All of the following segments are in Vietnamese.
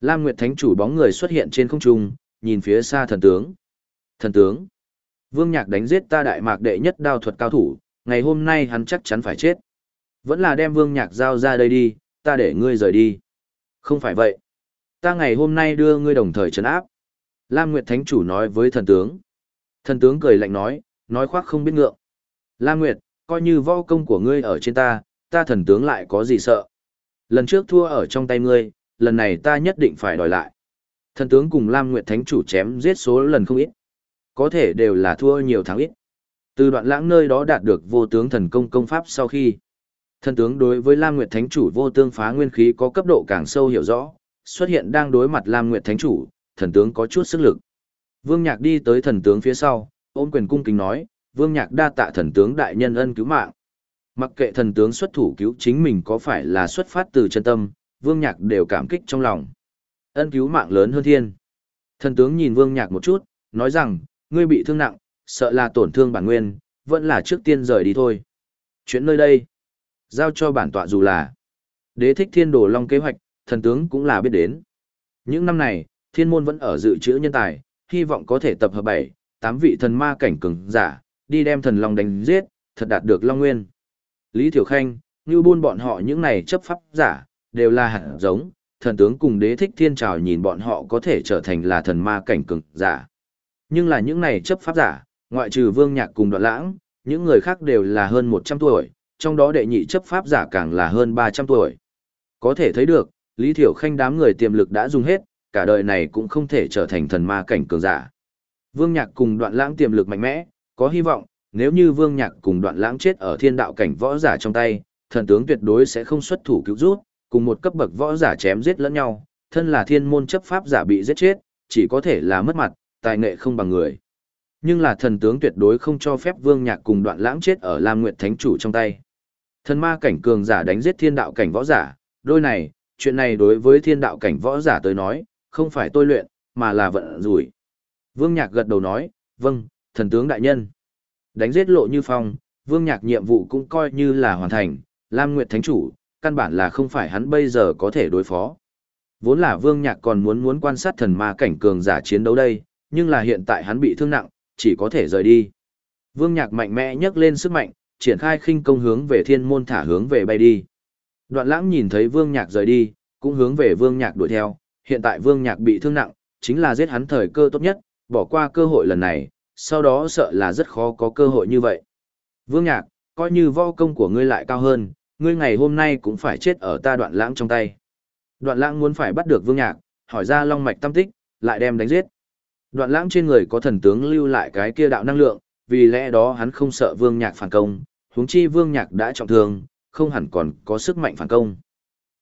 Lam Nguyệt Thánh chủ bóng người xuất hiện trên không trung, nhìn phía xa thần tướng. Thần tướng, Vương Nhạc đánh giết ta đại mạc đệ nhất đao thuật cao thủ, ngày hôm nay hắn chắc chắn phải chết. Vẫn là đem Vương Nhạc giao ra đây đi, ta để ngươi rời đi. Không phải vậy. Ta ngày hôm nay đưa ngươi đồng thời trấn áp. Lam Nguyệt Thánh chủ nói với thần tướng. Thần tướng cười lạnh nói, nói khoác không biết ngượng. Lam Nguyệt, coi như võ công của ngươi ở trên ta, ta thần tướng lại có gì sợ. Lần trước thua ở trong tay ngươi, lần này ta nhất định phải đòi lại. Thần tướng cùng Lam Nguyệt Thánh chủ chém giết số lần không ít. Có thể đều là thua nhiều thắng ít. Từ đoạn lãng nơi đó đạt được vô tướng thần công công pháp sau khi. Thần tướng đối với Lam Nguyệt Thánh chủ vô tương phá nguyên khí có cấp độ càng sâu hiểu rõ, xuất hiện đang đối mặt Lam Nguyệt Thánh chủ, thần tướng có chút sức lực. Vương Nhạc đi tới thần tướng phía sau, ôm quyền cung kính nói, Vương Nhạc đa tạ thần tướng đại nhân ân cứu mạng. Mặc kệ thần tướng xuất thủ cứu chính mình có phải là xuất phát từ chân tâm, Vương Nhạc đều cảm kích trong lòng. Ân cứu mạng lớn hơn thiên. Thần tướng nhìn Vương Nhạc một chút, nói rằng, ngươi bị thương nặng, sợ là tổn thương bản nguyên, vẫn là trước tiên rời đi thôi. Chuyện nơi đây, giao cho bản tọa dù là đế thích thiên đồ long kế hoạch, thần tướng cũng là biết đến. Những năm này, thiên môn vẫn ở dự trữ nhân tài, hy vọng có thể tập hợp bảy, tám vị thần ma cảnh cường giả, đi đem thần long đánh giết, thật đạt được long nguyên. Lý Thiểu Khanh, như buôn bọn họ những này chấp pháp giả, đều là hạt giống, thần tướng cùng đế thích thiên trào nhìn bọn họ có thể trở thành là thần ma cảnh cường giả. Nhưng là những này chấp pháp giả, ngoại trừ vương nhạc cùng đoạn lãng, những người khác đều là hơn 100 tuổi, trong đó đệ nhị chấp pháp giả càng là hơn 300 tuổi. Có thể thấy được, Lý Thiểu Khanh đám người tiềm lực đã dùng hết, cả đời này cũng không thể trở thành thần ma cảnh cường giả. Vương Nhạc cùng Đoạn Lãng tiềm lực mạnh mẽ, có hy vọng, nếu như Vương Nhạc cùng Đoạn Lãng chết ở thiên đạo cảnh võ giả trong tay, thần tướng tuyệt đối sẽ không xuất thủ cứu rút, cùng một cấp bậc võ giả chém giết lẫn nhau, thân là thiên môn chấp pháp giả bị giết chết, chỉ có thể là mất mặt, tài nghệ không bằng người. Nhưng là thần tướng tuyệt đối không cho phép Vương Nhạc cùng Đoạn Lãng chết ở Lam Nguyệt Thánh chủ trong tay. Thần ma cảnh cường giả đánh giết thiên đạo cảnh võ giả, đôi này, chuyện này đối với thiên đạo cảnh võ giả tới nói, không phải tôi luyện, mà là vận rủi. Vương Nhạc gật đầu nói, vâng, thần tướng đại nhân. Đánh giết lộ như phong, Vương Nhạc nhiệm vụ cũng coi như là hoàn thành, Lam Nguyệt Thánh Chủ, căn bản là không phải hắn bây giờ có thể đối phó. Vốn là Vương Nhạc còn muốn muốn quan sát thần ma cảnh cường giả chiến đấu đây, nhưng là hiện tại hắn bị thương nặng, chỉ có thể rời đi. Vương Nhạc mạnh mẽ nhấc lên sức mạnh, triển khai khinh công hướng về thiên môn thả hướng về bay đi. Đoạn lãng nhìn thấy Vương Nhạc rời đi, cũng hướng về Vương Nhạc đuổi theo, hiện tại Vương Nhạc bị thương nặng, chính là giết hắn thời cơ tốt nhất, bỏ qua cơ hội lần này, sau đó sợ là rất khó có cơ hội như vậy. Vương Nhạc, coi như võ công của ngươi lại cao hơn, ngươi ngày hôm nay cũng phải chết ở ta đoạn lãng trong tay. Đoạn lãng muốn phải bắt được Vương Nhạc, hỏi ra long mạch tâm tích, lại đem đánh giết. Đoạn lãng trên người có thần tướng lưu lại cái kia đạo năng lượng, vì lẽ đó hắn không sợ Vương Nhạc phản công, huống chi Vương Nhạc đã trọng thương, không hẳn còn có sức mạnh phản công.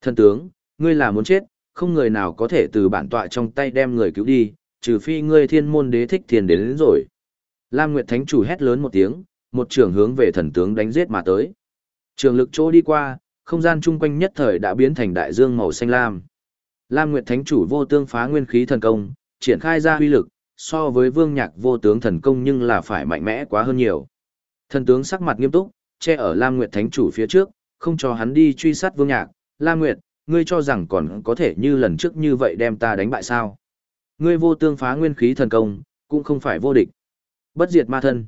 Thần tướng, ngươi là muốn chết, không người nào có thể từ bản tọa trong tay đem người cứu đi, trừ phi ngươi thiên môn đế thích thiền đến, đến rồi. Lam Nguyệt Thánh chủ hét lớn một tiếng, một trường hướng về thần tướng đánh giết mà tới. Trường lực chỗ đi qua, không gian chung quanh nhất thời đã biến thành đại dương màu xanh lam. Lam Nguyệt Thánh chủ vô tương phá nguyên khí thần công, triển khai ra huy lực, so với Vương Nhạc vô tướng thần công nhưng là phải mạnh mẽ quá hơn nhiều. Thần tướng sắc mặt nghiêm túc, che ở Lam Nguyệt Thánh chủ phía trước, không cho hắn đi truy sát Vương Nhạc. Lam Nguyệt, ngươi cho rằng còn có thể như lần trước như vậy đem ta đánh bại sao? Ngươi vô tương phá nguyên khí thần công, cũng không phải vô địch. Bất diệt ma thân.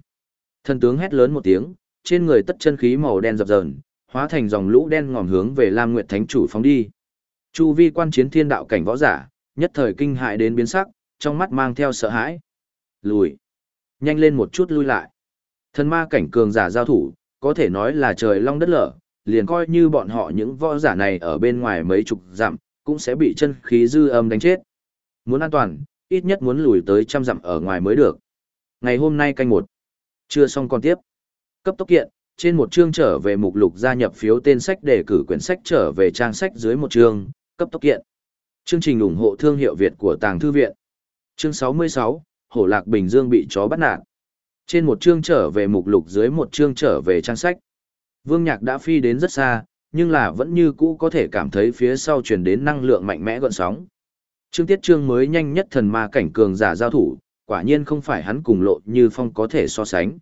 Thần tướng hét lớn một tiếng, trên người tất chân khí màu đen dập dờn, hóa thành dòng lũ đen ngòm hướng về Lam Nguyệt Thánh chủ phóng đi. Chu vi quan chiến thiên đạo cảnh võ giả, nhất thời kinh hại đến biến sắc, trong mắt mang theo sợ hãi. Lùi. Nhanh lên một chút lui lại. Thần ma cảnh cường giả giao thủ, có thể nói là trời long đất lở, liền coi như bọn họ những võ giả này ở bên ngoài mấy chục dặm, cũng sẽ bị chân khí dư âm đánh chết. Muốn an toàn, ít nhất muốn lùi tới trăm dặm ở ngoài mới được. Ngày hôm nay canh một, chưa xong còn tiếp. Cấp tốc kiện, trên một chương trở về mục lục gia nhập phiếu tên sách đề cử quyển sách trở về trang sách dưới một chương, cấp tốc kiện. Chương trình ủng hộ thương hiệu Việt của Tàng Thư Viện. Chương 66, Hổ Lạc Bình Dương bị chó bắt nạt. Trên một chương trở về mục lục dưới một chương trở về trang sách. Vương Nhạc đã phi đến rất xa, nhưng là vẫn như cũ có thể cảm thấy phía sau truyền đến năng lượng mạnh mẽ gọn sóng. Trương Tiết Trương mới nhanh nhất thần ma cảnh cường giả giao thủ, quả nhiên không phải hắn cùng lộ như phong có thể so sánh.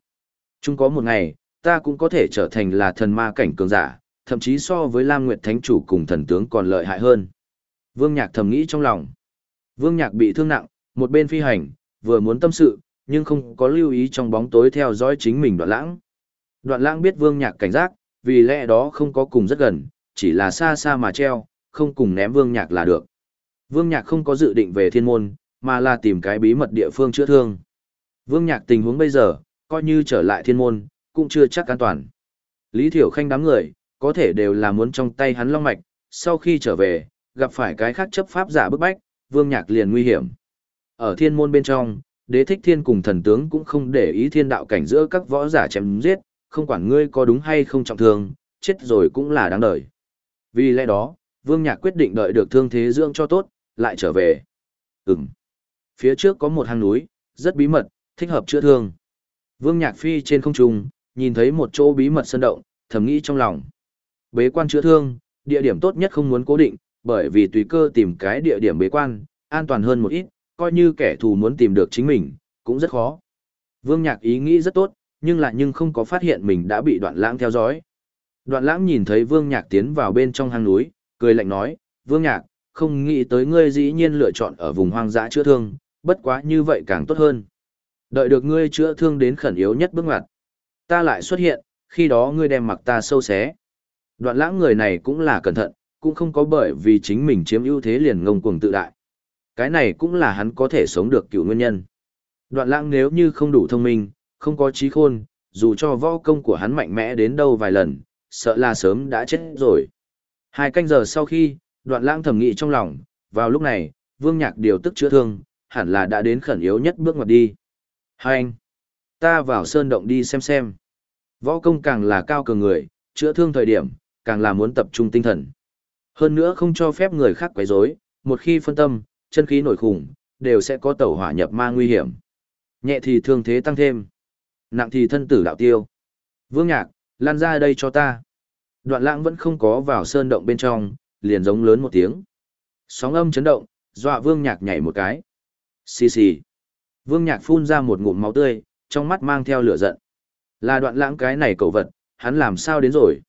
Chung có một ngày, ta cũng có thể trở thành là thần ma cảnh cường giả, thậm chí so với Lam Nguyệt Thánh Chủ cùng thần tướng còn lợi hại hơn. Vương Nhạc thầm nghĩ trong lòng. Vương Nhạc bị thương nặng, một bên phi hành, vừa muốn tâm sự, nhưng không có lưu ý trong bóng tối theo dõi chính mình đoạn lãng. Đoạn lãng biết Vương Nhạc cảnh giác, vì lẽ đó không có cùng rất gần, chỉ là xa xa mà treo, không cùng ném Vương Nhạc là được. Vương Nhạc không có dự định về thiên môn, mà là tìm cái bí mật địa phương chữa thương. Vương Nhạc tình huống bây giờ, coi như trở lại thiên môn, cũng chưa chắc an toàn. Lý Thiểu Khanh đám người, có thể đều là muốn trong tay hắn long mạch, sau khi trở về, gặp phải cái khác chấp pháp giả bức bách, Vương Nhạc liền nguy hiểm. Ở thiên môn bên trong, đế thích thiên cùng thần tướng cũng không để ý thiên đạo cảnh giữa các võ giả chém giết, không quản ngươi có đúng hay không trọng thương, chết rồi cũng là đáng đời. Vì lẽ đó, Vương Nhạc quyết định đợi được thương thế dưỡng cho tốt, lại trở về. Ừm. Phía trước có một hang núi, rất bí mật, thích hợp chữa thương. Vương Nhạc phi trên không trung, nhìn thấy một chỗ bí mật sơn động, thầm nghĩ trong lòng. Bế quan chữa thương, địa điểm tốt nhất không muốn cố định, bởi vì tùy cơ tìm cái địa điểm bế quan, an toàn hơn một ít, coi như kẻ thù muốn tìm được chính mình, cũng rất khó. Vương Nhạc ý nghĩ rất tốt, nhưng lại nhưng không có phát hiện mình đã bị đoạn lãng theo dõi. Đoạn lãng nhìn thấy Vương Nhạc tiến vào bên trong hang núi, cười lạnh nói, Vương Nhạc, không nghĩ tới ngươi dĩ nhiên lựa chọn ở vùng hoang dã chữa thương, bất quá như vậy càng tốt hơn. Đợi được ngươi chữa thương đến khẩn yếu nhất bước ngoặt. Ta lại xuất hiện, khi đó ngươi đem mặc ta sâu xé. Đoạn lãng người này cũng là cẩn thận, cũng không có bởi vì chính mình chiếm ưu thế liền ngông cuồng tự đại. Cái này cũng là hắn có thể sống được cựu nguyên nhân. Đoạn lãng nếu như không đủ thông minh, không có trí khôn, dù cho võ công của hắn mạnh mẽ đến đâu vài lần, sợ là sớm đã chết rồi. Hai canh giờ sau khi, đoạn lãng thầm nghĩ trong lòng, vào lúc này, vương nhạc điều tức chữa thương, hẳn là đã đến khẩn yếu nhất bước ngoặt đi. Hai anh, ta vào sơn động đi xem xem. Võ công càng là cao cường người, chữa thương thời điểm, càng là muốn tập trung tinh thần. Hơn nữa không cho phép người khác quấy rối, một khi phân tâm, chân khí nổi khủng, đều sẽ có tẩu hỏa nhập ma nguy hiểm. Nhẹ thì thương thế tăng thêm, nặng thì thân tử đạo tiêu. Vương Nhạc, lan ra đây cho ta. Đoạn lãng vẫn không có vào sơn động bên trong, liền giống lớn một tiếng. Sóng âm chấn động, dọa Vương Nhạc nhảy một cái. Xì xì. Vương Nhạc phun ra một ngụm máu tươi, trong mắt mang theo lửa giận. Là đoạn lãng cái này cầu vật, hắn làm sao đến rồi?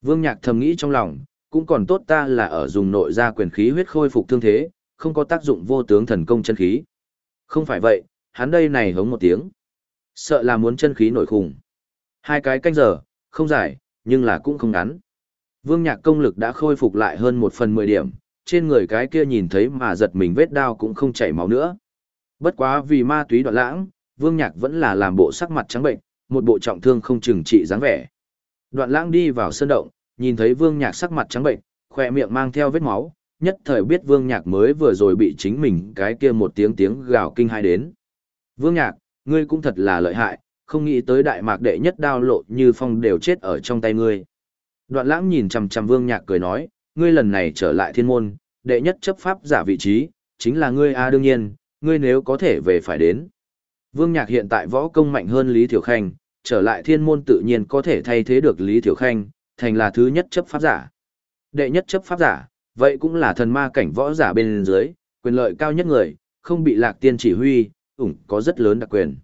Vương Nhạc thầm nghĩ trong lòng, cũng còn tốt ta là ở dùng nội ra quyền khí huyết khôi phục thương thế, không có tác dụng vô tướng thần công chân khí. Không phải vậy, hắn đây này hống một tiếng. Sợ là muốn chân khí nổi khủng. Hai cái canh giờ, không dài, nhưng là cũng không ngắn. Vương Nhạc công lực đã khôi phục lại hơn một phần mười điểm, trên người cái kia nhìn thấy mà giật mình vết đao cũng không chảy máu nữa. Bất quá vì ma túy đoạn lãng, Vương Nhạc vẫn là làm bộ sắc mặt trắng bệnh, một bộ trọng thương không chừng trị dáng vẻ. Đoạn lãng đi vào sân động, nhìn thấy Vương Nhạc sắc mặt trắng bệnh, khỏe miệng mang theo vết máu, nhất thời biết Vương Nhạc mới vừa rồi bị chính mình cái kia một tiếng tiếng gào kinh hai đến. Vương Nhạc, ngươi cũng thật là lợi hại, không nghĩ tới đại mạc đệ nhất đao lộ như phong đều chết ở trong tay ngươi. Đoạn lãng nhìn chằm chằm Vương Nhạc cười nói, ngươi lần này trở lại thiên môn, đệ nhất chấp pháp giả vị trí, chính là ngươi a đương nhiên, ngươi nếu có thể về phải đến. Vương Nhạc hiện tại võ công mạnh hơn Lý Thiểu Khanh, trở lại thiên môn tự nhiên có thể thay thế được Lý Thiểu Khanh, thành là thứ nhất chấp pháp giả. Đệ nhất chấp pháp giả, vậy cũng là thần ma cảnh võ giả bên dưới, quyền lợi cao nhất người, không bị lạc tiên chỉ huy, ủng có rất lớn đặc quyền.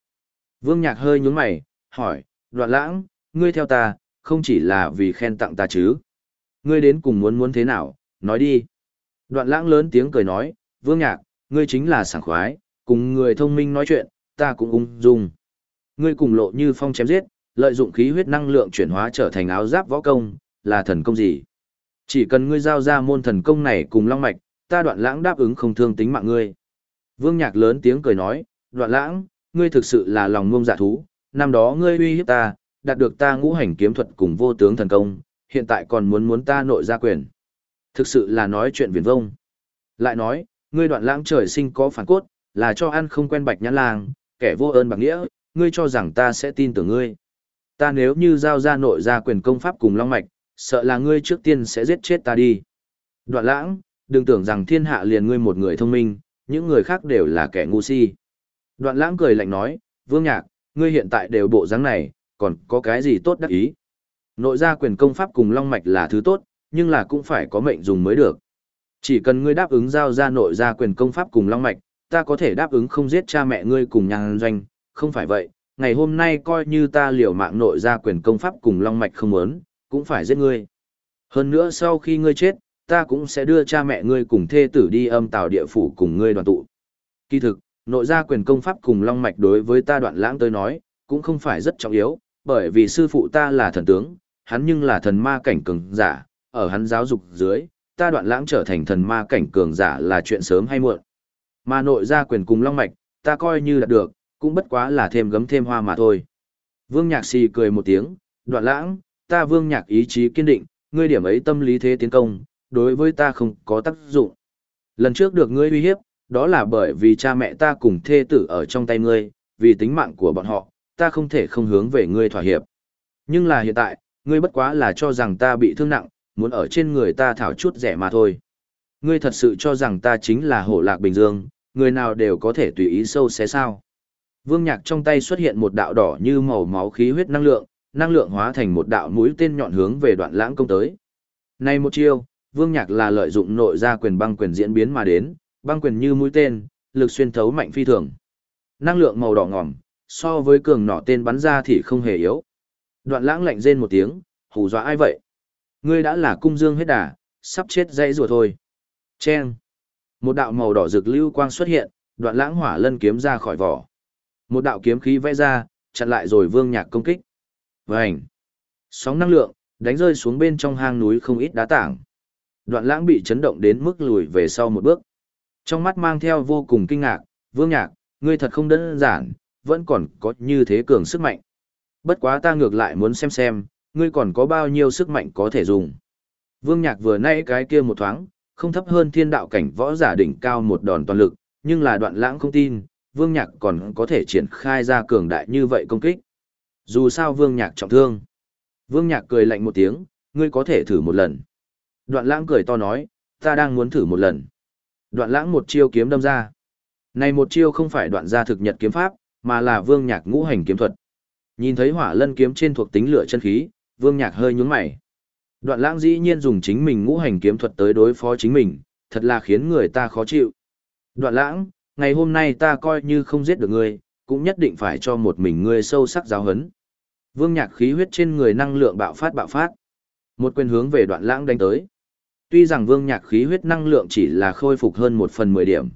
Vương Nhạc hơi nhún mày, hỏi, đoạn lãng, ngươi theo ta, không chỉ là vì khen tặng ta chứ. Ngươi đến cùng muốn muốn thế nào, nói đi. Đoạn lãng lớn tiếng cười nói, Vương Nhạc, ngươi chính là sảng khoái, cùng người thông minh nói chuyện, ta cũng ung dung. Ngươi cùng lộ như phong chém giết, lợi dụng khí huyết năng lượng chuyển hóa trở thành áo giáp võ công, là thần công gì? Chỉ cần ngươi giao ra môn thần công này cùng long mạch, ta đoạn lãng đáp ứng không thương tính mạng ngươi. Vương Nhạc lớn tiếng cười nói, đoạn lãng, ngươi thực sự là lòng ngông dạ thú, năm đó ngươi uy hiếp ta, đạt được ta ngũ hành kiếm thuật cùng vô tướng thần công, hiện tại còn muốn muốn ta nội gia quyền. Thực sự là nói chuyện viển vông. Lại nói, ngươi đoạn lãng trời sinh có phản cốt, là cho ăn không quen bạch nhãn lang, kẻ vô ơn bạc nghĩa, ngươi cho rằng ta sẽ tin tưởng ngươi. Ta nếu như giao ra nội gia quyền công pháp cùng long mạch, sợ là ngươi trước tiên sẽ giết chết ta đi. Đoạn lãng, đừng tưởng rằng thiên hạ liền ngươi một người thông minh, những người khác đều là kẻ ngu si. Đoạn lãng cười lạnh nói, vương nhạc, ngươi hiện tại đều bộ dáng này, còn có cái gì tốt đắc ý. Nội gia quyền công pháp cùng long mạch là thứ tốt, nhưng là cũng phải có mệnh dùng mới được. Chỉ cần ngươi đáp ứng giao ra nội gia quyền công pháp cùng long mạch, ta có thể đáp ứng không giết cha mẹ ngươi cùng nhàn doanh, không phải vậy, ngày hôm nay coi như ta liều mạng nội gia quyền công pháp cùng long mạch không muốn, cũng phải giết ngươi. Hơn nữa sau khi ngươi chết, ta cũng sẽ đưa cha mẹ ngươi cùng thê tử đi âm tào địa phủ cùng ngươi đoàn tụ. Kỳ thực, nội gia quyền công pháp cùng long mạch đối với ta đoạn lãng tới nói, cũng không phải rất trọng yếu, bởi vì sư phụ ta là thần tướng, hắn nhưng là thần ma cảnh cường giả, ở hắn giáo dục dưới, ta đoạn lãng trở thành thần ma cảnh cường giả là chuyện sớm hay muộn. Mà nội gia quyền cùng long mạch, ta coi như đạt được, cũng bất quá là thêm gấm thêm hoa mà thôi. Vương Nhạc Xì cười một tiếng, đoạn lãng, ta Vương Nhạc ý chí kiên định, ngươi điểm ấy tâm lý thế tiến công, đối với ta không có tác dụng. Lần trước được ngươi uy hiếp, đó là bởi vì cha mẹ ta cùng thê tử ở trong tay ngươi, vì tính mạng của bọn họ, ta không thể không hướng về ngươi thỏa hiệp. Nhưng là hiện tại, ngươi bất quá là cho rằng ta bị thương nặng, muốn ở trên người ta thảo chút rẻ mà thôi. Ngươi thật sự cho rằng ta chính là hổ lạc bình dương, người nào đều có thể tùy ý sâu xé sao. Vương Nhạc trong tay xuất hiện một đạo đỏ như màu máu khí huyết năng lượng, năng lượng hóa thành một đạo mũi tên nhọn hướng về đoạn lãng công tới. Này một chiêu, Vương Nhạc là lợi dụng nội gia quyền băng quyền diễn biến mà đến, băng quyền như mũi tên, lực xuyên thấu mạnh phi thường. Năng lượng màu đỏ ngòm, so với cường nỏ tên bắn ra thì không hề yếu. Đoạn lãng lạnh rên một tiếng, hù dọa ai vậy? Ngươi đã là cung dương hết đà, sắp chết dãy rùa thôi. Chen. Một đạo màu đỏ rực lưu quang xuất hiện, đoạn lãng hỏa lân kiếm ra khỏi vỏ. Một đạo kiếm khí vẽ ra, chặn lại rồi vương nhạc công kích. Vành. Sóng năng lượng, đánh rơi xuống bên trong hang núi không ít đá tảng. Đoạn lãng bị chấn động đến mức lùi về sau một bước. Trong mắt mang theo vô cùng kinh ngạc, vương nhạc, ngươi thật không đơn giản, vẫn còn có như thế cường sức mạnh. Bất quá ta ngược lại muốn xem xem, ngươi còn có bao nhiêu sức mạnh có thể dùng. Vương nhạc vừa nãy cái kia một thoáng, không thấp hơn thiên đạo cảnh võ giả đỉnh cao một đòn toàn lực, nhưng là đoạn lãng không tin, vương nhạc còn có thể triển khai ra cường đại như vậy công kích. Dù sao vương nhạc trọng thương. Vương nhạc cười lạnh một tiếng, ngươi có thể thử một lần. Đoạn lãng cười to nói, ta đang muốn thử một lần. Đoạn lãng một chiêu kiếm đâm ra. Này một chiêu không phải đoạn gia thực nhật kiếm pháp, mà là vương nhạc ngũ hành kiếm thuật. Nhìn thấy hỏa lân kiếm trên thuộc tính lửa chân khí, vương nhạc hơi nhướng mày. Đoạn lãng dĩ nhiên dùng chính mình ngũ hành kiếm thuật tới đối phó chính mình, thật là khiến người ta khó chịu. Đoạn lãng, ngày hôm nay ta coi như không giết được ngươi, cũng nhất định phải cho một mình ngươi sâu sắc giáo hấn. Vương nhạc khí huyết trên người năng lượng bạo phát bạo phát. Một quyền hướng về đoạn lãng đánh tới. Tuy rằng vương nhạc khí huyết năng lượng chỉ là khôi phục hơn một phần mười điểm.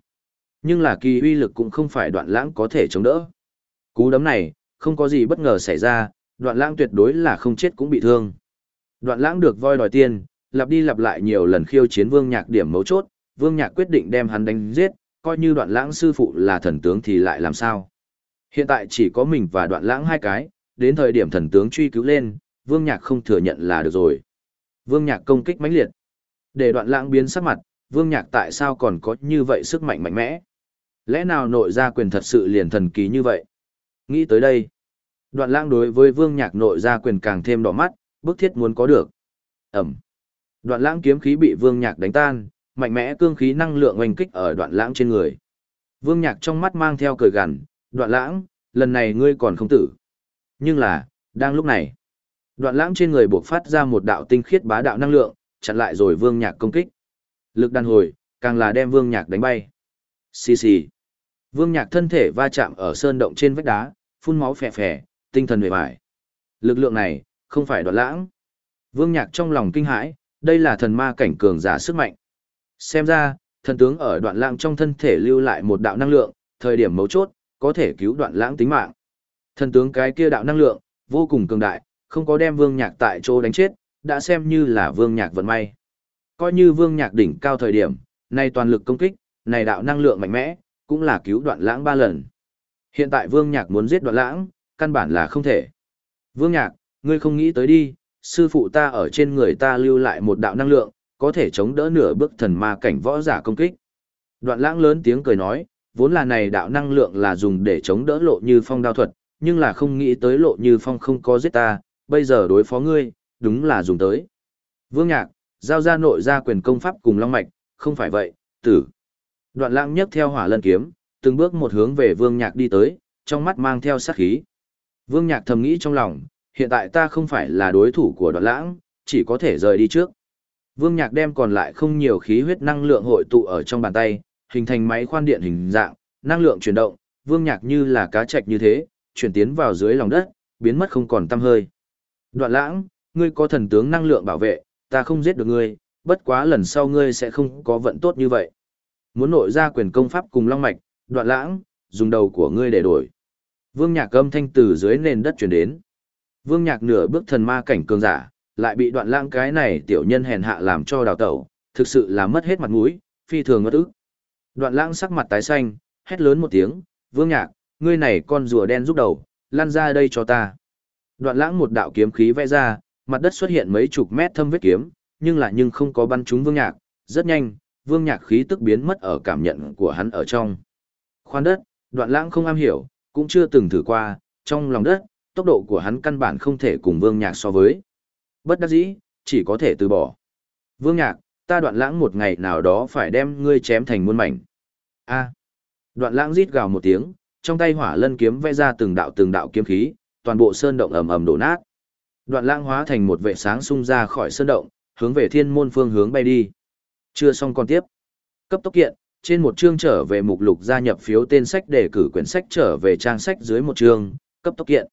Nhưng là kỳ uy lực cũng không phải đoạn lãng có thể chống đỡ. Cú đấm này, không có gì bất ngờ xảy ra, đoạn lãng tuyệt đối là không chết cũng bị thương. Đoạn lãng được voi đòi tiền, lặp đi lặp lại nhiều lần khiêu chiến vương nhạc điểm mấu chốt, vương nhạc quyết định đem hắn đánh giết, coi như đoạn lãng sư phụ là thần tướng thì lại làm sao. Hiện tại chỉ có mình và đoạn lãng hai cái, đến thời điểm thần tướng truy cứu lên, vương nhạc không thừa nhận là được rồi. Vương nhạc công kích mãnh liệt. Để đoạn lãng biến sắc mặt, vương nhạc tại sao còn có như vậy sức mạnh mạnh mẽ? Lẽ nào nội gia quyền thật sự liền thần kỳ như vậy? Nghĩ tới đây, đoạn lãng đối với vương nhạc nội gia quyền càng thêm đỏ mắt, bức thiết muốn có được. Ẩm. Đoạn lãng kiếm khí bị vương nhạc đánh tan, mạnh mẽ cương khí năng lượng oanh kích ở đoạn lãng trên người. Vương nhạc trong mắt mang theo cười gằn, đoạn lãng, lần này ngươi còn không tử. Nhưng là, đang lúc này, đoạn lãng trên người buộc phát ra một đạo tinh khiết bá đạo năng lượng, chặn lại rồi vương nhạc công kích. Lực đàn hồi, càng là đem vương nhạc đánh bay. Xì xì. Vương nhạc thân thể va chạm ở sơn động trên vách đá, phun máu phè phè, tinh thần hề vải. Lực lượng này, không phải đoạn lãng. Vương nhạc trong lòng kinh hãi, đây là thần ma cảnh cường giả sức mạnh. Xem ra, thần tướng ở đoạn lãng trong thân thể lưu lại một đạo năng lượng, thời điểm mấu chốt, có thể cứu đoạn lãng tính mạng. Thần tướng cái kia đạo năng lượng, vô cùng cường đại, không có đem vương nhạc tại chỗ đánh chết, đã xem như là vương nhạc vận may. Coi như vương nhạc đỉnh cao thời điểm, này toàn lực công kích, này đạo năng lượng mạnh mẽ, cũng là cứu đoạn lãng ba lần. Hiện tại vương nhạc muốn giết đoạn lãng, căn bản là không thể. Vương nhạc, ngươi không nghĩ tới đi, sư phụ ta ở trên người ta lưu lại một đạo năng lượng, có thể chống đỡ nửa bước thần ma cảnh võ giả công kích. Đoạn lãng lớn tiếng cười nói, vốn là này đạo năng lượng là dùng để chống đỡ lộ như phong đao thuật, nhưng là không nghĩ tới lộ như phong không có giết ta, bây giờ đối phó ngươi, đúng là dùng tới. Vương Nhạc, giao ra nội ra quyền công pháp cùng Long Mạch, không phải vậy, tử. Đoạn lãng nhấc theo hỏa lân kiếm, từng bước một hướng về Vương Nhạc đi tới, trong mắt mang theo sát khí. Vương Nhạc thầm nghĩ trong lòng, hiện tại ta không phải là đối thủ của đoạn lãng, chỉ có thể rời đi trước. Vương Nhạc đem còn lại không nhiều khí huyết năng lượng hội tụ ở trong bàn tay, hình thành máy khoan điện hình dạng, năng lượng chuyển động, Vương Nhạc như là cá trạch như thế, chuyển tiến vào dưới lòng đất, biến mất không còn tăm hơi. Đoạn lãng, ngươi có thần tướng năng lượng bảo vệ, ta không giết được ngươi, bất quá lần sau ngươi sẽ không có vận tốt như vậy. Muốn nội ra quyền công pháp cùng long mạch, đoạn lãng, dùng đầu của ngươi để đổi. Vương Nhạc âm thanh từ dưới nền đất chuyển đến. Vương Nhạc nửa bước thần ma cảnh cường giả, lại bị đoạn lãng cái này tiểu nhân hèn hạ làm cho đào tẩu, thực sự là mất hết mặt mũi, phi thường ngất ức. Đoạn lãng sắc mặt tái xanh, hét lớn một tiếng, Vương Nhạc, ngươi này con rùa đen giúp đầu, lăn ra đây cho ta. Đoạn lãng một đạo kiếm khí vẽ ra, mặt đất xuất hiện mấy chục mét thâm vết kiếm, nhưng lại nhưng không có bắn trúng Vương Nhạc, rất nhanh, Vương Nhạc khí tức biến mất ở cảm nhận của hắn ở trong. Khoan đất, đoạn lãng không am hiểu, cũng chưa từng thử qua, trong lòng đất, tốc độ của hắn căn bản không thể cùng Vương Nhạc so với. Bất đắc dĩ, chỉ có thể từ bỏ. Vương Nhạc, ta đoạn lãng một ngày nào đó phải đem ngươi chém thành muôn mảnh. A. Đoạn lãng rít gào một tiếng, trong tay hỏa lân kiếm vẽ ra từng đạo từng đạo kiếm khí, toàn bộ sơn động ầm ầm đổ nát. Đoạn lãng hóa thành một vệ sáng xung ra khỏi sơn động, hướng về thiên môn phương hướng bay đi. Chưa xong còn tiếp. Cấp tốc kiện, trên một chương trở về mục lục gia nhập phiếu tên sách đề cử quyển sách trở về trang sách dưới một chương, cấp tốc kiện.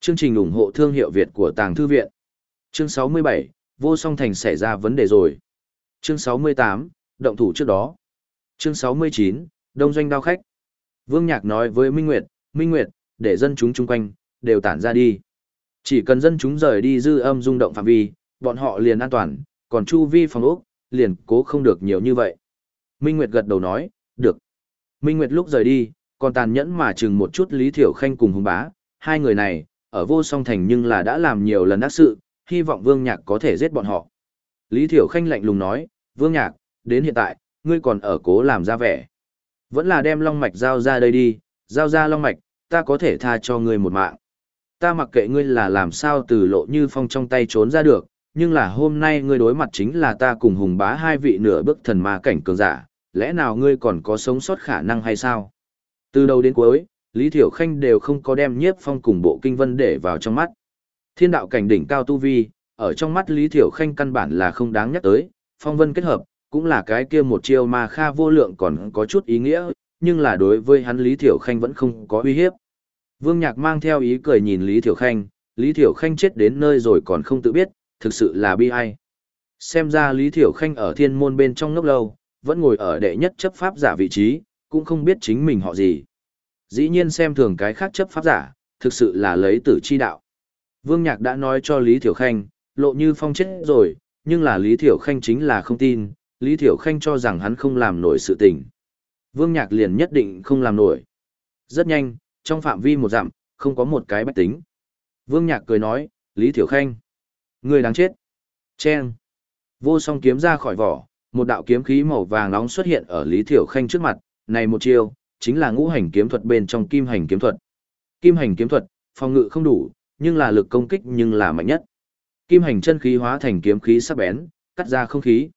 Chương trình ủng hộ thương hiệu Việt của Tàng Thư Viện. Chương 67, vô song thành xảy ra vấn đề rồi. Chương 68, động thủ trước đó. Chương 69, đông doanh đao khách. Vương Nhạc nói với Minh Nguyệt, Minh Nguyệt, để dân chúng chung quanh, đều tản ra đi. Chỉ cần dân chúng rời đi dư âm rung động phạm vi, bọn họ liền an toàn, còn chu vi phòng ốc, liền cố không được nhiều như vậy. Minh Nguyệt gật đầu nói, được. Minh Nguyệt lúc rời đi, còn tàn nhẫn mà chừng một chút Lý Thiểu Khanh cùng hùng bá, hai người này, ở vô song thành nhưng là đã làm nhiều lần ác sự, hy vọng Vương Nhạc có thể giết bọn họ. Lý Thiểu Khanh lạnh lùng nói, Vương Nhạc, đến hiện tại, ngươi còn ở cố làm ra vẻ. Vẫn là đem long mạch giao ra đây đi, giao ra long mạch, ta có thể tha cho ngươi một mạng. Ta mặc kệ ngươi là làm sao từ lộ như phong trong tay trốn ra được, nhưng là hôm nay ngươi đối mặt chính là ta cùng hùng bá hai vị nửa bước thần ma cảnh cường giả, lẽ nào ngươi còn có sống sót khả năng hay sao? Từ đầu đến cuối, Lý Thiểu Khanh đều không có đem nhiếp phong cùng bộ kinh vân để vào trong mắt. Thiên đạo cảnh đỉnh cao tu vi, ở trong mắt Lý Thiểu Khanh căn bản là không đáng nhắc tới, phong vân kết hợp, cũng là cái kia một chiêu mà kha vô lượng còn có chút ý nghĩa, nhưng là đối với hắn Lý Thiểu Khanh vẫn không có uy hiếp. Vương Nhạc mang theo ý cười nhìn Lý Thiểu Khanh, Lý Thiểu Khanh chết đến nơi rồi còn không tự biết, thực sự là bi ai. Xem ra Lý Thiểu Khanh ở thiên môn bên trong ngốc lâu, vẫn ngồi ở đệ nhất chấp pháp giả vị trí, cũng không biết chính mình họ gì. Dĩ nhiên xem thường cái khác chấp pháp giả, thực sự là lấy tử chi đạo. Vương Nhạc đã nói cho Lý Thiểu Khanh, lộ như phong chết rồi, nhưng là Lý Thiểu Khanh chính là không tin, Lý Thiểu Khanh cho rằng hắn không làm nổi sự tình. Vương Nhạc liền nhất định không làm nổi. Rất nhanh, trong phạm vi một dặm, không có một cái bách tính. Vương Nhạc cười nói, Lý Thiểu Khanh. Người đáng chết. Chen. Vô song kiếm ra khỏi vỏ, một đạo kiếm khí màu vàng nóng xuất hiện ở Lý Thiểu Khanh trước mặt, này một chiêu, chính là ngũ hành kiếm thuật bên trong kim hành kiếm thuật. Kim hành kiếm thuật, phòng ngự không đủ, nhưng là lực công kích nhưng là mạnh nhất. Kim hành chân khí hóa thành kiếm khí sắc bén, cắt ra không khí.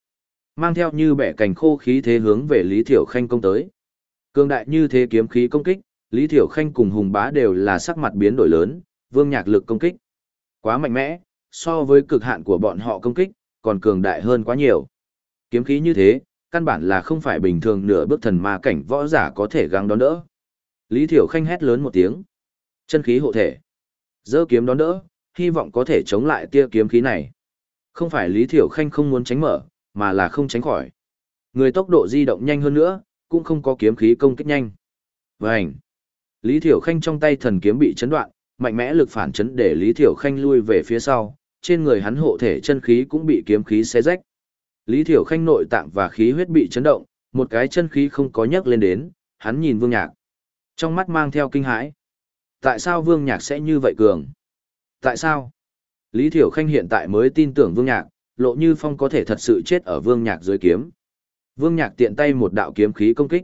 Mang theo như bẻ cành khô khí thế hướng về Lý Thiểu Khanh công tới. Cương đại như thế kiếm khí công kích, Lý Thiểu Khanh cùng Hùng Bá đều là sắc mặt biến đổi lớn, vương nhạc lực công kích. Quá mạnh mẽ, so với cực hạn của bọn họ công kích, còn cường đại hơn quá nhiều. Kiếm khí như thế, căn bản là không phải bình thường nửa bước thần ma cảnh võ giả có thể găng đón đỡ. Lý Thiểu Khanh hét lớn một tiếng. Chân khí hộ thể. Dơ kiếm đón đỡ, hy vọng có thể chống lại tia kiếm khí này. Không phải Lý Thiểu Khanh không muốn tránh mở, mà là không tránh khỏi. Người tốc độ di động nhanh hơn nữa, cũng không có kiếm khí công kích nhanh. Vành. Lý Thiểu Khanh trong tay thần kiếm bị chấn đoạn, mạnh mẽ lực phản chấn để Lý Thiểu Khanh lui về phía sau, trên người hắn hộ thể chân khí cũng bị kiếm khí xé rách. Lý Thiểu Khanh nội tạng và khí huyết bị chấn động, một cái chân khí không có nhấc lên đến, hắn nhìn Vương Nhạc. Trong mắt mang theo kinh hãi. Tại sao Vương Nhạc sẽ như vậy cường? Tại sao? Lý Thiểu Khanh hiện tại mới tin tưởng Vương Nhạc, Lộ Như Phong có thể thật sự chết ở Vương Nhạc dưới kiếm. Vương Nhạc tiện tay một đạo kiếm khí công kích.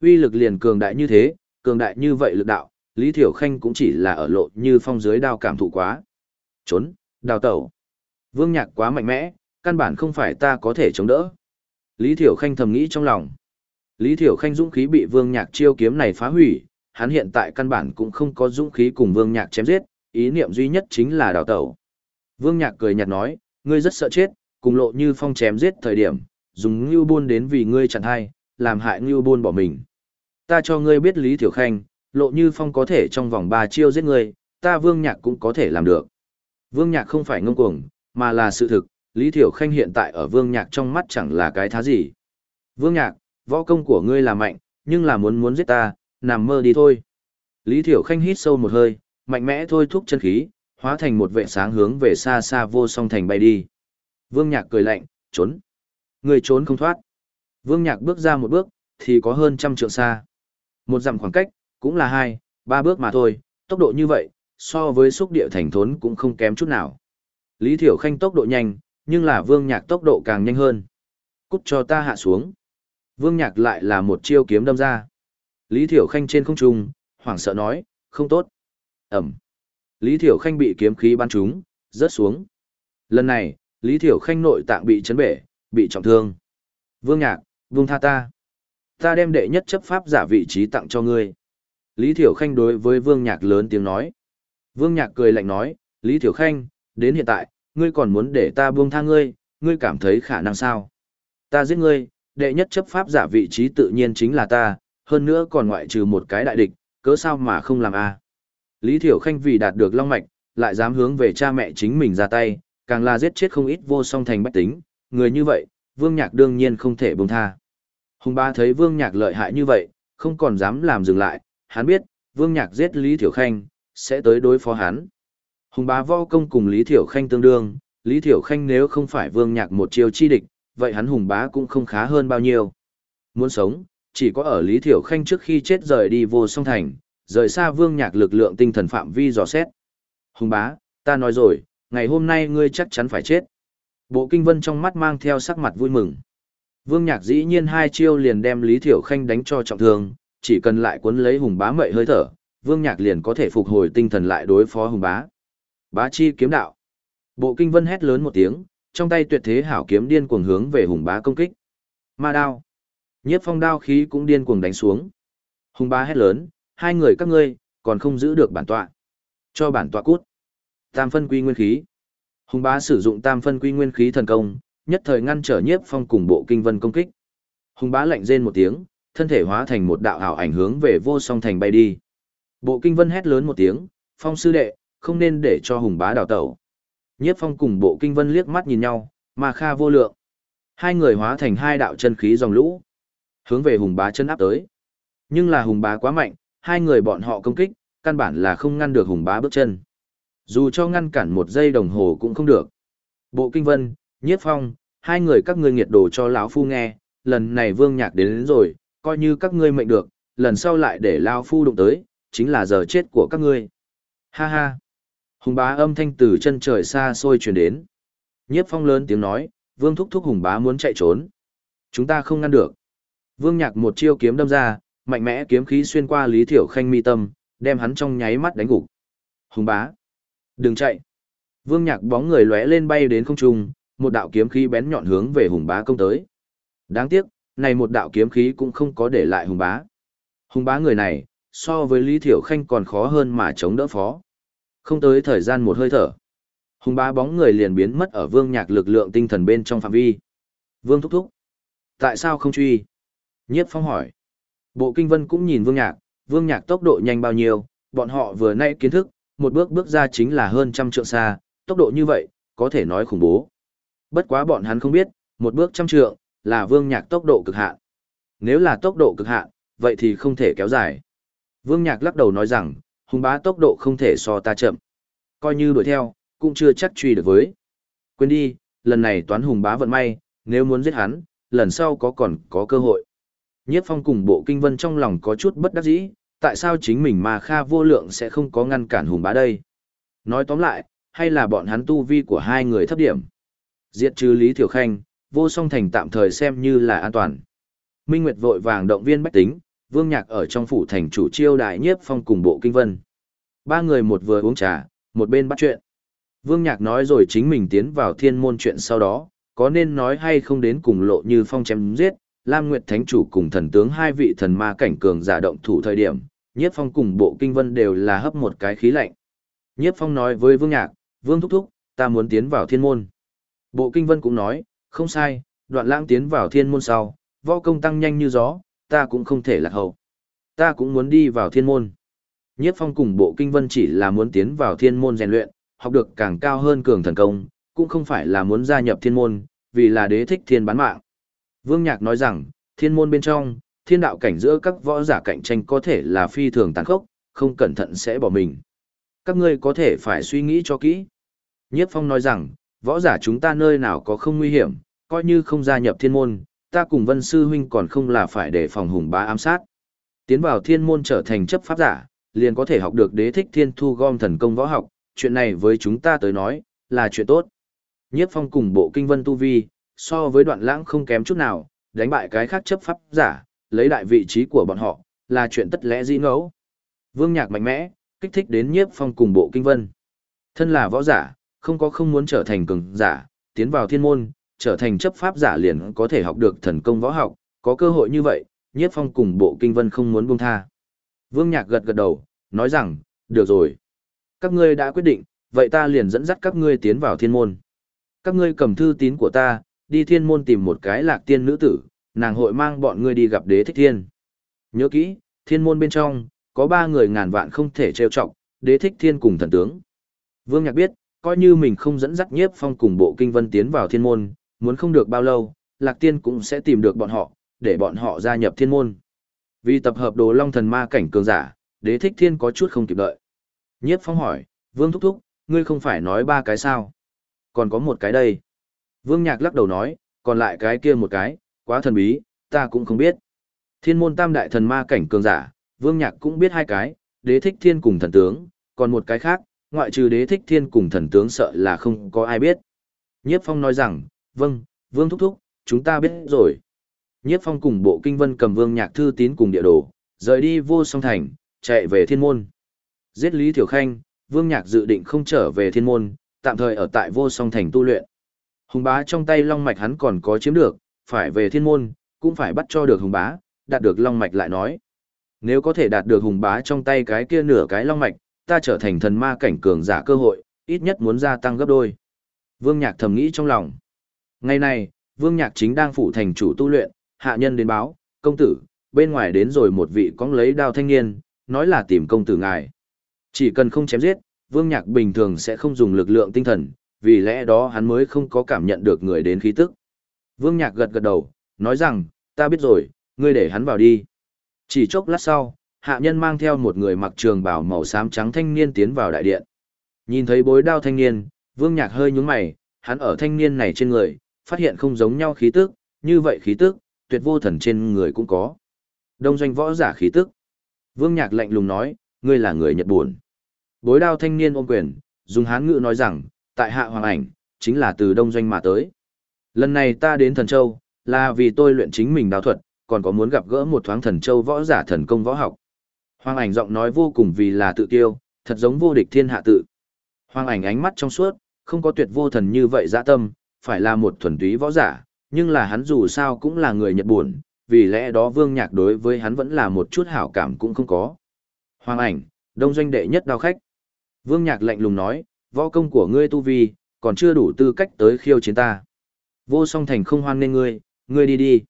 Uy lực liền cường đại như thế, cường đại như vậy lực đạo, Lý Thiểu Khanh cũng chỉ là ở Lộ Như Phong dưới đao cảm thụ quá. Trốn, đào tẩu. Vương Nhạc quá mạnh mẽ, căn bản không phải ta có thể chống đỡ. Lý Thiểu Khanh thầm nghĩ trong lòng. Lý Thiểu Khanh dũng khí bị Vương Nhạc chiêu kiếm này phá hủy, hắn hiện tại căn bản cũng không có dũng khí cùng Vương Nhạc chém giết, ý niệm duy nhất chính là đào tẩu. Vương Nhạc cười nhạt nói, ngươi rất sợ chết, cùng lộ như phong chém giết thời điểm, dùng ngưu buôn đến vì ngươi chẳng hay, làm hại ngưu buôn bỏ mình. Ta cho ngươi biết Lý Thiểu Khanh, lộ như phong có thể trong vòng 3 chiêu giết ngươi, ta Vương Nhạc cũng có thể làm được. Vương Nhạc không phải ngông cuồng, mà là sự thực, Lý Thiểu Khanh hiện tại ở Vương Nhạc trong mắt chẳng là cái thá gì. Vương Nhạc, võ công của ngươi là mạnh, nhưng là muốn muốn giết ta, nằm mơ đi thôi. Lý Thiểu Khanh hít sâu một hơi, mạnh mẽ thôi thúc chân khí, hóa thành một vệ sáng hướng về xa xa vô song thành bay đi. Vương Nhạc cười lạnh, trốn. Người trốn không thoát. Vương Nhạc bước ra một bước, thì có hơn trăm trượng xa. Một dặm khoảng cách, cũng là hai, ba bước mà thôi, tốc độ như vậy, so với xúc địa thành thốn cũng không kém chút nào. Lý Thiểu Khanh tốc độ nhanh, nhưng là Vương Nhạc tốc độ càng nhanh hơn. Cút cho ta hạ xuống. Vương Nhạc lại là một chiêu kiếm đâm ra. Lý Thiểu Khanh trên không trung, hoảng sợ nói, không tốt. Ẩm. Lý Thiểu Khanh bị kiếm khí bắn trúng, rớt xuống. Lần này, Lý Thiểu Khanh nội tạng bị chấn bể, bị trọng thương. Vương Nhạc, vương tha ta. Ta đem đệ nhất chấp pháp giả vị trí tặng cho ngươi. Lý Thiểu Khanh đối với Vương Nhạc lớn tiếng nói. Vương Nhạc cười lạnh nói, Lý Thiểu Khanh, đến hiện tại, ngươi còn muốn để ta buông tha ngươi, ngươi cảm thấy khả năng sao? Ta giết ngươi, đệ nhất chấp pháp giả vị trí tự nhiên chính là ta, hơn nữa còn ngoại trừ một cái đại địch, cớ sao mà không làm a? Lý Thiểu Khanh vì đạt được long mạch, lại dám hướng về cha mẹ chính mình ra tay, càng là giết chết không ít vô song thành bách tính, người như vậy, Vương Nhạc đương nhiên không thể buông tha. Hùng ba thấy Vương Nhạc lợi hại như vậy, không còn dám làm dừng lại, hắn biết, Vương Nhạc giết Lý Thiểu Khanh, sẽ tới đối phó hắn. Hùng bá võ công cùng Lý Thiểu Khanh tương đương, Lý Thiểu Khanh nếu không phải Vương Nhạc một chiêu chi địch, vậy hắn hùng bá cũng không khá hơn bao nhiêu. Muốn sống, chỉ có ở Lý Thiểu Khanh trước khi chết rời đi vô song thành, rời xa Vương Nhạc lực lượng tinh thần phạm vi dò xét. Hùng bá, ta nói rồi, ngày hôm nay ngươi chắc chắn phải chết. Bộ kinh vân trong mắt mang theo sắc mặt vui mừng. Vương Nhạc dĩ nhiên hai chiêu liền đem Lý Thiểu Khanh đánh cho trọng thương, chỉ cần lại cuốn lấy hùng bá mậy hơi thở, Vương Nhạc liền có thể phục hồi tinh thần lại đối phó hùng bá. Bá chi kiếm đạo. Bộ kinh vân hét lớn một tiếng, trong tay tuyệt thế hảo kiếm điên cuồng hướng về hùng bá công kích. Ma đao. Nhiếp phong đao khí cũng điên cuồng đánh xuống. Hùng bá hét lớn, hai người các ngươi, còn không giữ được bản tọa. Cho bản tọa cút. Tam phân quy nguyên khí. Hùng bá sử dụng tam phân quy nguyên khí thần công, nhất thời ngăn trở nhiếp phong cùng bộ kinh vân công kích. Hùng bá lạnh rên một tiếng, thân thể hóa thành một đạo ảo ảnh hướng về vô song thành bay đi. Bộ kinh vân hét lớn một tiếng, phong sư đệ, không nên để cho hùng bá đào tẩu. Nhiếp phong cùng bộ kinh vân liếc mắt nhìn nhau, mà kha vô lượng. Hai người hóa thành hai đạo chân khí dòng lũ, hướng về hùng bá chân áp tới. Nhưng là hùng bá quá mạnh, hai người bọn họ công kích, căn bản là không ngăn được hùng bá bước chân. Dù cho ngăn cản một giây đồng hồ cũng không được. Bộ kinh vân, nhiếp phong, hai người các ngươi nghiệt đồ cho lão phu nghe, lần này vương nhạc đến, đến rồi, coi như các ngươi mệnh được, lần sau lại để lão phu đụng tới, chính là giờ chết của các ngươi. Ha ha. Hùng bá âm thanh từ chân trời xa xôi truyền đến. Nhiếp phong lớn tiếng nói, vương thúc thúc hùng bá muốn chạy trốn. Chúng ta không ngăn được. Vương nhạc một chiêu kiếm đâm ra, mạnh mẽ kiếm khí xuyên qua Lý Thiểu Khanh mi tâm, đem hắn trong nháy mắt đánh gục. Hùng bá. Đừng chạy. Vương nhạc bóng người lóe lên bay đến không trung, một đạo kiếm khí bén nhọn hướng về hùng bá công tới. Đáng tiếc, này một đạo kiếm khí cũng không có để lại hùng bá. Hùng bá người này, so với Lý Thiểu Khanh còn khó hơn mà chống đỡ phó. Không tới thời gian một hơi thở. Hùng bá bóng người liền biến mất ở vương nhạc lực lượng tinh thần bên trong phạm vi. Vương thúc thúc. Tại sao không truy? Nhiếp phong hỏi. Bộ kinh vân cũng nhìn vương nhạc, vương nhạc tốc độ nhanh bao nhiêu, bọn họ vừa nay kiến thức, một bước bước ra chính là hơn trăm trượng xa, tốc độ như vậy, có thể nói khủng bố. Bất quá bọn hắn không biết, một bước trăm trượng, là vương nhạc tốc độ cực hạn. Nếu là tốc độ cực hạn, vậy thì không thể kéo dài. Vương nhạc lắc đầu nói rằng, hùng bá tốc độ không thể so ta chậm. Coi như đuổi theo, cũng chưa chắc truy được với. Quên đi, lần này toán hùng bá vận may, nếu muốn giết hắn, lần sau có còn có cơ hội. Nhiếp phong cùng bộ kinh vân trong lòng có chút bất đắc dĩ, tại sao chính mình mà kha vô lượng sẽ không có ngăn cản hùng bá đây? Nói tóm lại, hay là bọn hắn tu vi của hai người thấp điểm? Diệt trừ Lý Thiểu Khanh, vô song thành tạm thời xem như là an toàn. Minh Nguyệt vội vàng động viên bách tính, Vương Nhạc ở trong phủ thành chủ chiêu đại nhiếp phong cùng bộ kinh vân. Ba người một vừa uống trà, một bên bắt chuyện. Vương Nhạc nói rồi chính mình tiến vào thiên môn chuyện sau đó, có nên nói hay không đến cùng lộ như phong chém giết, Lam Nguyệt Thánh Chủ cùng thần tướng hai vị thần ma cảnh cường giả động thủ thời điểm, Nhiếp Phong cùng bộ kinh vân đều là hấp một cái khí lạnh. Nhiếp Phong nói với Vương Nhạc, Vương Thúc Thúc, ta muốn tiến vào thiên môn. Bộ kinh vân cũng nói, không sai, đoạn lãng tiến vào thiên môn sau, võ công tăng nhanh như gió, ta cũng không thể lạc hậu. Ta cũng muốn đi vào thiên môn. Nhiếp phong cùng bộ kinh vân chỉ là muốn tiến vào thiên môn rèn luyện, học được càng cao hơn cường thần công, cũng không phải là muốn gia nhập thiên môn, vì là đế thích thiên bán mạng. Vương Nhạc nói rằng, thiên môn bên trong, thiên đạo cảnh giữa các võ giả cạnh tranh có thể là phi thường tàn khốc, không cẩn thận sẽ bỏ mình. Các ngươi có thể phải suy nghĩ cho kỹ. Nhiếp Phong nói rằng, võ giả chúng ta nơi nào có không nguy hiểm, coi như không gia nhập thiên môn, ta cùng Vân Sư Huynh còn không là phải để phòng hùng bá ám sát. Tiến vào thiên môn trở thành chấp pháp giả, liền có thể học được đế thích thiên thu gom thần công võ học, chuyện này với chúng ta tới nói, là chuyện tốt. Nhiếp phong cùng bộ kinh vân tu vi, so với đoạn lãng không kém chút nào, đánh bại cái khác chấp pháp giả, lấy đại vị trí của bọn họ, là chuyện tất lẽ dĩ ngẫu. Vương nhạc mạnh mẽ, kích thích đến nhiếp phong cùng bộ kinh vân. Thân là võ giả, không có không muốn trở thành cường giả, tiến vào thiên môn, trở thành chấp pháp giả liền có thể học được thần công võ học, có cơ hội như vậy, nhiếp phong cùng bộ kinh vân không muốn buông tha. Vương nhạc gật gật đầu, nói rằng, được rồi. Các ngươi đã quyết định, vậy ta liền dẫn dắt các ngươi tiến vào thiên môn. Các ngươi cầm thư tín của ta, đi thiên môn tìm một cái lạc tiên nữ tử, nàng hội mang bọn ngươi đi gặp đế thích thiên. Nhớ kỹ, thiên môn bên trong, có ba người ngàn vạn không thể trêu trọng, đế thích thiên cùng thần tướng. Vương Nhạc biết, coi như mình không dẫn dắt nhiếp phong cùng bộ kinh vân tiến vào thiên môn, muốn không được bao lâu, lạc tiên cũng sẽ tìm được bọn họ, để bọn họ gia nhập thiên môn. Vì tập hợp đồ long thần ma cảnh cường giả, đế thích thiên có chút không kịp đợi. Nhiếp phong hỏi, vương thúc thúc, ngươi không phải nói ba cái sao? Còn có một cái đây. Vương nhạc lắc đầu nói, còn lại cái kia một cái, quá thần bí, ta cũng không biết. Thiên môn tam đại thần ma cảnh cường giả, vương nhạc cũng biết hai cái, đế thích thiên cùng thần tướng, còn một cái khác, ngoại trừ đế thích thiên cùng thần tướng sợ là không có ai biết. Nhiếp phong nói rằng, vâng, vương thúc thúc, chúng ta biết rồi. Nhiếp phong cùng bộ kinh vân cầm vương nhạc thư tín cùng địa đồ, rời đi vô song thành, chạy về thiên môn. Giết Lý Thiểu Khanh, vương nhạc dự định không trở về thiên môn, tạm thời ở tại vô song thành tu luyện. Hùng bá trong tay long mạch hắn còn có chiếm được, phải về thiên môn, cũng phải bắt cho được hùng bá, đạt được long mạch lại nói. Nếu có thể đạt được hùng bá trong tay cái kia nửa cái long mạch, ta trở thành thần ma cảnh cường giả cơ hội, ít nhất muốn gia tăng gấp đôi. Vương Nhạc thầm nghĩ trong lòng. Ngày này, Vương Nhạc chính đang phụ thành chủ tu luyện, hạ nhân đến báo, công tử, bên ngoài đến rồi một vị cóng lấy đao thanh niên, nói là tìm công tử ngài. Chỉ cần không chém giết, Vương Nhạc bình thường sẽ không dùng lực lượng tinh thần, vì lẽ đó hắn mới không có cảm nhận được người đến khí tức. Vương Nhạc gật gật đầu, nói rằng, ta biết rồi, ngươi để hắn vào đi. Chỉ chốc lát sau, hạ nhân mang theo một người mặc trường bào màu xám trắng thanh niên tiến vào đại điện. Nhìn thấy bối đao thanh niên, Vương Nhạc hơi nhúng mày, hắn ở thanh niên này trên người, phát hiện không giống nhau khí tức, như vậy khí tức, tuyệt vô thần trên người cũng có. Đông doanh võ giả khí tức. Vương Nhạc lạnh lùng nói, ngươi là người Nhật buồn. Bối đao thanh niên ôm quyền, dùng hán ngữ nói rằng, tại hạ hoàng ảnh, chính là từ đông doanh mà tới. Lần này ta đến Thần Châu, là vì tôi luyện chính mình đào thuật, còn có muốn gặp gỡ một thoáng Thần Châu võ giả thần công võ học. Hoàng ảnh giọng nói vô cùng vì là tự tiêu, thật giống vô địch thiên hạ tự. Hoàng ảnh ánh mắt trong suốt, không có tuyệt vô thần như vậy dã tâm, phải là một thuần túy võ giả, nhưng là hắn dù sao cũng là người Nhật buồn, vì lẽ đó vương nhạc đối với hắn vẫn là một chút hảo cảm cũng không có. Hoàng ảnh, đông doanh đệ nhất đao khách. Vương nhạc lạnh lùng nói, võ công của ngươi tu vi, còn chưa đủ tư cách tới khiêu chiến ta. Vô song thành không hoan nên ngươi, ngươi đi đi.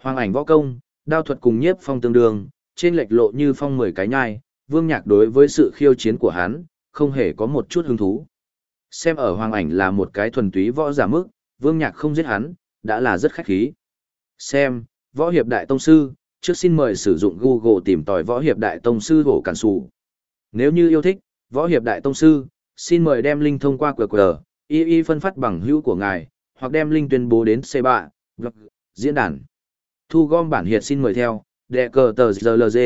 Hoàng ảnh võ công, đao thuật cùng nhiếp phong tương đương, trên lệch lộ như phong mười cái nhai, vương nhạc đối với sự khiêu chiến của hắn, không hề có một chút hứng thú. Xem ở hoàng ảnh là một cái thuần túy võ giả mức, vương nhạc không giết hắn, đã là rất khách khí. Xem, võ hiệp đại tông sư, trước xin mời sử dụng Google tìm tòi võ hiệp đại tông sư hổ cản sụ. Nếu như yêu thích, võ hiệp đại tông sư, xin mời đem link thông qua QR, y y phân phát bằng hữu của ngài, hoặc đem link tuyên bố đến C3, blog, vâng, diễn đàn. Thu gom bản hiệt xin mời theo, đệ cờ tờ GLG,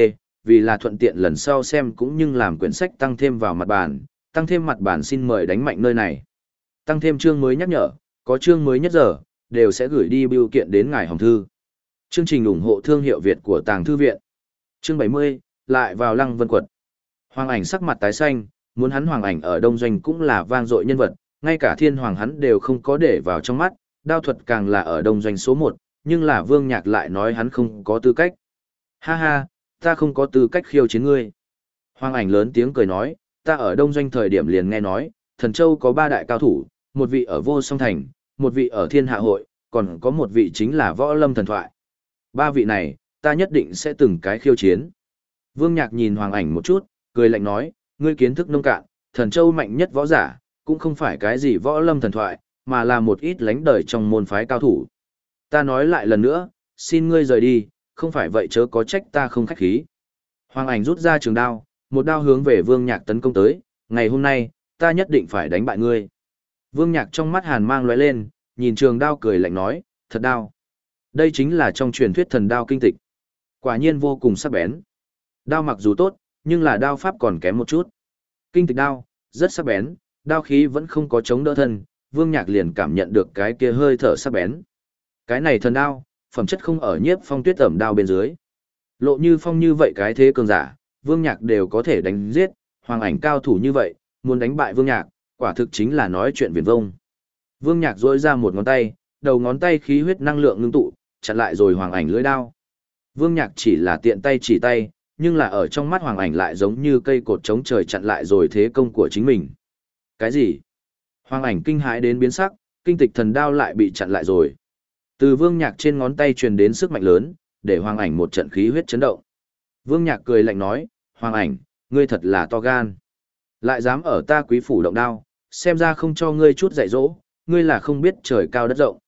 vì là thuận tiện lần sau xem cũng như làm quyển sách tăng thêm vào mặt bản, tăng thêm mặt bản xin mời đánh mạnh nơi này. Tăng thêm chương mới nhắc nhở, có chương mới nhất giờ, đều sẽ gửi đi biểu kiện đến ngài hồng thư. Chương trình ủng hộ thương hiệu Việt của Tàng Thư Viện. Chương 70, lại vào lăng vân quật. Hoàng ảnh sắc mặt tái xanh, muốn hắn hoàng ảnh ở đông doanh cũng là vang dội nhân vật, ngay cả thiên hoàng hắn đều không có để vào trong mắt, đao thuật càng là ở đông doanh số 1, nhưng là vương nhạc lại nói hắn không có tư cách. Ha ha, ta không có tư cách khiêu chiến ngươi. Hoàng ảnh lớn tiếng cười nói, ta ở đông doanh thời điểm liền nghe nói, thần châu có ba đại cao thủ, một vị ở vô song thành, một vị ở thiên hạ hội, còn có một vị chính là võ lâm thần thoại. Ba vị này, ta nhất định sẽ từng cái khiêu chiến. Vương Nhạc nhìn Hoàng ảnh một chút, cười lạnh nói, ngươi kiến thức nông cạn, thần châu mạnh nhất võ giả, cũng không phải cái gì võ lâm thần thoại, mà là một ít lánh đời trong môn phái cao thủ. Ta nói lại lần nữa, xin ngươi rời đi, không phải vậy chớ có trách ta không khách khí. Hoàng ảnh rút ra trường đao, một đao hướng về vương nhạc tấn công tới, ngày hôm nay, ta nhất định phải đánh bại ngươi. Vương nhạc trong mắt hàn mang lóe lên, nhìn trường đao cười lạnh nói, thật đao. Đây chính là trong truyền thuyết thần đao kinh tịch. Quả nhiên vô cùng sắc bén. Đao mặc dù tốt, nhưng là đao pháp còn kém một chút. Kinh tịch đao, rất sắc bén, đao khí vẫn không có chống đỡ thân, Vương Nhạc liền cảm nhận được cái kia hơi thở sắc bén. Cái này thần đao, phẩm chất không ở nhiếp phong tuyết ẩm đao bên dưới. Lộ như phong như vậy cái thế cường giả, Vương Nhạc đều có thể đánh giết, hoàng ảnh cao thủ như vậy, muốn đánh bại Vương Nhạc, quả thực chính là nói chuyện viển vông. Vương Nhạc rỗi ra một ngón tay, đầu ngón tay khí huyết năng lượng ngưng tụ, chặn lại rồi hoàng ảnh lưỡi đao. Vương Nhạc chỉ là tiện tay chỉ tay, nhưng là ở trong mắt hoàng ảnh lại giống như cây cột chống trời chặn lại rồi thế công của chính mình. Cái gì? Hoàng ảnh kinh hãi đến biến sắc, kinh tịch thần đao lại bị chặn lại rồi. Từ vương nhạc trên ngón tay truyền đến sức mạnh lớn, để hoàng ảnh một trận khí huyết chấn động. Vương nhạc cười lạnh nói, hoàng ảnh, ngươi thật là to gan. Lại dám ở ta quý phủ động đao, xem ra không cho ngươi chút dạy dỗ, ngươi là không biết trời cao đất rộng.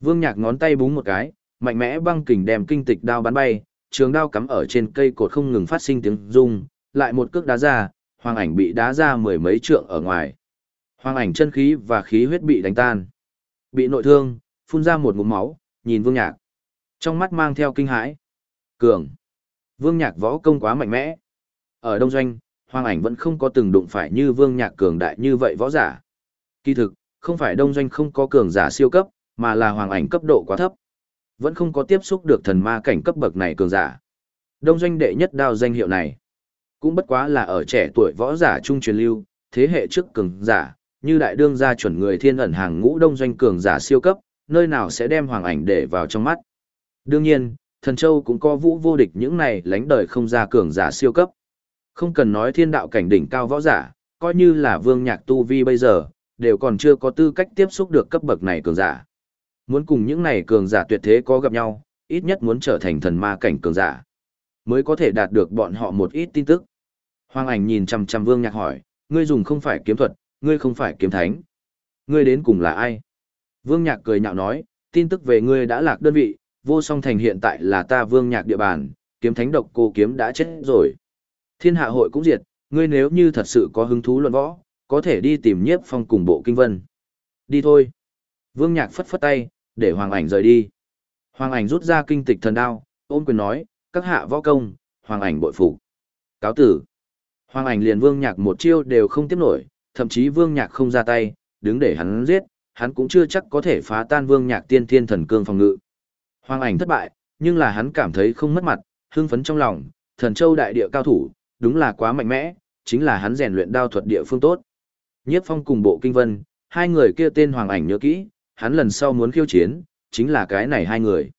Vương nhạc ngón tay búng một cái, mạnh mẽ băng kình đem kinh tịch đao bắn bay, trường đao cắm ở trên cây cột không ngừng phát sinh tiếng rung, lại một cước đá ra, hoàng ảnh bị đá ra mười mấy trượng ở ngoài. Hoàng ảnh chân khí và khí huyết bị đánh tan. Bị nội thương, phun ra một ngụm máu, nhìn Vương Nhạc. Trong mắt mang theo kinh hãi. Cường. Vương Nhạc võ công quá mạnh mẽ. Ở Đông Doanh, Hoàng ảnh vẫn không có từng đụng phải như Vương Nhạc cường đại như vậy võ giả. Kỳ thực, không phải Đông Doanh không có cường giả siêu cấp, mà là Hoàng ảnh cấp độ quá thấp. Vẫn không có tiếp xúc được thần ma cảnh cấp bậc này cường giả. Đông Doanh đệ nhất đao danh hiệu này. Cũng bất quá là ở trẻ tuổi võ giả trung truyền lưu, thế hệ trước cường giả, như đại đương gia chuẩn người thiên ẩn hàng ngũ đông doanh cường giả siêu cấp, nơi nào sẽ đem hoàng ảnh để vào trong mắt. Đương nhiên, thần châu cũng có vũ vô địch những này lánh đời không ra cường giả siêu cấp. Không cần nói thiên đạo cảnh đỉnh cao võ giả, coi như là vương nhạc tu vi bây giờ, đều còn chưa có tư cách tiếp xúc được cấp bậc này cường giả. Muốn cùng những này cường giả tuyệt thế có gặp nhau, ít nhất muốn trở thành thần ma cảnh cường giả, mới có thể đạt được bọn họ một ít tin tức. Hoàng ảnh nhìn chằm chằm vương nhạc hỏi, ngươi dùng không phải kiếm thuật, ngươi không phải kiếm thánh. Ngươi đến cùng là ai? Vương Nhạc cười nhạo nói, tin tức về ngươi đã lạc đơn vị, vô song thành hiện tại là ta Vương Nhạc địa bàn, kiếm thánh độc cô kiếm đã chết rồi. Thiên hạ hội cũng diệt, ngươi nếu như thật sự có hứng thú luận võ, có thể đi tìm nhiếp phong cùng bộ kinh vân. Đi thôi. Vương Nhạc phất phất tay, để Hoàng ảnh rời đi. Hoàng ảnh rút ra kinh tịch thần đao, ôm quyền nói, các hạ võ công, Hoàng ảnh bội phục. Cáo tử. Hoàng ảnh liền Vương Nhạc một chiêu đều không tiếp nổi, thậm chí Vương Nhạc không ra tay, đứng để hắn giết, hắn cũng chưa chắc có thể phá tan Vương Nhạc tiên thiên thần cương phòng ngự. Hoàng ảnh thất bại, nhưng là hắn cảm thấy không mất mặt, hưng phấn trong lòng, thần châu đại địa cao thủ, đúng là quá mạnh mẽ, chính là hắn rèn luyện đao thuật địa phương tốt. Nhiếp Phong cùng Bộ Kinh Vân, hai người kia tên Hoàng ảnh nhớ kỹ, hắn lần sau muốn khiêu chiến, chính là cái này hai người.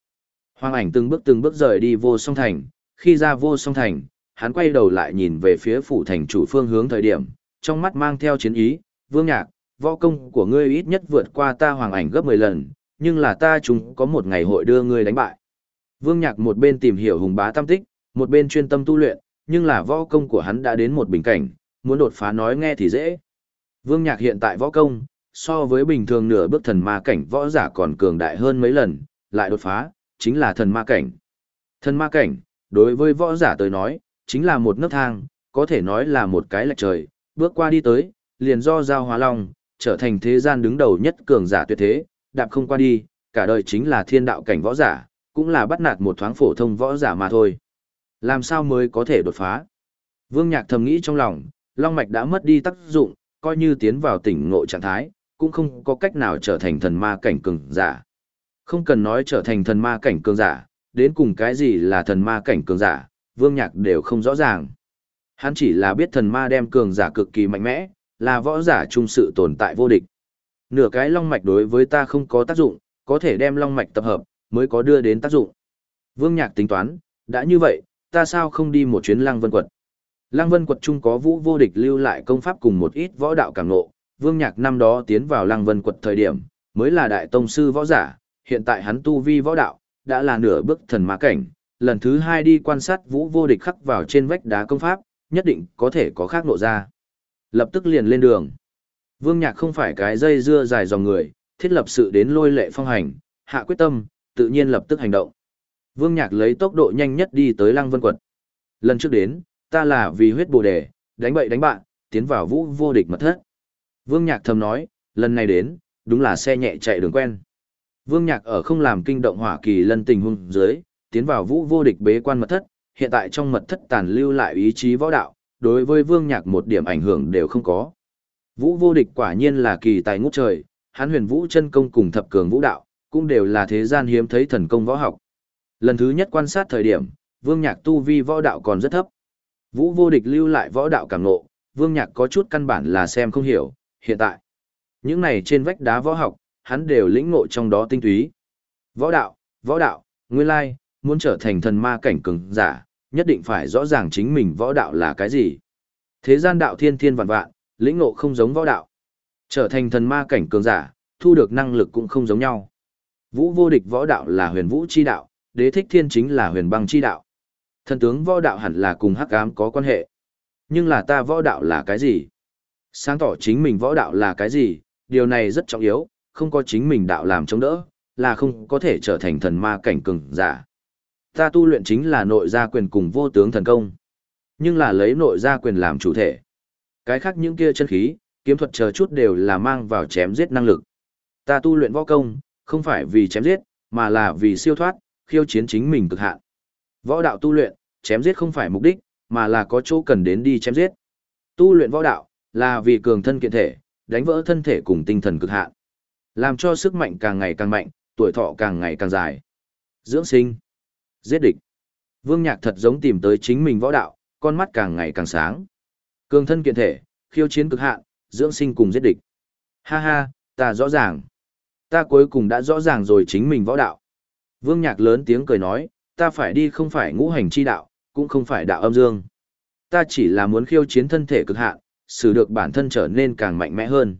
Hoàng ảnh từng bước từng bước rời đi vô song thành, khi ra vô song thành, hắn quay đầu lại nhìn về phía phủ thành chủ phương hướng thời điểm, trong mắt mang theo chiến ý, vương nhạc, võ công của ngươi ít nhất vượt qua ta hoàng ảnh gấp 10 lần, nhưng là ta chúng có một ngày hội đưa ngươi đánh bại. Vương nhạc một bên tìm hiểu hùng bá tam tích, một bên chuyên tâm tu luyện, nhưng là võ công của hắn đã đến một bình cảnh, muốn đột phá nói nghe thì dễ. Vương nhạc hiện tại võ công, so với bình thường nửa bước thần ma cảnh võ giả còn cường đại hơn mấy lần, lại đột phá, chính là thần ma cảnh. Thần ma cảnh, đối với võ giả tới nói, chính là một nấc thang, có thể nói là một cái lệch trời, bước qua đi tới, liền do giao hóa long, trở thành thế gian đứng đầu nhất cường giả tuyệt thế, đạp không qua đi, cả đời chính là thiên đạo cảnh võ giả, cũng là bắt nạt một thoáng phổ thông võ giả mà thôi. Làm sao mới có thể đột phá? Vương Nhạc thầm nghĩ trong lòng, long mạch đã mất đi tác dụng, coi như tiến vào tỉnh ngộ trạng thái, cũng không có cách nào trở thành thần ma cảnh cường giả. Không cần nói trở thành thần ma cảnh cường giả, đến cùng cái gì là thần ma cảnh cường giả, Vương Nhạc đều không rõ ràng. Hắn chỉ là biết thần ma đem cường giả cực kỳ mạnh mẽ, là võ giả trung sự tồn tại vô địch. Nửa cái long mạch đối với ta không có tác dụng, có thể đem long mạch tập hợp, mới có đưa đến tác dụng. Vương Nhạc tính toán, đã như vậy, ta sao không đi một chuyến Lăng Vân Quật? Lăng Vân Quật trung có vũ vô địch lưu lại công pháp cùng một ít võ đạo càng ngộ, Vương Nhạc năm đó tiến vào Lăng Vân Quật thời điểm, mới là đại tông sư võ giả, hiện tại hắn tu vi võ đạo, đã là nửa bước thần ma cảnh, lần thứ hai đi quan sát vũ vô địch khắc vào trên vách đá công pháp, nhất định có thể có khác nộ ra. Lập tức liền lên đường. Vương Nhạc không phải cái dây dưa dài dòng người, thiết lập sự đến lôi lệ phong hành, hạ quyết tâm, tự nhiên lập tức hành động. Vương Nhạc lấy tốc độ nhanh nhất đi tới Lăng Vân Quật. Lần trước đến, ta là vì huyết bồ đề, đánh bậy đánh bạn, tiến vào vũ vô địch mật thất. Vương Nhạc thầm nói, lần này đến, đúng là xe nhẹ chạy đường quen. Vương Nhạc ở không làm kinh động hỏa kỳ lân tình huống dưới, tiến vào vũ vô địch bế quan mật thất, hiện tại trong mật thất tàn lưu lại ý chí võ đạo, đối với Vương Nhạc một điểm ảnh hưởng đều không có. Vũ vô địch quả nhiên là kỳ tài ngút trời, hắn huyền vũ chân công cùng thập cường vũ đạo, cũng đều là thế gian hiếm thấy thần công võ học. Lần thứ nhất quan sát thời điểm, Vương Nhạc tu vi võ đạo còn rất thấp. Vũ vô địch lưu lại võ đạo cảm ngộ, Vương Nhạc có chút căn bản là xem không hiểu, hiện tại. Những này trên vách đá võ học, hắn đều lĩnh ngộ trong đó tinh túy. Võ đạo, võ đạo, nguyên lai, muốn trở thành thần ma cảnh cường giả, nhất định phải rõ ràng chính mình võ đạo là cái gì. Thế gian đạo thiên thiên vạn vạn, lĩnh ngộ không giống võ đạo. Trở thành thần ma cảnh cường giả, thu được năng lực cũng không giống nhau. Vũ vô địch võ đạo là huyền vũ chi đạo, đế thích thiên chính là huyền băng chi đạo. Thần tướng võ đạo hẳn là cùng hắc ám có quan hệ. Nhưng là ta võ đạo là cái gì? Sáng tỏ chính mình võ đạo là cái gì, điều này rất trọng yếu, không có chính mình đạo làm chống đỡ, là không có thể trở thành thần ma cảnh cường giả. Ta tu luyện chính là nội gia quyền cùng vô tướng thần công. Nhưng là lấy nội gia quyền làm chủ thể. Cái khác những kia chân khí, kiếm thuật chờ chút đều là mang vào chém giết năng lực. Ta tu luyện võ công, không phải vì chém giết, mà là vì siêu thoát, khiêu chiến chính mình cực hạn. Võ đạo tu luyện, chém giết không phải mục đích, mà là có chỗ cần đến đi chém giết. Tu luyện võ đạo, là vì cường thân kiện thể, đánh vỡ thân thể cùng tinh thần cực hạn. Làm cho sức mạnh càng ngày càng mạnh, tuổi thọ càng ngày càng dài. Dưỡng sinh, giết địch. Vương Nhạc thật giống tìm tới chính mình võ đạo, con mắt càng ngày càng sáng. Cường thân kiện thể, khiêu chiến cực hạn, dưỡng sinh cùng giết địch. Ha ha, ta rõ ràng. Ta cuối cùng đã rõ ràng rồi chính mình võ đạo. Vương Nhạc lớn tiếng cười nói, ta phải đi không phải ngũ hành chi đạo, cũng không phải đạo âm dương. Ta chỉ là muốn khiêu chiến thân thể cực hạn, xử được bản thân trở nên càng mạnh mẽ hơn.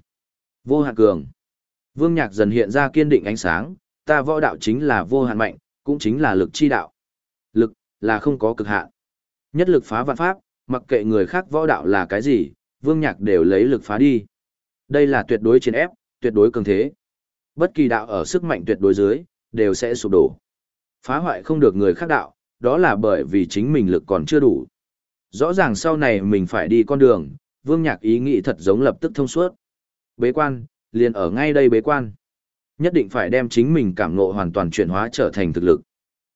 Vô hạn cường. Vương Nhạc dần hiện ra kiên định ánh sáng, ta võ đạo chính là vô hạn mạnh, cũng chính là lực chi đạo. Lực, là không có cực hạn. Nhất lực phá vạn pháp, mặc kệ người khác võ đạo là cái gì, Vương Nhạc đều lấy lực phá đi. Đây là tuyệt đối chiến ép, tuyệt đối cường thế. Bất kỳ đạo ở sức mạnh tuyệt đối dưới, đều sẽ sụp đổ. Phá hoại không được người khác đạo, đó là bởi vì chính mình lực còn chưa đủ. Rõ ràng sau này mình phải đi con đường, Vương Nhạc ý nghĩ thật giống lập tức thông suốt. Bế quan, liền ở ngay đây bế quan. Nhất định phải đem chính mình cảm ngộ hoàn toàn chuyển hóa trở thành thực lực.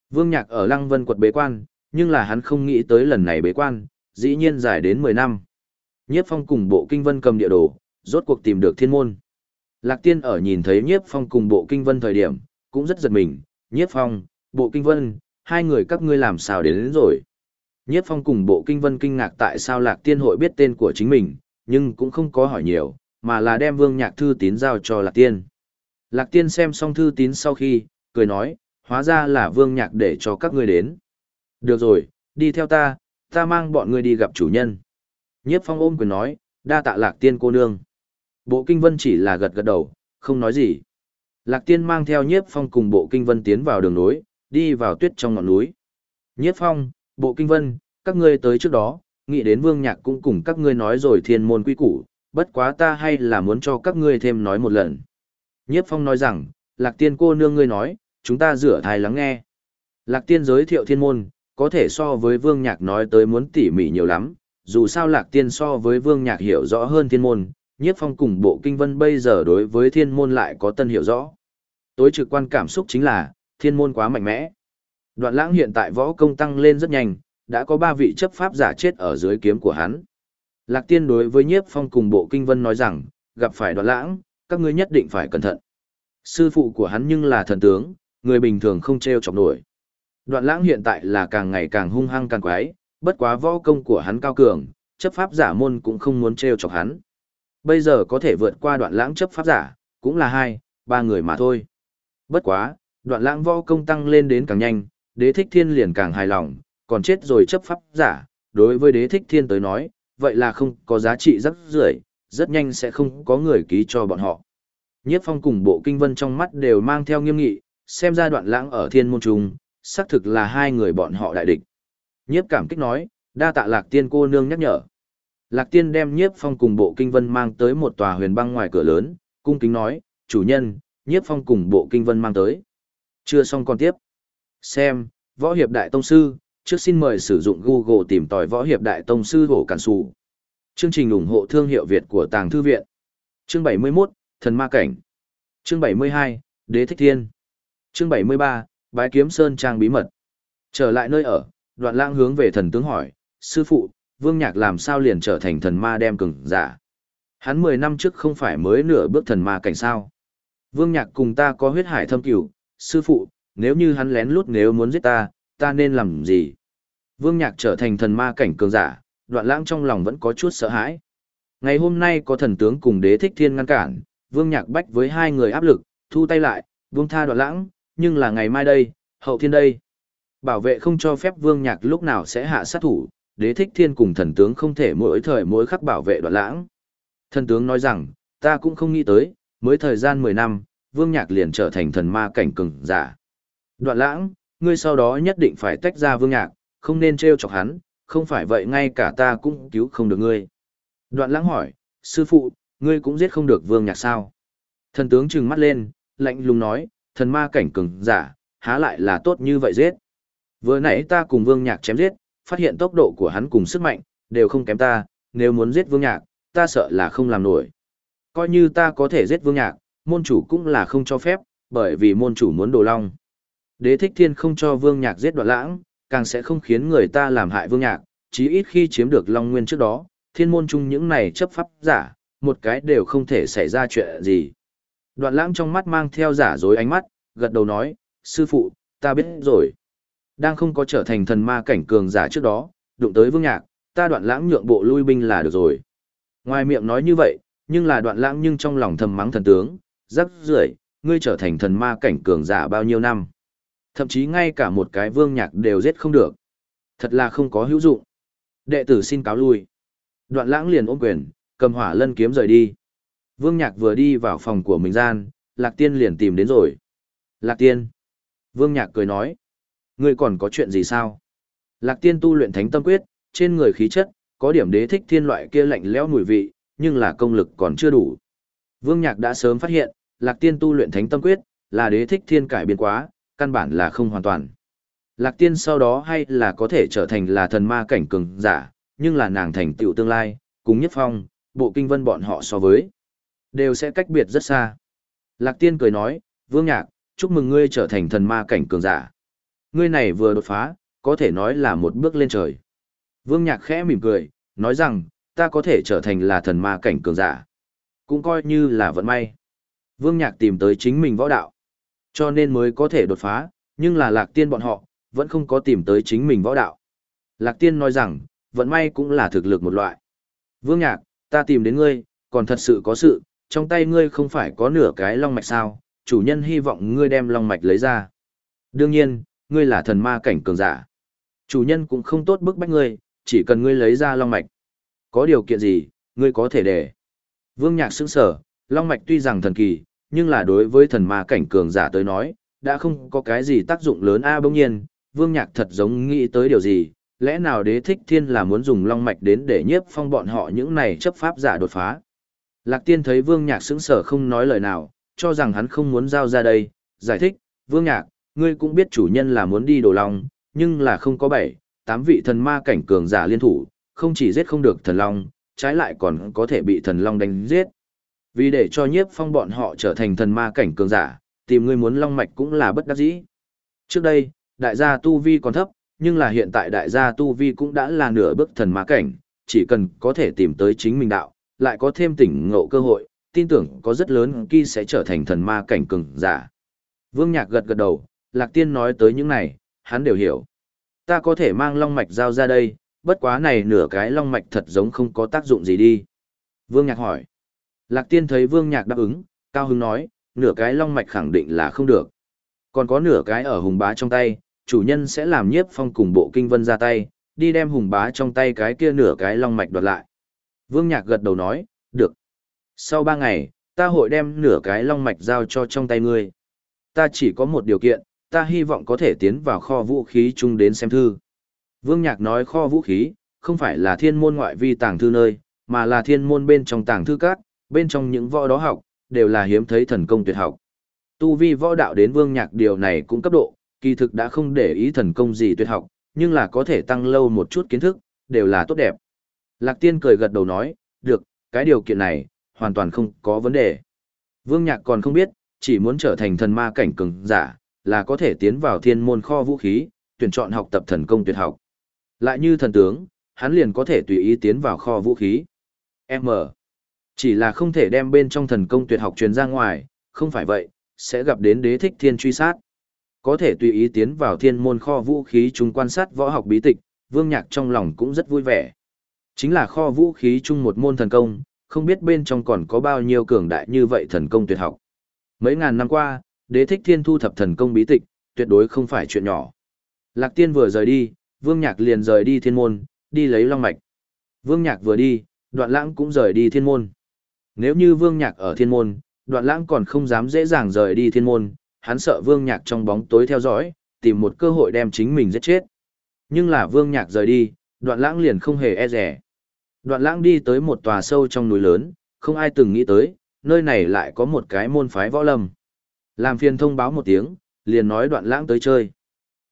Vương Nhạc ở Lăng Vân quật bế quan, nhưng là hắn không nghĩ tới lần này bế quan, dĩ nhiên dài đến 10 năm. Nhiếp Phong cùng bộ kinh vân cầm địa đồ, rốt cuộc tìm được thiên môn. Lạc Tiên ở nhìn thấy Nhiếp Phong cùng bộ kinh vân thời điểm, cũng rất giật mình, Nhiếp Phong, bộ kinh vân, hai người các ngươi làm sao đến, đến rồi. Nhiếp Phong cùng bộ kinh vân kinh ngạc tại sao Lạc Tiên hội biết tên của chính mình, nhưng cũng không có hỏi nhiều, mà là đem vương nhạc thư tín giao cho Lạc Tiên. Lạc Tiên xem xong thư tín sau khi, cười nói, hóa ra là vương nhạc để cho các ngươi đến. Được rồi, đi theo ta, ta mang bọn ngươi đi gặp chủ nhân. Nhiếp Phong ôm quyền nói, đa tạ Lạc Tiên cô nương. Bộ kinh vân chỉ là gật gật đầu, không nói gì. Lạc Tiên mang theo Nhiếp Phong cùng bộ kinh vân tiến vào đường núi, đi vào tuyết trong ngọn núi. Nhiếp Phong, bộ kinh vân, các ngươi tới trước đó, nghĩ đến Vương Nhạc cũng cùng các ngươi nói rồi thiên môn quy củ, bất quá ta hay là muốn cho các ngươi thêm nói một lần. Nhiếp Phong nói rằng, Lạc Tiên cô nương ngươi nói, chúng ta rửa thai lắng nghe. Lạc Tiên giới thiệu thiên môn, có thể so với Vương Nhạc nói tới muốn tỉ mỉ nhiều lắm, dù sao Lạc Tiên so với Vương Nhạc hiểu rõ hơn thiên môn, Nhiếp Phong cùng bộ kinh vân bây giờ đối với thiên môn lại có tân hiểu rõ. Tối trực quan cảm xúc chính là, thiên môn quá mạnh mẽ. Đoạn lãng hiện tại võ công tăng lên rất nhanh, đã có ba vị chấp pháp giả chết ở dưới kiếm của hắn. Lạc tiên đối với nhiếp phong cùng bộ kinh vân nói rằng, gặp phải đoạn lãng, các ngươi nhất định phải cẩn thận. Sư phụ của hắn nhưng là thần tướng, người bình thường không treo chọc nổi. Đoạn lãng hiện tại là càng ngày càng hung hăng càng quái, bất quá võ công của hắn cao cường, chấp pháp giả môn cũng không muốn treo chọc hắn. Bây giờ có thể vượt qua đoạn lãng chấp pháp giả, cũng là hai, ba người mà thôi. Bất quá, đoạn lãng võ công tăng lên đến càng nhanh, đế thích thiên liền càng hài lòng, còn chết rồi chấp pháp giả, đối với đế thích thiên tới nói, vậy là không có giá trị rất rưởi, rất nhanh sẽ không có người ký cho bọn họ. Nhiếp phong cùng bộ kinh vân trong mắt đều mang theo nghiêm nghị, xem ra đoạn lãng ở thiên môn trung, xác thực là hai người bọn họ đại địch. Nhiếp cảm kích nói, đa tạ lạc tiên cô nương nhắc nhở. Lạc tiên đem nhiếp phong cùng bộ kinh vân mang tới một tòa huyền băng ngoài cửa lớn, cung kính nói, chủ nhân, nhiếp phong cùng bộ kinh vân mang tới. Chưa xong còn tiếp. Xem, võ hiệp đại tông sư, trước xin mời sử dụng Google tìm tòi võ hiệp đại tông sư hổ cản sủ. Chương trình ủng hộ thương hiệu Việt của Tàng Thư Viện. Chương 71, Thần Ma Cảnh. Chương 72, Đế Thích Thiên. Chương 73, Bái Kiếm Sơn Trang Bí Mật. Trở lại nơi ở, đoạn lãng hướng về thần tướng hỏi, sư phụ, vương nhạc làm sao liền trở thành thần ma đem cường giả. Hắn 10 năm trước không phải mới nửa bước thần ma cảnh sao. Vương nhạc cùng ta có huyết hải thâm cửu, sư phụ, nếu như hắn lén lút nếu muốn giết ta, ta nên làm gì? Vương nhạc trở thành thần ma cảnh cường giả, đoạn lãng trong lòng vẫn có chút sợ hãi. Ngày hôm nay có thần tướng cùng đế thích thiên ngăn cản, vương nhạc bách với hai người áp lực, thu tay lại, vương tha đoạn lãng, nhưng là ngày mai đây, hậu thiên đây. Bảo vệ không cho phép vương nhạc lúc nào sẽ hạ sát thủ, đế thích thiên cùng thần tướng không thể mỗi thời mỗi khắc bảo vệ đoạn lãng. Thần tướng nói rằng, ta cũng không nghĩ tới, mới thời gian 10 năm, vương nhạc liền trở thành thần ma cảnh cường giả. Đoạn lãng, ngươi sau đó nhất định phải tách ra vương nhạc, không nên trêu chọc hắn, không phải vậy ngay cả ta cũng cứu không được ngươi. Đoạn lãng hỏi, sư phụ, ngươi cũng giết không được vương nhạc sao? Thần tướng trừng mắt lên, lạnh lùng nói, thần ma cảnh cường giả, há lại là tốt như vậy giết. Vừa nãy ta cùng vương nhạc chém giết, phát hiện tốc độ của hắn cùng sức mạnh, đều không kém ta, nếu muốn giết vương nhạc, ta sợ là không làm nổi. Coi như ta có thể giết vương nhạc, môn chủ cũng là không cho phép, bởi vì môn chủ muốn đồ long. Đế thích thiên không cho vương nhạc giết đoạn lãng, càng sẽ không khiến người ta làm hại vương nhạc, chí ít khi chiếm được long nguyên trước đó, thiên môn chung những này chấp pháp giả, một cái đều không thể xảy ra chuyện gì. Đoạn lãng trong mắt mang theo giả dối ánh mắt, gật đầu nói, sư phụ, ta biết rồi. Đang không có trở thành thần ma cảnh cường giả trước đó, đụng tới vương nhạc, ta đoạn lãng nhượng bộ lui binh là được rồi. Ngoài miệng nói như vậy, nhưng là đoạn lãng nhưng trong lòng thầm mắng thần tướng, rắc rưởi ngươi trở thành thần ma cảnh cường giả bao nhiêu năm. Thậm chí ngay cả một cái vương nhạc đều giết không được. Thật là không có hữu dụng. Đệ tử xin cáo lui. Đoạn lãng liền ôm quyền, cầm hỏa lân kiếm rời đi. Vương nhạc vừa đi vào phòng của mình gian, lạc tiên liền tìm đến rồi. Lạc tiên. Vương nhạc cười nói. Ngươi còn có chuyện gì sao? Lạc tiên tu luyện thánh tâm quyết, trên người khí chất, có điểm đế thích thiên loại kia lạnh lẽo mùi vị, nhưng là công lực còn chưa đủ. Vương nhạc đã sớm phát hiện, lạc tiên tu luyện thánh tâm quyết, là đế thích thiên cải biến quá, căn bản là không hoàn toàn. Lạc tiên sau đó hay là có thể trở thành là thần ma cảnh cường giả, nhưng là nàng thành tựu tương lai, cùng nhất phong, bộ kinh vân bọn họ so với, đều sẽ cách biệt rất xa. Lạc tiên cười nói, vương nhạc, chúc mừng ngươi trở thành thần ma cảnh cường giả. Ngươi này vừa đột phá, có thể nói là một bước lên trời. Vương nhạc khẽ mỉm cười, nói rằng, ta có thể trở thành là thần ma cảnh cường giả. Cũng coi như là vận may. Vương nhạc tìm tới chính mình võ đạo. Cho nên mới có thể đột phá, nhưng là lạc tiên bọn họ, vẫn không có tìm tới chính mình võ đạo. Lạc tiên nói rằng, vận may cũng là thực lực một loại. Vương nhạc, ta tìm đến ngươi, còn thật sự có sự, trong tay ngươi không phải có nửa cái long mạch sao, chủ nhân hy vọng ngươi đem long mạch lấy ra. Đương nhiên, ngươi là thần ma cảnh cường giả. Chủ nhân cũng không tốt bức bách ngươi, chỉ cần ngươi lấy ra long mạch. Có điều kiện gì, ngươi có thể để. Vương nhạc sững sở, long mạch tuy rằng thần kỳ, nhưng là đối với thần ma cảnh cường giả tới nói, đã không có cái gì tác dụng lớn a bỗng nhiên, Vương Nhạc thật giống nghĩ tới điều gì, lẽ nào đế thích thiên là muốn dùng long mạch đến để nhiếp phong bọn họ những này chấp pháp giả đột phá. Lạc tiên thấy Vương Nhạc sững sở không nói lời nào, cho rằng hắn không muốn giao ra đây, giải thích, Vương Nhạc, ngươi cũng biết chủ nhân là muốn đi đồ long, nhưng là không có bảy, tám vị thần ma cảnh cường giả liên thủ, không chỉ giết không được thần long, trái lại còn có thể bị thần long đánh giết. Vì để cho nhiếp phong bọn họ trở thành thần ma cảnh cường giả, tìm ngươi muốn long mạch cũng là bất đắc dĩ. Trước đây, đại gia Tu Vi còn thấp, nhưng là hiện tại đại gia Tu Vi cũng đã là nửa bước thần ma cảnh, chỉ cần có thể tìm tới chính mình đạo, lại có thêm tỉnh ngộ cơ hội, tin tưởng có rất lớn khi sẽ trở thành thần ma cảnh cường giả. Vương Nhạc gật gật đầu, Lạc Tiên nói tới những này, hắn đều hiểu. Ta có thể mang long mạch giao ra đây, bất quá này nửa cái long mạch thật giống không có tác dụng gì đi. Vương Nhạc hỏi. Lạc Tiên thấy Vương Nhạc đáp ứng, cao Hưng nói, nửa cái long mạch khẳng định là không được. Còn có nửa cái ở hùng bá trong tay, chủ nhân sẽ làm nhiếp phong cùng bộ kinh vân ra tay, đi đem hùng bá trong tay cái kia nửa cái long mạch đoạt lại. Vương Nhạc gật đầu nói, được. Sau ba ngày, ta hội đem nửa cái long mạch giao cho trong tay ngươi. Ta chỉ có một điều kiện, ta hy vọng có thể tiến vào kho vũ khí chung đến xem thư. Vương Nhạc nói kho vũ khí, không phải là thiên môn ngoại vi tàng thư nơi, mà là thiên môn bên trong tàng thư các, bên trong những võ đó học, đều là hiếm thấy thần công tuyệt học. Tu vi võ đạo đến vương nhạc điều này cũng cấp độ, kỳ thực đã không để ý thần công gì tuyệt học, nhưng là có thể tăng lâu một chút kiến thức, đều là tốt đẹp. Lạc tiên cười gật đầu nói, được, cái điều kiện này, hoàn toàn không có vấn đề. Vương nhạc còn không biết, chỉ muốn trở thành thần ma cảnh cường giả, là có thể tiến vào thiên môn kho vũ khí, tuyển chọn học tập thần công tuyệt học. Lại như thần tướng, hắn liền có thể tùy ý tiến vào kho vũ khí. M. Chỉ là không thể đem bên trong thần công tuyệt học truyền ra ngoài, không phải vậy, sẽ gặp đến đế thích thiên truy sát. Có thể tùy ý tiến vào thiên môn kho vũ khí chúng quan sát võ học bí tịch, vương nhạc trong lòng cũng rất vui vẻ. Chính là kho vũ khí chung một môn thần công, không biết bên trong còn có bao nhiêu cường đại như vậy thần công tuyệt học. Mấy ngàn năm qua, đế thích thiên thu thập thần công bí tịch, tuyệt đối không phải chuyện nhỏ. Lạc tiên vừa rời đi, vương nhạc liền rời đi thiên môn, đi lấy long mạch. Vương nhạc vừa đi, đoạn lãng cũng rời đi thiên môn. Nếu như vương nhạc ở thiên môn, đoạn lãng còn không dám dễ dàng rời đi thiên môn, hắn sợ vương nhạc trong bóng tối theo dõi, tìm một cơ hội đem chính mình giết chết. Nhưng là vương nhạc rời đi, đoạn lãng liền không hề e rẻ. Đoạn lãng đi tới một tòa sâu trong núi lớn, không ai từng nghĩ tới, nơi này lại có một cái môn phái võ lâm. Làm phiền thông báo một tiếng, liền nói đoạn lãng tới chơi.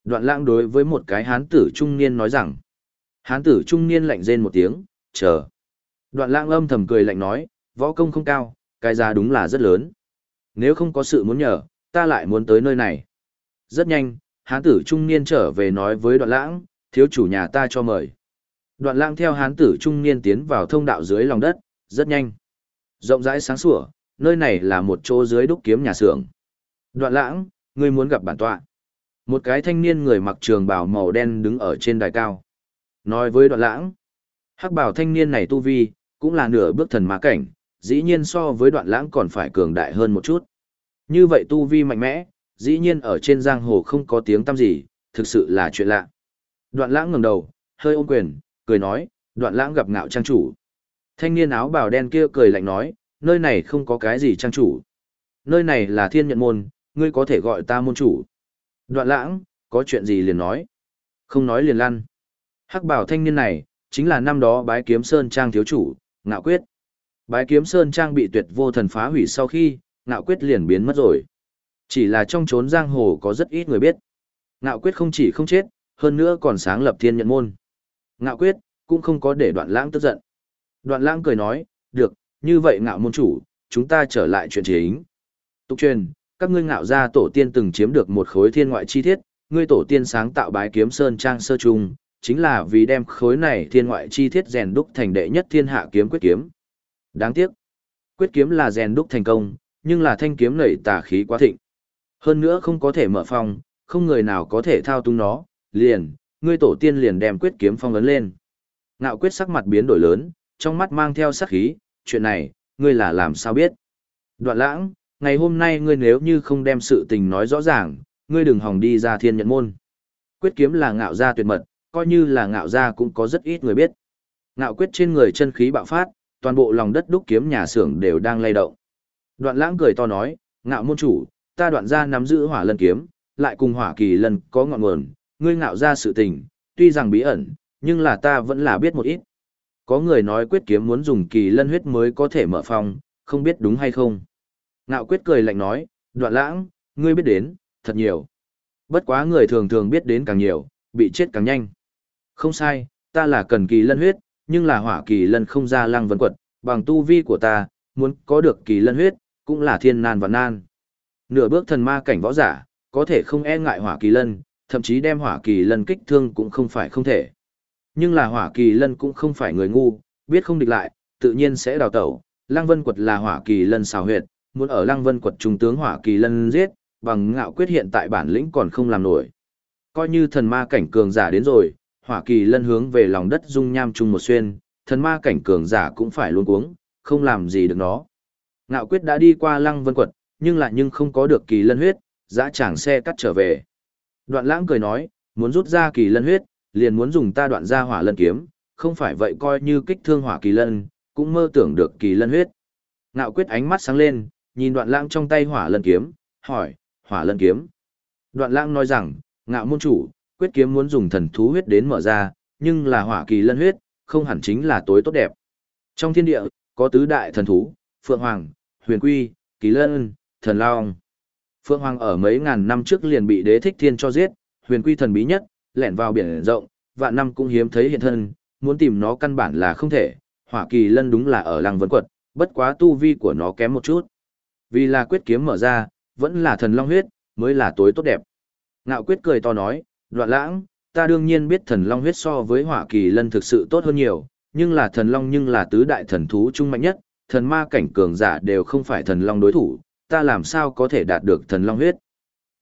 Đoạn lãng đối với một cái hán tử trung niên nói rằng, hán tử trung niên lạnh rên một tiếng, chờ. Đoạn lãng âm thầm cười lạnh nói, võ công không cao, cái giá đúng là rất lớn. Nếu không có sự muốn nhờ, ta lại muốn tới nơi này. Rất nhanh, hán tử trung niên trở về nói với đoạn lãng, thiếu chủ nhà ta cho mời. Đoạn lãng theo hán tử trung niên tiến vào thông đạo dưới lòng đất, rất nhanh. Rộng rãi sáng sủa, nơi này là một chỗ dưới đúc kiếm nhà xưởng. Đoạn lãng, ngươi muốn gặp bản tọa. Một cái thanh niên người mặc trường bào màu đen đứng ở trên đài cao. Nói với đoạn lãng, hắc bảo thanh niên này tu vi, cũng là nửa bước thần ma cảnh, dĩ nhiên so với đoạn lãng còn phải cường đại hơn một chút. Như vậy tu vi mạnh mẽ, dĩ nhiên ở trên giang hồ không có tiếng tăm gì, thực sự là chuyện lạ. Đoạn lãng ngẩng đầu, hơi ôm quyền, cười nói, đoạn lãng gặp ngạo trang chủ. Thanh niên áo bào đen kia cười lạnh nói, nơi này không có cái gì trang chủ. Nơi này là thiên nhận môn, ngươi có thể gọi ta môn chủ. Đoạn lãng, có chuyện gì liền nói. Không nói liền lăn. Hắc bảo thanh niên này, chính là năm đó bái kiếm sơn trang thiếu chủ, ngạo quyết. Bái kiếm sơn trang bị tuyệt vô thần phá hủy sau khi, ngạo quyết liền biến mất rồi. Chỉ là trong chốn giang hồ có rất ít người biết. Ngạo quyết không chỉ không chết, hơn nữa còn sáng lập thiên nhận môn. Ngạo quyết, cũng không có để đoạn lãng tức giận. Đoạn lãng cười nói, được, như vậy ngạo môn chủ, chúng ta trở lại chuyện chính. Tục truyền, các ngươi ngạo gia tổ tiên từng chiếm được một khối thiên ngoại chi thiết, ngươi tổ tiên sáng tạo bái kiếm sơn trang sơ trung, chính là vì đem khối này thiên ngoại chi thiết rèn đúc thành đệ nhất thiên hạ kiếm quyết kiếm. Đáng tiếc, quyết kiếm là rèn đúc thành công, nhưng là thanh kiếm nảy tà khí quá thịnh. Hơn nữa không có thể mở phong, không người nào có thể thao túng nó, liền, ngươi tổ tiên liền đem quyết kiếm phong ấn lên. Ngạo quyết sắc mặt biến đổi lớn, trong mắt mang theo sắc khí, chuyện này, ngươi là làm sao biết. Đoạn lãng, ngày hôm nay ngươi nếu như không đem sự tình nói rõ ràng, ngươi đừng hòng đi ra thiên nhận môn. Quyết kiếm là ngạo gia tuyệt mật, coi như là ngạo gia cũng có rất ít người biết. Ngạo quyết trên người chân khí bạo phát, toàn bộ lòng đất đúc kiếm nhà xưởng đều đang lay động. Đoạn lãng cười to nói, ngạo môn chủ, ta đoạn gia nắm giữ hỏa lân kiếm, lại cùng hỏa kỳ lân có ngọn nguồn, ngươi ngạo gia sự tình, tuy rằng bí ẩn, nhưng là ta vẫn là biết một ít. Có người nói quyết kiếm muốn dùng kỳ lân huyết mới có thể mở phòng, không biết đúng hay không. Ngạo quyết cười lạnh nói, đoạn lãng, ngươi biết đến, thật nhiều. Bất quá người thường thường biết đến càng nhiều, bị chết càng nhanh. Không sai, ta là cần kỳ lân huyết, nhưng là hỏa kỳ lân không ra lăng vấn quật, bằng tu vi của ta, muốn có được kỳ lân huyết, cũng là thiên nan và nan. Nửa bước thần ma cảnh võ giả, có thể không e ngại hỏa kỳ lân, thậm chí đem hỏa kỳ lân kích thương cũng không phải không thể. Nhưng là hỏa kỳ lân cũng không phải người ngu, biết không địch lại, tự nhiên sẽ đào tẩu. Lăng Vân Quật là hỏa kỳ lân xào huyệt, muốn ở Lăng Vân Quật trung tướng hỏa kỳ lân giết, bằng ngạo quyết hiện tại bản lĩnh còn không làm nổi. Coi như thần ma cảnh cường giả đến rồi, hỏa kỳ lân hướng về lòng đất dung nham trung một xuyên, thần ma cảnh cường giả cũng phải luôn cuống, không làm gì được nó. Ngạo quyết đã đi qua Lăng Vân Quật, nhưng lại nhưng không có được kỳ lân huyết, dã tràng xe cắt trở về. Đoạn lãng cười nói, muốn rút ra kỳ lân huyết, liền muốn dùng ta đoạn ra hỏa lân kiếm, không phải vậy coi như kích thương hỏa kỳ lân, cũng mơ tưởng được kỳ lân huyết. Ngạo quyết ánh mắt sáng lên, nhìn đoạn lãng trong tay hỏa lân kiếm, hỏi, hỏa lân kiếm. Đoạn lãng nói rằng, ngạo môn chủ, quyết kiếm muốn dùng thần thú huyết đến mở ra, nhưng là hỏa kỳ lân huyết, không hẳn chính là tối tốt đẹp. Trong thiên địa, có tứ đại thần thú, Phượng Hoàng, Huyền Quy, Kỳ Lân, Thần Long. Phượng Hoàng ở mấy ngàn năm trước liền bị đế thích thiên cho giết, huyền quy thần bí nhất, lẻn vào biển rộng, vạn năm cũng hiếm thấy hiện thân, muốn tìm nó căn bản là không thể, hỏa kỳ lân đúng là ở làng vân quật, bất quá tu vi của nó kém một chút. Vì là quyết kiếm mở ra, vẫn là thần long huyết, mới là tối tốt đẹp. Ngạo quyết cười to nói, đoạn lãng, ta đương nhiên biết thần long huyết so với hỏa kỳ lân thực sự tốt hơn nhiều, nhưng là thần long nhưng là tứ đại thần thú trung mạnh nhất, thần ma cảnh cường giả đều không phải thần long đối thủ, ta làm sao có thể đạt được thần long huyết.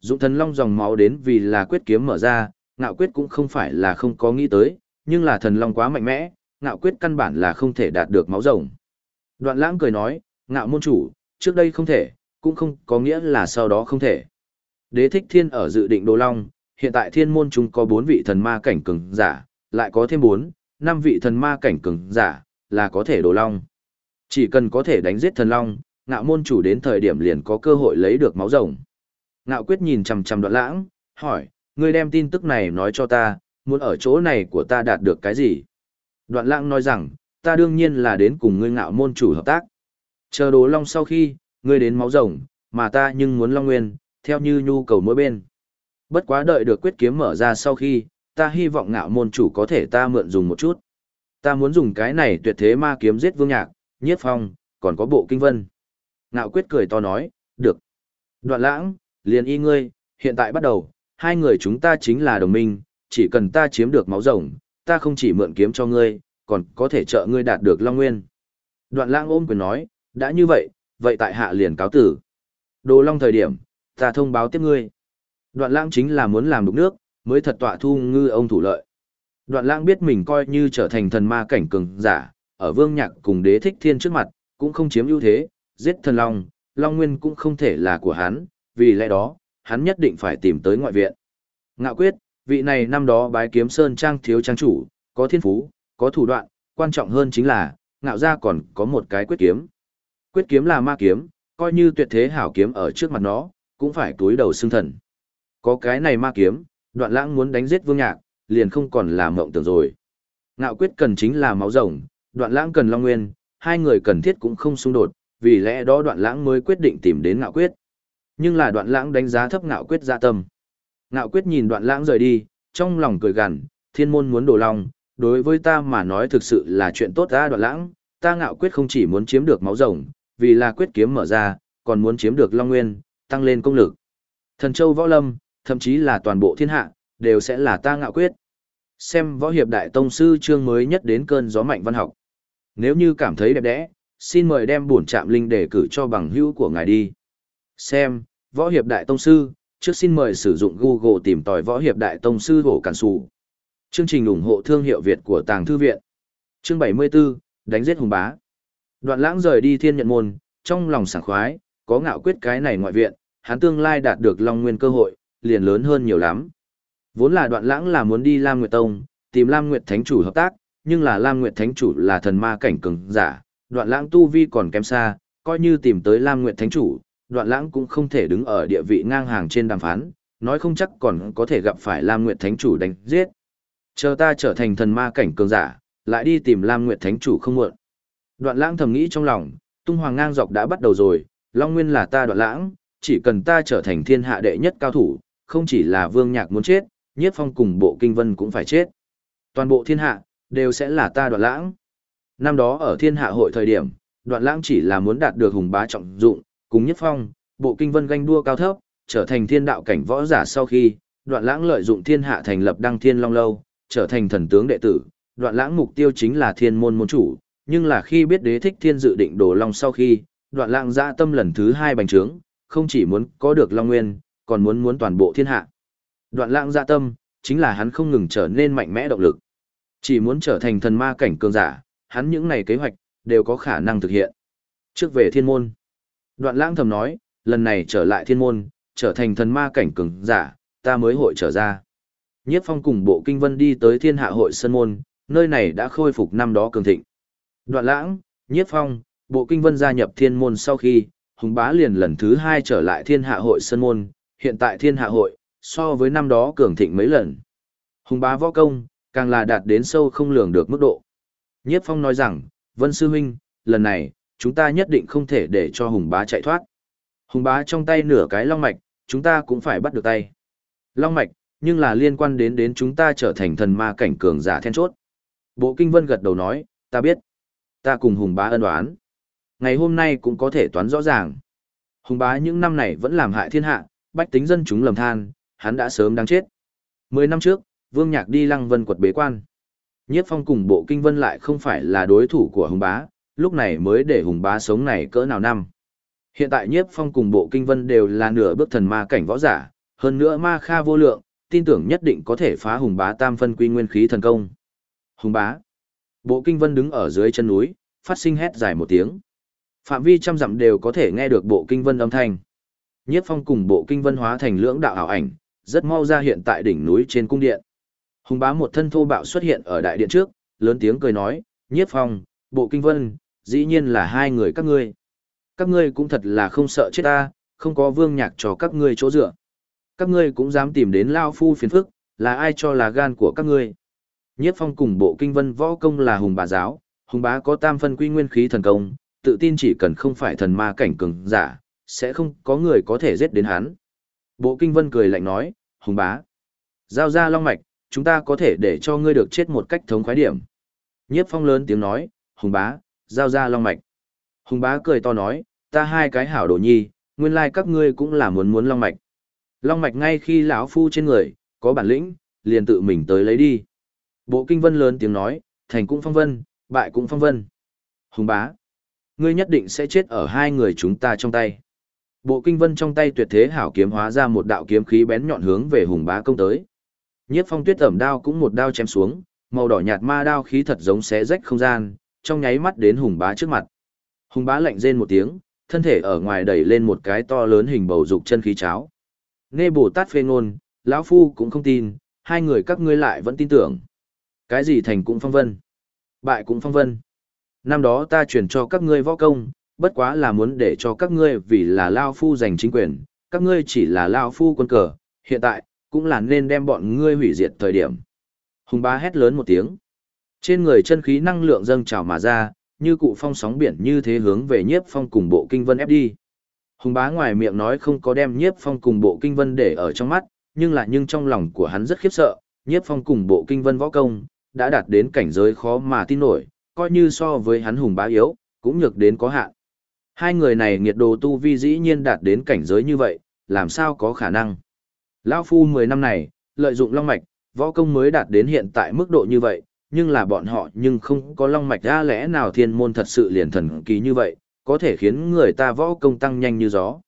Dụng thần long dòng máu đến vì là quyết kiếm mở ra, ngạo quyết cũng không phải là không có nghĩ tới, nhưng là thần long quá mạnh mẽ, ngạo quyết căn bản là không thể đạt được máu rồng. Đoạn lãng cười nói, ngạo môn chủ, trước đây không thể, cũng không có nghĩa là sau đó không thể. Đế thích thiên ở dự định đồ long, hiện tại thiên môn chúng có bốn vị thần ma cảnh cường giả, lại có thêm bốn, năm vị thần ma cảnh cường giả, là có thể đồ long. Chỉ cần có thể đánh giết thần long, ngạo môn chủ đến thời điểm liền có cơ hội lấy được máu rồng. Ngạo quyết nhìn chằm chằm đoạn lãng, hỏi, ngươi đem tin tức này nói cho ta, muốn ở chỗ này của ta đạt được cái gì? Đoạn lãng nói rằng, ta đương nhiên là đến cùng ngươi ngạo môn chủ hợp tác. Chờ đồ long sau khi, ngươi đến máu rồng, mà ta nhưng muốn long nguyên, theo như nhu cầu mỗi bên. Bất quá đợi được quyết kiếm mở ra sau khi, ta hy vọng ngạo môn chủ có thể ta mượn dùng một chút. Ta muốn dùng cái này tuyệt thế ma kiếm giết vương nhạc, nhiếp phong, còn có bộ kinh vân. Ngạo quyết cười to nói, được. Đoạn lãng, liền y ngươi, hiện tại bắt đầu, hai người chúng ta chính là đồng minh, chỉ cần ta chiếm được máu rồng, ta không chỉ mượn kiếm cho ngươi, còn có thể trợ ngươi đạt được Long Nguyên. Đoạn lãng ôm quyền nói, đã như vậy, vậy tại hạ liền cáo tử. Đồ Long thời điểm, ta thông báo tiếp ngươi. Đoạn lãng chính là muốn làm đục nước, mới thật tọa thu ngư ông thủ lợi. Đoạn lãng biết mình coi như trở thành thần ma cảnh cường giả, ở vương nhạc cùng đế thích thiên trước mặt, cũng không chiếm ưu thế, giết thần long, long nguyên cũng không thể là của hắn, vì lẽ đó, hắn nhất định phải tìm tới ngoại viện. Ngạo quyết, vị này năm đó bái kiếm sơn trang thiếu trang chủ, có thiên phú, có thủ đoạn, quan trọng hơn chính là, ngạo gia còn có một cái quyết kiếm. Quyết kiếm là ma kiếm, coi như tuyệt thế hảo kiếm ở trước mặt nó, cũng phải túi đầu xương thần. Có cái này ma kiếm, đoạn lãng muốn đánh giết vương nhạc, liền không còn là mộng tưởng rồi. Ngạo quyết cần chính là máu rồng, đoạn lãng cần long nguyên, hai người cần thiết cũng không xung đột, vì lẽ đó đoạn lãng mới quyết định tìm đến ngạo quyết. Nhưng là đoạn lãng đánh giá thấp ngạo quyết dạ tâm. Ngạo quyết nhìn đoạn lãng rời đi, trong lòng cười gằn, thiên môn muốn đổ lòng, đối với ta mà nói thực sự là chuyện tốt ra đoạn lãng, ta ngạo quyết không chỉ muốn chiếm được máu rồng, vì là quyết kiếm mở ra, còn muốn chiếm được long nguyên, tăng lên công lực. Thần châu võ lâm, thậm chí là toàn bộ thiên hạ, đều sẽ là ta ngạo quyết. Xem võ hiệp đại tông sư chương mới nhất đến cơn gió mạnh văn học. Nếu như cảm thấy đẹp đẽ, xin mời đem bổn trạm linh để cử cho bằng hữu của ngài đi. Xem, võ hiệp đại tông sư, trước xin mời sử dụng Google tìm tòi võ hiệp đại tông sư hổ cản sủ. Chương trình ủng hộ thương hiệu Việt của Tàng Thư Viện. Chương 74, đánh giết hùng bá. Đoạn lãng rời đi thiên nhận môn, trong lòng sảng khoái, có ngạo quyết cái này ngoại viện, hắn tương lai đạt được long nguyên cơ hội, liền lớn hơn nhiều lắm. Vốn là đoạn lãng là muốn đi Lam Nguyệt Tông, tìm Lam Nguyệt Thánh Chủ hợp tác, nhưng là Lam Nguyệt Thánh Chủ là thần ma cảnh cường giả, đoạn lãng tu vi còn kém xa, coi như tìm tới Lam Nguyệt Thánh Chủ, đoạn lãng cũng không thể đứng ở địa vị ngang hàng trên đàm phán, nói không chắc còn có thể gặp phải Lam Nguyệt Thánh Chủ đánh giết. Chờ ta trở thành thần ma cảnh cường giả, lại đi tìm Lam Nguyệt Thánh Chủ không muộn. Đoạn lãng thầm nghĩ trong lòng, tung hoàng ngang dọc đã bắt đầu rồi, Long Nguyên là ta đoạn lãng, chỉ cần ta trở thành thiên hạ đệ nhất cao thủ, không chỉ là vương nhạc muốn chết, nhiếp phong cùng bộ kinh vân cũng phải chết. Toàn bộ thiên hạ, đều sẽ là ta đoạn lãng. Năm đó ở thiên hạ hội thời điểm, đoạn lãng chỉ là muốn đạt được hùng bá trọng dụng, cùng nhất phong, bộ kinh vân ganh đua cao thấp, trở thành thiên đạo cảnh võ giả sau khi, đoạn lãng lợi dụng thiên hạ thành lập đăng thiên long lâu, trở thành thần tướng đệ tử, đoạn lãng mục tiêu chính là thiên môn môn chủ, nhưng là khi biết đế thích thiên dự định đổ long sau khi, đoạn lãng gia tâm lần thứ hai bành trướng, không chỉ muốn có được long nguyên, còn muốn muốn toàn bộ thiên hạ. Đoạn lãng gia tâm, chính là hắn không ngừng trở nên mạnh mẽ động lực. Chỉ muốn trở thành thần ma cảnh cường giả, hắn những này kế hoạch, đều có khả năng thực hiện. Trước về thiên môn, đoạn lãng thầm nói, lần này trở lại thiên môn, trở thành thần ma cảnh cường giả, ta mới hội trở ra. Nhiếp phong cùng bộ kinh vân đi tới thiên hạ hội sân môn, nơi này đã khôi phục năm đó cường thịnh. Đoạn lãng, nhiếp phong, bộ kinh vân gia nhập thiên môn sau khi, hùng bá liền lần thứ hai trở lại thiên hạ hội sân môn, hiện tại thiên hạ hội, so với năm đó cường thịnh mấy lần. Hùng bá võ công, càng là đạt đến sâu không lường được mức độ. Nhiếp phong nói rằng, Vân Sư Huynh, lần này, chúng ta nhất định không thể để cho Hùng bá chạy thoát. Hùng bá trong tay nửa cái long mạch, chúng ta cũng phải bắt được tay. Long mạch, nhưng là liên quan đến đến chúng ta trở thành thần ma cảnh cường giả then chốt. Bộ Kinh Vân gật đầu nói, ta biết. Ta cùng Hùng Bá ân đoán. Ngày hôm nay cũng có thể toán rõ ràng. Hùng Bá những năm này vẫn làm hại thiên hạ, bách tính dân chúng lầm than, hắn đã sớm đáng chết. Mười năm trước, Vương Nhạc đi Lăng Vân quật bế quan. Nhiếp Phong cùng Bộ Kinh Vân lại không phải là đối thủ của Hùng Bá, lúc này mới để Hùng Bá sống này cỡ nào năm. Hiện tại Nhiếp Phong cùng Bộ Kinh Vân đều là nửa bước thần ma cảnh võ giả, hơn nữa ma kha vô lượng, tin tưởng nhất định có thể phá Hùng Bá tam phân quy nguyên khí thần công. Hùng Bá. Bộ Kinh Vân đứng ở dưới chân núi, phát sinh hét dài một tiếng. Phạm vi trăm dặm đều có thể nghe được Bộ Kinh Vân âm thanh. Nhiếp Phong cùng Bộ Kinh Vân hóa thành lưỡng đạo ảo ảnh, rất mau ra hiện tại đỉnh núi trên cung điện. Hùng Bá một thân thô bạo xuất hiện ở đại điện trước, lớn tiếng cười nói, Nhiếp Phong, Bộ Kinh Vân, dĩ nhiên là hai người các ngươi. Các ngươi cũng thật là không sợ chết ta, không có vương nhạc cho các ngươi chỗ dựa. Các ngươi cũng dám tìm đến Lao Phu phiền phức, là ai cho là gan của các ngươi. Nhiếp phong cùng bộ kinh vân võ công là hùng bà giáo, hùng bá có tam phân quy nguyên khí thần công, tự tin chỉ cần không phải thần ma cảnh cường giả, sẽ không có người có thể giết đến hắn. Bộ kinh vân cười lạnh nói, hùng bá, giao ra long mạch, chúng ta có thể để cho ngươi được chết một cách thống khoái điểm. Nhiếp phong lớn tiếng nói, hùng bá, giao ra long mạch. Hùng bá cười to nói, ta hai cái hảo đồ nhi, nguyên lai các ngươi cũng là muốn muốn long mạch. Long mạch ngay khi lão phu trên người, có bản lĩnh, liền tự mình tới lấy đi. Bộ kinh vân lớn tiếng nói, thành cũng phong vân, bại cũng phong vân. Hùng bá, ngươi nhất định sẽ chết ở hai người chúng ta trong tay. Bộ kinh vân trong tay tuyệt thế hảo kiếm hóa ra một đạo kiếm khí bén nhọn hướng về hùng bá công tới. Nhiếp phong tuyết ẩm đao cũng một đao chém xuống, màu đỏ nhạt ma đao khí thật giống xé rách không gian, trong nháy mắt đến hùng bá trước mặt. Hùng bá lạnh rên một tiếng, thân thể ở ngoài đẩy lên một cái to lớn hình bầu dục chân khí cháo. Nghe Bồ Tát phê ngôn, lão phu cũng không tin, hai người các ngươi lại vẫn tin tưởng. Cái gì thành cũng phong vân, bại cũng phong vân. Năm đó ta truyền cho các ngươi võ công, bất quá là muốn để cho các ngươi vì là lao phu giành chính quyền, các ngươi chỉ là lao phu quân cờ, hiện tại, cũng là nên đem bọn ngươi hủy diệt thời điểm. Hùng bá hét lớn một tiếng. Trên người chân khí năng lượng dâng trào mà ra, như cụ phong sóng biển như thế hướng về nhiếp phong cùng bộ kinh vân ép đi. Hùng bá ngoài miệng nói không có đem nhiếp phong cùng bộ kinh vân để ở trong mắt, nhưng là nhưng trong lòng của hắn rất khiếp sợ, nhiếp phong cùng bộ kinh vân võ công, đã đạt đến cảnh giới khó mà tin nổi, coi như so với hắn hùng bá yếu, cũng nhược đến có hạn. Hai người này nghiệt đồ tu vi dĩ nhiên đạt đến cảnh giới như vậy, làm sao có khả năng. Lão Phu 10 năm này, lợi dụng long mạch, võ công mới đạt đến hiện tại mức độ như vậy, nhưng là bọn họ nhưng không có long mạch ra lẽ nào thiên môn thật sự liền thần kỳ như vậy, có thể khiến người ta võ công tăng nhanh như gió.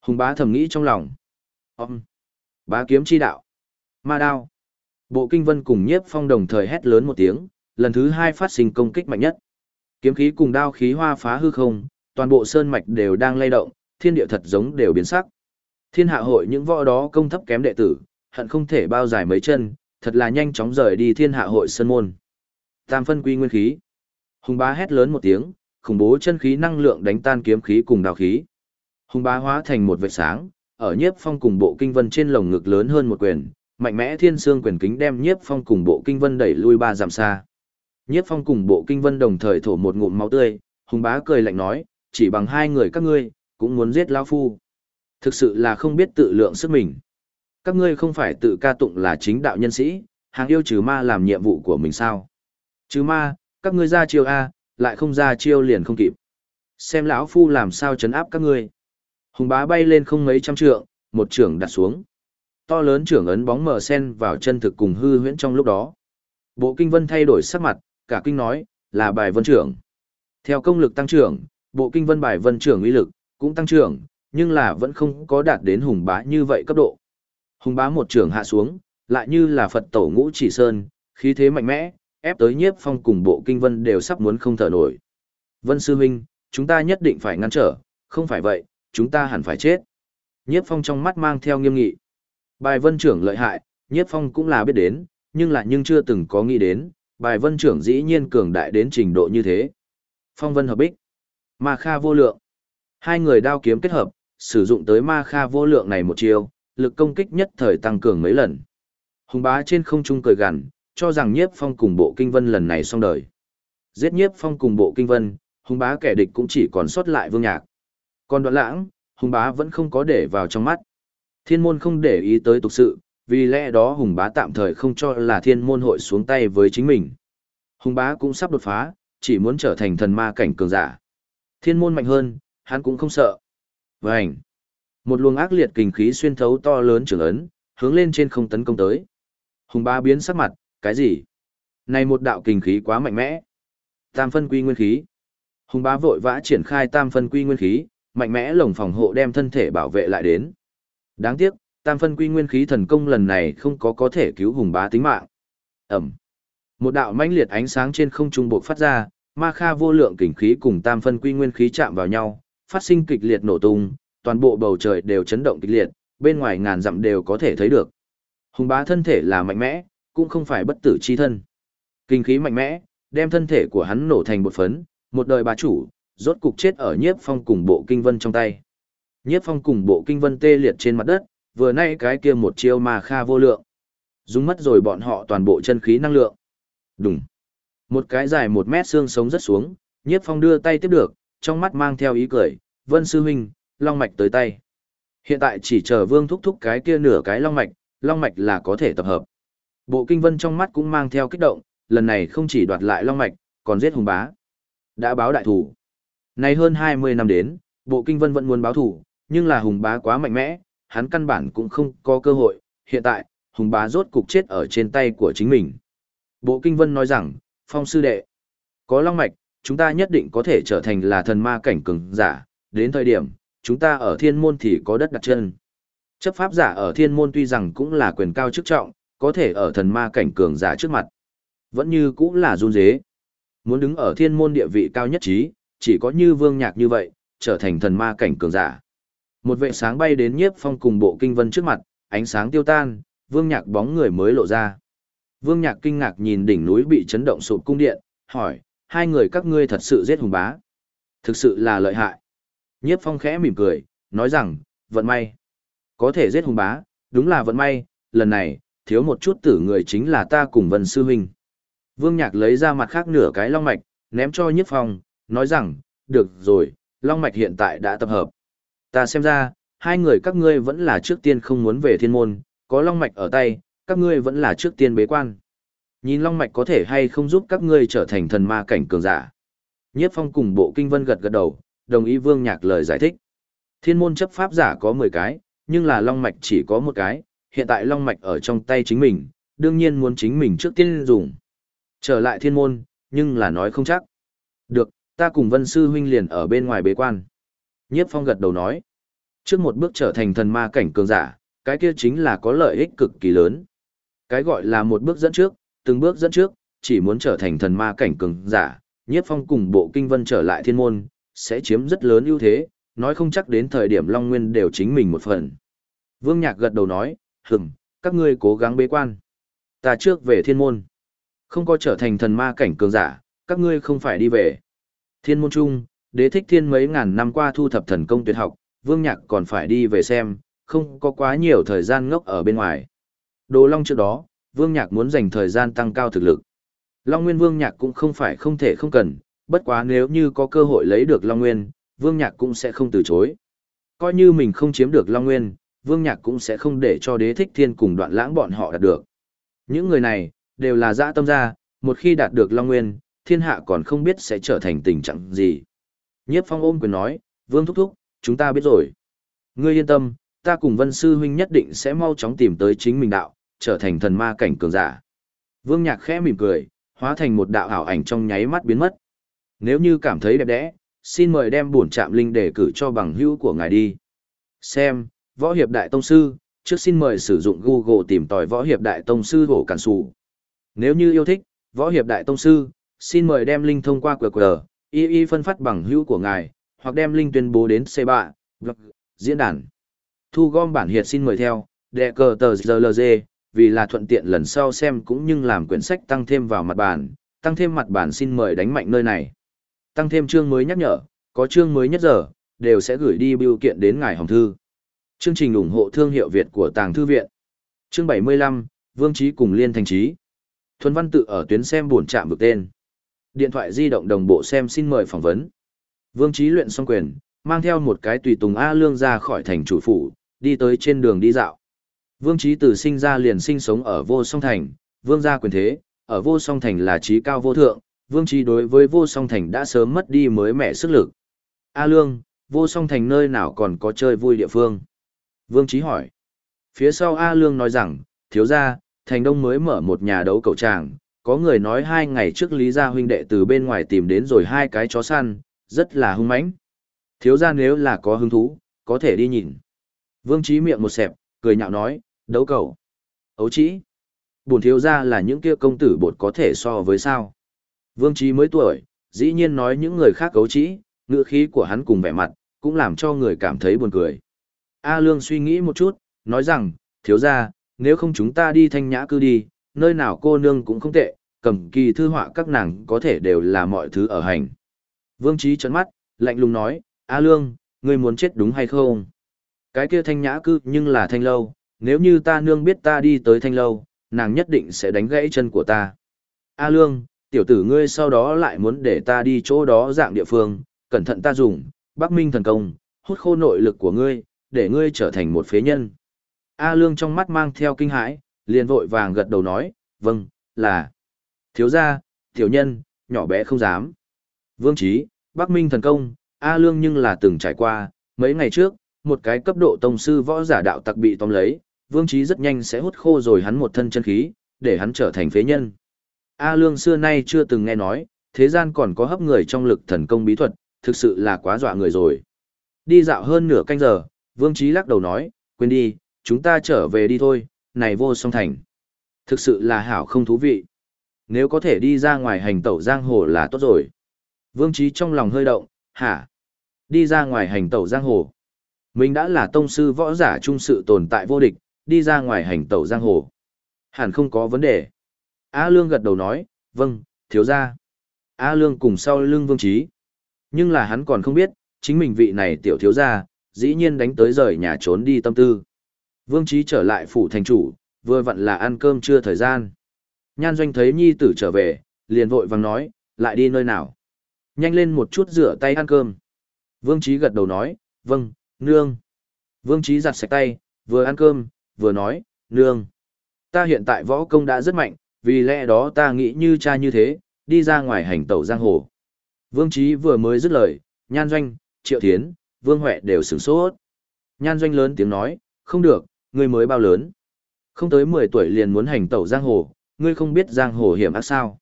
Hùng bá thầm nghĩ trong lòng. Ông! Bá kiếm chi đạo. Ma đao. Bộ kinh vân cùng nhiếp phong đồng thời hét lớn một tiếng, lần thứ hai phát sinh công kích mạnh nhất. Kiếm khí cùng đao khí hoa phá hư không, toàn bộ sơn mạch đều đang lay động, thiên địa thật giống đều biến sắc. Thiên hạ hội những võ đó công thấp kém đệ tử, hận không thể bao dài mấy chân, thật là nhanh chóng rời đi thiên hạ hội sơn môn. Tam phân quy nguyên khí. Hùng bá hét lớn một tiếng, khủng bố chân khí năng lượng đánh tan kiếm khí cùng đào khí. Hùng bá hóa thành một vệt sáng, ở nhiếp phong cùng bộ kinh vân trên lồng ngực lớn hơn một quyền, mạnh mẽ thiên xương quyền kính đem nhiếp phong cùng bộ kinh vân đẩy lui ba dặm xa. Nhiếp phong cùng bộ kinh vân đồng thời thổ một ngụm máu tươi, hùng bá cười lạnh nói, chỉ bằng hai người các ngươi, cũng muốn giết lão phu. Thực sự là không biết tự lượng sức mình. Các ngươi không phải tự ca tụng là chính đạo nhân sĩ, hàng yêu trừ ma làm nhiệm vụ của mình sao? Trừ ma, các ngươi ra chiêu A, lại không ra chiêu liền không kịp. Xem lão phu làm sao chấn áp các ngươi. Hùng bá bay lên không mấy trăm trượng, một trưởng đặt xuống. To lớn trưởng ấn bóng mờ sen vào chân thực cùng hư huyễn trong lúc đó. Bộ kinh vân thay đổi sắc mặt, cả kinh nói, là bài vân trưởng. Theo công lực tăng trưởng, bộ kinh vân bài vân trưởng uy lực, cũng tăng trưởng, nhưng là vẫn không có đạt đến hùng bá như vậy cấp độ. Hùng bá một trưởng hạ xuống, lại như là Phật tổ ngũ chỉ sơn, khí thế mạnh mẽ, ép tới nhiếp phong cùng bộ kinh vân đều sắp muốn không thở nổi. Vân sư huynh, chúng ta nhất định phải ngăn trở, không phải vậy, chúng ta hẳn phải chết. Nhiếp phong trong mắt mang theo nghiêm nghị. Bài vân trưởng lợi hại, nhiếp phong cũng là biết đến, nhưng lại nhưng chưa từng có nghĩ đến, bài vân trưởng dĩ nhiên cường đại đến trình độ như thế. Phong vân hợp bích, ma kha vô lượng. Hai người đao kiếm kết hợp, sử dụng tới ma kha vô lượng này một chiều, lực công kích nhất thời tăng cường mấy lần. Hùng bá trên không trung cười gằn, cho rằng nhiếp phong cùng bộ kinh vân lần này xong đời. Giết nhiếp phong cùng bộ kinh vân, hùng bá kẻ địch cũng chỉ còn sót lại vương nhạc. Còn đoạn lãng, hùng bá vẫn không có để vào trong mắt. Thiên môn không để ý tới tục sự, vì lẽ đó Hùng bá tạm thời không cho là thiên môn hội xuống tay với chính mình. Hùng bá cũng sắp đột phá, chỉ muốn trở thành thần ma cảnh cường giả. Thiên môn mạnh hơn, hắn cũng không sợ. Vành! Một luồng ác liệt kình khí xuyên thấu to lớn trưởng ấn, hướng lên trên không tấn công tới. Hùng bá biến sắc mặt, cái gì? Này một đạo kình khí quá mạnh mẽ. Tam phân quy nguyên khí. Hùng bá vội vã triển khai tam phân quy nguyên khí, mạnh mẽ lồng phòng hộ đem thân thể bảo vệ lại đến. Đáng tiếc, tam phân quy nguyên khí thần công lần này không có có thể cứu hùng bá tính mạng. Ẩm. Một đạo mãnh liệt ánh sáng trên không trung bộc phát ra, ma kha vô lượng kình khí cùng tam phân quy nguyên khí chạm vào nhau, phát sinh kịch liệt nổ tung, toàn bộ bầu trời đều chấn động kịch liệt, bên ngoài ngàn dặm đều có thể thấy được. Hùng bá thân thể là mạnh mẽ, cũng không phải bất tử chi thân. Kinh khí mạnh mẽ, đem thân thể của hắn nổ thành một phấn, một đời bá chủ, rốt cục chết ở nhiếp phong cùng bộ kinh vân trong tay. Nhiếp phong cùng bộ kinh vân tê liệt trên mặt đất, vừa nay cái kia một chiêu mà kha vô lượng. Dùng mất rồi bọn họ toàn bộ chân khí năng lượng. Đúng. Một cái dài một mét xương sống rất xuống, nhiếp phong đưa tay tiếp được, trong mắt mang theo ý cười, vân sư huynh, long mạch tới tay. Hiện tại chỉ chờ vương thúc thúc cái kia nửa cái long mạch, long mạch là có thể tập hợp. Bộ kinh vân trong mắt cũng mang theo kích động, lần này không chỉ đoạt lại long mạch, còn giết hùng bá. Đã báo đại thủ. Này hơn 20 năm đến, bộ kinh vân vẫn muốn báo thủ, nhưng là hùng bá quá mạnh mẽ, hắn căn bản cũng không có cơ hội. Hiện tại, hùng bá rốt cục chết ở trên tay của chính mình. Bộ kinh vân nói rằng, phong sư đệ, có long mạch, chúng ta nhất định có thể trở thành là thần ma cảnh cường giả, đến thời điểm, chúng ta ở thiên môn thì có đất đặt chân. Chấp pháp giả ở thiên môn tuy rằng cũng là quyền cao chức trọng, có thể ở thần ma cảnh cường giả trước mặt. Vẫn như cũng là run dế. Muốn đứng ở thiên môn địa vị cao nhất trí, chỉ có như vương nhạc như vậy, trở thành thần ma cảnh cường giả. Một vệ sáng bay đến nhiếp phong cùng bộ kinh vân trước mặt, ánh sáng tiêu tan, vương nhạc bóng người mới lộ ra. Vương nhạc kinh ngạc nhìn đỉnh núi bị chấn động sụp cung điện, hỏi, hai người các ngươi thật sự giết hùng bá. Thực sự là lợi hại. Nhiếp phong khẽ mỉm cười, nói rằng, vận may. Có thể giết hùng bá, đúng là vận may, lần này, thiếu một chút tử người chính là ta cùng vân sư huynh. Vương Nhạc lấy ra mặt khác nửa cái long mạch, ném cho Nhiếp Phong, nói rằng, được rồi, long mạch hiện tại đã tập hợp. Ta xem ra, hai người các ngươi vẫn là trước tiên không muốn về thiên môn, có long mạch ở tay, các ngươi vẫn là trước tiên bế quan. Nhìn long mạch có thể hay không giúp các ngươi trở thành thần ma cảnh cường giả. Nhiếp Phong cùng bộ kinh vân gật gật đầu, đồng ý Vương Nhạc lời giải thích. Thiên môn chấp pháp giả có 10 cái, nhưng là long mạch chỉ có một cái, hiện tại long mạch ở trong tay chính mình, đương nhiên muốn chính mình trước tiên dùng. Trở lại thiên môn, nhưng là nói không chắc. Được, ta cùng vân sư huynh liền ở bên ngoài bế quan. Nhiếp phong gật đầu nói. Trước một bước trở thành thần ma cảnh cường giả, cái kia chính là có lợi ích cực kỳ lớn. Cái gọi là một bước dẫn trước, từng bước dẫn trước, chỉ muốn trở thành thần ma cảnh cường giả, nhiếp phong cùng bộ kinh vân trở lại thiên môn, sẽ chiếm rất lớn ưu thế, nói không chắc đến thời điểm Long Nguyên đều chính mình một phần. Vương Nhạc gật đầu nói, hừm, các ngươi cố gắng bế quan. Ta trước về thiên môn. Không có trở thành thần ma cảnh cường giả, các ngươi không phải đi về. Thiên môn trung, đế thích thiên mấy ngàn năm qua thu thập thần công tuyệt học, Vương Nhạc còn phải đi về xem, không có quá nhiều thời gian ngốc ở bên ngoài. Đồ Long trước đó, Vương Nhạc muốn dành thời gian tăng cao thực lực. Long Nguyên Vương Nhạc cũng không phải không thể không cần, bất quá nếu như có cơ hội lấy được Long Nguyên, Vương Nhạc cũng sẽ không từ chối. Coi như mình không chiếm được Long Nguyên, Vương Nhạc cũng sẽ không để cho đế thích thiên cùng đoạn lãng bọn họ đạt được. Những người này, đều là dã tâm gia, một khi đạt được Long Nguyên, thiên hạ còn không biết sẽ trở thành tình trạng gì. Nhiếp phong ôm quyền nói, Vương Thúc Thúc, chúng ta biết rồi. Ngươi yên tâm, ta cùng Vân Sư Huynh nhất định sẽ mau chóng tìm tới chính mình đạo, trở thành thần ma cảnh cường giả. Vương Nhạc khẽ mỉm cười, hóa thành một đạo ảo ảnh trong nháy mắt biến mất. Nếu như cảm thấy đẹp đẽ, xin mời đem bổn trạm linh để cử cho bằng hữu của ngài đi. Xem, Võ Hiệp Đại Tông Sư, trước xin mời sử dụng Google tìm tòi Võ Hiệp Đại Tông Sư hổ cản sụ. Nếu như yêu thích, Võ Hiệp Đại Tông Sư, xin mời đem link thông qua QR, y y phân phát bằng hữu của ngài, hoặc đem link tuyên bố đến C3, blog, vâng, diễn đàn. Thu gom bản hiệt xin mời theo, đệ cờ tờ ZLZ, vì là thuận tiện lần sau xem cũng như làm quyển sách tăng thêm vào mặt bản, tăng thêm mặt bản xin mời đánh mạnh nơi này. Tăng thêm chương mới nhắc nhở, có chương mới nhất giờ, đều sẽ gửi đi biểu kiện đến ngài hồng thư. Chương trình ủng hộ thương hiệu Việt của Tàng Thư Viện. Chương 75, Vương Trí cùng Liên Thành Trí. Thuần văn tự ở tuyến xem buồn chạm vực tên. Điện thoại di động đồng bộ xem xin mời phỏng vấn. Vương Chí luyện xong quyền, mang theo một cái tùy tùng A Lương ra khỏi thành chủ phủ, đi tới trên đường đi dạo. Vương Chí từ sinh ra liền sinh sống ở vô song thành, vương gia quyền thế, ở vô song thành là trí cao vô thượng, vương Chí đối với vô song thành đã sớm mất đi mới mẻ sức lực. A Lương, vô song thành nơi nào còn có chơi vui địa phương? Vương Chí hỏi. Phía sau A Lương nói rằng, thiếu gia, thành đông mới mở một nhà đấu cầu tràng, có người nói hai ngày trước Lý Gia huynh đệ từ bên ngoài tìm đến rồi hai cái chó săn, rất là hung mãnh. Thiếu gia nếu là có hứng thú, có thể đi nhìn. Vương trí miệng một xẹp, cười nhạo nói, đấu cầu. Ấu chỉ. buồn thiếu gia là những kia công tử bột có thể so với sao. Vương trí mới tuổi, dĩ nhiên nói những người khác cấu trĩ, ngựa khí của hắn cùng vẻ mặt, cũng làm cho người cảm thấy buồn cười. A Lương suy nghĩ một chút, nói rằng, thiếu gia, nếu không chúng ta đi thanh nhã cư đi, nơi nào cô nương cũng không tệ, cầm kỳ thư họa các nàng có thể đều là mọi thứ ở hành. Vương Trí trấn mắt, lạnh lùng nói, A Lương, ngươi muốn chết đúng hay không? Cái kia thanh nhã cư nhưng là thanh lâu, nếu như ta nương biết ta đi tới thanh lâu, nàng nhất định sẽ đánh gãy chân của ta. A Lương, tiểu tử ngươi sau đó lại muốn để ta đi chỗ đó dạng địa phương, cẩn thận ta dùng, Bắc Minh thần công, hút khô nội lực của ngươi, để ngươi trở thành một phế nhân. A Lương trong mắt mang theo kinh hãi, liền vội vàng gật đầu nói, vâng, là. Thiếu gia, tiểu nhân, nhỏ bé không dám. Vương Trí, Bắc Minh thần công, A Lương nhưng là từng trải qua, mấy ngày trước, một cái cấp độ tông sư võ giả đạo tặc bị tóm lấy, Vương Trí rất nhanh sẽ hút khô rồi hắn một thân chân khí, để hắn trở thành phế nhân. A Lương xưa nay chưa từng nghe nói, thế gian còn có hấp người trong lực thần công bí thuật, thực sự là quá dọa người rồi. Đi dạo hơn nửa canh giờ, Vương Trí lắc đầu nói, quên đi, chúng ta trở về đi thôi, này vô song thành. Thực sự là hảo không thú vị. Nếu có thể đi ra ngoài hành tẩu giang hồ là tốt rồi. Vương Trí trong lòng hơi động, hả? Đi ra ngoài hành tẩu giang hồ. Mình đã là tông sư võ giả trung sự tồn tại vô địch, đi ra ngoài hành tẩu giang hồ. Hẳn không có vấn đề. A Lương gật đầu nói, vâng, thiếu ra. A Lương cùng sau lưng Vương Trí. Nhưng là hắn còn không biết, chính mình vị này tiểu thiếu ra, dĩ nhiên đánh tới rời nhà trốn đi tâm tư. Vương Trí trở lại phủ thành chủ, vừa vặn là ăn cơm trưa thời gian. Nhan doanh thấy nhi tử trở về, liền vội vàng nói, lại đi nơi nào. Nhanh lên một chút rửa tay ăn cơm. Vương Trí gật đầu nói, vâng, nương. Vương Trí giặt sạch tay, vừa ăn cơm, vừa nói, nương. Ta hiện tại võ công đã rất mạnh, vì lẽ đó ta nghĩ như cha như thế, đi ra ngoài hành tẩu giang hồ. Vương Trí vừa mới dứt lời, Nhan Doanh, Triệu Thiến, Vương Huệ đều sửng sốt. Nhan Doanh lớn tiếng nói, không được, ngươi mới bao lớn. Không tới 10 tuổi liền muốn hành tẩu giang hồ, ngươi không biết giang hồ hiểm ác sao.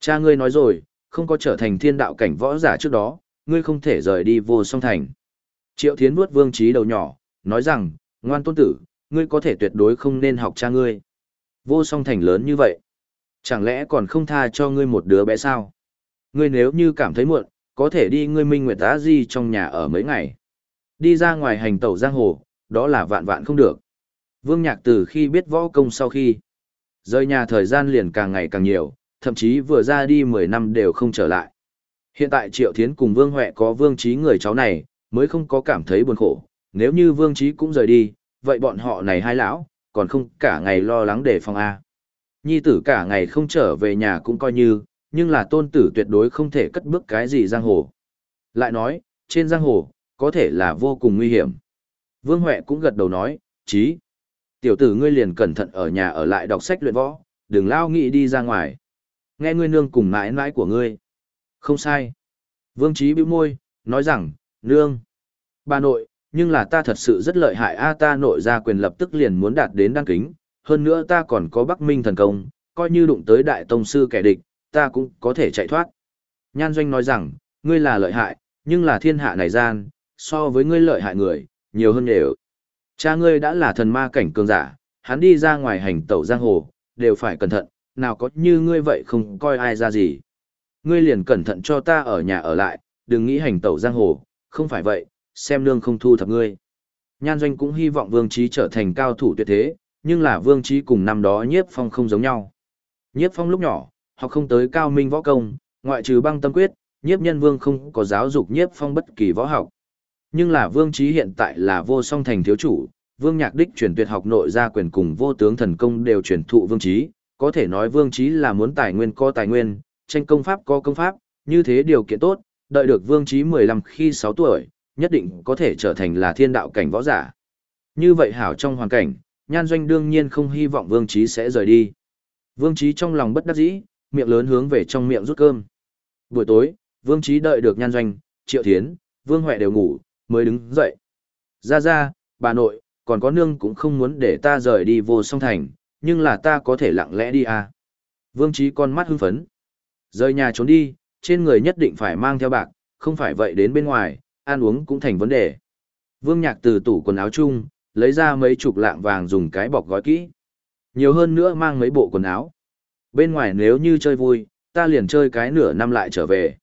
Cha ngươi nói rồi, không có trở thành thiên đạo cảnh võ giả trước đó, ngươi không thể rời đi vô song thành. Triệu Thiến vuốt Vương Trí đầu nhỏ, nói rằng, ngoan tôn tử, ngươi có thể tuyệt đối không nên học cha ngươi. Vô song thành lớn như vậy. Chẳng lẽ còn không tha cho ngươi một đứa bé sao? Ngươi nếu như cảm thấy muộn, có thể đi ngươi minh nguyệt á di trong nhà ở mấy ngày. Đi ra ngoài hành tẩu giang hồ, đó là vạn vạn không được. Vương Nhạc từ khi biết võ công sau khi, rời nhà thời gian liền càng ngày càng nhiều, thậm chí vừa ra đi 10 năm đều không trở lại. Hiện tại Triệu Thiến cùng Vương Huệ có Vương Trí người cháu này, mới không có cảm thấy buồn khổ. Nếu như Vương Trí cũng rời đi, vậy bọn họ này hai lão, còn không cả ngày lo lắng để phòng A. Nhi tử cả ngày không trở về nhà cũng coi như, nhưng là tôn tử tuyệt đối không thể cất bước cái gì giang hồ. Lại nói, trên giang hồ, có thể là vô cùng nguy hiểm. Vương Huệ cũng gật đầu nói, trí. Tiểu tử ngươi liền cẩn thận ở nhà ở lại đọc sách luyện võ, đừng lao nghĩ đi ra ngoài. Nghe ngươi nương cùng mãi mãi của ngươi. Không sai. Vương Chí bĩu môi, nói rằng, nương. Bà nội, nhưng là ta thật sự rất lợi hại a ta nội ra quyền lập tức liền muốn đạt đến đăng kính, hơn nữa ta còn có Bắc Minh thần công, coi như đụng tới đại tông sư kẻ địch, ta cũng có thể chạy thoát. Nhan Doanh nói rằng, ngươi là lợi hại, nhưng là thiên hạ này gian, so với ngươi lợi hại người, nhiều hơn đều. Cha ngươi đã là thần ma cảnh cường giả, hắn đi ra ngoài hành tẩu giang hồ, đều phải cẩn thận, nào có như ngươi vậy không coi ai ra gì. Ngươi liền cẩn thận cho ta ở nhà ở lại, đừng nghĩ hành tẩu giang hồ, không phải vậy, xem nương không thu thập ngươi. Nhan Doanh cũng hy vọng Vương Trí trở thành cao thủ tuyệt thế, nhưng là Vương Trí cùng năm đó Nhiếp Phong không giống nhau. Nhiếp Phong lúc nhỏ, họ không tới cao minh võ công, ngoại trừ băng tâm quyết, Nhiếp Nhân Vương không có giáo dục Nhiếp Phong bất kỳ võ học. Nhưng là Vương Trí hiện tại là vô song thành thiếu chủ, Vương Nhạc Đích chuyển tuyệt học nội gia quyền cùng vô tướng thần công đều chuyển thụ Vương Trí, có thể nói Vương Trí là muốn tài nguyên có tài nguyên, tranh công pháp có công pháp, như thế điều kiện tốt, đợi được Vương Trí 15 khi 6 tuổi, nhất định có thể trở thành là thiên đạo cảnh võ giả. Như vậy hảo trong hoàn cảnh, nhan doanh đương nhiên không hy vọng Vương Trí sẽ rời đi. Vương Trí trong lòng bất đắc dĩ, miệng lớn hướng về trong miệng rút cơm. Buổi tối, Vương Trí đợi được nhan doanh, triệu thiến, Vương Huệ đều ngủ, mới đứng dậy. Ra ra, bà nội, còn có nương cũng không muốn để ta rời đi vô song thành, nhưng là ta có thể lặng lẽ đi à. Vương Trí con mắt hưng phấn. Rời nhà trốn đi, trên người nhất định phải mang theo bạc, không phải vậy đến bên ngoài, ăn uống cũng thành vấn đề. Vương Nhạc từ tủ quần áo chung, lấy ra mấy chục lạng vàng dùng cái bọc gói kỹ. Nhiều hơn nữa mang mấy bộ quần áo. Bên ngoài nếu như chơi vui, ta liền chơi cái nửa năm lại trở về.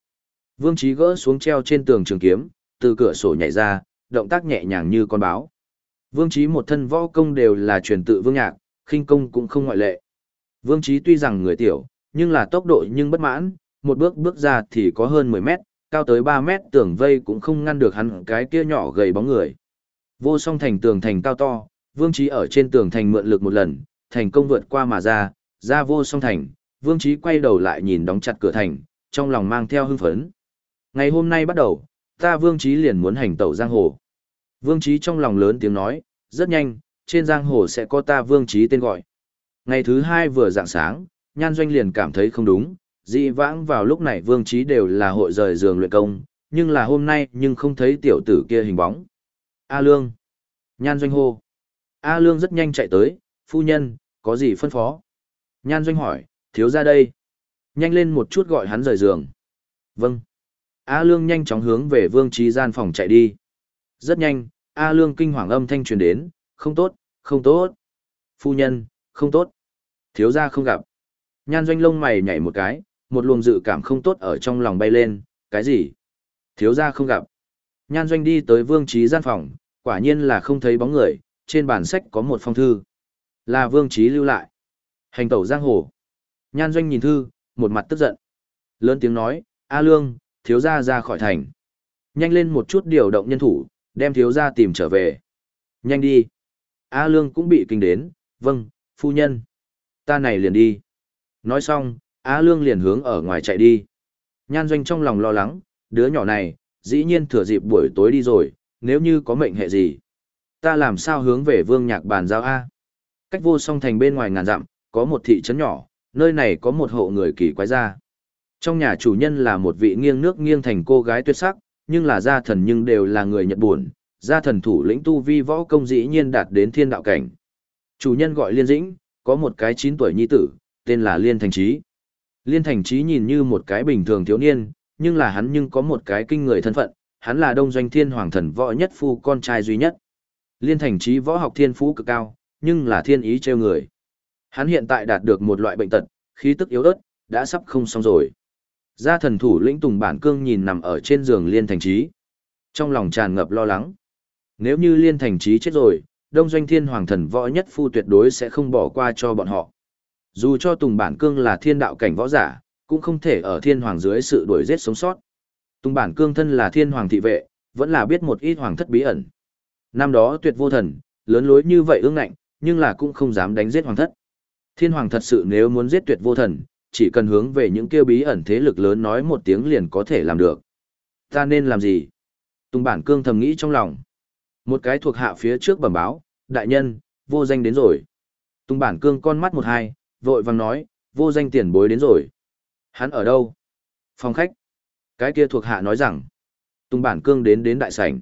Vương Trí gỡ xuống treo trên tường trường kiếm, từ cửa sổ nhảy ra, động tác nhẹ nhàng như con báo. Vương Chí một thân võ công đều là truyền tự vương nhạc, khinh công cũng không ngoại lệ. Vương Chí tuy rằng người tiểu, nhưng là tốc độ nhưng bất mãn, một bước bước ra thì có hơn 10 mét, cao tới 3 mét tường vây cũng không ngăn được hắn cái kia nhỏ gầy bóng người. Vô song thành tường thành cao to, Vương Chí ở trên tường thành mượn lực một lần, thành công vượt qua mà ra, ra vô song thành, Vương Chí quay đầu lại nhìn đóng chặt cửa thành, trong lòng mang theo hưng phấn. Ngày hôm nay bắt đầu, ta Vương Trí liền muốn hành tẩu giang hồ. Vương Trí trong lòng lớn tiếng nói, rất nhanh, trên giang hồ sẽ có ta Vương Trí tên gọi. Ngày thứ hai vừa dạng sáng, Nhan Doanh liền cảm thấy không đúng, dị vãng vào lúc này Vương Trí đều là hội rời giường luyện công, nhưng là hôm nay nhưng không thấy tiểu tử kia hình bóng. A Lương. Nhan Doanh hô. A Lương rất nhanh chạy tới, phu nhân, có gì phân phó? Nhan Doanh hỏi, thiếu ra đây. Nhanh lên một chút gọi hắn rời giường. Vâng. A Lương nhanh chóng hướng về Vương Trí gian phòng chạy đi. Rất nhanh, A Lương kinh hoàng âm thanh truyền đến, không tốt, không tốt. Phu nhân, không tốt. Thiếu gia không gặp. Nhan Doanh lông mày nhảy một cái, một luồng dự cảm không tốt ở trong lòng bay lên, cái gì? Thiếu gia không gặp. Nhan Doanh đi tới Vương Trí gian phòng, quả nhiên là không thấy bóng người, trên bản sách có một phong thư. Là Vương Trí lưu lại. Hành tẩu giang hồ. Nhan Doanh nhìn thư, một mặt tức giận. Lớn tiếng nói, A Lương, thiếu gia ra khỏi thành. Nhanh lên một chút điều động nhân thủ, đem thiếu gia tìm trở về. Nhanh đi. A Lương cũng bị kinh đến, vâng, phu nhân. Ta này liền đi. Nói xong, A Lương liền hướng ở ngoài chạy đi. Nhan Doanh trong lòng lo lắng, đứa nhỏ này, dĩ nhiên thừa dịp buổi tối đi rồi, nếu như có mệnh hệ gì. Ta làm sao hướng về vương nhạc bàn giao A. Cách vô song thành bên ngoài ngàn dặm, có một thị trấn nhỏ, nơi này có một hộ người kỳ quái gia. Trong nhà chủ nhân là một vị nghiêng nước nghiêng thành cô gái tuyệt sắc, nhưng là gia thần nhưng đều là người Nhật buồn, gia thần thủ lĩnh tu vi võ công dĩ nhiên đạt đến thiên đạo cảnh. Chủ nhân gọi Liên Dĩnh, có một cái 9 tuổi nhi tử, tên là Liên Thành Trí. Liên Thành Trí nhìn như một cái bình thường thiếu niên, nhưng là hắn nhưng có một cái kinh người thân phận, hắn là đông doanh thiên hoàng thần võ nhất phu con trai duy nhất. Liên Thành Trí võ học thiên phú cực cao, nhưng là thiên ý trêu người. Hắn hiện tại đạt được một loại bệnh tật, khí tức yếu ớt, đã sắp không xong rồi. Gia thần thủ lĩnh Tùng Bản Cương nhìn nằm ở trên giường Liên Thành Trí. Trong lòng tràn ngập lo lắng. Nếu như Liên Thành Trí chết rồi, Đông Doanh Thiên Hoàng thần võ nhất phu tuyệt đối sẽ không bỏ qua cho bọn họ. Dù cho Tùng Bản Cương là thiên đạo cảnh võ giả, cũng không thể ở thiên hoàng dưới sự đuổi giết sống sót. Tùng Bản Cương thân là thiên hoàng thị vệ, vẫn là biết một ít hoàng thất bí ẩn. Năm đó tuyệt vô thần, lớn lối như vậy ương ngạnh, nhưng là cũng không dám đánh giết hoàng thất. Thiên hoàng thật sự nếu muốn giết tuyệt vô thần, chỉ cần hướng về những kêu bí ẩn thế lực lớn nói một tiếng liền có thể làm được. Ta nên làm gì? Tùng bản cương thầm nghĩ trong lòng. Một cái thuộc hạ phía trước bẩm báo, đại nhân, vô danh đến rồi. Tùng bản cương con mắt một hai, vội vàng nói, vô danh tiền bối đến rồi. Hắn ở đâu? Phòng khách. Cái kia thuộc hạ nói rằng, Tùng bản cương đến đến đại sảnh.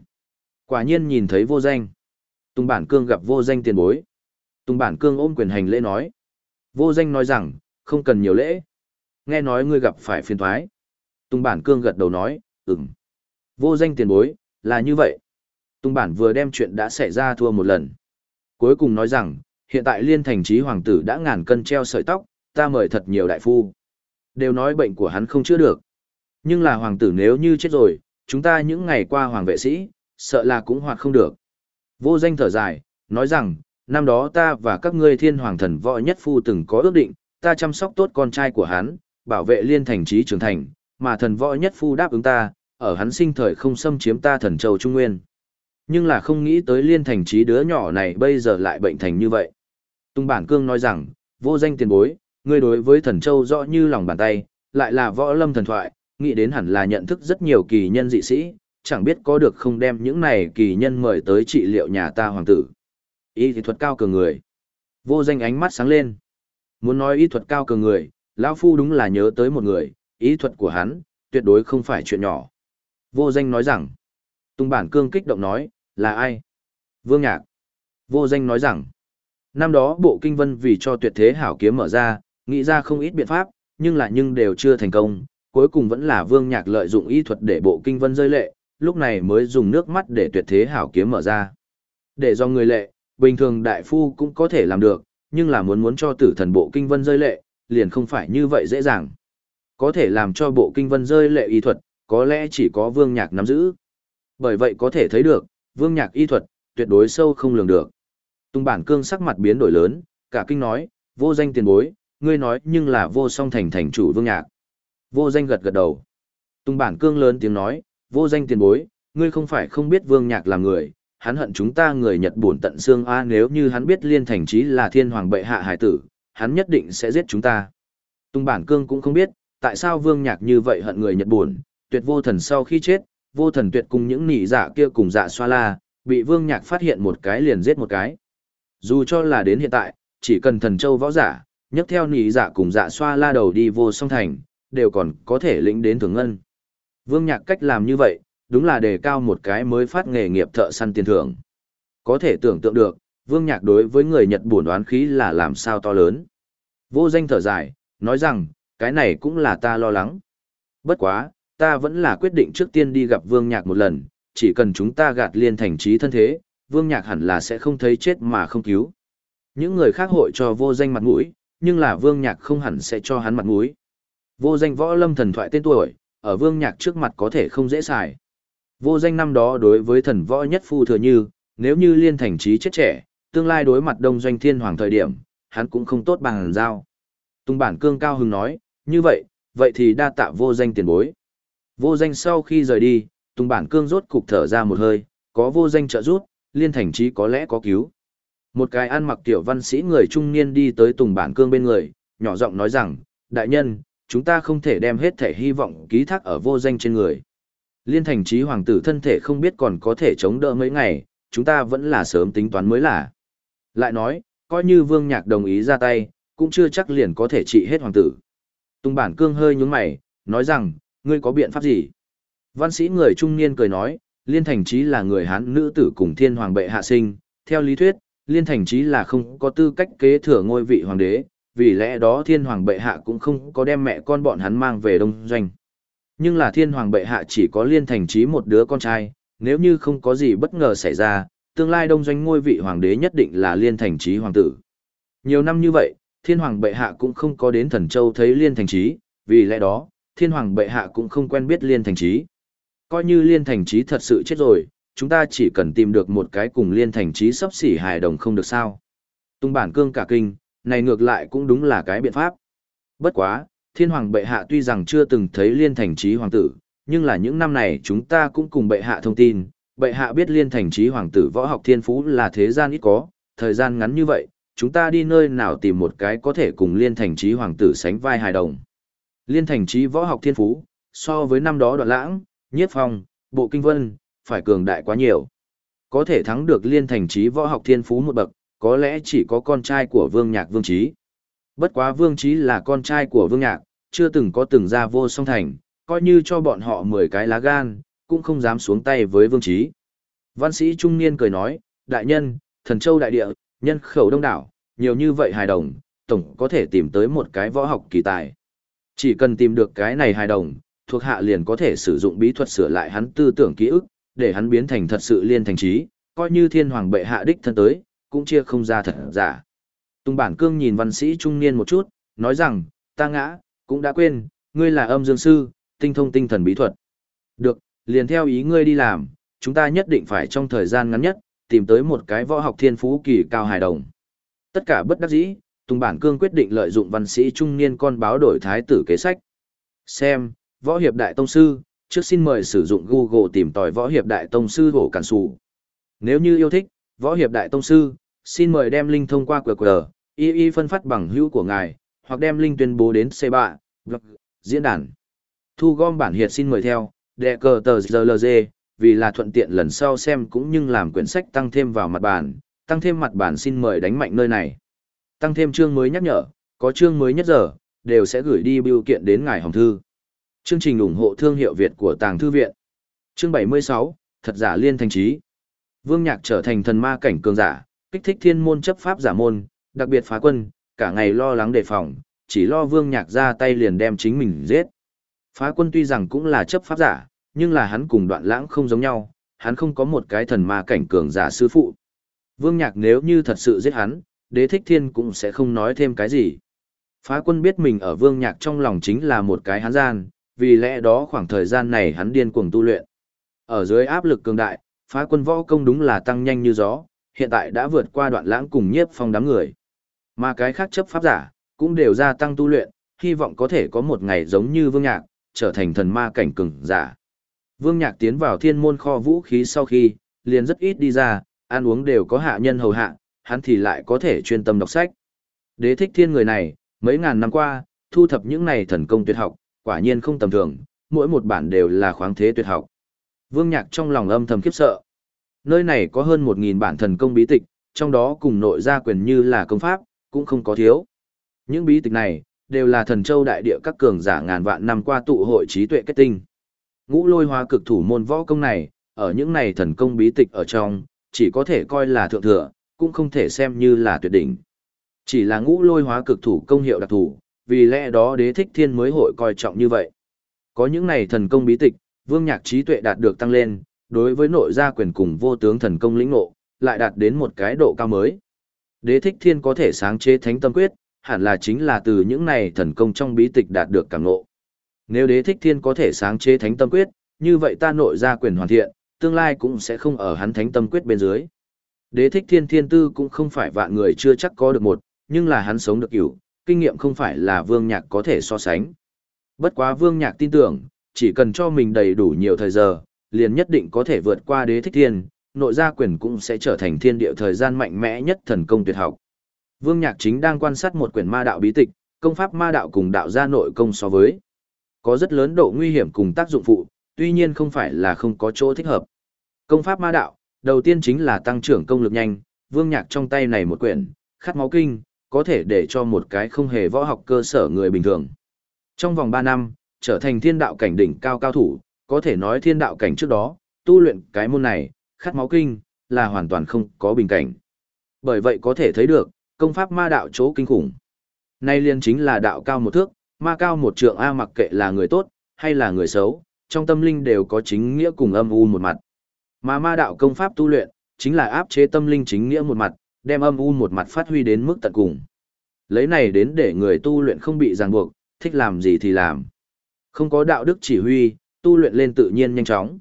Quả nhiên nhìn thấy vô danh. Tùng bản cương gặp vô danh tiền bối. Tùng bản cương ôm quyền hành lễ nói. Vô danh nói rằng, không cần nhiều lễ. Nghe nói ngươi gặp phải phiền thoái. Tùng bản cương gật đầu nói, ừm. Vô danh tiền bối, là như vậy. Tùng bản vừa đem chuyện đã xảy ra thua một lần. Cuối cùng nói rằng, hiện tại liên thành trí hoàng tử đã ngàn cân treo sợi tóc, ta mời thật nhiều đại phu. Đều nói bệnh của hắn không chữa được. Nhưng là hoàng tử nếu như chết rồi, chúng ta những ngày qua hoàng vệ sĩ, sợ là cũng hoạt không được. Vô danh thở dài, nói rằng, năm đó ta và các ngươi thiên hoàng thần võ nhất phu từng có ước định, ta chăm sóc tốt con trai của hắn, bảo vệ liên thành trí trưởng thành, mà thần võ nhất phu đáp ứng ta, ở hắn sinh thời không xâm chiếm ta thần châu Trung Nguyên. Nhưng là không nghĩ tới liên thành trí đứa nhỏ này bây giờ lại bệnh thành như vậy. Tung Bản Cương nói rằng, vô danh tiền bối, ngươi đối với thần châu rõ như lòng bàn tay, lại là võ lâm thần thoại, nghĩ đến hẳn là nhận thức rất nhiều kỳ nhân dị sĩ, chẳng biết có được không đem những này kỳ nhân mời tới trị liệu nhà ta hoàng tử. Y thuật cao cường người. Vô danh ánh mắt sáng lên. Muốn nói y thuật cao cường người, lão Phu đúng là nhớ tới một người, y thuật của hắn, tuyệt đối không phải chuyện nhỏ. Vô danh nói rằng, Tùng Bản Cương kích động nói, là ai? Vương Nhạc. Vô danh nói rằng, năm đó bộ kinh vân vì cho tuyệt thế hảo kiếm mở ra, nghĩ ra không ít biện pháp, nhưng là nhưng đều chưa thành công, cuối cùng vẫn là Vương Nhạc lợi dụng y thuật để bộ kinh vân rơi lệ, lúc này mới dùng nước mắt để tuyệt thế hảo kiếm mở ra. Để do người lệ, bình thường đại phu cũng có thể làm được, nhưng là muốn muốn cho tử thần bộ kinh vân rơi lệ, liền không phải như vậy dễ dàng. Có thể làm cho bộ kinh vân rơi lệ y thuật, có lẽ chỉ có vương nhạc nắm giữ. Bởi vậy có thể thấy được, vương nhạc y thuật, tuyệt đối sâu không lường được. Tung bản cương sắc mặt biến đổi lớn, cả kinh nói, vô danh tiền bối, ngươi nói nhưng là vô song thành thành chủ vương nhạc. Vô danh gật gật đầu. Tung bản cương lớn tiếng nói, vô danh tiền bối, ngươi không phải không biết vương nhạc là người, hắn hận chúng ta người Nhật buồn tận xương a nếu như hắn biết liên thành trí là thiên hoàng bệ hạ hải tử, hắn nhất định sẽ giết chúng ta. Tung bản cương cũng không biết, tại sao vương nhạc như vậy hận người Nhật buồn, tuyệt vô thần sau khi chết, vô thần tuyệt cùng những nỉ dạ kia cùng dạ xoa la, bị vương nhạc phát hiện một cái liền giết một cái. Dù cho là đến hiện tại, chỉ cần thần châu võ giả, nhấc theo nỉ dạ cùng dạ xoa la đầu đi vô song thành, đều còn có thể lĩnh đến thường ngân. Vương nhạc cách làm như vậy, đúng là đề cao một cái mới phát nghề nghiệp thợ săn tiền thưởng. Có thể tưởng tượng được, Vương Nhạc đối với người Nhật buồn đoán khí là làm sao to lớn. Vô danh thở dài, nói rằng, cái này cũng là ta lo lắng. Bất quá, ta vẫn là quyết định trước tiên đi gặp Vương Nhạc một lần, chỉ cần chúng ta gạt liên thành trí thân thế, Vương Nhạc hẳn là sẽ không thấy chết mà không cứu. Những người khác hội cho vô danh mặt mũi, nhưng là Vương Nhạc không hẳn sẽ cho hắn mặt mũi. Vô danh võ lâm thần thoại tên tuổi, ở Vương Nhạc trước mặt có thể không dễ xài. Vô danh năm đó đối với thần võ nhất phu thừa như, nếu như liên thành trí chết trẻ, tương lai đối mặt đông doanh thiên hoàng thời điểm, hắn cũng không tốt bằng hàn giao. Tung bản cương cao hứng nói, như vậy, vậy thì đa tạ vô danh tiền bối. Vô danh sau khi rời đi, tùng bản cương rốt cục thở ra một hơi, có vô danh trợ giúp, liên thành trí có lẽ có cứu. Một cái ăn mặc tiểu văn sĩ người trung niên đi tới Tùng bản cương bên người, nhỏ giọng nói rằng, đại nhân, chúng ta không thể đem hết thể hy vọng ký thác ở vô danh trên người. Liên thành trí hoàng tử thân thể không biết còn có thể chống đỡ mấy ngày, chúng ta vẫn là sớm tính toán mới là. Lại nói, coi như vương nhạc đồng ý ra tay, cũng chưa chắc liền có thể trị hết hoàng tử. Tùng bản cương hơi nhúng mày, nói rằng, ngươi có biện pháp gì? Văn sĩ người trung niên cười nói, liên thành trí là người hán nữ tử cùng thiên hoàng bệ hạ sinh, theo lý thuyết, liên thành trí là không có tư cách kế thừa ngôi vị hoàng đế, vì lẽ đó thiên hoàng bệ hạ cũng không có đem mẹ con bọn hắn mang về đông doanh. Nhưng là thiên hoàng bệ hạ chỉ có liên thành trí một đứa con trai, nếu như không có gì bất ngờ xảy ra, tương lai đông doanh ngôi vị hoàng đế nhất định là liên thành trí hoàng tử. Nhiều năm như vậy, thiên hoàng bệ hạ cũng không có đến thần châu thấy liên thành trí, vì lẽ đó, thiên hoàng bệ hạ cũng không quen biết liên thành trí. Coi như liên thành trí thật sự chết rồi, chúng ta chỉ cần tìm được một cái cùng liên thành trí sắp xỉ hài đồng không được sao. Tung bản cương cả kinh, này ngược lại cũng đúng là cái biện pháp. Bất quá, thiên hoàng bệ hạ tuy rằng chưa từng thấy liên thành trí hoàng tử, nhưng là những năm này chúng ta cũng cùng bệ hạ thông tin, bệ hạ biết liên thành trí hoàng tử võ học thiên phú là thế gian ít có, thời gian ngắn như vậy, chúng ta đi nơi nào tìm một cái có thể cùng liên thành trí hoàng tử sánh vai hài đồng. Liên thành trí võ học thiên phú, so với năm đó đoạn lãng, nhiếp phong, bộ kinh vân, phải cường đại quá nhiều. Có thể thắng được liên thành trí võ học thiên phú một bậc, có lẽ chỉ có con trai của vương nhạc vương trí. Bất quá Vương Trí là con trai của Vương Nhạc, chưa từng có từng ra vô song thành, coi như cho bọn họ 10 cái lá gan, cũng không dám xuống tay với Vương Trí. Văn sĩ trung niên cười nói, đại nhân, thần châu đại địa, nhân khẩu đông đảo, nhiều như vậy hài đồng, tổng có thể tìm tới một cái võ học kỳ tài. Chỉ cần tìm được cái này hài đồng, thuộc hạ liền có thể sử dụng bí thuật sửa lại hắn tư tưởng ký ức, để hắn biến thành thật sự liên thành trí, coi như thiên hoàng bệ hạ đích thân tới, cũng chia không ra thật giả. Tùng bản cương nhìn văn sĩ trung niên một chút, nói rằng, ta ngã, cũng đã quên, ngươi là âm dương sư, tinh thông tinh thần bí thuật. Được, liền theo ý ngươi đi làm, chúng ta nhất định phải trong thời gian ngắn nhất, tìm tới một cái võ học thiên phú kỳ cao hài đồng. Tất cả bất đắc dĩ, Tùng Bản Cương quyết định lợi dụng văn sĩ trung niên con báo đổi thái tử kế sách. Xem, võ hiệp đại tông sư, trước xin mời sử dụng Google tìm tòi võ hiệp đại tông sư hổ cản sủ. Nếu như yêu thích, võ hiệp đại tông sư, xin mời đem link thông qua QR, y y phân phát bằng hữu của ngài, hoặc đem link tuyên bố đến C3, blog, diễn đàn. Thu gom bản hiệt xin mời theo, đệ cờ tờ rlg vì là thuận tiện lần sau xem cũng như làm quyển sách tăng thêm vào mặt bản, Tăng thêm mặt bản xin mời đánh mạnh nơi này. Tăng thêm chương mới nhắc nhở, có chương mới nhất giờ, đều sẽ gửi đi biểu kiện đến ngài hồng thư. Chương trình ủng hộ thương hiệu Việt của Tàng Thư Viện. Chương 76, thật giả liên thành trí. Vương Nhạc trở thành thần ma cảnh cường giả, kích thích thiên môn chấp pháp giả môn, đặc biệt phá quân, cả ngày lo lắng đề phòng, chỉ lo Vương Nhạc ra tay liền đem chính mình giết. Phá quân tuy rằng cũng là chấp pháp giả, nhưng là hắn cùng đoạn lãng không giống nhau, hắn không có một cái thần ma cảnh cường giả sư phụ. Vương Nhạc nếu như thật sự giết hắn, đế thích thiên cũng sẽ không nói thêm cái gì. Phá quân biết mình ở Vương Nhạc trong lòng chính là một cái hắn gian, vì lẽ đó khoảng thời gian này hắn điên cuồng tu luyện. Ở dưới áp lực cường đại, phá quân võ công đúng là tăng nhanh như gió, hiện tại đã vượt qua đoạn lãng cùng nhiếp phong đám người. Mà cái khác chấp pháp giả, cũng đều gia tăng tu luyện, hy vọng có thể có một ngày giống như Vương Nhạc, trở thành thần ma cảnh cường giả. Vương Nhạc tiến vào thiên môn kho vũ khí sau khi, liền rất ít đi ra, ăn uống đều có hạ nhân hầu hạ, hắn thì lại có thể chuyên tâm đọc sách. Đế thích thiên người này, mấy ngàn năm qua, thu thập những này thần công tuyệt học, quả nhiên không tầm thường, mỗi một bản đều là khoáng thế tuyệt học. Vương Nhạc trong lòng âm thầm khiếp sợ. Nơi này có hơn 1.000 bản thần công bí tịch, trong đó cùng nội gia quyền như là công pháp, cũng không có thiếu. Những bí tịch này, đều là thần châu đại địa các cường giả ngàn vạn năm qua tụ hội trí tuệ kết tinh. Ngũ lôi hóa cực thủ môn võ công này, ở những này thần công bí tịch ở trong, chỉ có thể coi là thượng thừa, cũng không thể xem như là tuyệt đỉnh. Chỉ là ngũ lôi hóa cực thủ công hiệu đặc thủ, vì lẽ đó đế thích thiên mới hội coi trọng như vậy. Có những này thần công bí tịch, vương nhạc trí tuệ đạt được tăng lên, đối với nội gia quyền cùng vô tướng thần công lĩnh ngộ, lại đạt đến một cái độ cao mới. Đế thích thiên có thể sáng chế thánh tâm quyết, hẳn là chính là từ những này thần công trong bí tịch đạt được cảm ngộ. Nếu đế thích thiên có thể sáng chế thánh tâm quyết, như vậy ta nội gia quyền hoàn thiện, tương lai cũng sẽ không ở hắn thánh tâm quyết bên dưới. Đế thích thiên thiên tư cũng không phải vạn người chưa chắc có được một, nhưng là hắn sống được hiểu, kinh nghiệm không phải là vương nhạc có thể so sánh. Bất quá vương nhạc tin tưởng, chỉ cần cho mình đầy đủ nhiều thời giờ, liền nhất định có thể vượt qua đế thích thiên, nội gia quyền cũng sẽ trở thành thiên địa thời gian mạnh mẽ nhất thần công tuyệt học. Vương Nhạc chính đang quan sát một quyển ma đạo bí tịch, công pháp ma đạo cùng đạo gia nội công so với. Có rất lớn độ nguy hiểm cùng tác dụng phụ, tuy nhiên không phải là không có chỗ thích hợp. Công pháp ma đạo, đầu tiên chính là tăng trưởng công lực nhanh, Vương Nhạc trong tay này một quyển, khát máu kinh, có thể để cho một cái không hề võ học cơ sở người bình thường. Trong vòng 3 năm, trở thành thiên đạo cảnh đỉnh cao cao thủ, có thể nói thiên đạo cảnh trước đó, tu luyện cái môn này, khát máu kinh, là hoàn toàn không có bình cảnh. Bởi vậy có thể thấy được, công pháp ma đạo chỗ kinh khủng. Nay liên chính là đạo cao một thước, ma cao một trượng A mặc kệ là người tốt, hay là người xấu, trong tâm linh đều có chính nghĩa cùng âm u một mặt. Mà ma đạo công pháp tu luyện, chính là áp chế tâm linh chính nghĩa một mặt, đem âm u một mặt phát huy đến mức tận cùng. Lấy này đến để người tu luyện không bị ràng buộc, thích làm gì thì làm. Không có đạo đức chỉ huy, tu luyện lên tự nhiên nhanh chóng.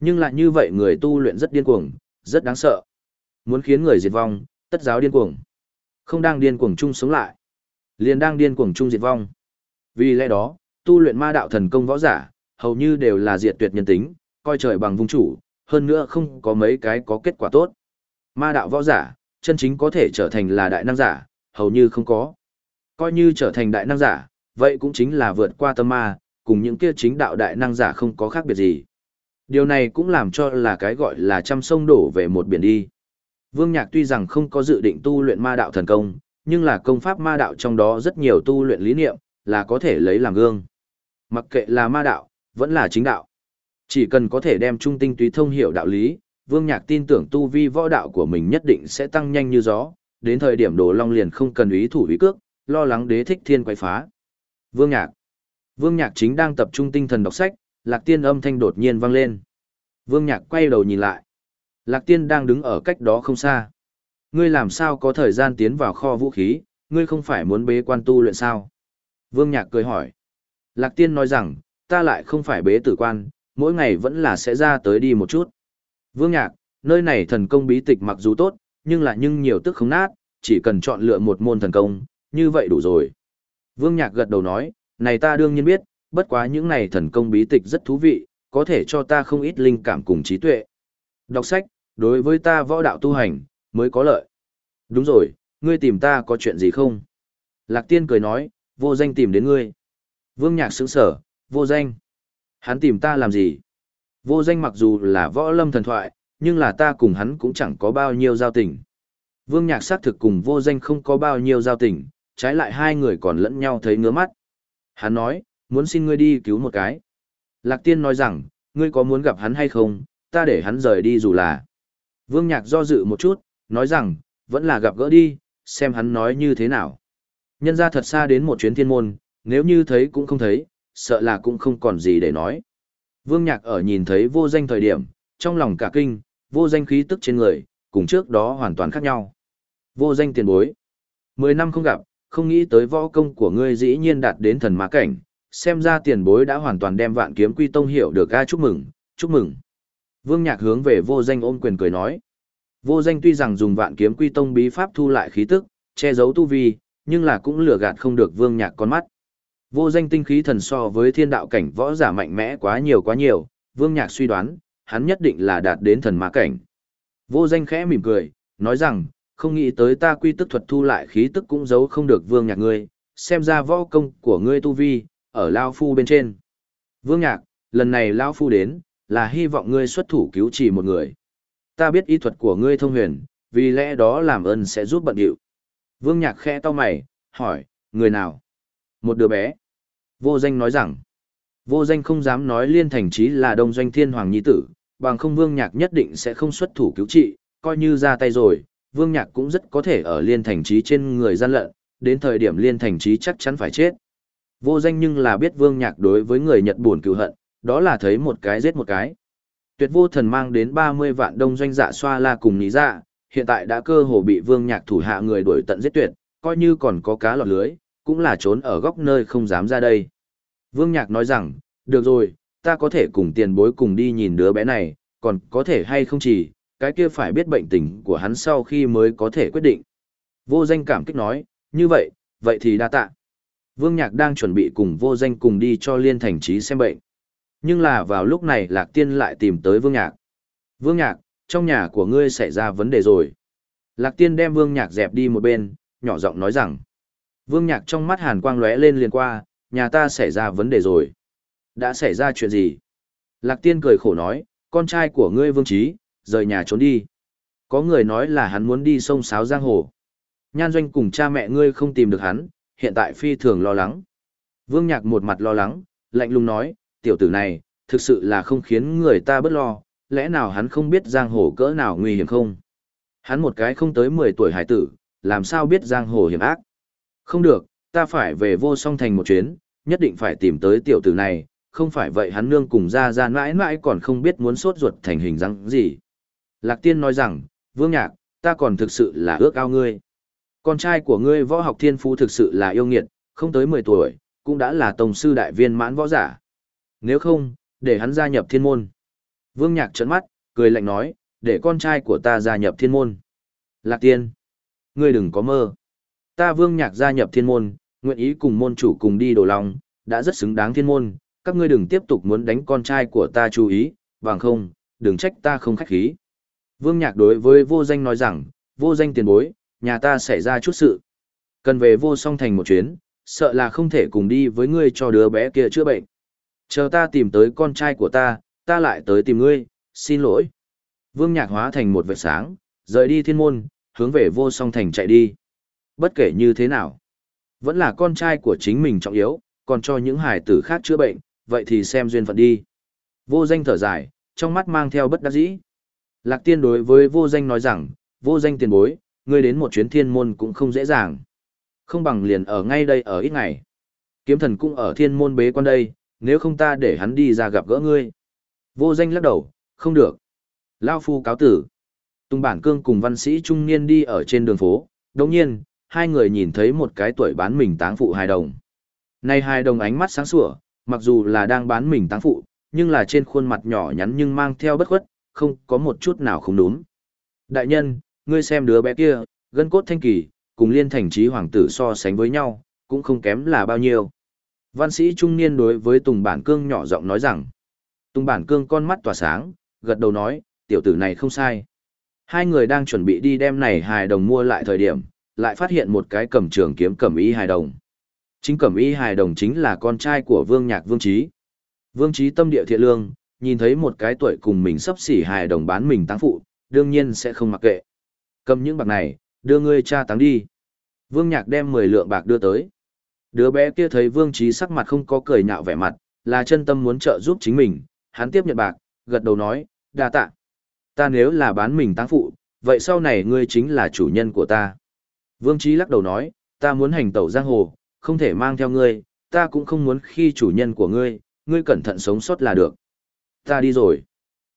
Nhưng lại như vậy người tu luyện rất điên cuồng, rất đáng sợ. Muốn khiến người diệt vong, tất giáo điên cuồng. Không đang điên cuồng chung sống lại, liền đang điên cuồng chung diệt vong. Vì lẽ đó, tu luyện ma đạo thần công võ giả, hầu như đều là diệt tuyệt nhân tính, coi trời bằng vung chủ, hơn nữa không có mấy cái có kết quả tốt. Ma đạo võ giả, chân chính có thể trở thành là đại năng giả, hầu như không có. Coi như trở thành đại năng giả, vậy cũng chính là vượt qua tâm ma, cùng những kia chính đạo đại năng giả không có khác biệt gì. Điều này cũng làm cho là cái gọi là trăm sông đổ về một biển đi. Vương Nhạc tuy rằng không có dự định tu luyện ma đạo thần công, nhưng là công pháp ma đạo trong đó rất nhiều tu luyện lý niệm, là có thể lấy làm gương. Mặc kệ là ma đạo, vẫn là chính đạo. Chỉ cần có thể đem trung tinh túy thông hiểu đạo lý, Vương Nhạc tin tưởng tu vi võ đạo của mình nhất định sẽ tăng nhanh như gió, đến thời điểm Đồ Long liền không cần ý thủ ý cước, lo lắng đế thích thiên quay phá. Vương Nhạc Vương Nhạc chính đang tập trung tinh thần đọc sách, Lạc Tiên âm thanh đột nhiên vang lên. Vương Nhạc quay đầu nhìn lại. Lạc Tiên đang đứng ở cách đó không xa. Ngươi làm sao có thời gian tiến vào kho vũ khí, ngươi không phải muốn bế quan tu luyện sao? Vương Nhạc cười hỏi. Lạc Tiên nói rằng, ta lại không phải bế tử quan, mỗi ngày vẫn là sẽ ra tới đi một chút. Vương Nhạc, nơi này thần công bí tịch mặc dù tốt, nhưng là nhưng nhiều tức không nát, chỉ cần chọn lựa một môn thần công, như vậy đủ rồi. Vương Nhạc gật đầu nói, này ta đương nhiên biết, bất quá những này thần công bí tịch rất thú vị, có thể cho ta không ít linh cảm cùng trí tuệ. Đọc sách, đối với ta võ đạo tu hành, mới có lợi. Đúng rồi, ngươi tìm ta có chuyện gì không? Lạc tiên cười nói, vô danh tìm đến ngươi. Vương nhạc sững sở, vô danh. Hắn tìm ta làm gì? Vô danh mặc dù là võ lâm thần thoại, nhưng là ta cùng hắn cũng chẳng có bao nhiêu giao tình. Vương Nhạc xác thực cùng vô danh không có bao nhiêu giao tình, trái lại hai người còn lẫn nhau thấy ngứa mắt. Hắn nói, muốn xin ngươi đi cứu một cái. Lạc Tiên nói rằng, ngươi có muốn gặp hắn hay không, ta để hắn rời đi dù là. Vương Nhạc do dự một chút, nói rằng, vẫn là gặp gỡ đi, xem hắn nói như thế nào. Nhân ra thật xa đến một chuyến thiên môn, nếu như thấy cũng không thấy, sợ là cũng không còn gì để nói. Vương Nhạc ở nhìn thấy vô danh thời điểm, trong lòng cả kinh, vô danh khí tức trên người, cùng trước đó hoàn toàn khác nhau. Vô danh tiền bối. Mười năm không gặp, không nghĩ tới võ công của ngươi dĩ nhiên đạt đến thần mã cảnh, xem ra tiền bối đã hoàn toàn đem vạn kiếm quy tông hiểu được ga chúc mừng, chúc mừng. Vương Nhạc hướng về vô danh ôm quyền cười nói. Vô danh tuy rằng dùng vạn kiếm quy tông bí pháp thu lại khí tức, che giấu tu vi, nhưng là cũng lừa gạt không được Vương Nhạc con mắt. Vô danh tinh khí thần so với thiên đạo cảnh võ giả mạnh mẽ quá nhiều quá nhiều, Vương Nhạc suy đoán, hắn nhất định là đạt đến thần ma cảnh. Vô danh khẽ mỉm cười, nói rằng, không nghĩ tới ta quy tức thuật thu lại khí tức cũng giấu không được Vương Nhạc ngươi, xem ra võ công của ngươi tu vi, ở Lao Phu bên trên. Vương Nhạc, lần này Lao Phu đến, là hy vọng ngươi xuất thủ cứu chỉ một người. Ta biết y thuật của ngươi thông huyền, vì lẽ đó làm ơn sẽ giúp bận điệu. Vương Nhạc khẽ to mày, hỏi, người nào? Một đứa bé. Vô danh nói rằng, vô danh không dám nói liên thành trí là đông doanh thiên hoàng nhi tử, bằng không vương nhạc nhất định sẽ không xuất thủ cứu trị, coi như ra tay rồi, vương nhạc cũng rất có thể ở liên thành trí trên người gian lận, đến thời điểm liên thành trí chắc chắn phải chết. Vô danh nhưng là biết vương nhạc đối với người Nhật buồn cựu hận, đó là thấy một cái giết một cái. Tuyệt vô thần mang đến 30 vạn đông doanh dạ xoa la cùng ní dạ, hiện tại đã cơ hồ bị vương nhạc thủ hạ người đuổi tận giết tuyệt, coi như còn có cá lọt lưới, cũng là trốn ở góc nơi không dám ra đây. Vương Nhạc nói rằng, được rồi, ta có thể cùng tiền bối cùng đi nhìn đứa bé này, còn có thể hay không chỉ, cái kia phải biết bệnh tình của hắn sau khi mới có thể quyết định. Vô danh cảm kích nói, như vậy, vậy thì đa tạ. Vương Nhạc đang chuẩn bị cùng vô danh cùng đi cho liên thành trí xem bệnh. Nhưng là vào lúc này Lạc Tiên lại tìm tới Vương Nhạc. Vương Nhạc, trong nhà của ngươi xảy ra vấn đề rồi. Lạc Tiên đem Vương Nhạc dẹp đi một bên, nhỏ giọng nói rằng. Vương Nhạc trong mắt hàn quang lóe lên liền qua, nhà ta xảy ra vấn đề rồi. Đã xảy ra chuyện gì? Lạc Tiên cười khổ nói, con trai của ngươi Vương Trí, rời nhà trốn đi. Có người nói là hắn muốn đi sông Sáo Giang Hồ. Nhan doanh cùng cha mẹ ngươi không tìm được hắn, hiện tại phi thường lo lắng. Vương Nhạc một mặt lo lắng, lạnh lùng nói, tiểu tử này, thực sự là không khiến người ta bất lo, lẽ nào hắn không biết Giang Hồ cỡ nào nguy hiểm không? Hắn một cái không tới 10 tuổi hải tử, làm sao biết Giang Hồ hiểm ác? Không được, ta phải về vô song thành một chuyến, nhất định phải tìm tới tiểu tử này, không phải vậy hắn nương cùng ra ra mãi mãi còn không biết muốn sốt ruột thành hình răng gì. Lạc tiên nói rằng, vương nhạc, ta còn thực sự là ước ao ngươi. Con trai của ngươi võ học thiên phú thực sự là yêu nghiệt, không tới 10 tuổi, cũng đã là tổng sư đại viên mãn võ giả. Nếu không, để hắn gia nhập thiên môn. Vương nhạc trấn mắt, cười lạnh nói, để con trai của ta gia nhập thiên môn. Lạc tiên, ngươi đừng có mơ. Ta vương nhạc gia nhập thiên môn, nguyện ý cùng môn chủ cùng đi đồ lòng, đã rất xứng đáng thiên môn, các ngươi đừng tiếp tục muốn đánh con trai của ta chú ý, bằng không, đừng trách ta không khách khí. Vương nhạc đối với vô danh nói rằng, vô danh tiền bối, nhà ta xảy ra chút sự. Cần về vô song thành một chuyến, sợ là không thể cùng đi với ngươi cho đứa bé kia chữa bệnh. Chờ ta tìm tới con trai của ta, ta lại tới tìm ngươi, xin lỗi. Vương nhạc hóa thành một vệt sáng, rời đi thiên môn, hướng về vô song thành chạy đi. Bất kể như thế nào, vẫn là con trai của chính mình trọng yếu, còn cho những hải tử khác chữa bệnh, vậy thì xem duyên phận đi. Vô danh thở dài, trong mắt mang theo bất đắc dĩ. Lạc tiên đối với vô danh nói rằng, vô danh tiền bối, ngươi đến một chuyến thiên môn cũng không dễ dàng. Không bằng liền ở ngay đây ở ít ngày. Kiếm thần cũng ở thiên môn bế quan đây, nếu không ta để hắn đi ra gặp gỡ ngươi. Vô danh lắc đầu, không được. Lao phu cáo tử. Tùng bản cương cùng văn sĩ trung niên đi ở trên đường phố, đồng nhiên, hai người nhìn thấy một cái tuổi bán mình táng phụ hài đồng. Này hài đồng ánh mắt sáng sủa, mặc dù là đang bán mình táng phụ, nhưng là trên khuôn mặt nhỏ nhắn nhưng mang theo bất khuất, không có một chút nào không đúng. Đại nhân, ngươi xem đứa bé kia, gân cốt thanh kỳ, cùng liên thành trí hoàng tử so sánh với nhau, cũng không kém là bao nhiêu. Văn sĩ trung niên đối với Tùng Bản Cương nhỏ giọng nói rằng, Tùng Bản Cương con mắt tỏa sáng, gật đầu nói, tiểu tử này không sai. Hai người đang chuẩn bị đi đem này hài đồng mua lại thời điểm, lại phát hiện một cái cầm trường kiếm cầm y hài đồng. Chính cầm y hài đồng chính là con trai của Vương Nhạc Vương Trí. Vương Trí tâm địa thiện lương, nhìn thấy một cái tuổi cùng mình sắp xỉ hài đồng bán mình táng phụ, đương nhiên sẽ không mặc kệ. Cầm những bạc này, đưa ngươi cha táng đi. Vương Nhạc đem 10 lượng bạc đưa tới. Đứa bé kia thấy Vương Trí sắc mặt không có cười nhạo vẻ mặt, là chân tâm muốn trợ giúp chính mình, hắn tiếp nhận bạc, gật đầu nói, đa tạ. Ta nếu là bán mình táng phụ, vậy sau này ngươi chính là chủ nhân của ta. Vương Trí lắc đầu nói, ta muốn hành tẩu giang hồ, không thể mang theo ngươi, ta cũng không muốn khi chủ nhân của ngươi, ngươi cẩn thận sống sót là được. Ta đi rồi.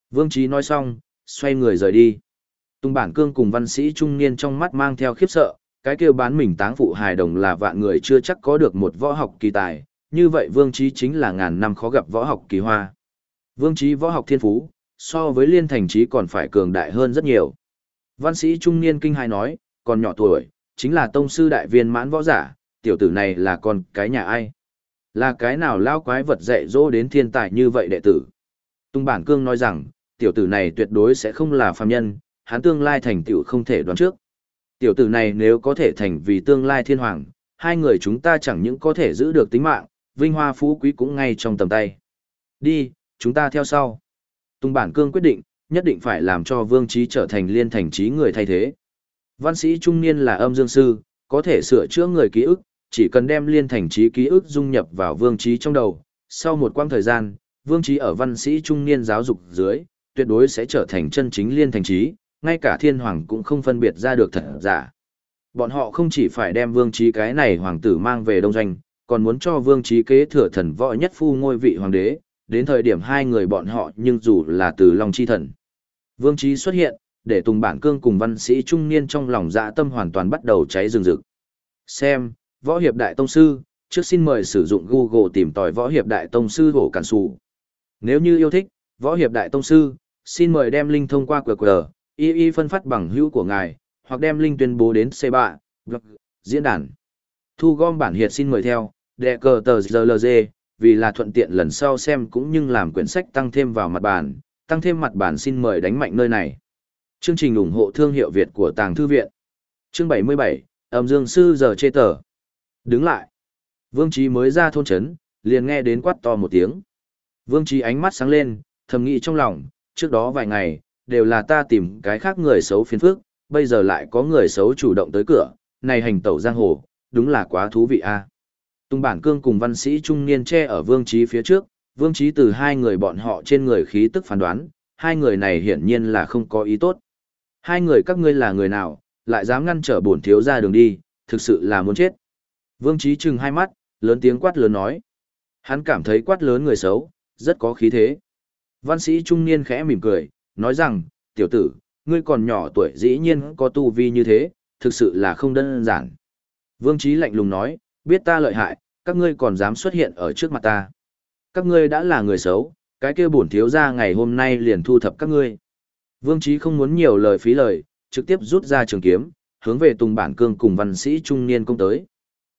Vương Trí nói xong, xoay người rời đi. Tùng bản cương cùng văn sĩ trung niên trong mắt mang theo khiếp sợ, cái kêu bán mình táng phụ hài đồng là vạn người chưa chắc có được một võ học kỳ tài, như vậy vương trí chính là ngàn năm khó gặp võ học kỳ hoa. Vương trí võ học thiên phú, so với liên thành trí còn phải cường đại hơn rất nhiều. Văn sĩ trung niên kinh hài nói, còn nhỏ tuổi, chính là tông sư đại viên mãn võ giả, tiểu tử này là con cái nhà ai? Là cái nào lao quái vật dạy dỗ đến thiên tài như vậy đệ tử? Tung bản cương nói rằng, tiểu tử này tuyệt đối sẽ không là phàm nhân, hắn tương lai thành tựu không thể đoán trước. Tiểu tử này nếu có thể thành vì tương lai thiên hoàng, hai người chúng ta chẳng những có thể giữ được tính mạng, vinh hoa phú quý cũng ngay trong tầm tay. Đi, chúng ta theo sau. Tung bản cương quyết định, nhất định phải làm cho vương trí trở thành liên thành trí người thay thế. Văn sĩ trung niên là âm dương sư, có thể sửa chữa người ký ức, chỉ cần đem liên thành trí ký ức dung nhập vào vương trí trong đầu. Sau một quãng thời gian, vương trí ở văn sĩ trung niên giáo dục dưới, tuyệt đối sẽ trở thành chân chính liên thành trí, ngay cả thiên hoàng cũng không phân biệt ra được thật giả. Bọn họ không chỉ phải đem vương trí cái này hoàng tử mang về đông doanh, còn muốn cho vương trí kế thừa thần võ nhất phu ngôi vị hoàng đế, đến thời điểm hai người bọn họ nhưng dù là từ lòng chi thần. Vương trí xuất hiện, để Tùng Bản Cương cùng văn sĩ trung niên trong lòng dạ tâm hoàn toàn bắt đầu cháy rừng rực. Xem, Võ Hiệp Đại Tông Sư, trước xin mời sử dụng Google tìm tòi Võ Hiệp Đại Tông Sư hổ cản sụ. Nếu như yêu thích, Võ Hiệp Đại Tông Sư, xin mời đem link thông qua QR, y y phân phát bằng hữu của ngài, hoặc đem link tuyên bố đến C3, blog, diễn đàn. Thu gom bản hiệt xin mời theo, đệ cờ tờ ZLZ, vì là thuận tiện lần sau xem cũng như làm quyển sách tăng thêm vào mặt bản, tăng thêm mặt bản xin mời đánh mạnh nơi này. Chương trình ủng hộ thương hiệu Việt của Tàng Thư Viện. Chương 77, âm dương sư giờ chê tờ. Đứng lại. Vương Trí mới ra thôn trấn, liền nghe đến quát to một tiếng. Vương Trí ánh mắt sáng lên, thầm nghĩ trong lòng, trước đó vài ngày, đều là ta tìm cái khác người xấu phiền phức, bây giờ lại có người xấu chủ động tới cửa, này hành tẩu giang hồ, đúng là quá thú vị a. À. Tung bản cương cùng văn sĩ trung niên che ở vương trí phía trước, vương trí từ hai người bọn họ trên người khí tức phán đoán, hai người này hiển nhiên là không có ý tốt. Hai người các ngươi là người nào, lại dám ngăn trở bổn thiếu ra đường đi, thực sự là muốn chết. Vương trí trừng hai mắt, lớn tiếng quát lớn nói. Hắn cảm thấy quát lớn người xấu, rất có khí thế. Văn sĩ trung niên khẽ mỉm cười, nói rằng, tiểu tử, ngươi còn nhỏ tuổi dĩ nhiên có tu vi như thế, thực sự là không đơn giản. Vương Trí lạnh lùng nói, biết ta lợi hại, các ngươi còn dám xuất hiện ở trước mặt ta. Các ngươi đã là người xấu, cái kia bổn thiếu ra ngày hôm nay liền thu thập các ngươi. Vương Trí không muốn nhiều lời phí lời, trực tiếp rút ra trường kiếm, hướng về Tùng Bản Cương cùng văn sĩ trung niên công tới.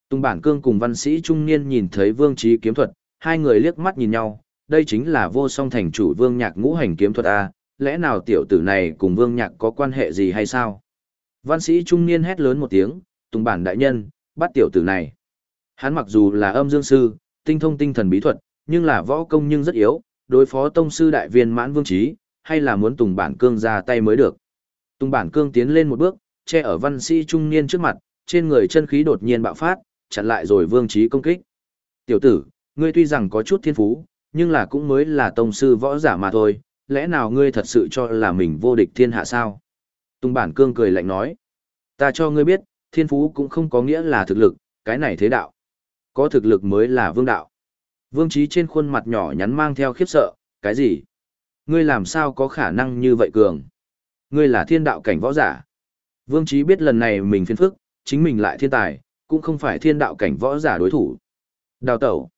Tùng Bản Cương cùng văn sĩ trung niên nhìn thấy Vương Trí kiếm thuật, hai người liếc mắt nhìn nhau, đây chính là vô song thành chủ Vương Nhạc ngũ hành kiếm thuật A, lẽ nào tiểu tử này cùng Vương Nhạc có quan hệ gì hay sao? Văn sĩ trung niên hét lớn một tiếng, Tùng Bản đại nhân, bắt tiểu tử này. Hắn mặc dù là âm dương sư, tinh thông tinh thần bí thuật, nhưng là võ công nhưng rất yếu, đối phó tông sư đại viên mãn vương trí, hay là muốn Tùng Bản Cương ra tay mới được. Tùng Bản Cương tiến lên một bước, che ở văn sĩ trung niên trước mặt, trên người chân khí đột nhiên bạo phát, chặn lại rồi vương trí công kích. Tiểu tử, ngươi tuy rằng có chút thiên phú, nhưng là cũng mới là tông sư võ giả mà thôi, lẽ nào ngươi thật sự cho là mình vô địch thiên hạ sao? Tùng Bản Cương cười lạnh nói, ta cho ngươi biết, thiên phú cũng không có nghĩa là thực lực, cái này thế đạo. Có thực lực mới là vương đạo. Vương trí trên khuôn mặt nhỏ nhắn mang theo khiếp sợ, cái gì? Ngươi làm sao có khả năng như vậy cường? Ngươi là thiên đạo cảnh võ giả. Vương trí biết lần này mình phiền phức, chính mình lại thiên tài, cũng không phải thiên đạo cảnh võ giả đối thủ. Đào tẩu.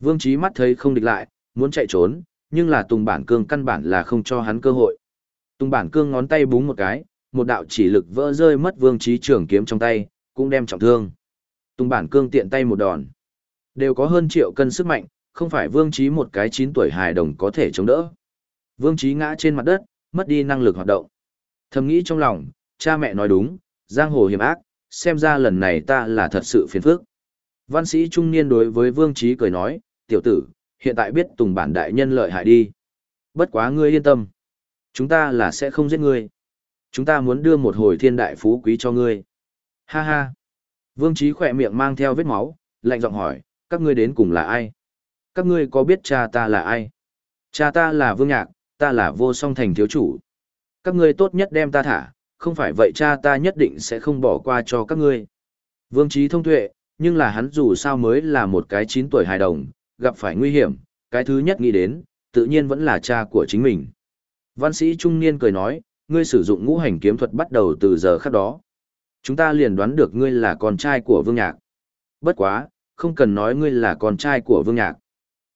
Vương Chí mắt thấy không địch lại, muốn chạy trốn, nhưng là Tùng Bản Cương căn bản là không cho hắn cơ hội. Tùng Bản Cương ngón tay búng một cái, một đạo chỉ lực vỡ rơi mất Vương Chí Trường kiếm trong tay, cũng đem trọng thương. Tùng Bản Cương tiện tay một đòn. Đều có hơn triệu cân sức mạnh, không phải Vương Chí một cái 9 tuổi hài đồng có thể chống đỡ. Vương Chí ngã trên mặt đất, mất đi năng lực hoạt động. Thầm nghĩ trong lòng, cha mẹ nói đúng, giang hồ hiểm ác, xem ra lần này ta là thật sự phiền phức. Văn sĩ trung niên đối với Vương Chí cười nói, tiểu tử, hiện tại biết Tùng bản đại nhân lợi hại đi. Bất quá ngươi yên tâm. Chúng ta là sẽ không giết ngươi. Chúng ta muốn đưa một hồi thiên đại phú quý cho ngươi. Ha ha. Vương Trí khỏe miệng mang theo vết máu, lạnh giọng hỏi, các ngươi đến cùng là ai? Các ngươi có biết cha ta là ai? Cha ta là Vương Nhạc, ta là vô song thành thiếu chủ. Các ngươi tốt nhất đem ta thả, không phải vậy cha ta nhất định sẽ không bỏ qua cho các ngươi. Vương Trí thông tuệ, nhưng là hắn dù sao mới là một cái 9 tuổi hài đồng, gặp phải nguy hiểm, cái thứ nhất nghĩ đến, tự nhiên vẫn là cha của chính mình. Văn sĩ trung niên cười nói, ngươi sử dụng ngũ hành kiếm thuật bắt đầu từ giờ khắc đó. Chúng ta liền đoán được ngươi là con trai của Vương Nhạc. Bất quá, không cần nói ngươi là con trai của Vương Nhạc.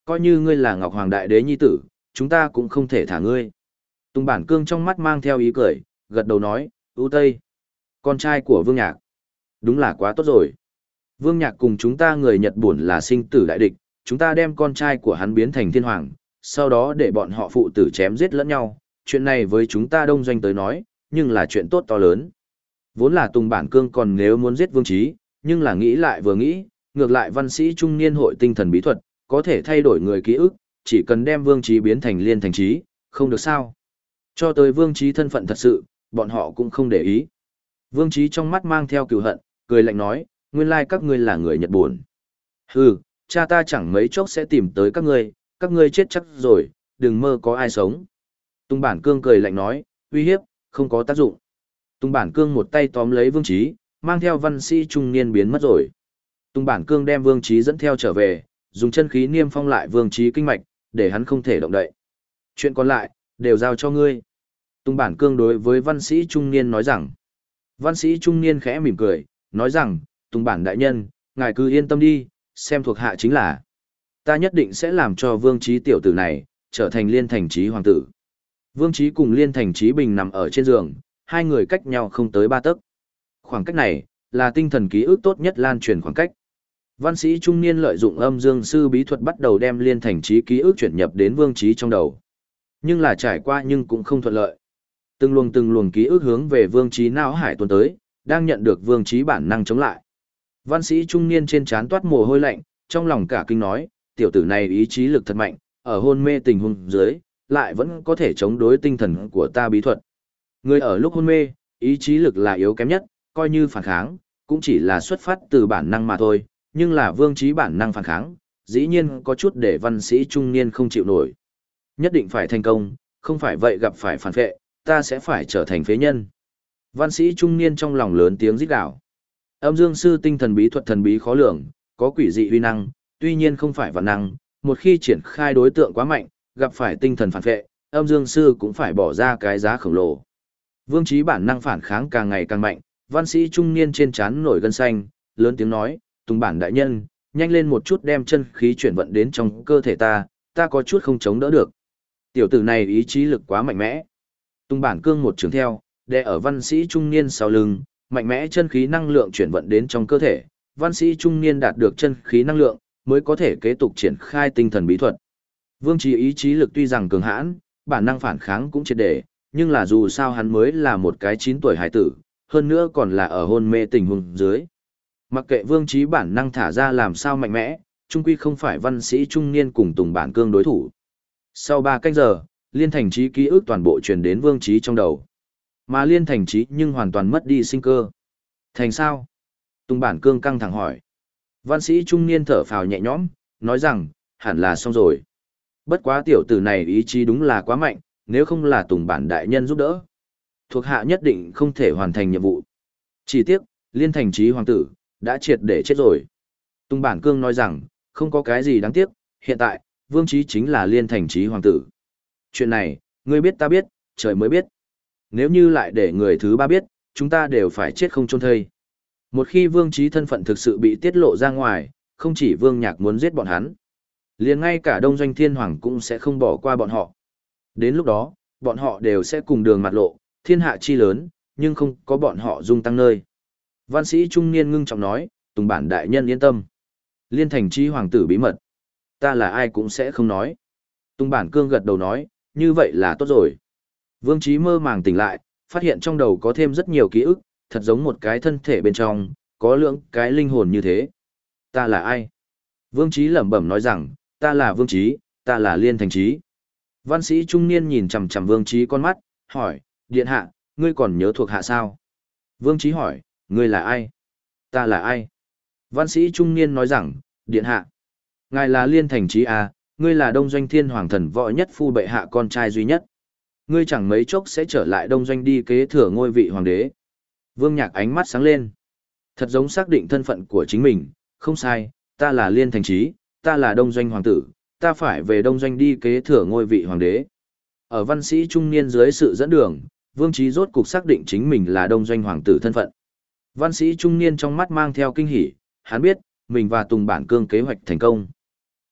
Coi như ngươi là Ngọc Hoàng Đại Đế Nhi Tử, chúng ta cũng không thể thả ngươi. Tùng Bản Cương trong mắt mang theo ý cười, gật đầu nói, ưu tây. Con trai của Vương Nhạc. Đúng là quá tốt rồi. Vương Nhạc cùng chúng ta người Nhật Bản là sinh tử đại địch, chúng ta đem con trai của hắn biến thành thiên hoàng, sau đó để bọn họ phụ tử chém giết lẫn nhau. Chuyện này với chúng ta đông doanh tới nói, nhưng là chuyện tốt to lớn. Vốn là Tùng Bản Cương còn nếu muốn giết Vương Trí, nhưng là nghĩ lại vừa nghĩ, ngược lại văn sĩ trung niên hội tinh thần bí thuật, có thể thay đổi người ký ức, chỉ cần đem Vương Trí biến thành liên thành trí, không được sao. Cho tới Vương Trí thân phận thật sự, bọn họ cũng không để ý. Vương Trí trong mắt mang theo cựu hận, cười lạnh nói, nguyên lai các ngươi là người Nhật buồn. Hừ, cha ta chẳng mấy chốc sẽ tìm tới các ngươi, các ngươi chết chắc rồi, đừng mơ có ai sống. Tung bản cương cười lạnh nói, uy hiếp, không có tác dụng. Tung bản cương một tay tóm lấy vương trí, mang theo văn sĩ trung niên biến mất rồi. Tung bản cương đem vương trí dẫn theo trở về, dùng chân khí niêm phong lại vương trí kinh mạch, để hắn không thể động đậy. Chuyện còn lại, đều giao cho ngươi. Tung bản cương đối với văn sĩ trung niên nói rằng, văn sĩ trung niên khẽ mỉm cười, nói rằng, Tung bản đại nhân, ngài cứ yên tâm đi, xem thuộc hạ chính là. Ta nhất định sẽ làm cho vương trí tiểu tử này, trở thành liên thành trí hoàng tử. Vương trí cùng liên thành trí bình nằm ở trên giường, hai người cách nhau không tới ba tấc. Khoảng cách này, là tinh thần ký ức tốt nhất lan truyền khoảng cách. Văn sĩ trung niên lợi dụng âm dương sư bí thuật bắt đầu đem liên thành trí ký ức chuyển nhập đến vương trí trong đầu. Nhưng là trải qua nhưng cũng không thuận lợi. Từng luồng từng luồng ký ức hướng về vương trí não hải tuần tới, đang nhận được vương trí bản năng chống lại. Văn sĩ trung niên trên trán toát mồ hôi lạnh, trong lòng cả kinh nói, tiểu tử này ý chí lực thật mạnh, ở hôn mê tình huống dưới, lại vẫn có thể chống đối tinh thần của ta bí thuật. Người ở lúc hôn mê, ý chí lực là yếu kém nhất, coi như phản kháng, cũng chỉ là xuất phát từ bản năng mà thôi, nhưng là vương trí bản năng phản kháng, dĩ nhiên có chút để văn sĩ trung niên không chịu nổi. Nhất định phải thành công, không phải vậy gặp phải phản vệ, ta sẽ phải trở thành phế nhân. Văn sĩ trung niên trong lòng lớn tiếng rít gào. Âm dương sư tinh thần bí thuật thần bí khó lường, có quỷ dị uy năng, tuy nhiên không phải vạn năng, một khi triển khai đối tượng quá mạnh, gặp phải tinh thần phản vệ, âm dương sư cũng phải bỏ ra cái giá khổng lồ. Vương trí bản năng phản kháng càng ngày càng mạnh, văn sĩ trung niên trên trán nổi gân xanh, lớn tiếng nói, Tùng bản đại nhân, nhanh lên một chút đem chân khí chuyển vận đến trong cơ thể ta, ta có chút không chống đỡ được. Tiểu tử này ý chí lực quá mạnh mẽ. Tùng bản cương một trường theo, đè ở văn sĩ trung niên sau lưng, mạnh mẽ chân khí năng lượng chuyển vận đến trong cơ thể, văn sĩ trung niên đạt được chân khí năng lượng, mới có thể kế tục triển khai tinh thần bí thuật. Vương Trí ý chí lực tuy rằng cường hãn, bản năng phản kháng cũng triệt để, nhưng là dù sao hắn mới là một cái 9 tuổi hải tử, hơn nữa còn là ở hôn mê tình huống dưới. Mặc kệ Vương Trí bản năng thả ra làm sao mạnh mẽ, trung quy không phải văn sĩ trung niên cùng Tùng bản cương đối thủ. Sau 3 canh giờ, liên thành trí ký ức toàn bộ truyền đến Vương Trí trong đầu. Mà liên thành trí nhưng hoàn toàn mất đi sinh cơ. Thành sao? Tùng bản cương căng thẳng hỏi. Văn sĩ trung niên thở phào nhẹ nhõm, nói rằng, hẳn là xong rồi. Bất quá tiểu tử này ý chí đúng là quá mạnh, nếu không là tùng bản đại nhân giúp đỡ. Thuộc hạ nhất định không thể hoàn thành nhiệm vụ. Chỉ tiếc, liên thành trí hoàng tử, đã triệt để chết rồi. Tùng bản cương nói rằng, không có cái gì đáng tiếc, hiện tại, vương trí chính là liên thành trí hoàng tử. Chuyện này, ngươi biết ta biết, trời mới biết. Nếu như lại để người thứ ba biết, chúng ta đều phải chết không chôn thây. Một khi vương trí thân phận thực sự bị tiết lộ ra ngoài, không chỉ vương nhạc muốn giết bọn hắn, liền ngay cả đông doanh thiên hoàng cũng sẽ không bỏ qua bọn họ. Đến lúc đó, bọn họ đều sẽ cùng đường mặt lộ, thiên hạ chi lớn, nhưng không có bọn họ dung tăng nơi. Văn sĩ trung niên ngưng trọng nói, Tùng bản đại nhân yên tâm. Liên thành chi hoàng tử bí mật. Ta là ai cũng sẽ không nói. Tùng bản cương gật đầu nói, như vậy là tốt rồi. Vương trí mơ màng tỉnh lại, phát hiện trong đầu có thêm rất nhiều ký ức, thật giống một cái thân thể bên trong, có lượng cái linh hồn như thế. Ta là ai? Vương trí lẩm bẩm nói rằng, ta là Vương trí, ta là Liên Thành trí. Văn sĩ trung niên nhìn chằm chằm Vương trí con mắt, hỏi, điện hạ, ngươi còn nhớ thuộc hạ sao? Vương trí hỏi, ngươi là ai? ta là ai? Văn sĩ trung niên nói rằng, điện hạ. Ngài là liên thành trí à, ngươi là đông doanh thiên hoàng thần võ nhất phu bệ hạ con trai duy nhất. Ngươi chẳng mấy chốc sẽ trở lại đông doanh đi kế thừa ngôi vị hoàng đế. Vương nhạc ánh mắt sáng lên. Thật giống xác định thân phận của chính mình, không sai, ta là liên thành trí, ta là đông doanh hoàng tử, ta phải về đông doanh đi kế thừa ngôi vị hoàng đế. Ở văn sĩ trung niên dưới sự dẫn đường, vương trí rốt cục xác định chính mình là đông doanh hoàng tử thân phận. Văn sĩ trung niên trong mắt mang theo kinh hỉ, hắn biết, mình và Tùng Bản Cương kế hoạch thành công.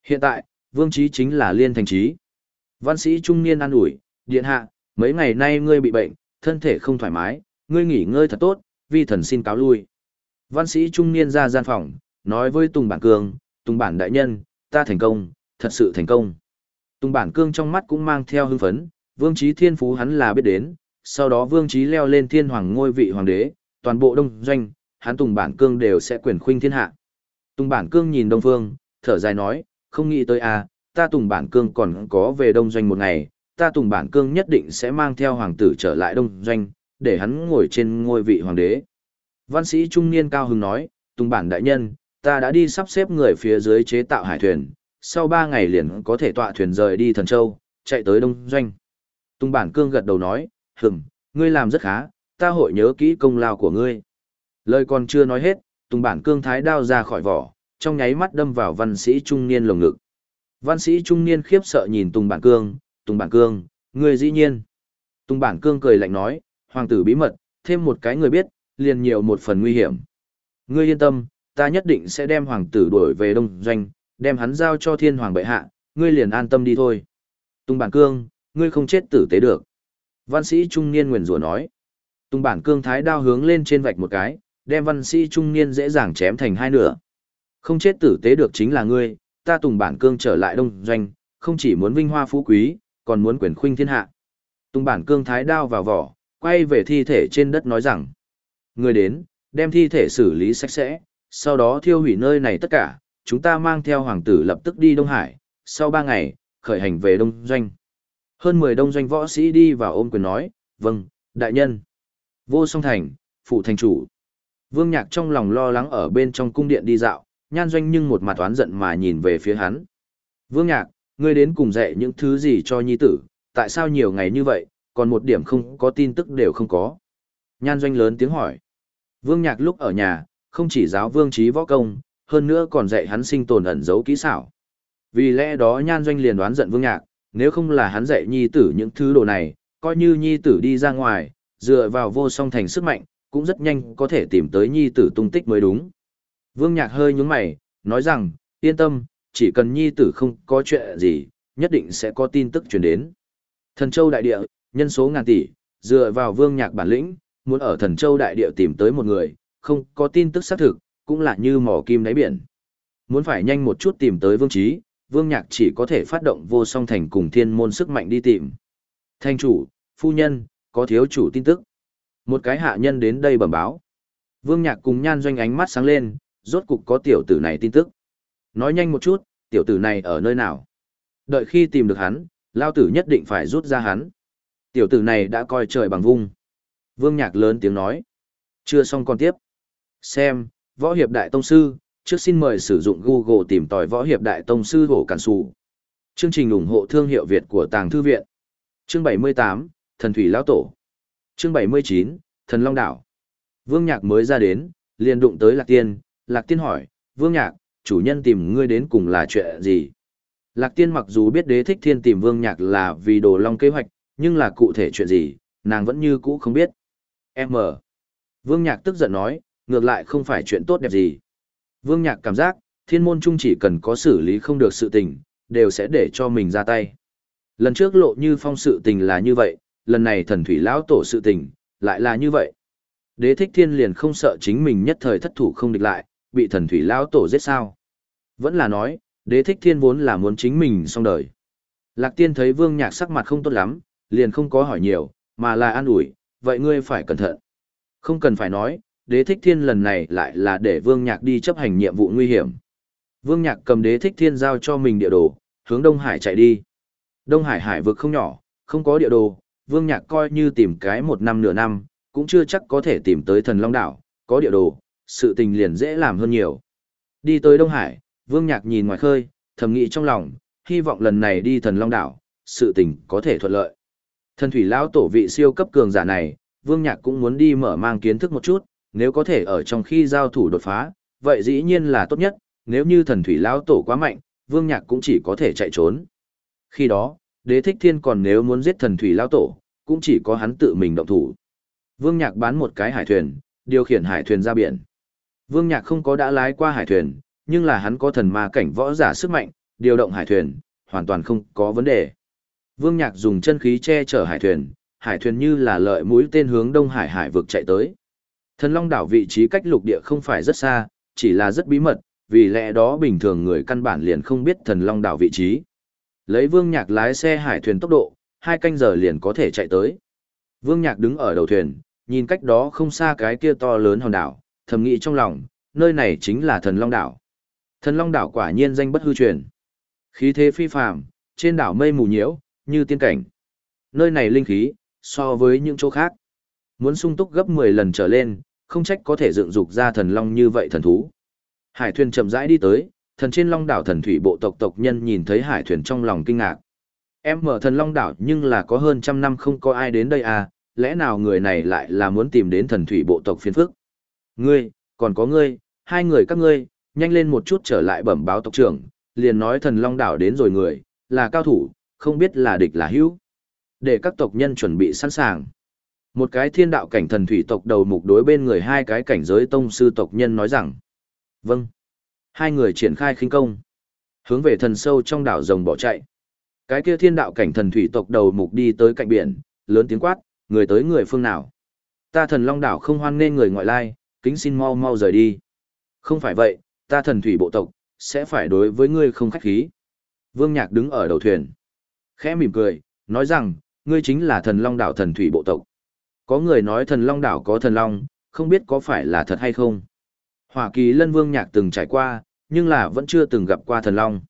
Hiện tại, vương trí chính là liên thành trí. Văn sĩ trung niên an ủi, điện hạ, mấy ngày nay ngươi bị bệnh, thân thể không thoải mái, ngươi nghỉ ngơi thật tốt, vi thần xin cáo lui. Văn sĩ trung niên ra gian phòng, nói với Tùng Bản Cương, Tùng Bản đại nhân, ta thành công, thật sự thành công. Tùng Bản Cương trong mắt cũng mang theo hưng phấn, vương trí thiên phú hắn là biết đến, sau đó vương trí leo lên thiên hoàng ngôi vị hoàng đế, toàn bộ đông doanh, hắn Tùng Bản Cương đều sẽ quyền khuynh thiên hạ. Tùng Bản Cương nhìn Đông Phương, thở dài nói, không nghĩ tới à, ta Tùng Bản Cương còn có về đông doanh một ngày, ta Tùng Bản Cương nhất định sẽ mang theo hoàng tử trở lại đông doanh, để hắn ngồi trên ngôi vị hoàng đế. Văn sĩ trung niên cao hứng nói, Tùng Bản đại nhân, ta đã đi sắp xếp người phía dưới chế tạo hải thuyền, sau ba ngày liền có thể tọa thuyền rời đi Thần Châu, chạy tới đông doanh. Tùng Bản Cương gật đầu nói, hừm, ngươi làm rất khá, ta hội nhớ kỹ công lao của ngươi. Lời còn chưa nói hết, Tùng Bản Cương thái đao ra khỏi vỏ, trong nháy mắt đâm vào văn sĩ trung niên lồng ngực. Văn sĩ trung niên khiếp sợ nhìn Tùng Bản Cương, Tùng Bản Cương, ngươi dĩ nhiên. Tùng Bản Cương cười lạnh nói, hoàng tử bí mật, thêm một cái người biết, liền nhiều một phần nguy hiểm. Ngươi yên tâm, ta nhất định sẽ đem hoàng tử đuổi về đông doanh, đem hắn giao cho thiên hoàng bệ hạ, ngươi liền an tâm đi thôi. Tùng Bản Cương, ngươi không chết tử tế được. Văn sĩ trung niên nguyền rủa nói. Tùng Bản Cương thái đao hướng lên trên vạch một cái, đem văn sĩ trung niên dễ dàng chém thành hai nửa. Không chết tử tế được chính là ngươi, ta Tùng Bản Cương trở lại đông doanh, không chỉ muốn vinh hoa phú quý, còn muốn quyền khuynh thiên hạ. tung Bản Cương thái đao vào vỏ, quay về thi thể trên đất nói rằng. Người đến, đem thi thể xử lý sạch sẽ, sau đó thiêu hủy nơi này tất cả, chúng ta mang theo hoàng tử lập tức đi Đông Hải, sau ba ngày, khởi hành về Đông Doanh. Hơn 10 Đông Doanh võ sĩ đi vào ôm quyền nói, vâng, đại nhân. Vô song thành, phụ thành chủ. Vương Nhạc trong lòng lo lắng ở bên trong cung điện đi dạo, nhan doanh nhưng một mặt oán giận mà nhìn về phía hắn. Vương Nhạc, ngươi đến cùng dạy những thứ gì cho nhi tử, tại sao nhiều ngày như vậy, còn một điểm không có tin tức đều không có. Nhan doanh lớn tiếng hỏi. Vương Nhạc lúc ở nhà, không chỉ giáo vương trí võ công, hơn nữa còn dạy hắn sinh tồn ẩn giấu kỹ xảo. Vì lẽ đó nhan doanh liền đoán giận vương nhạc, nếu không là hắn dạy nhi tử những thứ đồ này, coi như nhi tử đi ra ngoài, dựa vào vô song thành sức mạnh, cũng rất nhanh có thể tìm tới nhi tử tung tích mới đúng. Vương nhạc hơi nhúng mày, nói rằng, yên tâm, chỉ cần nhi tử không có chuyện gì, nhất định sẽ có tin tức truyền đến. Thần Châu đại địa, nhân số ngàn tỷ, dựa vào vương nhạc bản lĩnh, muốn ở Thần Châu đại địa tìm tới một người, không có tin tức xác thực, cũng là như mỏ kim đáy biển. Muốn phải nhanh một chút tìm tới vương trí, vương nhạc chỉ có thể phát động vô song thành cùng thiên môn sức mạnh đi tìm. Thanh chủ, phu nhân, có thiếu chủ tin tức. Một cái hạ nhân đến đây bẩm báo. Vương nhạc cùng nhan doanh ánh mắt sáng lên, rốt cục có tiểu tử này tin tức. Nói nhanh một chút, tiểu tử này ở nơi nào? Đợi khi tìm được hắn, lao tử nhất định phải rút ra hắn. Tiểu tử này đã coi trời bằng vung. Vương nhạc lớn tiếng nói. Chưa xong còn tiếp. Xem, Võ Hiệp Đại Tông Sư, trước xin mời sử dụng Google tìm tòi Võ Hiệp Đại Tông Sư hổ cản sụ. Chương trình ủng hộ thương hiệu Việt của Tàng Thư Viện. Chương 78, Thần Thủy Lão Tổ. Chương 79, Thần Long Đảo. Vương Nhạc mới ra đến, liền đụng tới Lạc Tiên, Lạc Tiên hỏi, Vương Nhạc, chủ nhân tìm ngươi đến cùng là chuyện gì? Lạc Tiên mặc dù biết đế thích thiên tìm Vương Nhạc là vì đồ long kế hoạch, nhưng là cụ thể chuyện gì, nàng vẫn như cũ không biết. M. Vương Nhạc tức giận nói, ngược lại không phải chuyện tốt đẹp gì. Vương Nhạc cảm giác, thiên môn trung chỉ cần có xử lý không được sự tình, đều sẽ để cho mình ra tay. Lần trước lộ như phong sự tình là như vậy, lần này thần thủy lão tổ sự tình, lại là như vậy. Đế thích thiên liền không sợ chính mình nhất thời thất thủ không địch lại, bị thần thủy lão tổ giết sao. Vẫn là nói, đế thích thiên vốn là muốn chính mình xong đời. Lạc tiên thấy vương nhạc sắc mặt không tốt lắm, liền không có hỏi nhiều, mà là an ủi, vậy ngươi phải cẩn thận. Không cần phải nói, đế thích thiên lần này lại là để vương nhạc đi chấp hành nhiệm vụ nguy hiểm. Vương nhạc cầm đế thích thiên giao cho mình địa đồ, hướng Đông Hải chạy đi. Đông Hải hải vực không nhỏ, không có địa đồ, vương nhạc coi như tìm cái một năm nửa năm, cũng chưa chắc có thể tìm tới thần Long Đảo, có địa đồ, sự tình liền dễ làm hơn nhiều. Đi tới Đông Hải, Vương Nhạc nhìn ngoài khơi, thầm nghĩ trong lòng, hy vọng lần này đi thần Long Đảo, sự tình có thể thuận lợi. Thần thủy lão tổ vị siêu cấp cường giả này, Vương Nhạc cũng muốn đi mở mang kiến thức một chút, nếu có thể ở trong khi giao thủ đột phá, vậy dĩ nhiên là tốt nhất, nếu như thần thủy lão tổ quá mạnh, Vương Nhạc cũng chỉ có thể chạy trốn. Khi đó, đế thích thiên còn nếu muốn giết thần thủy lão tổ, cũng chỉ có hắn tự mình động thủ. Vương Nhạc bán một cái hải thuyền, điều khiển hải thuyền ra biển. Vương Nhạc không có đã lái qua hải thuyền, nhưng là hắn có thần ma cảnh võ giả sức mạnh, điều động hải thuyền, hoàn toàn không có vấn đề. Vương Nhạc dùng chân khí che chở hải thuyền, hải thuyền như là lợi mũi tên hướng Đông Hải hải vực chạy tới. Thần Long đảo vị trí cách lục địa không phải rất xa, chỉ là rất bí mật, vì lẽ đó bình thường người căn bản liền không biết Thần Long đảo vị trí. Lấy Vương Nhạc lái xe hải thuyền tốc độ, hai canh giờ liền có thể chạy tới. Vương Nhạc đứng ở đầu thuyền, nhìn cách đó không xa cái kia to lớn hòn đảo, thầm nghĩ trong lòng, nơi này chính là Thần Long đảo. Thần Long đảo quả nhiên danh bất hư truyền. Khí thế phi phàm, trên đảo mây mù nhiễu, như tiên cảnh. Nơi này linh khí, so với những chỗ khác. Muốn sung túc gấp 10 lần trở lên, không trách có thể dựng dục ra thần long như vậy thần thú. Hải thuyền chậm rãi đi tới, thần trên long đảo thần thủy bộ tộc tộc nhân nhìn thấy hải thuyền trong lòng kinh ngạc. Em mở thần long đảo nhưng là có hơn trăm năm không có ai đến đây à, lẽ nào người này lại là muốn tìm đến thần thủy bộ tộc phiên phức? Ngươi, còn có ngươi, hai người các ngươi, nhanh lên một chút trở lại bẩm báo tộc trưởng, liền nói thần long đảo đến rồi người, là cao thủ, không biết là địch là hữu. Để các tộc nhân chuẩn bị sẵn sàng. Một cái thiên đạo cảnh thần thủy tộc đầu mục đối bên người hai cái cảnh giới tông sư tộc nhân nói rằng. Vâng. Hai người triển khai khinh công. Hướng về thần sâu trong đảo rồng bỏ chạy. Cái kia thiên đạo cảnh thần thủy tộc đầu mục đi tới cạnh biển, lớn tiếng quát, người tới người phương nào. Ta thần long đảo không hoan nên người ngoại lai, kính xin mau mau rời đi. Không phải vậy, ta thần thủy bộ tộc, sẽ phải đối với ngươi không khách khí. Vương Nhạc đứng ở đầu thuyền. Khẽ mỉm cười, nói rằng, ngươi chính là thần long đảo thần thủy bộ tộc. Có người nói thần long đảo có thần long, không biết có phải là thật hay không. hỏa Kỳ Lân Vương Nhạc từng trải qua, nhưng là vẫn chưa từng gặp qua thần long.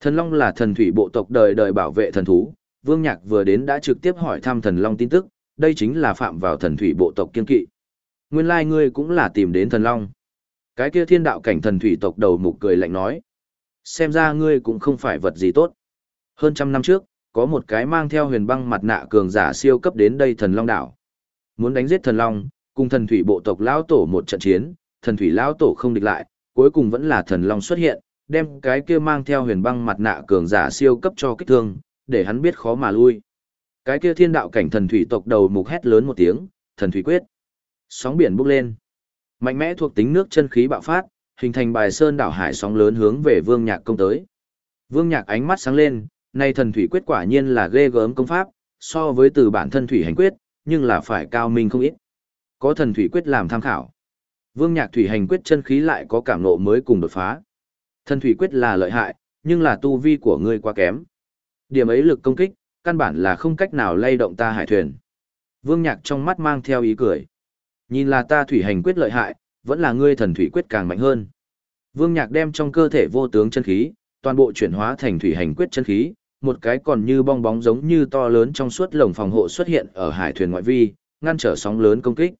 Thần long là thần thủy bộ tộc đời đời bảo vệ thần thú, Vương Nhạc vừa đến đã trực tiếp hỏi thăm thần long tin tức, đây chính là phạm vào thần thủy bộ tộc kiên kỵ. Nguyên lai ngươi cũng là tìm đến thần long. Cái kia thiên đạo cảnh thần thủy tộc đầu mục cười lạnh nói. Xem ra ngươi cũng không phải vật gì tốt. Hơn trăm năm trước, có một cái mang theo huyền băng mặt nạ cường giả siêu cấp đến đây thần long đảo. Muốn đánh giết thần long, cùng thần thủy bộ tộc lão tổ một trận chiến, thần thủy lão tổ không địch lại, cuối cùng vẫn là thần long xuất hiện, đem cái kia mang theo huyền băng mặt nạ cường giả siêu cấp cho kích thương, để hắn biết khó mà lui. Cái kia thiên đạo cảnh thần thủy tộc đầu mục hét lớn một tiếng, thần thủy quyết. Sóng biển bốc lên. Mạnh mẽ thuộc tính nước chân khí bạo phát, hình thành bài sơn đảo hải sóng lớn hướng về Vương Nhạc công tới. Vương Nhạc ánh mắt sáng lên, nay thần thủy quyết quả nhiên là ghê gớm công pháp, so với từ bản thân thủy hành quyết, nhưng là phải cao minh không ít. Có thần thủy quyết làm tham khảo. Vương Nhạc thủy hành quyết chân khí lại có cảm ngộ mới cùng đột phá. Thần thủy quyết là lợi hại, nhưng là tu vi của ngươi quá kém. Điểm ấy lực công kích, căn bản là không cách nào lay động ta hải thuyền. Vương Nhạc trong mắt mang theo ý cười. Nhìn là ta thủy hành quyết lợi hại, vẫn là ngươi thần thủy quyết càng mạnh hơn. Vương Nhạc đem trong cơ thể vô tướng chân khí, toàn bộ chuyển hóa thành thủy hành quyết chân khí, một cái còn như bong bóng giống như to lớn trong suốt lồng phòng hộ xuất hiện ở hải thuyền ngoại vi, ngăn trở sóng lớn công kích.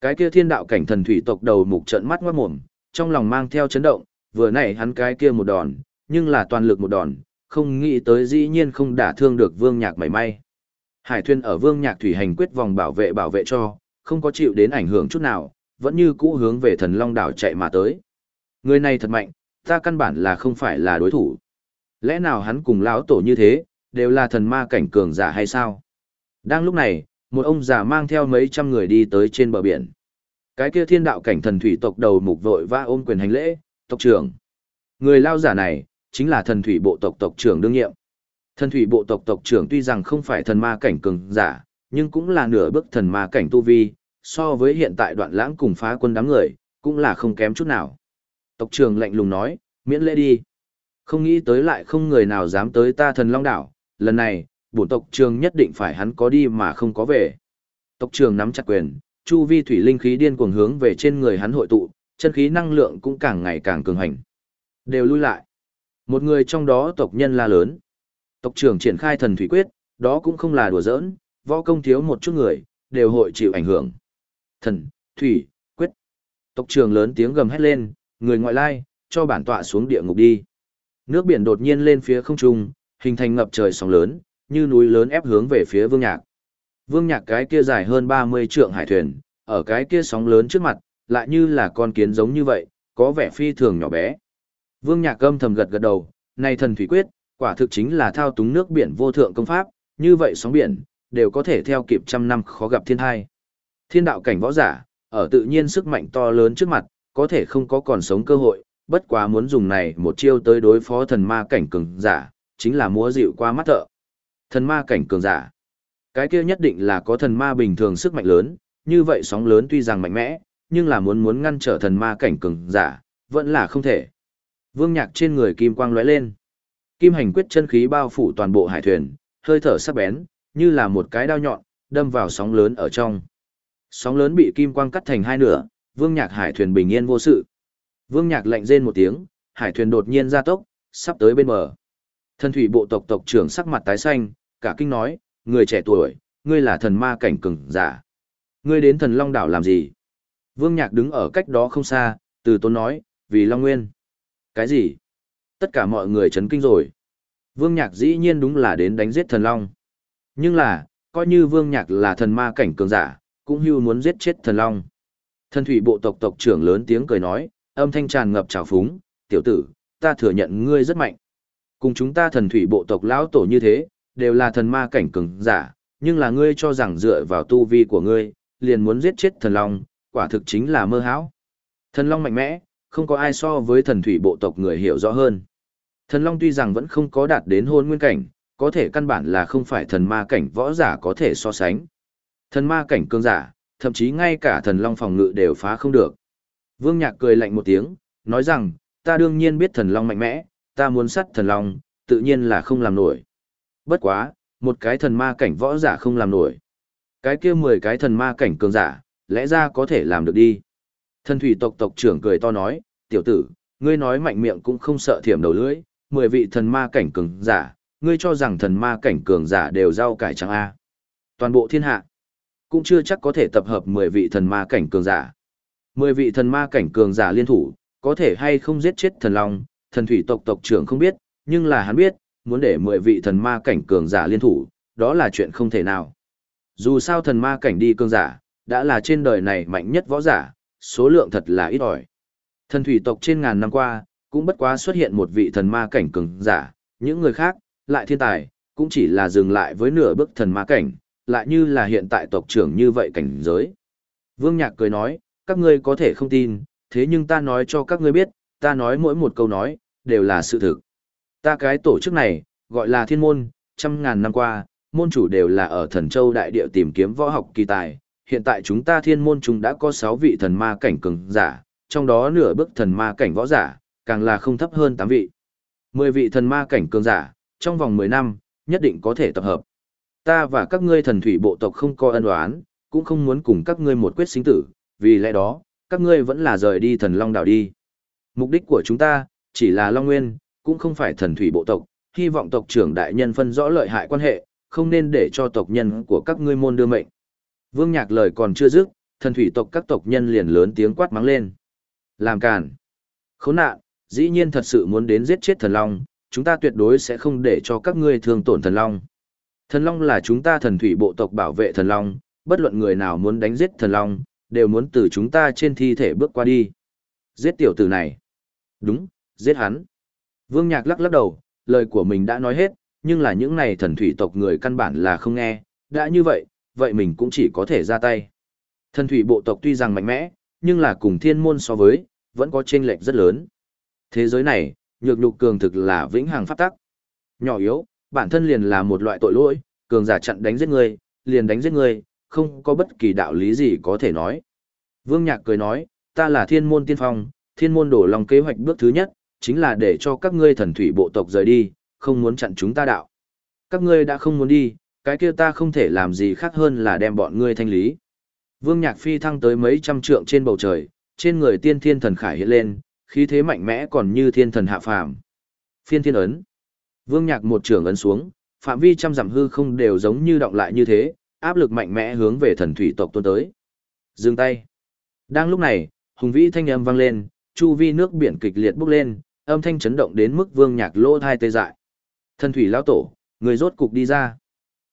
Cái kia thiên đạo cảnh thần thủy tộc đầu mục trợn mắt ngoát mồm, trong lòng mang theo chấn động, vừa nãy hắn cái kia một đòn, nhưng là toàn lực một đòn, không nghĩ tới dĩ nhiên không đả thương được Vương Nhạc mảy may. Hải thuyền ở Vương Nhạc thủy hành quyết vòng bảo vệ bảo vệ cho, không có chịu đến ảnh hưởng chút nào, vẫn như cũ hướng về thần long đảo chạy mà tới. Người này thật mạnh, ta căn bản là không phải là đối thủ. Lẽ nào hắn cùng lão tổ như thế, đều là thần ma cảnh cường giả hay sao? Đang lúc này, một ông già mang theo mấy trăm người đi tới trên bờ biển. Cái kia thiên đạo cảnh thần thủy tộc đầu mục vội va ôm quyền hành lễ, tộc trưởng. Người lao giả này, chính là thần thủy bộ tộc tộc trưởng đương nhiệm. Thần thủy bộ tộc tộc trưởng tuy rằng không phải thần ma cảnh cường giả, nhưng cũng là nửa bước thần ma cảnh tu vi, so với hiện tại đoạn lãng cùng phá quân đám người, cũng là không kém chút nào. Tộc trưởng lạnh lùng nói, miễn lễ đi. Không nghĩ tới lại không người nào dám tới ta thần long đảo, lần này, bổn tộc trường nhất định phải hắn có đi mà không có về. Tộc trưởng nắm chặt quyền, chu vi thủy linh khí điên cuồng hướng về trên người hắn hội tụ, chân khí năng lượng cũng càng ngày càng cường hành. Đều lui lại. Một người trong đó tộc nhân la lớn. Tộc trưởng triển khai thần thủy quyết, đó cũng không là đùa giỡn, võ công thiếu một chút người, đều hội chịu ảnh hưởng. Thần, thủy, quyết. Tộc trường lớn tiếng gầm hét lên, người ngoại lai, cho bản tọa xuống địa ngục đi. Nước biển đột nhiên lên phía không trung, hình thành ngập trời sóng lớn, như núi lớn ép hướng về phía Vương Nhạc. Vương Nhạc cái kia dài hơn 30 trượng hải thuyền, ở cái kia sóng lớn trước mặt, lại như là con kiến giống như vậy, có vẻ phi thường nhỏ bé. Vương Nhạc âm thầm gật gật đầu, này thần thủy quyết, quả thực chính là thao túng nước biển vô thượng công pháp, như vậy sóng biển, đều có thể theo kịp trăm năm khó gặp thiên thai. Thiên đạo cảnh võ giả, ở tự nhiên sức mạnh to lớn trước mặt, có thể không có còn sống cơ hội, bất quá muốn dùng này một chiêu tới đối phó thần ma cảnh cường giả, chính là múa dịu qua mắt thợ. Thần ma cảnh cường giả, cái kia nhất định là có thần ma bình thường sức mạnh lớn, như vậy sóng lớn tuy rằng mạnh mẽ, nhưng là muốn muốn ngăn trở thần ma cảnh cường giả, vẫn là không thể. Vương Nhạc trên người kim quang lóe lên. Kim hành quyết chân khí bao phủ toàn bộ hải thuyền, hơi thở sắc bén, như là một cái đao nhọn, đâm vào sóng lớn ở trong. Sóng lớn bị kim quang cắt thành hai nửa, Vương Nhạc hải thuyền bình yên vô sự. Vương Nhạc lạnh rên một tiếng, hải thuyền đột nhiên ra tốc, sắp tới bên bờ. Thần thủy bộ tộc tộc trưởng sắc mặt tái xanh, cả kinh nói, người trẻ tuổi, ngươi là thần ma cảnh cường giả. Ngươi đến thần Long đảo làm gì? Vương Nhạc đứng ở cách đó không xa, từ tốn nói, vì Long Nguyên. Cái gì? Tất cả mọi người chấn kinh rồi. Vương Nhạc dĩ nhiên đúng là đến đánh giết thần Long. Nhưng là, coi như Vương Nhạc là thần ma cảnh cường giả, cũng hưu muốn giết chết thần Long. Thần thủy bộ tộc tộc trưởng lớn tiếng cười nói, âm thanh tràn ngập trào phúng, tiểu tử, ta thừa nhận ngươi rất mạnh. Cùng chúng ta thần thủy bộ tộc lão tổ như thế, đều là thần ma cảnh cường giả, nhưng là ngươi cho rằng dựa vào tu vi của ngươi, liền muốn giết chết thần long, quả thực chính là mơ hão. Thần long mạnh mẽ, không có ai so với thần thủy bộ tộc người hiểu rõ hơn. Thần long tuy rằng vẫn không có đạt đến hôn nguyên cảnh, có thể căn bản là không phải thần ma cảnh võ giả có thể so sánh. Thần ma cảnh cường giả, thậm chí ngay cả thần long phòng ngự đều phá không được. Vương Nhạc cười lạnh một tiếng, nói rằng, ta đương nhiên biết thần long mạnh mẽ, ta muốn sát thần long, tự nhiên là không làm nổi. Bất quá, một cái thần ma cảnh võ giả không làm nổi. Cái kia mười cái thần ma cảnh cường giả, lẽ ra có thể làm được đi. Thần thủy tộc tộc trưởng cười to nói, tiểu tử, ngươi nói mạnh miệng cũng không sợ thiểm đầu lưỡi, mười vị thần ma cảnh cường giả, ngươi cho rằng thần ma cảnh cường giả đều rau cải trắng A. Toàn bộ thiên hạ, cũng chưa chắc có thể tập hợp mười vị thần ma cảnh cường giả. Mười vị thần ma cảnh cường giả liên thủ, có thể hay không giết chết thần long, thần thủy tộc tộc trưởng không biết, nhưng là hắn biết, muốn để mười vị thần ma cảnh cường giả liên thủ, đó là chuyện không thể nào. Dù sao thần ma cảnh đi cường giả, đã là trên đời này mạnh nhất võ giả, số lượng thật là ít ỏi. Thần thủy tộc trên ngàn năm qua, cũng bất quá xuất hiện một vị thần ma cảnh cường giả, những người khác, lại thiên tài, cũng chỉ là dừng lại với nửa bước thần ma cảnh, lại như là hiện tại tộc trưởng như vậy cảnh giới. Vương Nhạc cười nói, các ngươi có thể không tin, thế nhưng ta nói cho các ngươi biết, ta nói mỗi một câu nói, đều là sự thực. Ta cái tổ chức này, gọi là thiên môn, trăm ngàn năm qua, môn chủ đều là ở thần châu đại địa tìm kiếm võ học kỳ tài. Hiện tại chúng ta thiên môn chúng đã có 6 vị thần ma cảnh cường giả, trong đó nửa bước thần ma cảnh võ giả, càng là không thấp hơn 8 vị. 10 vị thần ma cảnh cường giả, trong vòng 10 năm, nhất định có thể tập hợp. Ta và các ngươi thần thủy bộ tộc không có ân oán, cũng không muốn cùng các ngươi một quyết sinh tử, vì lẽ đó, các ngươi vẫn là rời đi thần long đảo đi. Mục đích của chúng ta, chỉ là Long Nguyên, cũng không phải thần thủy bộ tộc, hy vọng tộc trưởng đại nhân phân rõ lợi hại quan hệ, không nên để cho tộc nhân của các ngươi môn đưa mệnh. Vương Nhạc lời còn chưa dứt, thần thủy tộc các tộc nhân liền lớn tiếng quát mắng lên. Làm càn. Khốn nạn, dĩ nhiên thật sự muốn đến giết chết thần long, chúng ta tuyệt đối sẽ không để cho các ngươi thương tổn thần long. Thần long là chúng ta thần thủy bộ tộc bảo vệ thần long, bất luận người nào muốn đánh giết thần long, đều muốn từ chúng ta trên thi thể bước qua đi. Giết tiểu tử này. Đúng, giết hắn. Vương Nhạc lắc lắc đầu, lời của mình đã nói hết, nhưng là những này thần thủy tộc người căn bản là không nghe, đã như vậy, vậy mình cũng chỉ có thể ra tay. Thần thủy bộ tộc tuy rằng mạnh mẽ, nhưng là cùng thiên môn so với, vẫn có chênh lệch rất lớn. Thế giới này, nhược nhục cường thực là vĩnh hằng pháp tắc. Nhỏ yếu, bản thân liền là một loại tội lỗi, cường giả chặn đánh giết người, liền đánh giết người, không có bất kỳ đạo lý gì có thể nói. Vương Nhạc cười nói, ta là thiên môn tiên phong, thiên môn đổ lòng kế hoạch bước thứ nhất, chính là để cho các ngươi thần thủy bộ tộc rời đi, không muốn chặn chúng ta đạo. Các ngươi đã không muốn đi, cái kia ta không thể làm gì khác hơn là đem bọn ngươi thanh lý. Vương Nhạc phi thăng tới mấy trăm trượng trên bầu trời, trên người tiên thiên thần khải hiện lên, khí thế mạnh mẽ còn như thiên thần hạ phàm. Phiên thiên ấn. Vương Nhạc một trường ấn xuống, phạm vi trăm dặm hư không đều giống như động lại như thế, áp lực mạnh mẽ hướng về thần thủy tộc tuôn tới. Dừng tay. Đang lúc này, hùng vĩ thanh âm vang lên, chu vi nước biển kịch liệt bốc lên, âm thanh chấn động đến mức Vương Nhạc lỗ thai tê dại. Thần thủy lão tổ, người rốt cục đi ra.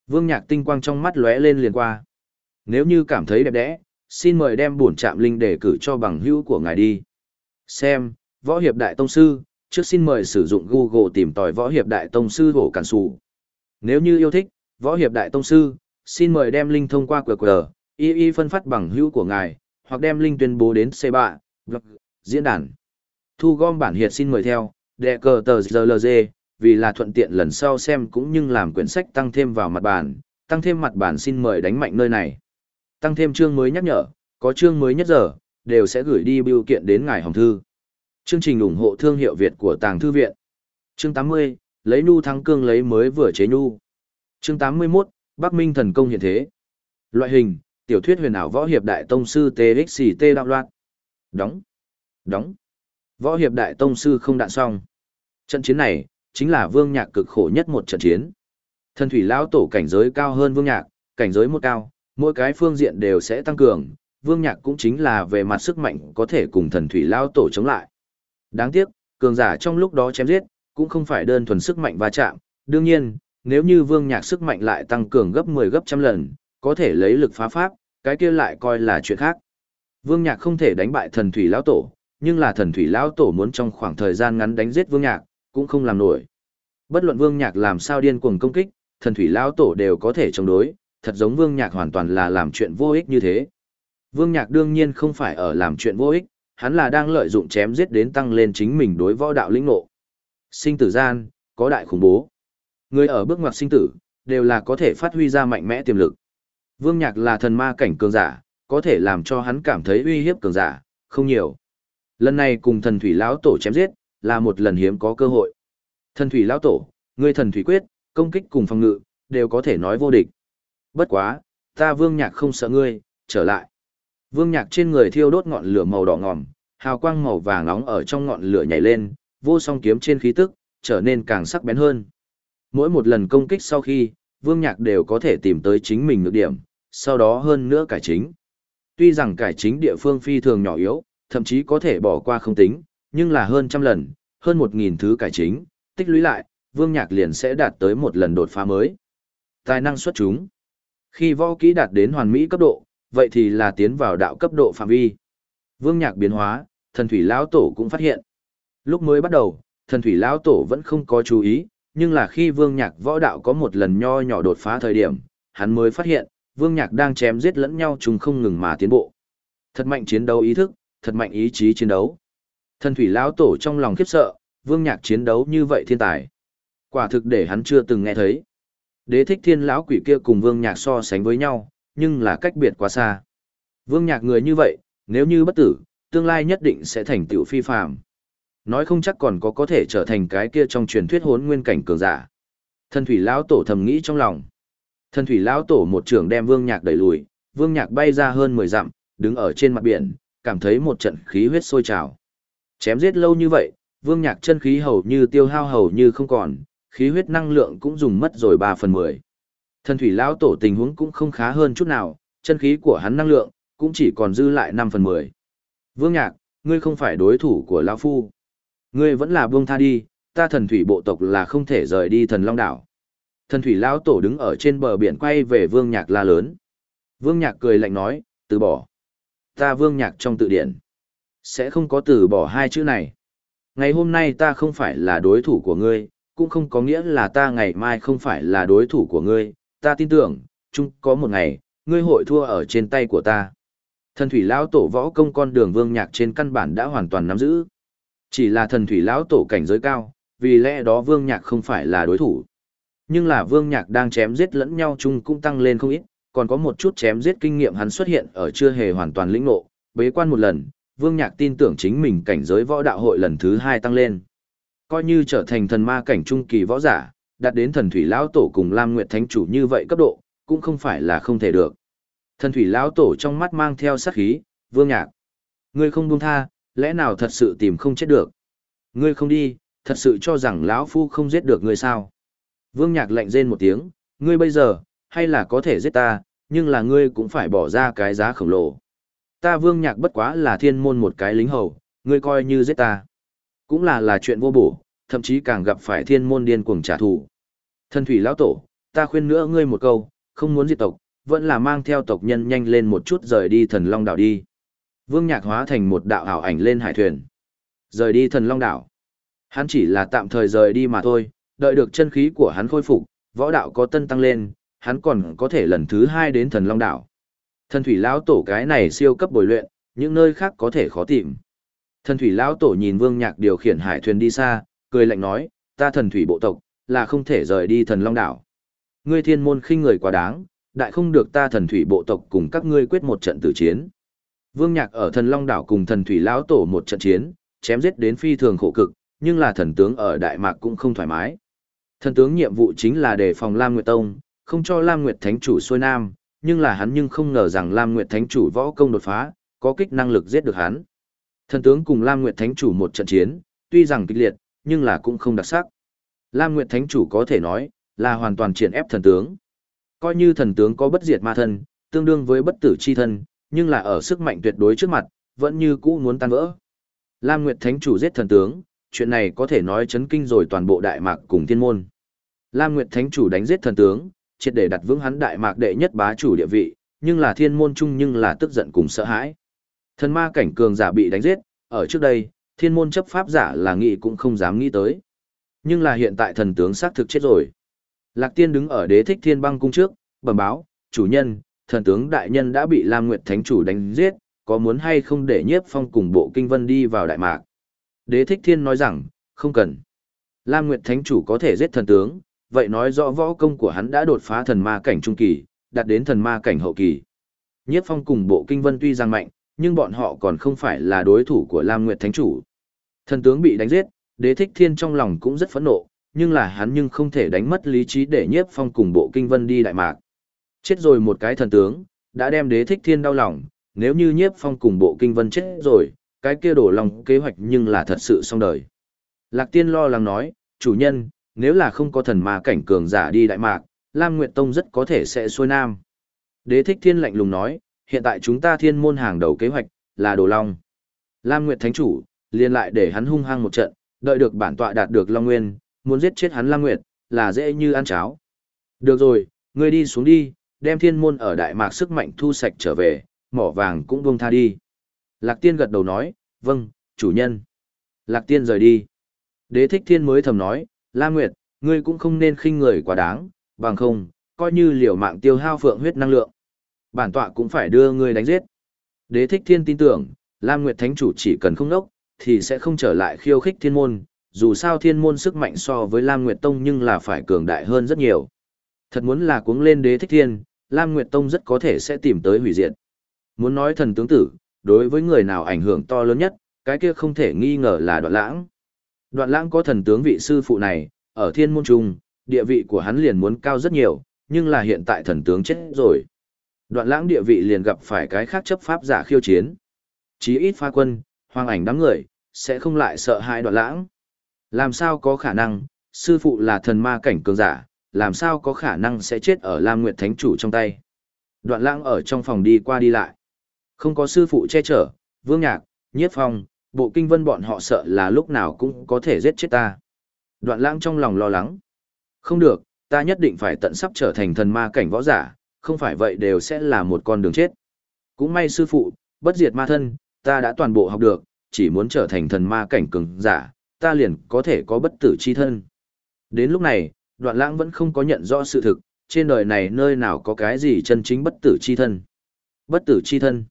Vương Nhạc tinh quang trong mắt lóe lên liền qua. Nếu như cảm thấy đẹp đẽ, xin mời đem bổn trạm linh để cử cho bằng hữu của ngài đi. Xem, võ hiệp đại tông sư, trước xin mời sử dụng Google tìm tòi võ hiệp đại tông sư hổ cản sủ. Nếu như yêu thích, võ hiệp đại tông sư, xin mời đem link thông qua QR, y y phân phát bằng hữu của ngài, hoặc đem link tuyên bố đến C3, blog, diễn đàn. Thu gom bản hiệt xin mời theo, đệ cờ tờ rlg vì là thuận tiện lần sau xem cũng như làm quyển sách tăng thêm vào mặt bản, tăng thêm mặt bản xin mời đánh mạnh nơi này. Tăng thêm chương mới nhắc nhở, có chương mới nhất giờ, đều sẽ gửi đi biểu kiện đến ngài hồng thư. Chương trình ủng hộ thương hiệu Việt của Tàng Thư Viện. Chương 80, lấy nu thắng cương lấy mới vừa chế nu. Chương 81, Bắc Minh thần công hiện thế. Loại hình, tiểu thuyết huyền ảo võ hiệp đại tông sư TXT đạo loạn. Đóng. Đóng. Võ hiệp đại tông sư không đạn xong. Trận chiến này, chính là vương nhạc cực khổ nhất một trận chiến. Thần thủy lão tổ cảnh giới cao hơn vương nhạc, cảnh giới một cao, mỗi cái phương diện đều sẽ tăng cường. Vương nhạc cũng chính là về mặt sức mạnh có thể cùng thần thủy lão tổ chống lại. Đáng tiếc, cường giả trong lúc đó chém giết, cũng không phải đơn thuần sức mạnh va chạm. Đương nhiên, nếu như vương nhạc sức mạnh lại tăng cường gấp 10 gấp trăm lần, có thể lấy lực phá pháp, cái kia lại coi là chuyện khác. Vương nhạc không thể đánh bại thần thủy lão tổ, nhưng là thần thủy lão tổ muốn trong khoảng thời gian ngắn đánh giết vương nhạc, cũng không làm nổi. Bất luận vương nhạc làm sao điên cuồng công kích, thần thủy lão tổ đều có thể chống đối, thật giống vương nhạc hoàn toàn là làm chuyện vô ích như thế. Vương nhạc đương nhiên không phải ở làm chuyện vô ích, hắn là đang lợi dụng chém giết đến tăng lên chính mình đối võ đạo lĩnh ngộ. Sinh tử gian, có đại khủng bố. Người ở bước ngoặt sinh tử, đều là có thể phát huy ra mạnh mẽ tiềm lực. Vương Nhạc là thần ma cảnh cường giả, có thể làm cho hắn cảm thấy uy hiếp cường giả, không nhiều. Lần này cùng thần thủy lão tổ chém giết, là một lần hiếm có cơ hội. Thần thủy lão tổ, ngươi thần thủy quyết, công kích cùng phòng ngự, đều có thể nói vô địch. Bất quá, ta Vương Nhạc không sợ ngươi, trở lại. Vương Nhạc trên người thiêu đốt ngọn lửa màu đỏ ngòm, hào quang màu vàng nóng ở trong ngọn lửa nhảy lên, vô song kiếm trên khí tức, trở nên càng sắc bén hơn. Mỗi một lần công kích sau khi, Vương Nhạc đều có thể tìm tới chính mình nhược điểm, sau đó hơn nữa cải chính. Tuy rằng cải chính địa phương phi thường nhỏ yếu, thậm chí có thể bỏ qua không tính, nhưng là hơn trăm lần, hơn một nghìn thứ cải chính, tích lũy lại, Vương Nhạc liền sẽ đạt tới một lần đột phá mới. Tài năng xuất chúng. Khi võ kỹ đạt đến hoàn mỹ cấp độ, vậy thì là tiến vào đạo cấp độ phạm vi. Vương Nhạc biến hóa, thần thủy lão tổ cũng phát hiện. Lúc mới bắt đầu, thần thủy lão tổ vẫn không có chú ý, nhưng là khi Vương Nhạc võ đạo có một lần nho nhỏ đột phá thời điểm, hắn mới phát hiện, Vương Nhạc đang chém giết lẫn nhau chúng không ngừng mà tiến bộ. Thật mạnh chiến đấu ý thức, thật mạnh ý chí chiến đấu. Thần thủy lão tổ trong lòng khiếp sợ, Vương Nhạc chiến đấu như vậy thiên tài. Quả thực để hắn chưa từng nghe thấy. Đế thích thiên lão quỷ kia cùng Vương Nhạc so sánh với nhau, nhưng là cách biệt quá xa. Vương Nhạc người như vậy, nếu như bất tử, tương lai nhất định sẽ thành tựu phi phàm. Nói không chắc còn có có thể trở thành cái kia trong truyền thuyết hốn nguyên cảnh cường giả. Thần thủy lão tổ thầm nghĩ trong lòng. Thần thủy lão tổ một trường đem Vương Nhạc đẩy lùi, Vương Nhạc bay ra hơn 10 dặm, đứng ở trên mặt biển, cảm thấy một trận khí huyết sôi trào. Chém giết lâu như vậy, Vương Nhạc chân khí hầu như tiêu hao hầu như không còn, khí huyết năng lượng cũng dùng mất rồi 3 phần 10. Thần thủy lão tổ tình huống cũng không khá hơn chút nào, chân khí của hắn năng lượng cũng chỉ còn dư lại 5 phần 10. Vương Nhạc, ngươi không phải đối thủ của lão phu. Ngươi vẫn là buông tha đi, ta thần thủy bộ tộc là không thể rời đi thần long đảo. Thần thủy lão tổ đứng ở trên bờ biển quay về Vương Nhạc la lớn. Vương Nhạc cười lạnh nói, từ bỏ. Ta Vương Nhạc trong tự điển. Sẽ không có từ bỏ hai chữ này. Ngày hôm nay ta không phải là đối thủ của ngươi, cũng không có nghĩa là ta ngày mai không phải là đối thủ của ngươi. Ta tin tưởng, chung có một ngày, ngươi hội thua ở trên tay của ta. Thần thủy lão tổ võ công con đường Vương Nhạc trên căn bản đã hoàn toàn nắm giữ. Chỉ là thần thủy lão tổ cảnh giới cao, vì lẽ đó Vương Nhạc không phải là đối thủ. Nhưng là Vương Nhạc đang chém giết lẫn nhau chung cũng tăng lên không ít, còn có một chút chém giết kinh nghiệm hắn xuất hiện ở chưa hề hoàn toàn lĩnh ngộ, bế quan một lần, Vương Nhạc tin tưởng chính mình cảnh giới võ đạo hội lần thứ hai tăng lên. Coi như trở thành thần ma cảnh trung kỳ võ giả, đạt đến thần thủy lão tổ cùng Lam Nguyệt Thánh chủ như vậy cấp độ, cũng không phải là không thể được. Thần thủy lão tổ trong mắt mang theo sát khí, Vương Nhạc, ngươi không buông tha, lẽ nào thật sự tìm không chết được? Ngươi không đi, thật sự cho rằng lão phu không giết được ngươi sao? Vương Nhạc lạnh rên một tiếng, ngươi bây giờ, hay là có thể giết ta, nhưng là ngươi cũng phải bỏ ra cái giá khổng lồ. Ta vương nhạc bất quá là thiên môn một cái lính hầu, ngươi coi như giết ta. Cũng là là chuyện vô bổ, thậm chí càng gặp phải thiên môn điên cuồng trả thù. Thần thủy lão tổ, ta khuyên nữa ngươi một câu, không muốn diệt tộc, vẫn là mang theo tộc nhân nhanh lên một chút rời đi thần long đảo đi. Vương nhạc hóa thành một đạo ảo ảnh lên hải thuyền. Rời đi thần long đảo. Hắn chỉ là tạm thời rời đi mà thôi, đợi được chân khí của hắn khôi phục, võ đạo có tân tăng lên, hắn còn có thể lần thứ hai đến thần long đảo. Thần thủy lão tổ cái này siêu cấp bồi luyện, những nơi khác có thể khó tìm. Thần thủy lão tổ nhìn Vương Nhạc điều khiển hải thuyền đi xa, cười lạnh nói, ta thần thủy bộ tộc, là không thể rời đi thần long đảo. Ngươi thiên môn khinh người quá đáng, đại không được ta thần thủy bộ tộc cùng các ngươi quyết một trận tử chiến. Vương Nhạc ở thần long đảo cùng thần thủy lão tổ một trận chiến, chém giết đến phi thường khổ cực, nhưng là thần tướng ở Đại Mạc cũng không thoải mái. Thần tướng nhiệm vụ chính là đề phòng Lam Nguyệt Tông, không cho Lam Nguyệt Thánh chủ xuôi nam, nhưng là hắn nhưng không ngờ rằng Lam Nguyệt Thánh chủ võ công đột phá, có kích năng lực giết được hắn. Thần tướng cùng Lam Nguyệt Thánh chủ một trận chiến, tuy rằng kịch liệt, nhưng là cũng không đặc sắc. Lam Nguyệt Thánh chủ có thể nói là hoàn toàn triển ép thần tướng. Coi như thần tướng có bất diệt ma thân, tương đương với bất tử chi thân, nhưng là ở sức mạnh tuyệt đối trước mặt, vẫn như cũ muốn tan vỡ. Lam Nguyệt Thánh chủ giết thần tướng, chuyện này có thể nói chấn kinh rồi toàn bộ Đại Mạc cùng thiên môn. Lam Nguyệt Thánh chủ đánh giết thần tướng, triệt để đặt vững hắn Đại Mạc đệ nhất bá chủ địa vị, nhưng là thiên môn chung nhưng là tức giận cùng sợ hãi. Thần ma cảnh cường giả bị đánh giết, ở trước đây, thiên môn chấp pháp giả là nghĩ cũng không dám nghĩ tới. Nhưng là hiện tại thần tướng xác thực chết rồi. Lạc tiên đứng ở đế thích thiên băng cung trước, bẩm báo, chủ nhân, thần tướng đại nhân đã bị Lam Nguyệt Thánh chủ đánh giết, có muốn hay không để nhiếp phong cùng bộ kinh vân đi vào Đại Mạc. Đế thích thiên nói rằng, không cần. Lam Nguyệt Thánh chủ có thể giết thần tướng, vậy nói rõ võ công của hắn đã đột phá thần ma cảnh trung kỳ, đạt đến thần ma cảnh hậu kỳ. Nhiếp phong cùng bộ kinh vân tuy rằng mạnh, nhưng bọn họ còn không phải là đối thủ của Lam Nguyệt Thánh chủ. Thần tướng bị đánh giết, đế thích thiên trong lòng cũng rất phẫn nộ, nhưng là hắn nhưng không thể đánh mất lý trí để nhiếp phong cùng bộ kinh vân đi đại mạc. Chết rồi một cái thần tướng, đã đem đế thích thiên đau lòng, nếu như nhiếp phong cùng bộ kinh vân chết rồi, cái kia đổ lòng kế hoạch nhưng là thật sự xong đời. Lạc tiên lo lắng nói, chủ nhân, nếu là không có thần ma cảnh cường giả đi đại mạc, Lam Nguyệt Tông rất có thể sẽ xuôi nam. Đế thích thiên lạnh lùng nói, hiện tại chúng ta thiên môn hàng đầu kế hoạch, là đồ long. Lam Nguyệt Thánh Chủ, liền lại để hắn hung hăng một trận, đợi được bản tọa đạt được Long Nguyên, muốn giết chết hắn Lam Nguyệt, là dễ như ăn cháo. Được rồi, ngươi đi xuống đi, đem thiên môn ở Đại Mạc sức mạnh thu sạch trở về, mỏ vàng cũng buông tha đi. Lạc Tiên gật đầu nói, vâng, chủ nhân. Lạc Tiên rời đi. Đế thích thiên mới thầm nói, Lam Nguyệt, ngươi cũng không nên khinh người quá đáng, bằng không, coi như liều mạng tiêu hao phượng huyết năng lượng. Bản tọa cũng phải đưa ngươi đánh giết. Đế thích thiên tin tưởng, Lam Nguyệt Thánh Chủ chỉ cần không nốc, thì sẽ không trở lại khiêu khích thiên môn, dù sao thiên môn sức mạnh so với Lam Nguyệt Tông nhưng là phải cường đại hơn rất nhiều. Thật muốn là cuống lên đế thích thiên, Lam Nguyệt Tông rất có thể sẽ tìm tới hủy diệt. Muốn nói thần tướng tử, đối với người nào ảnh hưởng to lớn nhất, cái kia không thể nghi ngờ là đoạn lãng. Đoạn lãng có thần tướng vị sư phụ này, ở thiên môn trung, địa vị của hắn liền muốn cao rất nhiều, nhưng là hiện tại thần tướng chết rồi. Đoạn lãng địa vị liền gặp phải cái khác chấp pháp giả khiêu chiến. Chí ít pha quân, hoang ảnh đám người, sẽ không lại sợ hãi đoạn lãng. Làm sao có khả năng, sư phụ là thần ma cảnh cường giả, làm sao có khả năng sẽ chết ở Lam Nguyệt Thánh Chủ trong tay. Đoạn lãng ở trong phòng đi qua đi lại. Không có sư phụ che chở, vương nhạc, nhiếp phong, bộ kinh vân bọn họ sợ là lúc nào cũng có thể giết chết ta. Đoạn lãng trong lòng lo lắng. Không được, ta nhất định phải tận sắp trở thành thần ma cảnh võ giả, không phải vậy đều sẽ là một con đường chết. Cũng may sư phụ, bất diệt ma thân, ta đã toàn bộ học được, chỉ muốn trở thành thần ma cảnh cường giả, ta liền có thể có bất tử chi thân. Đến lúc này, đoạn lãng vẫn không có nhận rõ sự thực, trên đời này nơi nào có cái gì chân chính bất tử chi thân. Bất tử chi thân,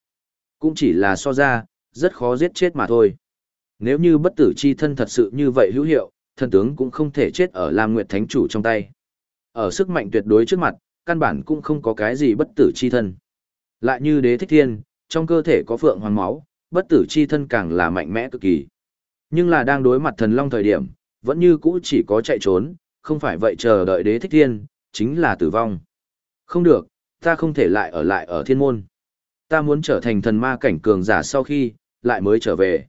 cũng chỉ là so ra, rất khó giết chết mà thôi. Nếu như bất tử chi thân thật sự như vậy hữu hiệu, thần tướng cũng không thể chết ở Lam Nguyệt Thánh Chủ trong tay. Ở sức mạnh tuyệt đối trước mặt, căn bản cũng không có cái gì bất tử chi thân. Lại như đế thích thiên, trong cơ thể có phượng hoàng máu, bất tử chi thân càng là mạnh mẽ cực kỳ. Nhưng là đang đối mặt thần long thời điểm, vẫn như cũ chỉ có chạy trốn, không phải vậy chờ đợi đế thích thiên, chính là tử vong. Không được, ta không thể lại ở lại ở thiên môn. Ta muốn trở thành thần ma cảnh cường giả sau khi, lại mới trở về.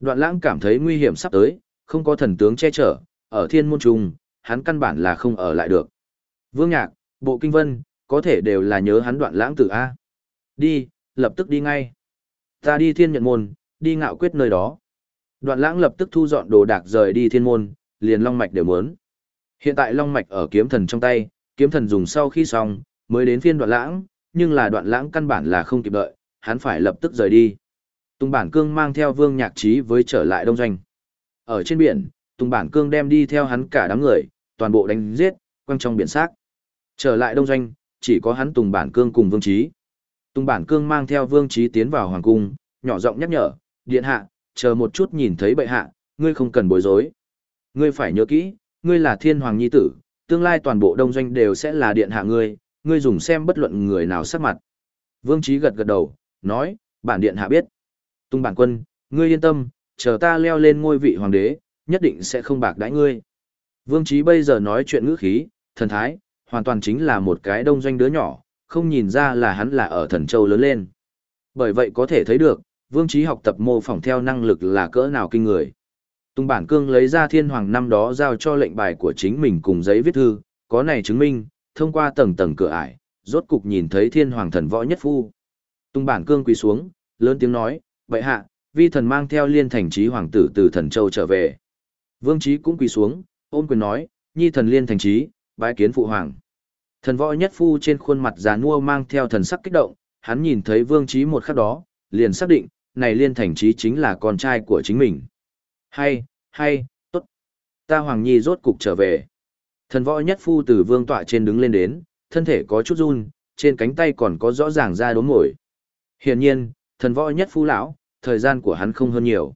Đoạn lãng cảm thấy nguy hiểm sắp tới, không có thần tướng che chở, ở thiên môn trùng, hắn căn bản là không ở lại được. Vương Nhạc, Bộ Kinh Vân, có thể đều là nhớ hắn đoạn lãng tử A. Đi, lập tức đi ngay. Ta đi thiên nhận môn, đi ngạo quyết nơi đó. Đoạn lãng lập tức thu dọn đồ đạc rời đi thiên môn, liền long mạch đều muốn. Hiện tại long mạch ở kiếm thần trong tay, kiếm thần dùng sau khi xong, mới đến phiên đoạn lãng, nhưng là đoạn lãng căn bản là không kịp đợi, hắn phải lập tức rời đi. Tùng Bản Cương mang theo Vương Nhạc Trí với trở lại đông doanh. Ở trên biển, Tùng Bản Cương đem đi theo hắn cả đám người, toàn bộ đánh giết, quăng trong biển xác. Trở lại đông doanh, chỉ có hắn Tùng Bản Cương cùng Vương Trí. Tùng Bản Cương mang theo Vương Trí tiến vào hoàng cung, nhỏ giọng nhắc nhở, "Điện hạ, chờ một chút nhìn thấy bệ hạ, ngươi không cần bối rối. Ngươi phải nhớ kỹ, ngươi là thiên hoàng nhi tử, tương lai toàn bộ đông doanh đều sẽ là điện hạ ngươi, ngươi dùng xem bất luận người nào sắc mặt." Vương Trí gật gật đầu, nói, "Bản điện hạ biết." Tung bản quân, ngươi yên tâm, chờ ta leo lên ngôi vị hoàng đế, nhất định sẽ không bạc đãi ngươi. Vương Trí bây giờ nói chuyện ngữ khí, thần thái, hoàn toàn chính là một cái đông doanh đứa nhỏ, không nhìn ra là hắn là ở thần châu lớn lên. Bởi vậy có thể thấy được, Vương Trí học tập mô phỏng theo năng lực là cỡ nào kinh người. Tung bản cương lấy ra thiên hoàng năm đó giao cho lệnh bài của chính mình cùng giấy viết thư, có này chứng minh, thông qua tầng tầng cửa ải, rốt cục nhìn thấy thiên hoàng thần võ nhất phu. Tung bản cương quỳ xuống, lớn tiếng nói, vậy hạ, vi thần mang theo liên thành trí hoàng tử từ thần châu trở về. Vương trí cũng quỳ xuống, ôn quyền nói, nhi thần liên thành trí, bái kiến phụ hoàng. Thần võ nhất phu trên khuôn mặt già nua mang theo thần sắc kích động, hắn nhìn thấy vương trí một khắc đó, liền xác định, này liên thành trí chính là con trai của chính mình. Hay, hay, tốt. Ta hoàng nhi rốt cục trở về. Thần võ nhất phu từ vương tọa trên đứng lên đến, thân thể có chút run, trên cánh tay còn có rõ ràng da đốm ngồi. Hiển nhiên, thần võ nhất phu lão, thời gian của hắn không hơn nhiều.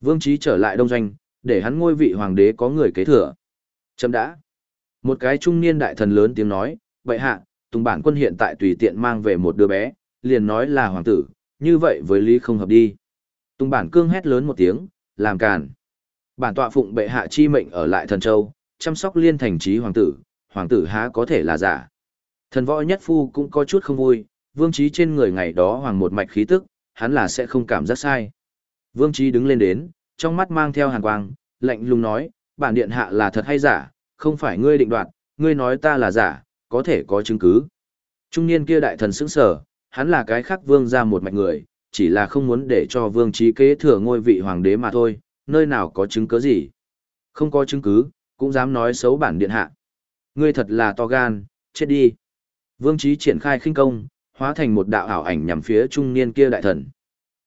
Vương Trí trở lại đông doanh, để hắn ngôi vị hoàng đế có người kế thừa. Chấm đã. Một cái trung niên đại thần lớn tiếng nói, vậy hạ, Tùng bản quân hiện tại tùy tiện mang về một đứa bé, liền nói là hoàng tử, như vậy với lý không hợp đi. Tùng bản cương hét lớn một tiếng, làm càn. Bản tọa phụng bệ hạ chi mệnh ở lại thần châu, chăm sóc liên thành trí hoàng tử, hoàng tử há có thể là giả. Thần võ nhất phu cũng có chút không vui, vương trí trên người ngày đó hoàng một mạch khí tức, hắn là sẽ không cảm giác sai. Vương Trí đứng lên đến, trong mắt mang theo hàn quang, lạnh lùng nói, bản điện hạ là thật hay giả, không phải ngươi định đoạt, ngươi nói ta là giả, có thể có chứng cứ. Trung niên kia đại thần sững sờ, hắn là cái khác vương ra một mạch người, chỉ là không muốn để cho vương trí kế thừa ngôi vị hoàng đế mà thôi, nơi nào có chứng cứ gì. Không có chứng cứ, cũng dám nói xấu bản điện hạ. Ngươi thật là to gan, chết đi. Vương trí triển khai khinh công, hóa thành một đạo ảo ảnh nhằm phía trung niên kia đại thần.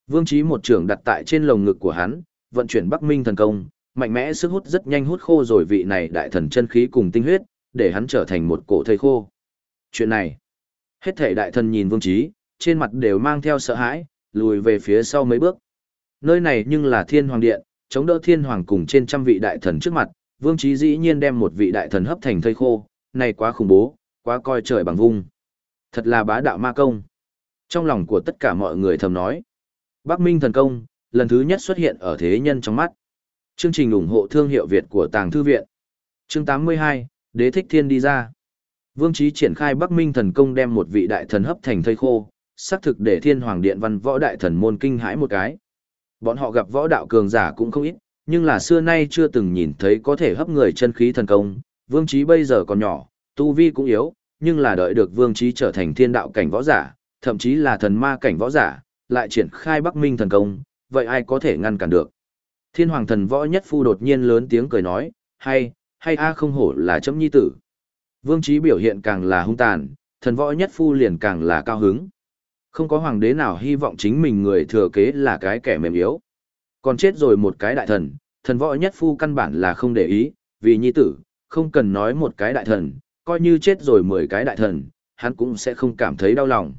Vương trí một trường đặt tại trên lồng ngực của hắn, vận chuyển Bắc Minh thần công, mạnh mẽ sức hút rất nhanh hút khô rồi vị này đại thần chân khí cùng tinh huyết, để hắn trở thành một cổ thây khô. Chuyện này, hết thảy đại thần nhìn Vương trí trên mặt đều mang theo sợ hãi, lùi về phía sau mấy bước. Nơi này nhưng là Thiên Hoàng Điện, chống đỡ Thiên Hoàng cùng trên trăm vị đại thần trước mặt, Vương trí dĩ nhiên đem một vị đại thần hấp thành thây khô, này quá khủng bố, quá coi trời bằng vung. Thật là bá đạo ma công. Trong lòng của tất cả mọi người thầm nói. Bắc Minh thần công, lần thứ nhất xuất hiện ở thế nhân trong mắt. Chương trình ủng hộ thương hiệu Việt của Tàng Thư Viện. Chương 82, Đế Thích Thiên đi ra. Vương Trí triển khai Bắc Minh thần công đem một vị đại thần hấp thành thây khô, xác thực để Thiên Hoàng Điện văn võ đại thần môn kinh hãi một cái. Bọn họ gặp võ đạo cường giả cũng không ít, nhưng là xưa nay chưa từng nhìn thấy có thể hấp người chân khí thần công. Vương Trí bây giờ còn nhỏ, tu vi cũng yếu, nhưng là đợi được vương trí trở thành thiên đạo cảnh võ giả, thậm chí là thần ma cảnh võ giả, lại triển khai Bắc Minh thần công, vậy ai có thể ngăn cản được? Thiên hoàng thần võ nhất phu đột nhiên lớn tiếng cười nói, hay, hay a không hổ là chấm nhi tử. Vương trí biểu hiện càng là hung tàn, thần võ nhất phu liền càng là cao hứng. Không có hoàng đế nào hy vọng chính mình người thừa kế là cái kẻ mềm yếu. Còn chết rồi một cái đại thần, thần võ nhất phu căn bản là không để ý, vì nhi tử, không cần nói một cái đại thần, coi như chết rồi 10 cái đại thần, hắn cũng sẽ không cảm thấy đau lòng.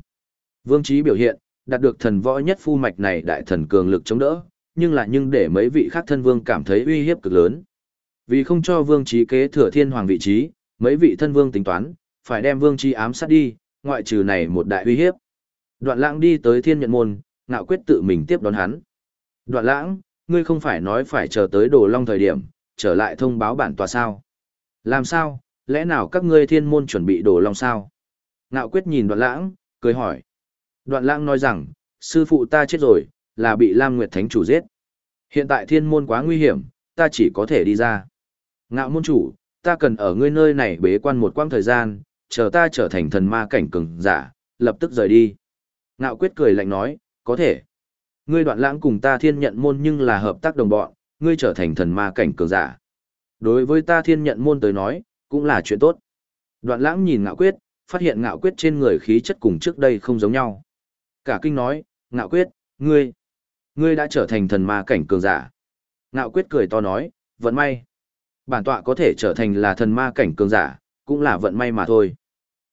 Vương Trí biểu hiện, đạt được thần võ nhất phu mạch này đại thần cường lực chống đỡ, nhưng là nhưng để mấy vị khác thân vương cảm thấy uy hiếp cực lớn. Vì không cho Vương Trí kế thừa thiên hoàng vị trí, mấy vị thân vương tính toán, phải đem Vương Trí ám sát đi, ngoại trừ này một đại uy hiếp. Đoạn lãng đi tới thiên nhận môn, ngạo quyết tự mình tiếp đón hắn. Đoạn lãng, ngươi không phải nói phải chờ tới đồ long thời điểm, trở lại thông báo bản tòa sao. Làm sao, lẽ nào các ngươi thiên môn chuẩn bị đồ long sao? Ngạo quyết nhìn đoạn lãng, cười hỏi. Đoạn lãng nói rằng, sư phụ ta chết rồi, là bị Lam Nguyệt Thánh chủ giết. Hiện tại thiên môn quá nguy hiểm, ta chỉ có thể đi ra. Ngạo môn chủ, ta cần ở ngươi nơi này bế quan một quãng thời gian, chờ ta trở thành thần ma cảnh cường giả, lập tức rời đi. Ngạo quyết cười lạnh nói, có thể. Ngươi đoạn lãng cùng ta thiên nhận môn nhưng là hợp tác đồng bọn, ngươi trở thành thần ma cảnh cường giả. Đối với ta thiên nhận môn tới nói, cũng là chuyện tốt. Đoạn lãng nhìn ngạo quyết, phát hiện ngạo quyết trên người khí chất cùng trước đây không giống nhau. Cả kinh nói, ngạo quyết, ngươi, ngươi đã trở thành thần ma cảnh cường giả. Ngạo quyết cười to nói, vận may. Bản tọa có thể trở thành là thần ma cảnh cường giả, cũng là vận may mà thôi.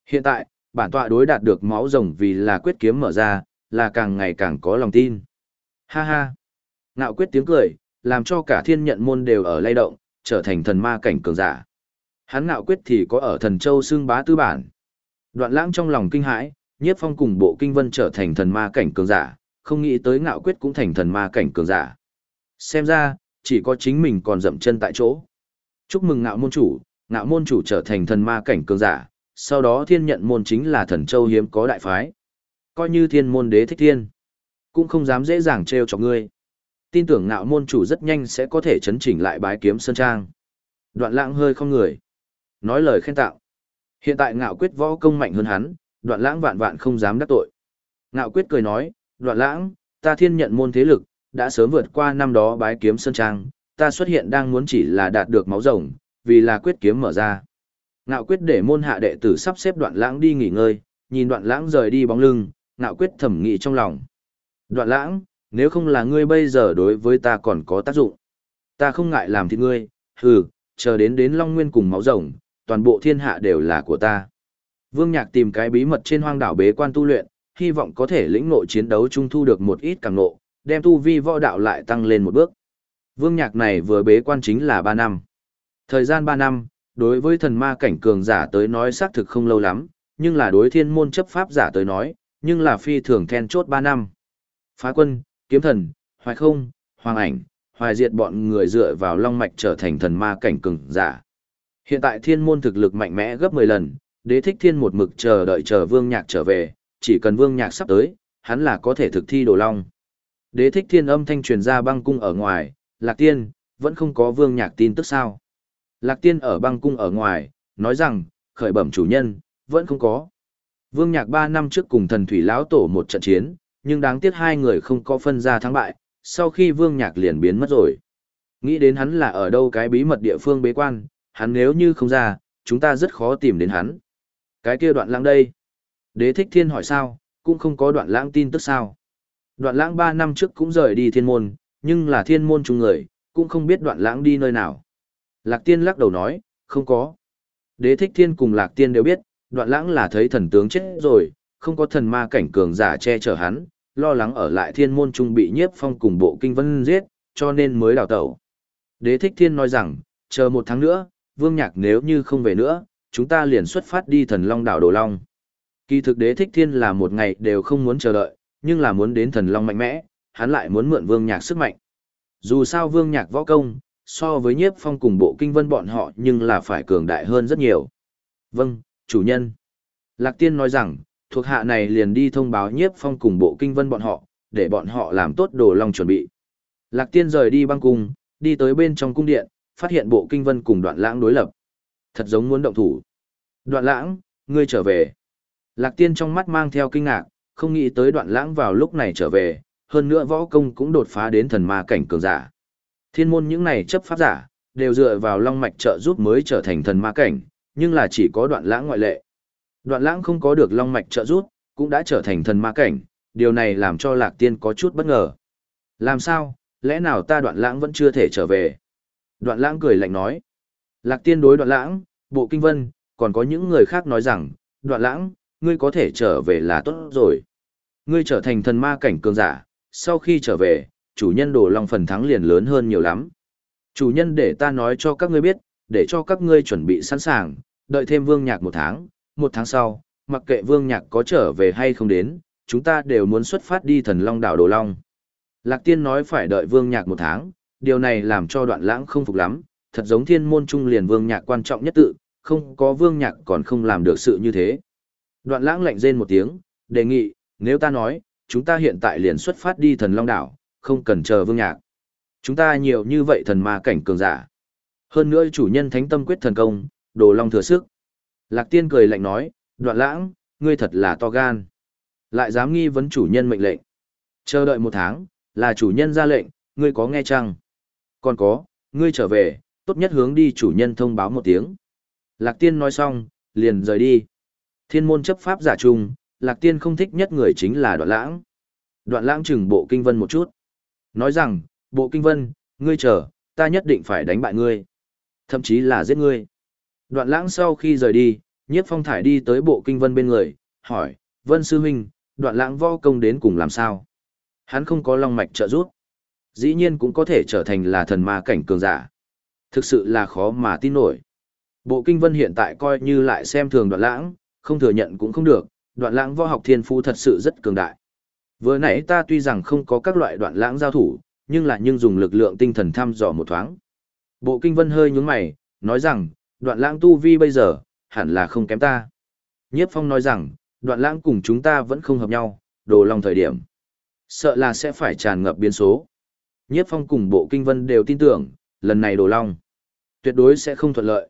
Hiện tại, bản tọa đối đạt được máu rồng vì là quyết kiếm mở ra, là càng ngày càng có lòng tin. Ha ha. Ngạo quyết tiếng cười, làm cho cả thiên nhận môn đều ở lay động, trở thành thần ma cảnh cường giả. Hắn ngạo quyết thì có ở thần châu xương bá tư bản. Đoạn lãng trong lòng kinh hãi, nhiếp phong cùng bộ kinh vân trở thành thần ma cảnh cường giả, không nghĩ tới ngạo quyết cũng thành thần ma cảnh cường giả. Xem ra, chỉ có chính mình còn dậm chân tại chỗ. Chúc mừng ngạo môn chủ, ngạo môn chủ trở thành thần ma cảnh cường giả, sau đó thiên nhận môn chính là thần châu hiếm có đại phái. Coi như thiên môn đế thích thiên, cũng không dám dễ dàng trêu cho ngươi. Tin tưởng ngạo môn chủ rất nhanh sẽ có thể chấn chỉnh lại bái kiếm sơn trang. Đoạn lãng hơi không người. Nói lời khen tạo. Hiện tại ngạo quyết võ công mạnh hơn hắn, đoạn lãng vạn vạn không dám đắc tội. Ngạo quyết cười nói, đoạn lãng, ta thiên nhận môn thế lực, đã sớm vượt qua năm đó bái kiếm sơn trang, ta xuất hiện đang muốn chỉ là đạt được máu rồng, vì là quyết kiếm mở ra. Ngạo quyết để môn hạ đệ tử sắp xếp đoạn lãng đi nghỉ ngơi, nhìn đoạn lãng rời đi bóng lưng, ngạo quyết thẩm nghị trong lòng. Đoạn lãng, nếu không là ngươi bây giờ đối với ta còn có tác dụng. Ta không ngại làm thịt ngươi, hừ, chờ đến đến Long Nguyên cùng máu rồng, toàn bộ thiên hạ đều là của ta. Vương Nhạc tìm cái bí mật trên hoang đảo bế quan tu luyện, hy vọng có thể lĩnh ngộ chiến đấu trung thu được một ít càng ngộ, đem tu vi võ đạo lại tăng lên một bước. Vương Nhạc này vừa bế quan chính là 3 năm. Thời gian 3 năm, đối với thần ma cảnh cường giả tới nói xác thực không lâu lắm, nhưng là đối thiên môn chấp pháp giả tới nói, nhưng là phi thường then chốt 3 năm. Phá quân, kiếm thần, hoài không, hoàng ảnh, hoài diệt bọn người dựa vào long mạch trở thành thần ma cảnh cường giả. Hiện tại thiên môn thực lực mạnh mẽ gấp 10 lần, đế thích thiên một mực chờ đợi chờ vương nhạc trở về, chỉ cần vương nhạc sắp tới, hắn là có thể thực thi đồ long. Đế thích thiên âm thanh truyền ra băng cung ở ngoài, lạc tiên, vẫn không có vương nhạc tin tức sao. Lạc tiên ở băng cung ở ngoài, nói rằng, khởi bẩm chủ nhân, vẫn không có. Vương nhạc ba năm trước cùng thần thủy lão tổ một trận chiến, nhưng đáng tiếc hai người không có phân ra thắng bại, sau khi vương nhạc liền biến mất rồi. Nghĩ đến hắn là ở đâu cái bí mật địa phương bế quan, hắn nếu như không ra, chúng ta rất khó tìm đến hắn. Cái kia đoạn lãng đây. Đế thích thiên hỏi sao, cũng không có đoạn lãng tin tức sao. Đoạn lãng 3 năm trước cũng rời đi thiên môn, nhưng là thiên môn chung người, cũng không biết đoạn lãng đi nơi nào. Lạc tiên lắc đầu nói, không có. Đế thích thiên cùng lạc tiên đều biết, đoạn lãng là thấy thần tướng chết rồi, không có thần ma cảnh cường giả che chở hắn, lo lắng ở lại thiên môn trung bị nhiếp phong cùng bộ kinh vân giết, cho nên mới đào tẩu. Đế thích thiên nói rằng, chờ một tháng nữa, vương nhạc nếu như không về nữa, chúng ta liền xuất phát đi thần long đảo Đồ Long. Kỳ thực đế thích thiên là một ngày đều không muốn chờ đợi, nhưng là muốn đến thần long mạnh mẽ, hắn lại muốn mượn vương nhạc sức mạnh. Dù sao vương nhạc võ công, so với nhiếp phong cùng bộ kinh vân bọn họ nhưng là phải cường đại hơn rất nhiều. Vâng, chủ nhân. Lạc tiên nói rằng, thuộc hạ này liền đi thông báo nhiếp phong cùng bộ kinh vân bọn họ, để bọn họ làm tốt đồ long chuẩn bị. Lạc tiên rời đi băng cung, đi tới bên trong cung điện, phát hiện bộ kinh vân cùng đoạn lãng đối lập. Thật giống muốn động thủ. Đoạn lãng, ngươi trở về. Lạc tiên trong mắt mang theo kinh ngạc, không nghĩ tới đoạn lãng vào lúc này trở về, hơn nữa võ công cũng đột phá đến thần ma cảnh cường giả. Thiên môn những này chấp pháp giả, đều dựa vào long mạch trợ giúp mới trở thành thần ma cảnh, nhưng là chỉ có đoạn lãng ngoại lệ. Đoạn lãng không có được long mạch trợ giúp, cũng đã trở thành thần ma cảnh, điều này làm cho lạc tiên có chút bất ngờ. Làm sao, lẽ nào ta đoạn lãng vẫn chưa thể trở về? Đoạn lãng cười lạnh nói. Lạc tiên đối đoạn lãng, bộ kinh vân, còn có những người khác nói rằng, đoạn lãng, ngươi có thể trở về là tốt rồi. Ngươi trở thành thần ma cảnh cường giả, sau khi trở về, chủ nhân đồ long phần thắng liền lớn hơn nhiều lắm. Chủ nhân để ta nói cho các ngươi biết, để cho các ngươi chuẩn bị sẵn sàng, đợi thêm vương nhạc một tháng, một tháng sau, mặc kệ vương nhạc có trở về hay không đến, chúng ta đều muốn xuất phát đi thần long đảo đồ long. Lạc tiên nói phải đợi vương nhạc một tháng, điều này làm cho đoạn lãng không phục lắm, thật giống thiên môn trung liền vương nhạc quan trọng nhất tự, không có vương nhạc còn không làm được sự như thế. Đoạn lãng lạnh rên một tiếng, đề nghị, nếu ta nói, chúng ta hiện tại liền xuất phát đi thần long đảo, không cần chờ vương nhạc. Chúng ta nhiều như vậy thần ma cảnh cường giả. Hơn nữa chủ nhân thánh tâm quyết thần công, đồ long thừa sức. Lạc tiên cười lạnh nói, đoạn lãng, ngươi thật là to gan. Lại dám nghi vấn chủ nhân mệnh lệnh. Chờ đợi một tháng, Là chủ nhân ra lệnh, ngươi có nghe chăng? Còn có, ngươi trở về, tốt nhất hướng đi chủ nhân thông báo một tiếng. Lạc tiên nói xong, liền rời đi. Thiên môn chấp pháp giả trung, Lạc tiên không thích nhất người chính là đoạn lãng. Đoạn lãng chừng bộ kinh vân một chút. Nói rằng, bộ kinh vân, ngươi chờ, ta nhất định phải đánh bại ngươi. Thậm chí là giết ngươi. Đoạn lãng sau khi rời đi, nhiếp phong thải đi tới bộ kinh vân bên người, hỏi, vân sư huynh, đoạn lãng võ công đến cùng làm sao? Hắn không có long mạch trợ giúp. Dĩ nhiên cũng có thể trở thành là thần ma cảnh cường giả. Thực sự là khó mà tin nổi. Bộ kinh vân hiện tại coi như lại xem thường đoạn lãng, không thừa nhận cũng không được, đoạn lãng võ học thiên phú thật sự rất cường đại. Vừa nãy ta tuy rằng không có các loại đoạn lãng giao thủ, nhưng là nhưng dùng lực lượng tinh thần thăm dò một thoáng. Bộ kinh vân hơi nhướng mày, nói rằng, đoạn lãng tu vi bây giờ, hẳn là không kém ta. Nhiếp phong nói rằng, đoạn lãng cùng chúng ta vẫn không hợp nhau, đồ lòng thời điểm. Sợ là sẽ phải tràn ngập biến số. Nhiếp phong cùng bộ kinh vân đều tin tưởng, lần này đồ long. Tuyệt đối sẽ không thuận lợi.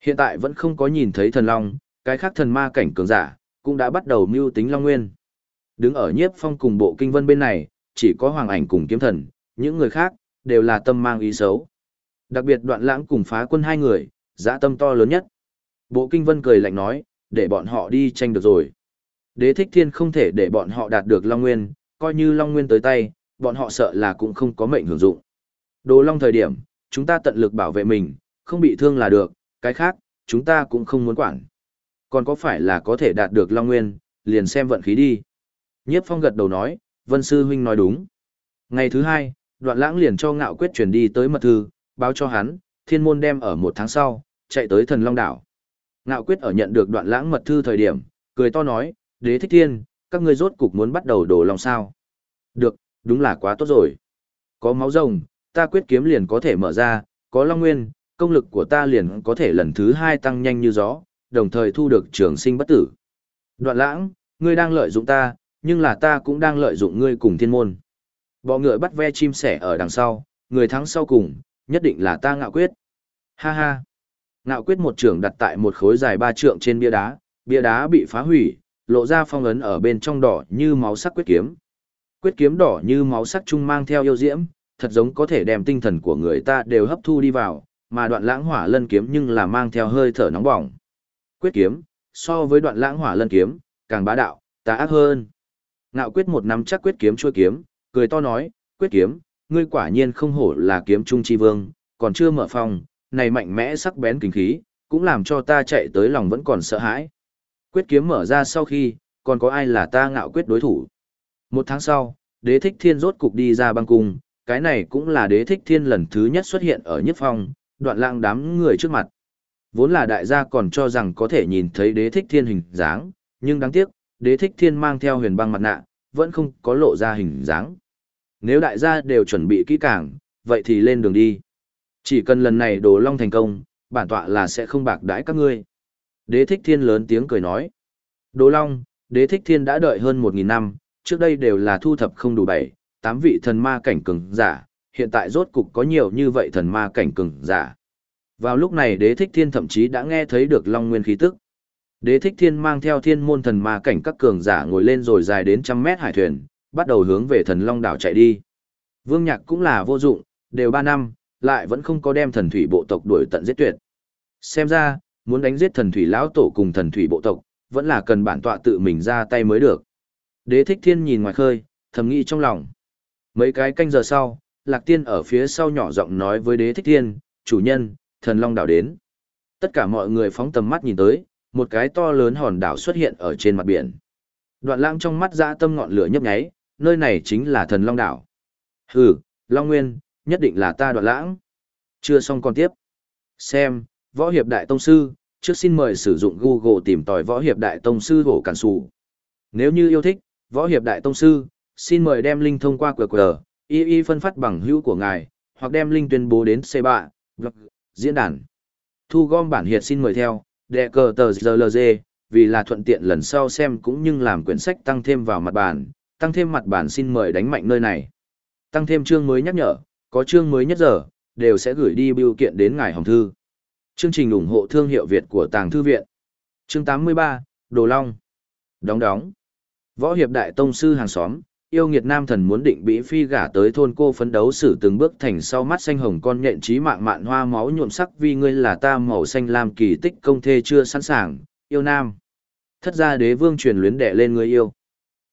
Hiện tại vẫn không có nhìn thấy thần long, cái khác thần ma cảnh cường giả, cũng đã bắt đầu mưu tính long nguyên. Đứng ở nhiếp phong cùng bộ kinh vân bên này, chỉ có hoàng ảnh cùng kiếm thần, những người khác, đều là tâm mang ý xấu. Đặc biệt đoạn lãng cùng phá quân hai người, dã tâm to lớn nhất. Bộ kinh vân cười lạnh nói, để bọn họ đi tranh được rồi. Đế thích thiên không thể để bọn họ đạt được Long Nguyên, coi như Long Nguyên tới tay, bọn họ sợ là cũng không có mệnh hưởng dụng. Đồ Long thời điểm, chúng ta tận lực bảo vệ mình, không bị thương là được, cái khác, chúng ta cũng không muốn quản. Còn có phải là có thể đạt được Long Nguyên, liền xem vận khí đi. Nhiếp phong gật đầu nói, Vân Sư Huynh nói đúng. Ngày thứ hai, đoạn lãng liền cho ngạo quyết chuyển đi tới mật thư, báo cho hắn, thiên môn đem ở một tháng sau, chạy tới thần Long Đảo. Ngạo quyết ở nhận được đoạn lãng mật thư thời điểm, cười to nói, đế thích thiên, các ngươi rốt cục muốn bắt đầu đổ lòng sao. Được, đúng là quá tốt rồi. Có máu rồng, ta quyết kiếm liền có thể mở ra, có long nguyên, công lực của ta liền có thể lần thứ hai tăng nhanh như gió, đồng thời thu được trường sinh bất tử. Đoạn lãng, ngươi đang lợi dụng ta, nhưng là ta cũng đang lợi dụng ngươi cùng thiên môn. Bọ ngựa bắt ve chim sẻ ở đằng sau, người thắng sau cùng, nhất định là ta ngạo quyết. Ha ha. Ngạo quyết một trường đặt tại một khối dài ba trượng trên bia đá, bia đá bị phá hủy, lộ ra phong ấn ở bên trong đỏ như máu sắc quyết kiếm. Quyết kiếm đỏ như máu sắc trung mang theo yêu diễm, thật giống có thể đem tinh thần của người ta đều hấp thu đi vào, mà đoạn lãng hỏa lân kiếm nhưng là mang theo hơi thở nóng bỏng. Quyết kiếm, so với đoạn lãng hỏa lân kiếm, càng bá đạo, tà ác hơn. Ngạo quyết một nắm chắc quyết kiếm chuôi kiếm, cười to nói, quyết kiếm, ngươi quả nhiên không hổ là kiếm trung chi vương, còn chưa mở phòng, này mạnh mẽ sắc bén kinh khí, cũng làm cho ta chạy tới lòng vẫn còn sợ hãi. Quyết kiếm mở ra sau khi, còn có ai là ta ngạo quyết đối thủ. Một tháng sau, đế thích thiên rốt cục đi ra băng cung, cái này cũng là đế thích thiên lần thứ nhất xuất hiện ở nhất phong, đoạn lang đám người trước mặt. Vốn là đại gia còn cho rằng có thể nhìn thấy đế thích thiên hình dáng, nhưng đáng tiếc, đế thích thiên mang theo huyền băng mặt nạ, vẫn không có lộ ra hình dáng. Nếu đại gia đều chuẩn bị kỹ càng, vậy thì lên đường đi. Chỉ cần lần này đồ long thành công, bản tọa là sẽ không bạc đãi các ngươi. Đế thích thiên lớn tiếng cười nói. Đồ long, đế thích thiên đã đợi hơn 1.000 năm, trước đây đều là thu thập không đủ bảy, tám vị thần ma cảnh cường giả, hiện tại rốt cục có nhiều như vậy thần ma cảnh cường giả. Vào lúc này đế thích thiên thậm chí đã nghe thấy được long nguyên khí tức. Đế thích thiên mang theo thiên môn thần ma cảnh các cường giả ngồi lên rồi dài đến trăm mét hải thuyền, bắt đầu hướng về thần long đảo chạy đi. Vương nhạc cũng là vô dụng, đều ba năm, lại vẫn không có đem thần thủy bộ tộc đuổi tận giết tuyệt. Xem ra, muốn đánh giết thần thủy lão tổ cùng thần thủy bộ tộc, vẫn là cần bản tọa tự mình ra tay mới được. Đế thích thiên nhìn ngoài khơi, thầm nghĩ trong lòng. Mấy cái canh giờ sau, lạc tiên ở phía sau nhỏ giọng nói với đế thích thiên, chủ nhân, thần long đảo đến. Tất cả mọi người phóng tầm mắt nhìn tới, một cái to lớn hòn đảo xuất hiện ở trên mặt biển. Đoạn lãng trong mắt dã tâm ngọn lửa nhấp nháy, nơi này chính là thần long đảo. Hừ, Long Nguyên, nhất định là ta đoạn lãng. Chưa xong còn tiếp. Xem, võ hiệp đại tông sư, trước xin mời sử dụng Google tìm tòi võ hiệp đại tông sư hổ cản sủ. Nếu như yêu thích, võ hiệp đại tông sư, xin mời đem link thông qua QR, y y phân phát bằng hữu của ngài, hoặc đem link tuyên bố đến C3, blog, diễn đàn. Thu gom bản hiệt xin mời theo, đệ cờ tờ GLG, vì là thuận tiện lần sau xem cũng như làm quyển sách tăng thêm vào mặt bản, tăng thêm mặt bản xin mời đánh mạnh nơi này. Tăng thêm chương mới nhắc nhở, có chương mới nhất giờ, đều sẽ gửi đi biểu kiện đến ngài hồng thư. Chương trình ủng hộ thương hiệu Việt của Tàng Thư Viện. Chương 83, Đồ Long. Đóng đóng. Võ hiệp đại tông sư hàng xóm, yêu nghiệt nam thần muốn định bị phi gả tới thôn cô phấn đấu xử từng bước thành sau mắt xanh hồng con nhện trí mạng mạn hoa máu nhuộm sắc vì ngươi là ta màu xanh lam kỳ tích công thê chưa sẵn sàng, yêu nam. Thất gia đế vương truyền luyến đệ lên người yêu.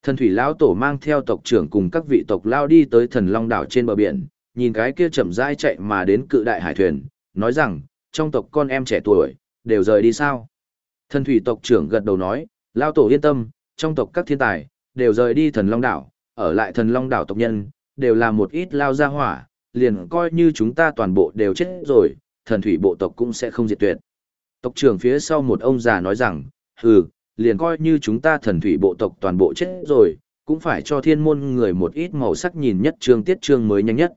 Thần thủy lão tổ mang theo tộc trưởng cùng các vị tộc lao đi tới thần long đảo trên bờ biển, nhìn cái kia chậm rãi chạy mà đến cự đại hải thuyền, nói rằng, trong tộc con em trẻ tuổi, đều rời đi sao. Thần thủy tộc trưởng gật đầu nói, lao tổ yên tâm, trong tộc các thiên tài, đều rời đi thần long đảo, ở lại thần long đảo tộc nhân, đều là một ít lao ra hỏa, liền coi như chúng ta toàn bộ đều chết rồi, thần thủy bộ tộc cũng sẽ không diệt tuyệt. Tộc trưởng phía sau một ông già nói rằng, hừ, liền coi như chúng ta thần thủy bộ tộc toàn bộ chết rồi, cũng phải cho thiên môn người một ít màu sắc nhìn nhất trương tiết trương mới nhanh nhất.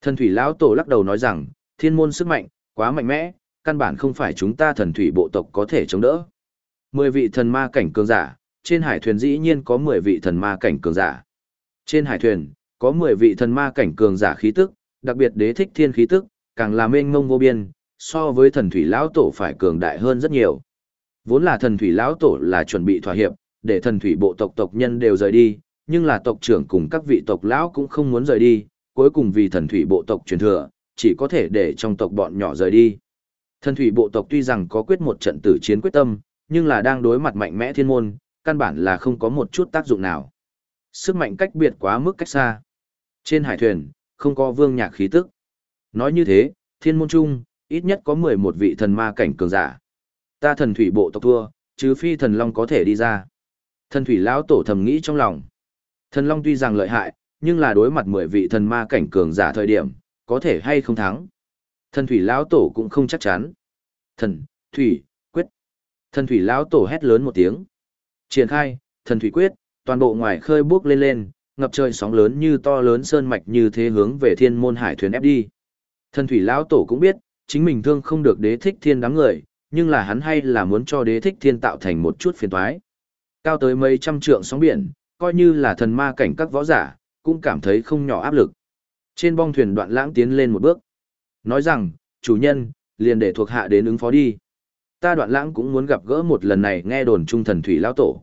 Thần thủy lão tổ lắc đầu nói rằng, thiên môn sức mạnh, quá mạnh mẽ, căn bản không phải chúng ta thần thủy bộ tộc có thể chống đỡ. Mười vị thần ma cảnh cường giả, trên hải thuyền dĩ nhiên có mười vị thần ma cảnh cường giả. Trên hải thuyền, có mười vị thần ma cảnh cường giả khí tức, đặc biệt đế thích thiên khí tức, càng là mênh mông vô biên, so với thần thủy lão tổ phải cường đại hơn rất nhiều. Vốn là thần thủy lão tổ là chuẩn bị thỏa hiệp, để thần thủy bộ tộc tộc nhân đều rời đi, nhưng là tộc trưởng cùng các vị tộc lão cũng không muốn rời đi, cuối cùng vì thần thủy bộ tộc truyền thừa, chỉ có thể để trong tộc bọn nhỏ rời đi. Thần thủy bộ tộc tuy rằng có quyết một trận tử chiến quyết tâm, nhưng là đang đối mặt mạnh mẽ thiên môn, căn bản là không có một chút tác dụng nào. Sức mạnh cách biệt quá mức cách xa. Trên hải thuyền, không có vương nhạc khí tức. Nói như thế, thiên môn trung, ít nhất có 11 vị thần ma cảnh cường giả. Ta thần thủy bộ tộc thua, chứ phi thần long có thể đi ra. Thần thủy lão tổ thầm nghĩ trong lòng. Thần long tuy rằng lợi hại, nhưng là đối mặt 10 vị thần ma cảnh cường giả thời điểm, có thể hay không thắng. Thần thủy lão tổ cũng không chắc chắn. Thần, thủy, quyết. Thần thủy lão tổ hét lớn một tiếng. Triển khai, thần thủy quyết, toàn bộ ngoài khơi bước lên lên, ngập trời sóng lớn như to lớn sơn mạch như thế hướng về thiên môn hải thuyền ép đi. Thần thủy lão tổ cũng biết, chính mình thương không được đế thích thiên đám người, nhưng là hắn hay là muốn cho đế thích thiên tạo thành một chút phiền toái. Cao tới mấy trăm trượng sóng biển, coi như là thần ma cảnh các võ giả, cũng cảm thấy không nhỏ áp lực. Trên bong thuyền đoạn lãng tiến lên một bước. Nói rằng, chủ nhân, liền để thuộc hạ đến ứng phó đi. Ta đoạn lãng cũng muốn gặp gỡ một lần này nghe đồn trung thần thủy lão tổ.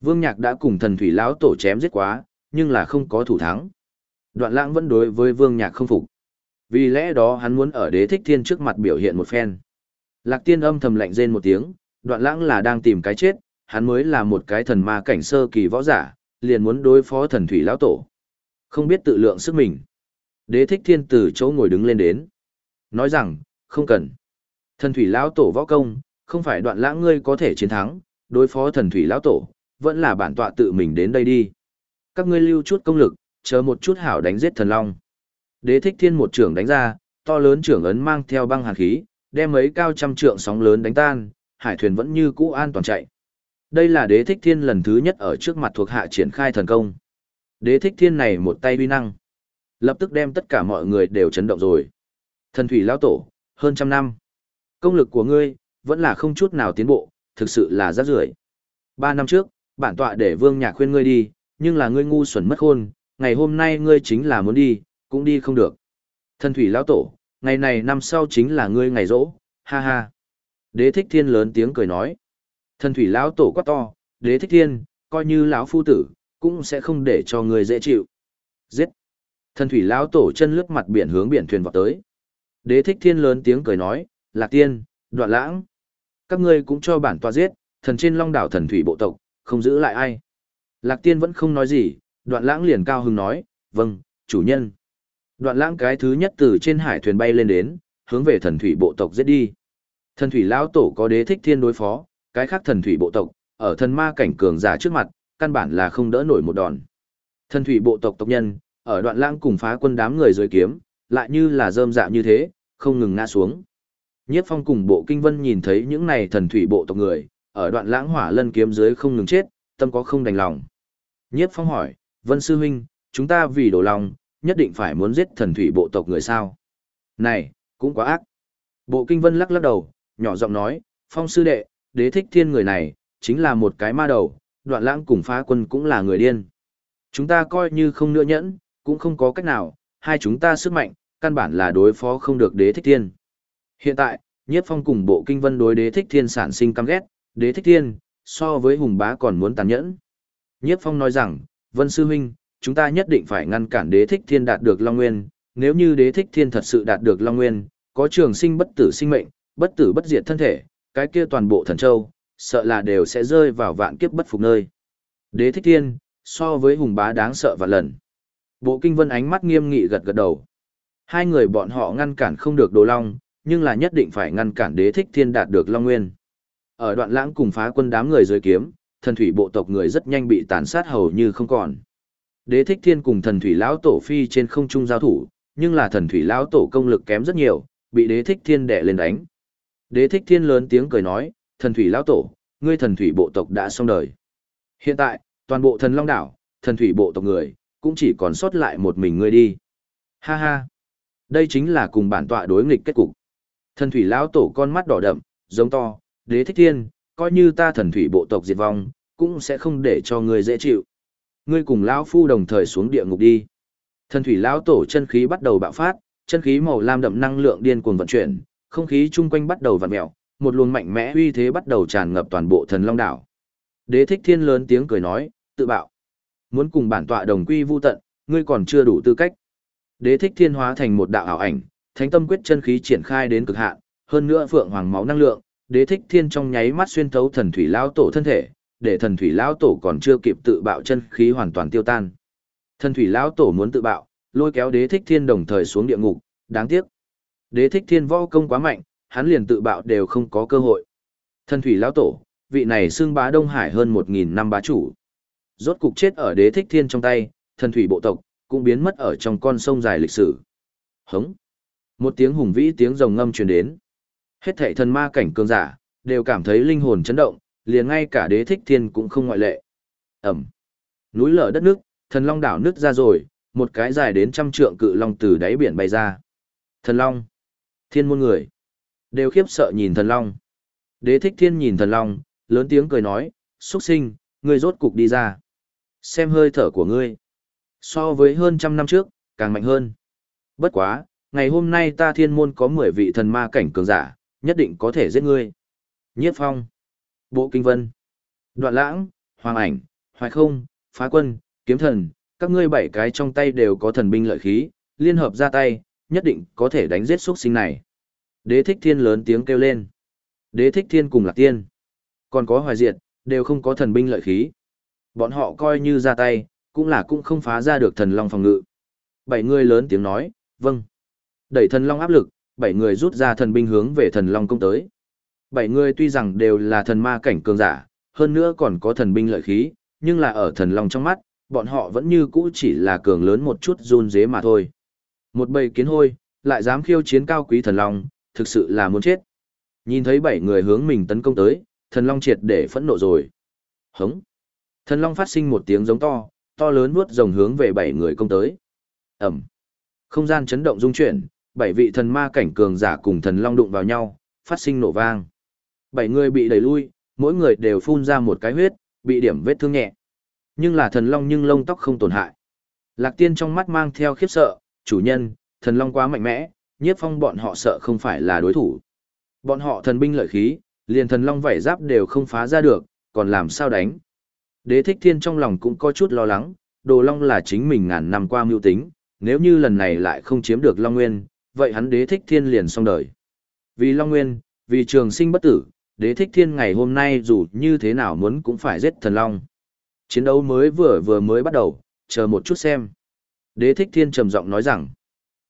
Vương Nhạc đã cùng thần thủy lão tổ chém giết quá, nhưng là không có thủ thắng. Đoạn lãng vẫn đối với Vương Nhạc không phục. Vì lẽ đó hắn muốn ở đế thích thiên trước mặt biểu hiện một phen. Lạc tiên âm thầm lạnh rên một tiếng, đoạn lãng là đang tìm cái chết, hắn mới là một cái thần ma cảnh sơ kỳ võ giả, liền muốn đối phó thần thủy lão tổ. Không biết tự lượng sức mình. Đế thích thiên từ chỗ ngồi đứng lên đến. Nói rằng, không cần. Thần thủy lão tổ võ công, không phải đoạn lãng ngươi có thể chiến thắng, đối phó thần thủy lão tổ, vẫn là bản tọa tự mình đến đây đi. Các ngươi lưu chút công lực, chờ một chút hảo đánh giết thần long. Đế thích thiên một trưởng đánh ra, to lớn trưởng ấn mang theo băng hàn khí, đem mấy cao trăm trượng sóng lớn đánh tan, hải thuyền vẫn như cũ an toàn chạy. Đây là đế thích thiên lần thứ nhất ở trước mặt thuộc hạ triển khai thần công. Đế thích thiên này một tay uy năng. Lập tức đem tất cả mọi người đều chấn động rồi. Thần thủy lão tổ, hơn trăm năm. Công lực của ngươi, vẫn là không chút nào tiến bộ, thực sự là rác rưởi. Ba năm trước, bản tọa để vương nhạc khuyên ngươi đi, nhưng là ngươi ngu xuẩn mất khôn, ngày hôm nay ngươi chính là muốn đi, cũng đi không được. Thần thủy lão tổ, ngày này năm sau chính là ngươi ngày rỗ, ha ha. Đế thích thiên lớn tiếng cười nói. Thần thủy lão tổ quá to, đế thích thiên, coi như lão phu tử, cũng sẽ không để cho ngươi dễ chịu. Giết. Thần thủy lão tổ chân lướt mặt biển hướng biển thuyền vọt tới. Đế thích thiên lớn tiếng cười nói, lạc tiên, đoạn lãng. Các ngươi cũng cho bản tọa giết, thần trên long đảo thần thủy bộ tộc, không giữ lại ai. Lạc tiên vẫn không nói gì, đoạn lãng liền cao hứng nói, vâng, chủ nhân. Đoạn lãng cái thứ nhất từ trên hải thuyền bay lên đến, hướng về thần thủy bộ tộc giết đi. Thần thủy lão tổ có đế thích thiên đối phó, cái khác thần thủy bộ tộc, ở thần ma cảnh cường giả trước mặt, căn bản là không đỡ nổi một đòn. Thần thủy bộ tộc tộc nhân, ở đoạn lãng cùng phá quân đám người dưới kiếm, lại như là rơm dạ như thế, không ngừng ngã xuống. Nhiếp phong cùng bộ kinh vân nhìn thấy những này thần thủy bộ tộc người, ở đoạn lãng hỏa lân kiếm dưới không ngừng chết, tâm có không đành lòng. Nhiếp phong hỏi, vân sư huynh, chúng ta vì đổ lòng, nhất định phải muốn giết thần thủy bộ tộc người sao. Này, cũng quá ác. Bộ kinh vân lắc lắc đầu, nhỏ giọng nói, phong sư đệ, đế thích thiên người này, chính là một cái ma đầu, đoạn lãng cùng phá quân cũng là người điên. Chúng ta coi như không nữa nhẫn, cũng không có cách nào, hai chúng ta sức mạnh, căn bản là đối phó không được đế thích thiên. Hiện tại, nhiếp phong cùng bộ kinh vân đối đế thích thiên sản sinh căm ghét, đế thích thiên, so với hùng bá còn muốn tàn nhẫn. Nhiếp phong nói rằng, vân sư huynh, chúng ta nhất định phải ngăn cản đế thích thiên đạt được Long Nguyên, nếu như đế thích thiên thật sự đạt được Long Nguyên, có trường sinh bất tử sinh mệnh, bất tử bất diệt thân thể, cái kia toàn bộ thần châu, sợ là đều sẽ rơi vào vạn kiếp bất phục nơi. Đế thích thiên, so với hùng bá đáng sợ và lần. Bộ kinh vân ánh mắt nghiêm nghị gật gật đầu. Hai người bọn họ ngăn cản không được đồ long, nhưng là nhất định phải ngăn cản đế thích thiên đạt được long nguyên. Ở đoạn lãng cùng phá quân đám người dưới kiếm, thần thủy bộ tộc người rất nhanh bị tàn sát hầu như không còn. Đế thích thiên cùng thần thủy lão tổ phi trên không trung giao thủ, nhưng là thần thủy lão tổ công lực kém rất nhiều, bị đế thích thiên đè lên đánh. Đế thích thiên lớn tiếng cười nói, thần thủy lão tổ, ngươi thần thủy bộ tộc đã xong đời. Hiện tại, toàn bộ thần long đảo, thần thủy bộ tộc người, cũng chỉ còn sót lại một mình ngươi đi. Ha ha. Đây chính là cùng bản tọa đối nghịch kết cục. Thần thủy lão tổ con mắt đỏ đậm, giống to, đế thích thiên, coi như ta thần thủy bộ tộc diệt vong, cũng sẽ không để cho ngươi dễ chịu. Ngươi cùng lão phu đồng thời xuống địa ngục đi. Thần thủy lão tổ chân khí bắt đầu bạo phát, chân khí màu lam đậm năng lượng điên cuồng vận chuyển, không khí chung quanh bắt đầu vặn mèo, một luồng mạnh mẽ uy thế bắt đầu tràn ngập toàn bộ thần long đảo. Đế thích thiên lớn tiếng cười nói, tự bạo. Muốn cùng bản tọa đồng quy vu tận, ngươi còn chưa đủ tư cách. Đế thích thiên hóa thành một đạo ảo ảnh, thánh tâm quyết chân khí triển khai đến cực hạn, hơn nữa phượng hoàng máu năng lượng, đế thích thiên trong nháy mắt xuyên thấu thần thủy lão tổ thân thể, để thần thủy lão tổ còn chưa kịp tự bạo chân khí hoàn toàn tiêu tan. Thần thủy lão tổ muốn tự bạo, lôi kéo đế thích thiên đồng thời xuống địa ngục, đáng tiếc. Đế thích thiên võ công quá mạnh, hắn liền tự bạo đều không có cơ hội. Thần thủy lão tổ, vị này xương bá Đông Hải hơn 1.000 năm bá chủ. Rốt cục chết ở đế thích thiên trong tay, thần thủy bộ tộc, cũng biến mất ở trong con sông dài lịch sử. Hống! Một tiếng hùng vĩ tiếng rồng ngâm truyền đến. Hết thảy thần ma cảnh cường giả, đều cảm thấy linh hồn chấn động, liền ngay cả đế thích thiên cũng không ngoại lệ. Ẩm! Núi lở đất nước, thần long đảo nước ra rồi, một cái dài đến trăm trượng cự long từ đáy biển bay ra. Thần long! Thiên môn người! Đều khiếp sợ nhìn thần long. Đế thích thiên nhìn thần long, lớn tiếng cười nói, xuất sinh, ngươi rốt cục đi ra. Xem hơi thở của ngươi. So với hơn trăm năm trước, càng mạnh hơn. Bất quá, ngày hôm nay ta thiên môn có 10 vị thần ma cảnh cường giả, nhất định có thể giết ngươi. Nhiếp phong, bộ kinh vân, đoạn lãng, hoàng ảnh, hoài không, phá quân, kiếm thần, các ngươi bảy cái trong tay đều có thần binh lợi khí, liên hợp ra tay, nhất định có thể đánh giết xuất sinh này. Đế thích thiên lớn tiếng kêu lên. Đế thích thiên cùng lạc tiên. Còn có hoài diệt, đều không có thần binh lợi khí. Bọn họ coi như ra tay, cũng là cũng không phá ra được thần long phòng ngự. Bảy người lớn tiếng nói, vâng. Đẩy thần long áp lực, bảy người rút ra thần binh hướng về thần long công tới. Bảy người tuy rằng đều là thần ma cảnh cường giả, hơn nữa còn có thần binh lợi khí, nhưng là ở thần long trong mắt, bọn họ vẫn như cũ chỉ là cường lớn một chút run dế mà thôi. Một bầy kiến hôi, lại dám khiêu chiến cao quý thần long, thực sự là muốn chết. Nhìn thấy bảy người hướng mình tấn công tới, thần long triệt để phẫn nộ rồi. Hống. Thần long phát sinh một tiếng giống to, to lớn vuốt rồng hướng về bảy người công tới. Ẩm. Không gian chấn động rung chuyển, bảy vị thần ma cảnh cường giả cùng thần long đụng vào nhau, phát sinh nổ vang. Bảy người bị đẩy lui, mỗi người đều phun ra một cái huyết, bị điểm vết thương nhẹ. Nhưng là thần long nhưng lông tóc không tổn hại. Lạc tiên trong mắt mang theo khiếp sợ, chủ nhân, thần long quá mạnh mẽ, nhiếp phong bọn họ sợ không phải là đối thủ. Bọn họ thần binh lợi khí, liền thần long vảy giáp đều không phá ra được, còn làm sao đánh. Đế thích thiên trong lòng cũng có chút lo lắng, đồ long là chính mình ngàn năm qua mưu tính, nếu như lần này lại không chiếm được long nguyên, vậy hắn đế thích thiên liền xong đời. Vì long nguyên, vì trường sinh bất tử, đế thích thiên ngày hôm nay dù như thế nào muốn cũng phải giết thần long. Chiến đấu mới vừa vừa mới bắt đầu, chờ một chút xem. Đế thích thiên trầm giọng nói rằng,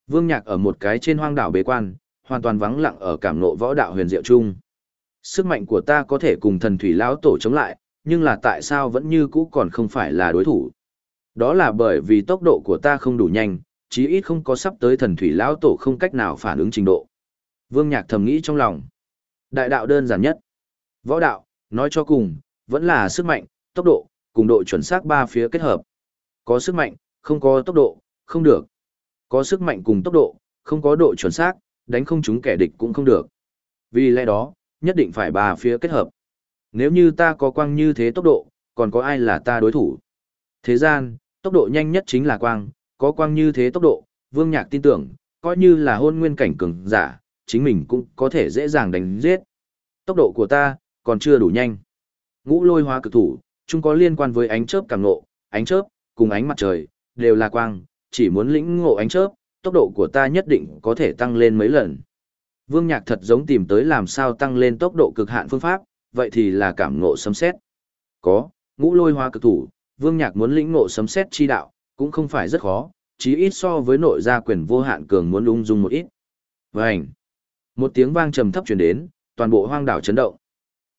vương nhạc ở một cái trên hoang đảo bế quan, hoàn toàn vắng lặng ở cảm nộ võ đạo huyền diệu chung. Sức mạnh của ta có thể cùng thần thủy lão tổ chống lại, nhưng là tại sao vẫn như cũ còn không phải là đối thủ. Đó là bởi vì tốc độ của ta không đủ nhanh, chí ít không có sắp tới thần thủy lão tổ không cách nào phản ứng trình độ. Vương Nhạc thầm nghĩ trong lòng. Đại đạo đơn giản nhất. Võ đạo, nói cho cùng, vẫn là sức mạnh, tốc độ, cùng độ chuẩn xác ba phía kết hợp. Có sức mạnh, không có tốc độ, không được. Có sức mạnh cùng tốc độ, không có độ chuẩn xác, đánh không chúng kẻ địch cũng không được. Vì lẽ đó, nhất định phải ba phía kết hợp. Nếu như ta có quang như thế tốc độ, còn có ai là ta đối thủ? Thế gian, tốc độ nhanh nhất chính là quang, có quang như thế tốc độ, Vương Nhạc tin tưởng, coi như là hôn nguyên cảnh cường giả, chính mình cũng có thể dễ dàng đánh giết. Tốc độ của ta, còn chưa đủ nhanh. Ngũ lôi hóa cực thủ, chúng có liên quan với ánh chớp cảm nộ, ánh chớp, cùng ánh mặt trời, đều là quang, chỉ muốn lĩnh ngộ ánh chớp, tốc độ của ta nhất định có thể tăng lên mấy lần. Vương Nhạc thật giống tìm tới làm sao tăng lên tốc độ cực hạn phương pháp, vậy thì là cảm ngộ sấm xét. Có, ngũ lôi hoa cực thủ, Vương Nhạc muốn lĩnh ngộ sấm xét chi đạo, cũng không phải rất khó, chí ít so với nội gia quyền vô hạn cường muốn ung dung một ít. Vành. Một tiếng vang trầm thấp truyền đến, toàn bộ hoang đảo chấn động.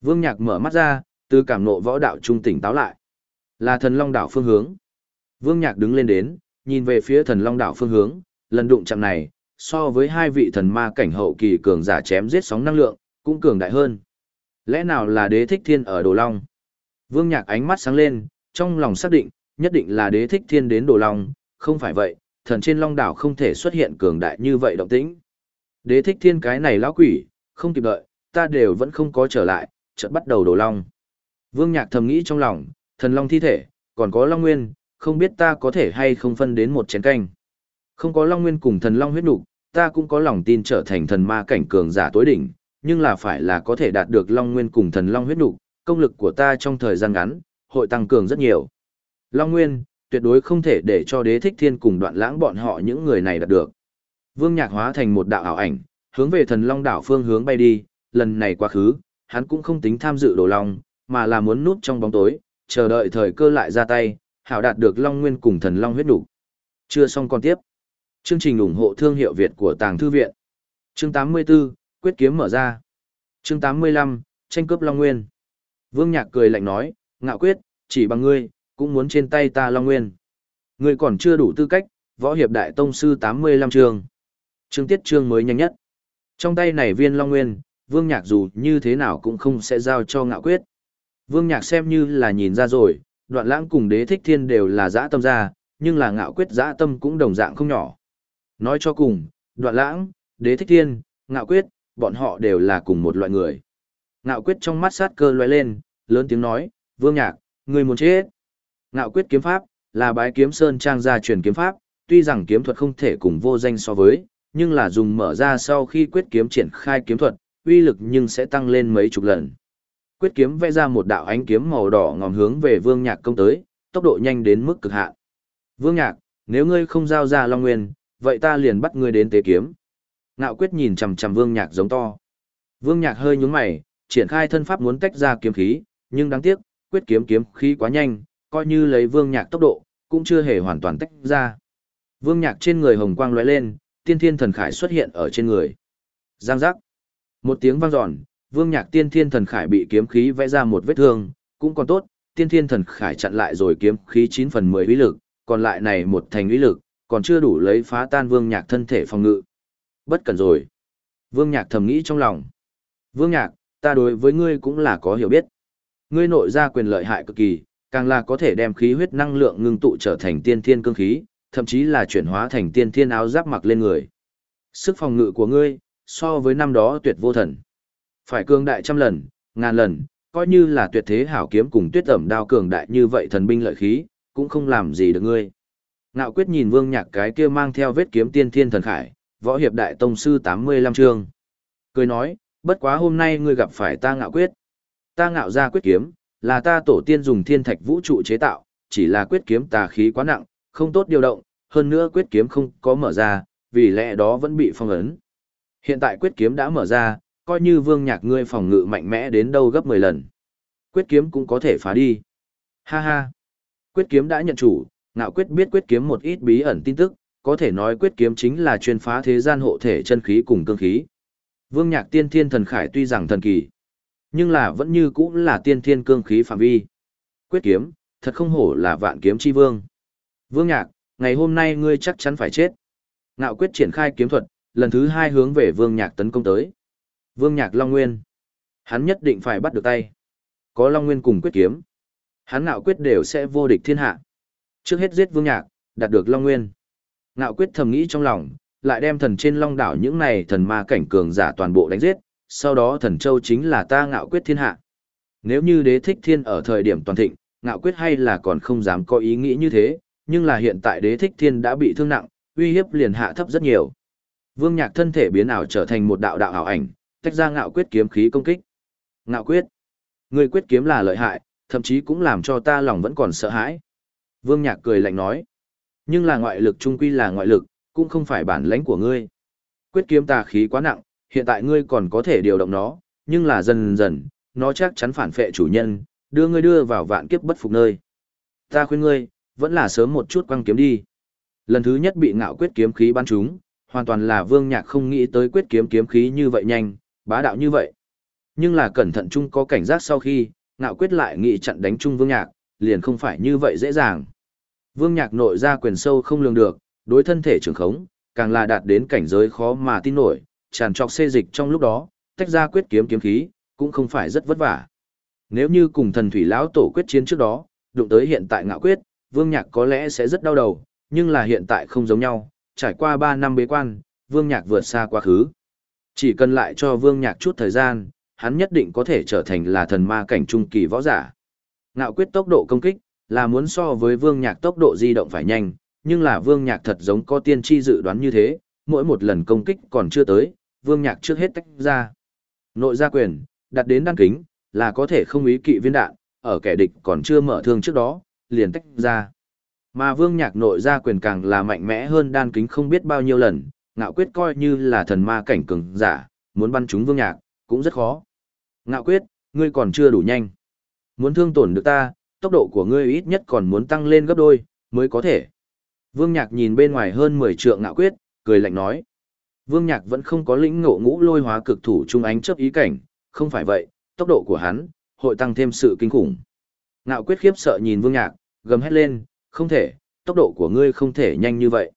Vương Nhạc mở mắt ra, từ cảm nộ võ đạo trung tỉnh táo lại. Là thần long đảo phương hướng. Vương Nhạc đứng lên đến, nhìn về phía thần long đảo phương hướng, lần đụng chạm này, so với hai vị thần ma cảnh hậu kỳ cường giả chém giết sóng năng lượng, cũng cường đại hơn. Lẽ nào là đế thích thiên ở Đồ Long? Vương Nhạc ánh mắt sáng lên, trong lòng xác định, nhất định là đế thích thiên đến Đồ Long, không phải vậy, thần trên Long đảo không thể xuất hiện cường đại như vậy động tĩnh. Đế thích thiên cái này lão quỷ, không kịp đợi, ta đều vẫn không có trở lại, chợt bắt đầu Đồ Long. Vương Nhạc thầm nghĩ trong lòng, thần Long thi thể, còn có Long Nguyên, không biết ta có thể hay không phân đến một chén canh. Không có Long Nguyên cùng thần Long huyết nục, ta cũng có lòng tin trở thành thần ma cảnh cường giả tối đỉnh, nhưng là phải là có thể đạt được Long Nguyên cùng thần Long huyết nục, công lực của ta trong thời gian ngắn, hội tăng cường rất nhiều. Long Nguyên, tuyệt đối không thể để cho đế thích thiên cùng đoạn lãng bọn họ những người này đạt được. Vương Nhạc hóa thành một đạo ảo ảnh, hướng về thần Long đảo phương hướng bay đi, lần này quá khứ, hắn cũng không tính tham dự đồ long, mà là muốn núp trong bóng tối, chờ đợi thời cơ lại ra tay, hảo đạt được Long Nguyên cùng thần Long huyết đủ. Chưa xong còn tiếp. Chương trình ủng hộ thương hiệu Việt của Tàng Thư Viện. Chương 84, Quyết kiếm mở ra. Chương 85, tranh cướp Long Nguyên. Vương Nhạc cười lạnh nói, ngạo quyết, chỉ bằng ngươi, cũng muốn trên tay ta Long Nguyên. Ngươi còn chưa đủ tư cách, võ hiệp đại tông sư 85 trường. trương tiết trương mới nhanh nhất. Trong tay này viên Long Nguyên, Vương Nhạc dù như thế nào cũng không sẽ giao cho ngạo quyết. Vương Nhạc xem như là nhìn ra rồi, đoạn lãng cùng đế thích thiên đều là dã tâm ra, nhưng là ngạo quyết dã tâm cũng đồng dạng không nhỏ. Nói cho cùng, đoạn lãng, đế thích thiên, ngạo quyết, bọn họ đều là cùng một loại người. Ngạo quyết trong mắt sát cơ lóe lên, lớn tiếng nói, vương nhạc, người muốn chết. Ngạo quyết kiếm pháp, là bái kiếm sơn trang gia truyền kiếm pháp, tuy rằng kiếm thuật không thể cùng vô danh so với, nhưng là dùng mở ra sau khi quyết kiếm triển khai kiếm thuật, uy lực nhưng sẽ tăng lên mấy chục lần. Quyết kiếm vẽ ra một đạo ánh kiếm màu đỏ ngòm hướng về Vương Nhạc công tới, tốc độ nhanh đến mức cực hạn. Vương Nhạc, nếu ngươi không giao ra Long Nguyên, vậy ta liền bắt ngươi đến tế kiếm. Ngạo quyết nhìn chằm chằm Vương Nhạc giống to. Vương Nhạc hơi nhướng mày, triển khai thân pháp muốn tách ra kiếm khí, nhưng đáng tiếc, quyết kiếm kiếm khí quá nhanh, coi như lấy Vương Nhạc tốc độ, cũng chưa hề hoàn toàn tách ra. Vương Nhạc trên người hồng quang lóe lên, tiên thiên thần khải xuất hiện ở trên người. Giang giác. Một tiếng vang dọn, Vương Nhạc tiên thiên thần khải bị kiếm khí vẽ ra một vết thương, cũng còn tốt, tiên thiên thần khải chặn lại rồi kiếm khí 9 phần 10 uy lực, còn lại này một thành uy lực, còn chưa đủ lấy phá tan Vương Nhạc thân thể phòng ngự. Bất cần rồi. Vương Nhạc thầm nghĩ trong lòng. Vương Nhạc, ta đối với ngươi cũng là có hiểu biết. Ngươi nội ra quyền lợi hại cực kỳ, càng là có thể đem khí huyết năng lượng ngưng tụ trở thành tiên thiên cương khí, thậm chí là chuyển hóa thành tiên thiên áo giáp mặc lên người. Sức phòng ngự của ngươi, so với năm đó tuyệt vô thần. Phải cường đại trăm lần, ngàn lần, coi như là tuyệt thế hảo kiếm cùng tuyết ẩm đao cường đại như vậy thần binh lợi khí, cũng không làm gì được ngươi. Ngạo quyết nhìn vương nhạc cái kia mang theo vết kiếm tiên thiên thần khải, võ hiệp đại tông sư 85 chương. Cười nói, bất quá hôm nay ngươi gặp phải ta ngạo quyết. Ta ngạo ra quyết kiếm, là ta tổ tiên dùng thiên thạch vũ trụ chế tạo, chỉ là quyết kiếm tà khí quá nặng, không tốt điều động, hơn nữa quyết kiếm không có mở ra, vì lẽ đó vẫn bị phong ấn. Hiện tại quyết kiếm đã mở ra, coi như vương nhạc ngươi phòng ngự mạnh mẽ đến đâu gấp 10 lần. Quyết kiếm cũng có thể phá đi. Ha ha. Quyết kiếm đã nhận chủ, ngạo quyết biết quyết kiếm một ít bí ẩn tin tức, có thể nói quyết kiếm chính là chuyên phá thế gian hộ thể chân khí cùng cương khí. Vương Nhạc Tiên Thiên Thần Khải tuy rằng thần kỳ, nhưng là vẫn như cũng là tiên thiên cương khí phạm vi. Quyết kiếm, thật không hổ là vạn kiếm chi vương. Vương Nhạc, ngày hôm nay ngươi chắc chắn phải chết. Ngạo quyết triển khai kiếm thuật, lần thứ hai hướng về Vương Nhạc tấn công tới. Vương Nhạc Long Nguyên. Hắn nhất định phải bắt được tay. Có Long Nguyên cùng quyết kiếm. Hắn ngạo quyết đều sẽ vô địch thiên hạ. Trước hết giết Vương Nhạc, đạt được Long Nguyên. Ngạo quyết thầm nghĩ trong lòng, lại đem thần trên long đảo những này thần ma cảnh cường giả toàn bộ đánh giết, sau đó thần châu chính là ta ngạo quyết thiên hạ. Nếu như đế thích thiên ở thời điểm toàn thịnh, ngạo quyết hay là còn không dám có ý nghĩ như thế, nhưng là hiện tại đế thích thiên đã bị thương nặng, uy hiếp liền hạ thấp rất nhiều. Vương nhạc thân thể biến ảo trở thành một đạo đạo ảo ảnh, tách ra ngạo quyết kiếm khí công kích. Ngạo quyết, người quyết kiếm là lợi hại, thậm chí cũng làm cho ta lòng vẫn còn sợ hãi. Vương nhạc cười lạnh nói. Nhưng là ngoại lực trung quy là ngoại lực, cũng không phải bản lãnh của ngươi. Quyết kiếm tà khí quá nặng, hiện tại ngươi còn có thể điều động nó, nhưng là dần dần, nó chắc chắn phản phệ chủ nhân, đưa ngươi đưa vào vạn kiếp bất phục nơi. Ta khuyên ngươi, vẫn là sớm một chút quăng kiếm đi. Lần thứ nhất bị ngạo quyết kiếm khí bắn trúng, hoàn toàn là vương nhạc không nghĩ tới quyết kiếm kiếm khí như vậy nhanh, bá đạo như vậy. Nhưng là cẩn thận chung có cảnh giác sau khi, ngạo quyết lại nghĩ chặn đánh chung vương nhạc, liền không phải như vậy dễ dàng. Vương nhạc nội ra quyền sâu không lường được, đối thân thể trưởng khống, càng là đạt đến cảnh giới khó mà tin nổi, tràn trọc xê dịch trong lúc đó, tách ra quyết kiếm kiếm khí, cũng không phải rất vất vả. Nếu như cùng thần thủy lão tổ quyết chiến trước đó, đụng tới hiện tại ngạo quyết, Vương Nhạc có lẽ sẽ rất đau đầu, nhưng là hiện tại không giống nhau, trải qua 3 năm bế quan, Vương Nhạc vượt xa quá khứ. Chỉ cần lại cho Vương Nhạc chút thời gian, hắn nhất định có thể trở thành là thần ma cảnh trung kỳ võ giả. Ngạo quyết tốc độ công kích, là muốn so với Vương Nhạc tốc độ di động phải nhanh, nhưng là Vương Nhạc thật giống có tiên tri dự đoán như thế, mỗi một lần công kích còn chưa tới, Vương Nhạc trước hết tách ra. Nội gia quyền, đặt đến đăng kính, là có thể không ý kỵ viên đạn, ở kẻ địch còn chưa mở thương trước đó, liền tách ra. Mà vương nhạc nội gia quyền càng là mạnh mẽ hơn đan kính không biết bao nhiêu lần, ngạo quyết coi như là thần ma cảnh cường giả, muốn bắn chúng vương nhạc, cũng rất khó. Ngạo quyết, ngươi còn chưa đủ nhanh. Muốn thương tổn được ta, tốc độ của ngươi ít nhất còn muốn tăng lên gấp đôi, mới có thể. Vương nhạc nhìn bên ngoài hơn 10 trượng ngạo quyết, cười lạnh nói. Vương nhạc vẫn không có lĩnh ngộ ngũ lôi hóa cực thủ trung ánh chấp ý cảnh, không phải vậy, tốc độ của hắn, hội tăng thêm sự kinh khủng. Ngạo quyết khiếp sợ nhìn vương nhạc, gầm hét lên, không thể, tốc độ của ngươi không thể nhanh như vậy.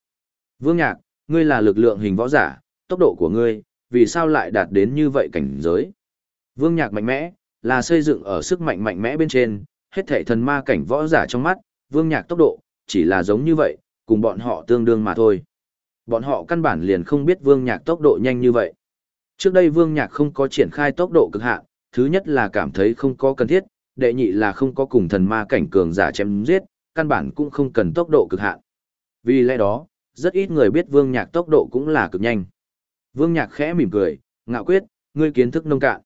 Vương nhạc, ngươi là lực lượng hình võ giả, tốc độ của ngươi, vì sao lại đạt đến như vậy cảnh giới? Vương nhạc mạnh mẽ, là xây dựng ở sức mạnh mạnh mẽ bên trên, hết thảy thần ma cảnh võ giả trong mắt, vương nhạc tốc độ, chỉ là giống như vậy, cùng bọn họ tương đương mà thôi. Bọn họ căn bản liền không biết vương nhạc tốc độ nhanh như vậy. Trước đây vương nhạc không có triển khai tốc độ cực hạn, thứ nhất là cảm thấy không có cần thiết, đệ nhị là không có cùng thần ma cảnh cường giả chém giết, căn bản cũng không cần tốc độ cực hạn. Vì lẽ đó, rất ít người biết Vương Nhạc tốc độ cũng là cực nhanh. Vương Nhạc khẽ mỉm cười, ngạo quyết, ngươi kiến thức nông cạn.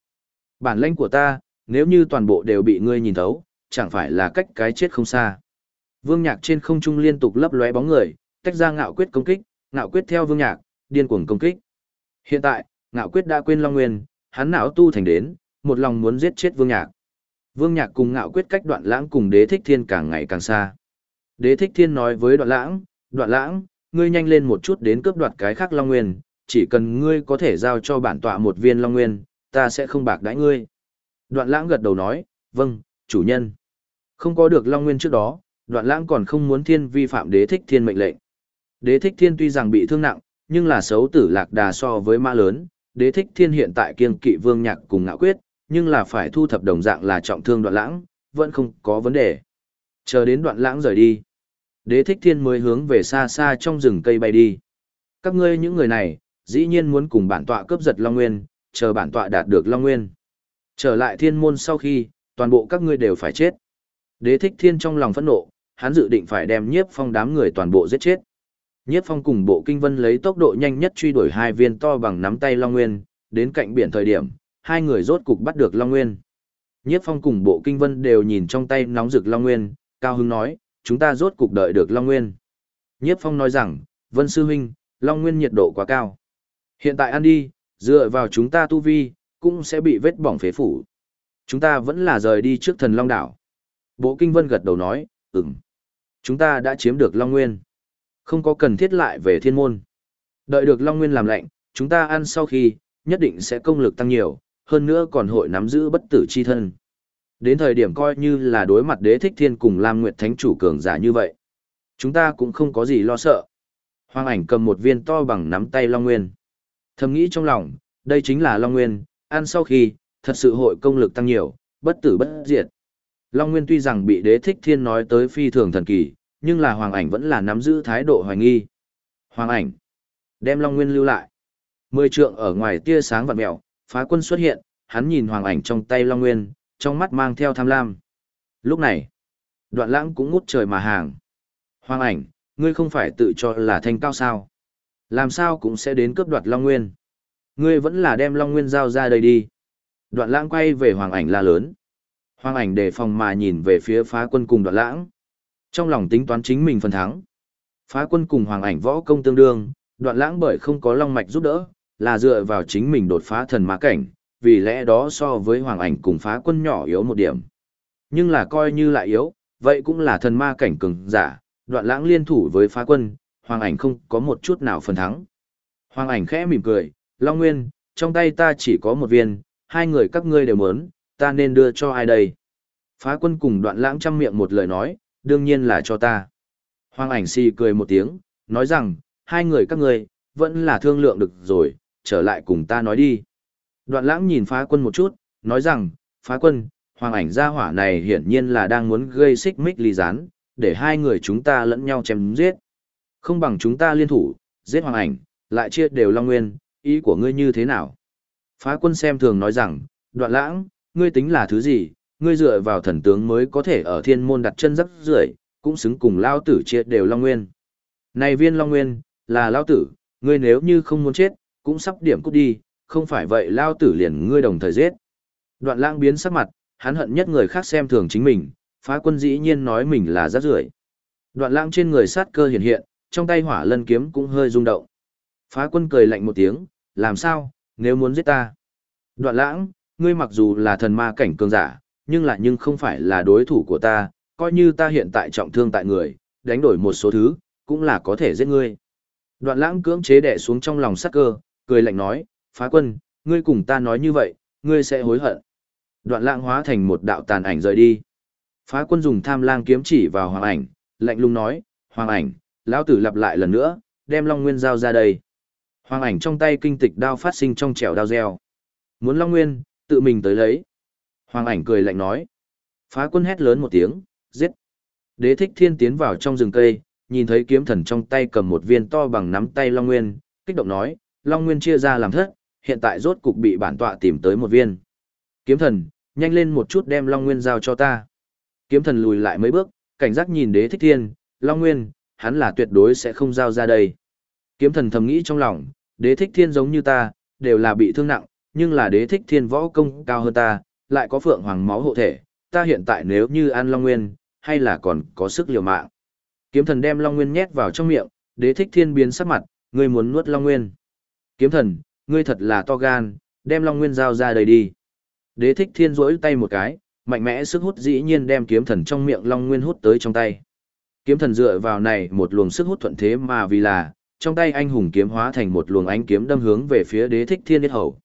Bản lãnh của ta, nếu như toàn bộ đều bị ngươi nhìn thấu, chẳng phải là cách cái chết không xa. Vương Nhạc trên không trung liên tục lấp lóe bóng người, tách ra ngạo quyết công kích, ngạo quyết theo Vương Nhạc, điên cuồng công kích. Hiện tại, ngạo quyết đã quên Long Nguyên, hắn não tu thành đến, một lòng muốn giết chết Vương Nhạc. Vương Nhạc cùng ngạo quyết cách đoạn lãng cùng đế thích thiên càng ngày càng xa. Đế thích thiên nói với đoạn lãng, đoạn lãng, ngươi nhanh lên một chút đến cướp đoạt cái khác Long Nguyên, chỉ cần ngươi có thể giao cho bản tọa một viên Long Nguyên, ta sẽ không bạc đãi ngươi. Đoạn lãng gật đầu nói, vâng, chủ nhân. Không có được Long Nguyên trước đó, đoạn lãng còn không muốn thiên vi phạm đế thích thiên mệnh lệnh. Đế thích thiên tuy rằng bị thương nặng, nhưng là xấu tử lạc đà so với mã lớn, đế thích thiên hiện tại kiêng kỵ vương nhạc cùng ngạo quyết, nhưng là phải thu thập đồng dạng là trọng thương đoạn lãng, vẫn không có vấn đề. Chờ đến đoạn lãng rời đi. Đế thích thiên mới hướng về xa xa trong rừng cây bay đi. Các ngươi những người này, dĩ nhiên muốn cùng bản tọa cướp giật Long Nguyên, chờ bản tọa đạt được Long Nguyên. Trở lại thiên môn sau khi, toàn bộ các ngươi đều phải chết. Đế thích thiên trong lòng phẫn nộ, hắn dự định phải đem nhiếp phong đám người toàn bộ giết chết. Nhiếp phong cùng bộ kinh vân lấy tốc độ nhanh nhất truy đuổi hai viên to bằng nắm tay Long Nguyên, đến cạnh biển thời điểm, hai người rốt cục bắt được Long Nguyên. Nhiếp phong cùng bộ kinh vân đều nhìn trong tay nóng rực Long Nguyên, Cao Hưng nói, chúng ta rốt cục đợi được Long Nguyên. Nhiếp phong nói rằng, Vân Sư Huynh, Long Nguyên nhiệt độ quá cao. Hiện tại ăn đi, dựa vào chúng ta tu vi, cũng sẽ bị vết bỏng phế phủ. Chúng ta vẫn là rời đi trước thần Long Đảo. Bộ Kinh Vân gật đầu nói, ừm. Chúng ta đã chiếm được Long Nguyên. Không có cần thiết lại về thiên môn. Đợi được Long Nguyên làm lạnh, chúng ta ăn sau khi, nhất định sẽ công lực tăng nhiều, hơn nữa còn hội nắm giữ bất tử chi thân. Đến thời điểm coi như là đối mặt đế thích thiên cùng Lam Nguyệt Thánh chủ cường giả như vậy. Chúng ta cũng không có gì lo sợ. Hoàng ảnh cầm một viên to bằng nắm tay Long Nguyên. Thầm nghĩ trong lòng, đây chính là Long Nguyên, ăn sau khi, thật sự hội công lực tăng nhiều, bất tử bất diệt. Long Nguyên tuy rằng bị đế thích thiên nói tới phi thường thần kỳ, nhưng là Hoàng ảnh vẫn là nắm giữ thái độ hoài nghi. Hoàng ảnh, đem Long Nguyên lưu lại. Mười trượng ở ngoài tia sáng vặn mèo, phá quân xuất hiện, hắn nhìn Hoàng ảnh trong tay Long Nguyên, trong mắt mang theo tham lam. Lúc này, đoạn lãng cũng ngút trời mà hàng. Hoàng ảnh, ngươi không phải tự cho là thanh cao sao. Làm sao cũng sẽ đến cướp đoạt Long Nguyên. Ngươi vẫn là đem Long Nguyên giao ra đây đi. Đoạn lãng quay về Hoàng ảnh la lớn. Hoàng ảnh đề phòng mà nhìn về phía phá quân cùng đoạn lãng. Trong lòng tính toán chính mình phần thắng. Phá quân cùng hoàng ảnh võ công tương đương, đoạn lãng bởi không có long mạch giúp đỡ, là dựa vào chính mình đột phá thần ma cảnh, vì lẽ đó so với hoàng ảnh cùng phá quân nhỏ yếu một điểm. Nhưng là coi như lại yếu, vậy cũng là thần ma cảnh cường giả, đoạn lãng liên thủ với phá quân, hoàng ảnh không có một chút nào phần thắng. Hoàng ảnh khẽ mỉm cười, Long Nguyên, trong tay ta chỉ có một viên, hai người các ngươi đều muốn, ta nên đưa cho ai đây? Phá quân cùng đoạn lãng chăm miệng một lời nói, đương nhiên là cho ta. Hoàng ảnh si cười một tiếng, nói rằng, hai người các ngươi, vẫn là thương lượng được rồi, trở lại cùng ta nói đi. Đoạn lãng nhìn phá quân một chút, nói rằng, phá quân, hoàng ảnh gia hỏa này hiển nhiên là đang muốn gây xích mích ly gián, để hai người chúng ta lẫn nhau chém giết. Không bằng chúng ta liên thủ, giết hoàng ảnh, lại chia đều long nguyên, ý của ngươi như thế nào? Phá quân xem thường nói rằng, đoạn lãng, ngươi tính là thứ gì, ngươi dựa vào thần tướng mới có thể ở thiên môn đặt chân rắc rưởi cũng xứng cùng lao tử chia đều long nguyên. Này viên long nguyên, là lao tử, ngươi nếu như không muốn chết, cũng sắp điểm cút đi, không phải vậy lao tử liền ngươi đồng thời giết. Đoạn lãng biến sắc mặt, hắn hận nhất người khác xem thường chính mình, phá quân dĩ nhiên nói mình là rác rưởi. Đoạn lãng trên người sát cơ hiện hiện, trong tay hỏa lân kiếm cũng hơi rung động. Phá quân cười lạnh một tiếng, làm sao, nếu muốn giết ta. Đoạn lãng, ngươi mặc dù là thần ma cảnh cường giả, nhưng lại nhưng không phải là đối thủ của ta, coi như ta hiện tại trọng thương tại người, đánh đổi một số thứ, cũng là có thể giết ngươi. Đoạn lãng cưỡng chế đẻ xuống trong lòng sắc cơ, cười lạnh nói, phá quân, ngươi cùng ta nói như vậy, ngươi sẽ hối hận. Đoạn lãng hóa thành một đạo tàn ảnh rời đi. Phá quân dùng tham lang kiếm chỉ vào hoàng ảnh, lạnh lùng nói, hoàng ảnh, lão tử lặp lại lần nữa, đem long nguyên giao ra đây. Hoàng ảnh trong tay kinh tịch đao phát sinh trong chẻo đao reo. Muốn long nguyên, tự mình tới lấy. Hoàng ảnh cười lạnh nói. Phá quân hét lớn một tiếng, giết. Đế thích thiên tiến vào trong rừng cây, nhìn thấy kiếm thần trong tay cầm một viên to bằng nắm tay Long Nguyên, kích động nói, Long Nguyên chia ra làm thất, hiện tại rốt cục bị bản tọa tìm tới một viên. Kiếm thần, nhanh lên một chút đem Long Nguyên giao cho ta. Kiếm thần lùi lại mấy bước, cảnh giác nhìn đế thích thiên, Long Nguyên, hắn là tuyệt đối sẽ không giao ra đây. Kiếm thần thầm nghĩ trong lòng, đế thích thiên giống như ta, đều là bị thương nặng, nhưng là đế thích thiên võ công cao hơn ta, lại có phượng hoàng máu hộ thể, ta hiện tại nếu như ăn Long Nguyên, hay là còn có sức liều mạng. Kiếm thần đem Long Nguyên nhét vào trong miệng, đế thích thiên biến sắc mặt, ngươi muốn nuốt Long Nguyên. Kiếm thần, ngươi thật là to gan, đem Long Nguyên giao ra đây đi. Đế thích thiên rỗi tay một cái, mạnh mẽ sức hút dĩ nhiên đem kiếm thần trong miệng Long Nguyên hút tới trong tay. Kiếm thần dựa vào này một luồng sức hút thuận thế mà vì là, trong tay anh hùng kiếm hóa thành một luồng ánh kiếm đâm hướng về phía đế thích thiên yết hầu.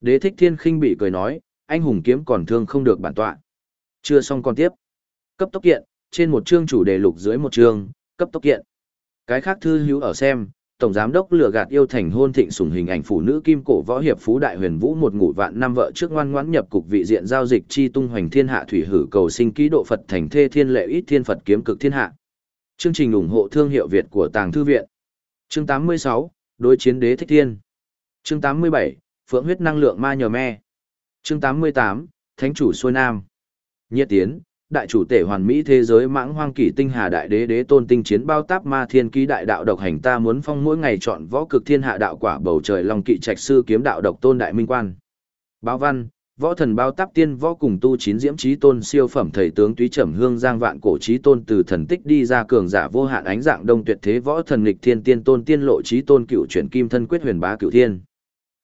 Đế thích thiên khinh bị cười nói, anh hùng kiếm còn thương không được bản tọa. Chưa xong còn tiếp. Cấp tốc kiện, trên một chương chủ đề lục dưới một chương, cấp tốc kiện. Cái khác thư hữu ở xem, tổng giám đốc lừa gạt yêu thành hôn thịnh sủng hình ảnh phụ nữ kim cổ võ hiệp phú đại huyền vũ một ngủ vạn năm vợ trước ngoan ngoãn nhập cục vị diện giao dịch chi tung hoành thiên hạ thủy hử cầu sinh ký độ Phật thành thê thiên lệ ít thiên Phật kiếm cực thiên hạ. Chương trình ủng hộ thương hiệu Việt của Tàng thư viện. Chương 86, đối chiến đế thích thiên. Chương 87, phượng huyết năng lượng ma nhờ me. Chương 88, thánh chủ xuôi nam. Nhiệt tiến, đại chủ tể hoàn mỹ thế giới mãng hoang kỷ tinh hà đại đế đế tôn tinh chiến bao táp ma thiên ký đại đạo độc hành ta muốn phong mỗi ngày chọn võ cực thiên hạ đạo quả bầu trời long kỵ trạch sư kiếm đạo độc tôn đại minh quan báo văn võ thần bao táp tiên võ cùng tu chín diễm trí tôn siêu phẩm thầy tướng túy trầm hương giang vạn cổ trí tôn từ thần tích đi ra cường giả vô hạn ánh dạng đông tuyệt thế võ thần lịch thiên tiên tôn tiên lộ trí tôn cựu chuyển kim thân quyết huyền bá cựu thiên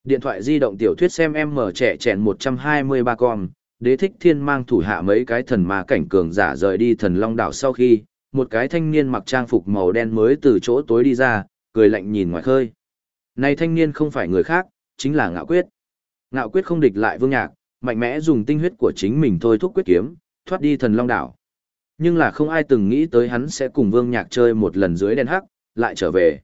điện thoại di động tiểu thuyết xem em mở trẻ chèn một trăm hai mươi ba con đế thích thiên mang thủ hạ mấy cái thần ma cảnh cường giả rời đi thần long đảo sau khi, một cái thanh niên mặc trang phục màu đen mới từ chỗ tối đi ra, cười lạnh nhìn ngoài khơi. Này thanh niên không phải người khác, chính là ngạo quyết. Ngạo quyết không địch lại vương nhạc, mạnh mẽ dùng tinh huyết của chính mình thôi thúc quyết kiếm, thoát đi thần long đảo. Nhưng là không ai từng nghĩ tới hắn sẽ cùng vương nhạc chơi một lần dưới đen hắc, lại trở về.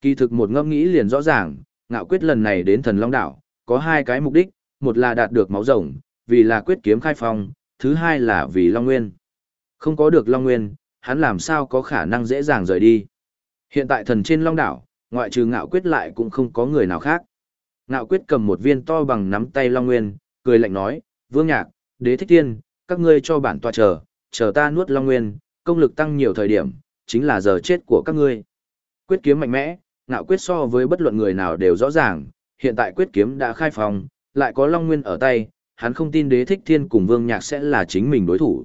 Kỳ thực một ngẫm nghĩ liền rõ ràng, ngạo quyết lần này đến thần long đảo, có hai cái mục đích, một là đạt được máu rồng, vì là quyết kiếm khai phong, thứ hai là vì Long Nguyên. Không có được Long Nguyên, hắn làm sao có khả năng dễ dàng rời đi. Hiện tại thần trên Long Đảo, ngoại trừ ngạo quyết lại cũng không có người nào khác. Ngạo quyết cầm một viên to bằng nắm tay Long Nguyên, cười lạnh nói, Vương Nhạc, Đế Thích Tiên, các ngươi cho bản tòa chờ, chờ ta nuốt Long Nguyên, công lực tăng nhiều thời điểm, chính là giờ chết của các ngươi. Quyết kiếm mạnh mẽ, ngạo quyết so với bất luận người nào đều rõ ràng, hiện tại quyết kiếm đã khai phòng, lại có Long Nguyên ở tay, hắn không tin đế thích thiên cùng vương nhạc sẽ là chính mình đối thủ.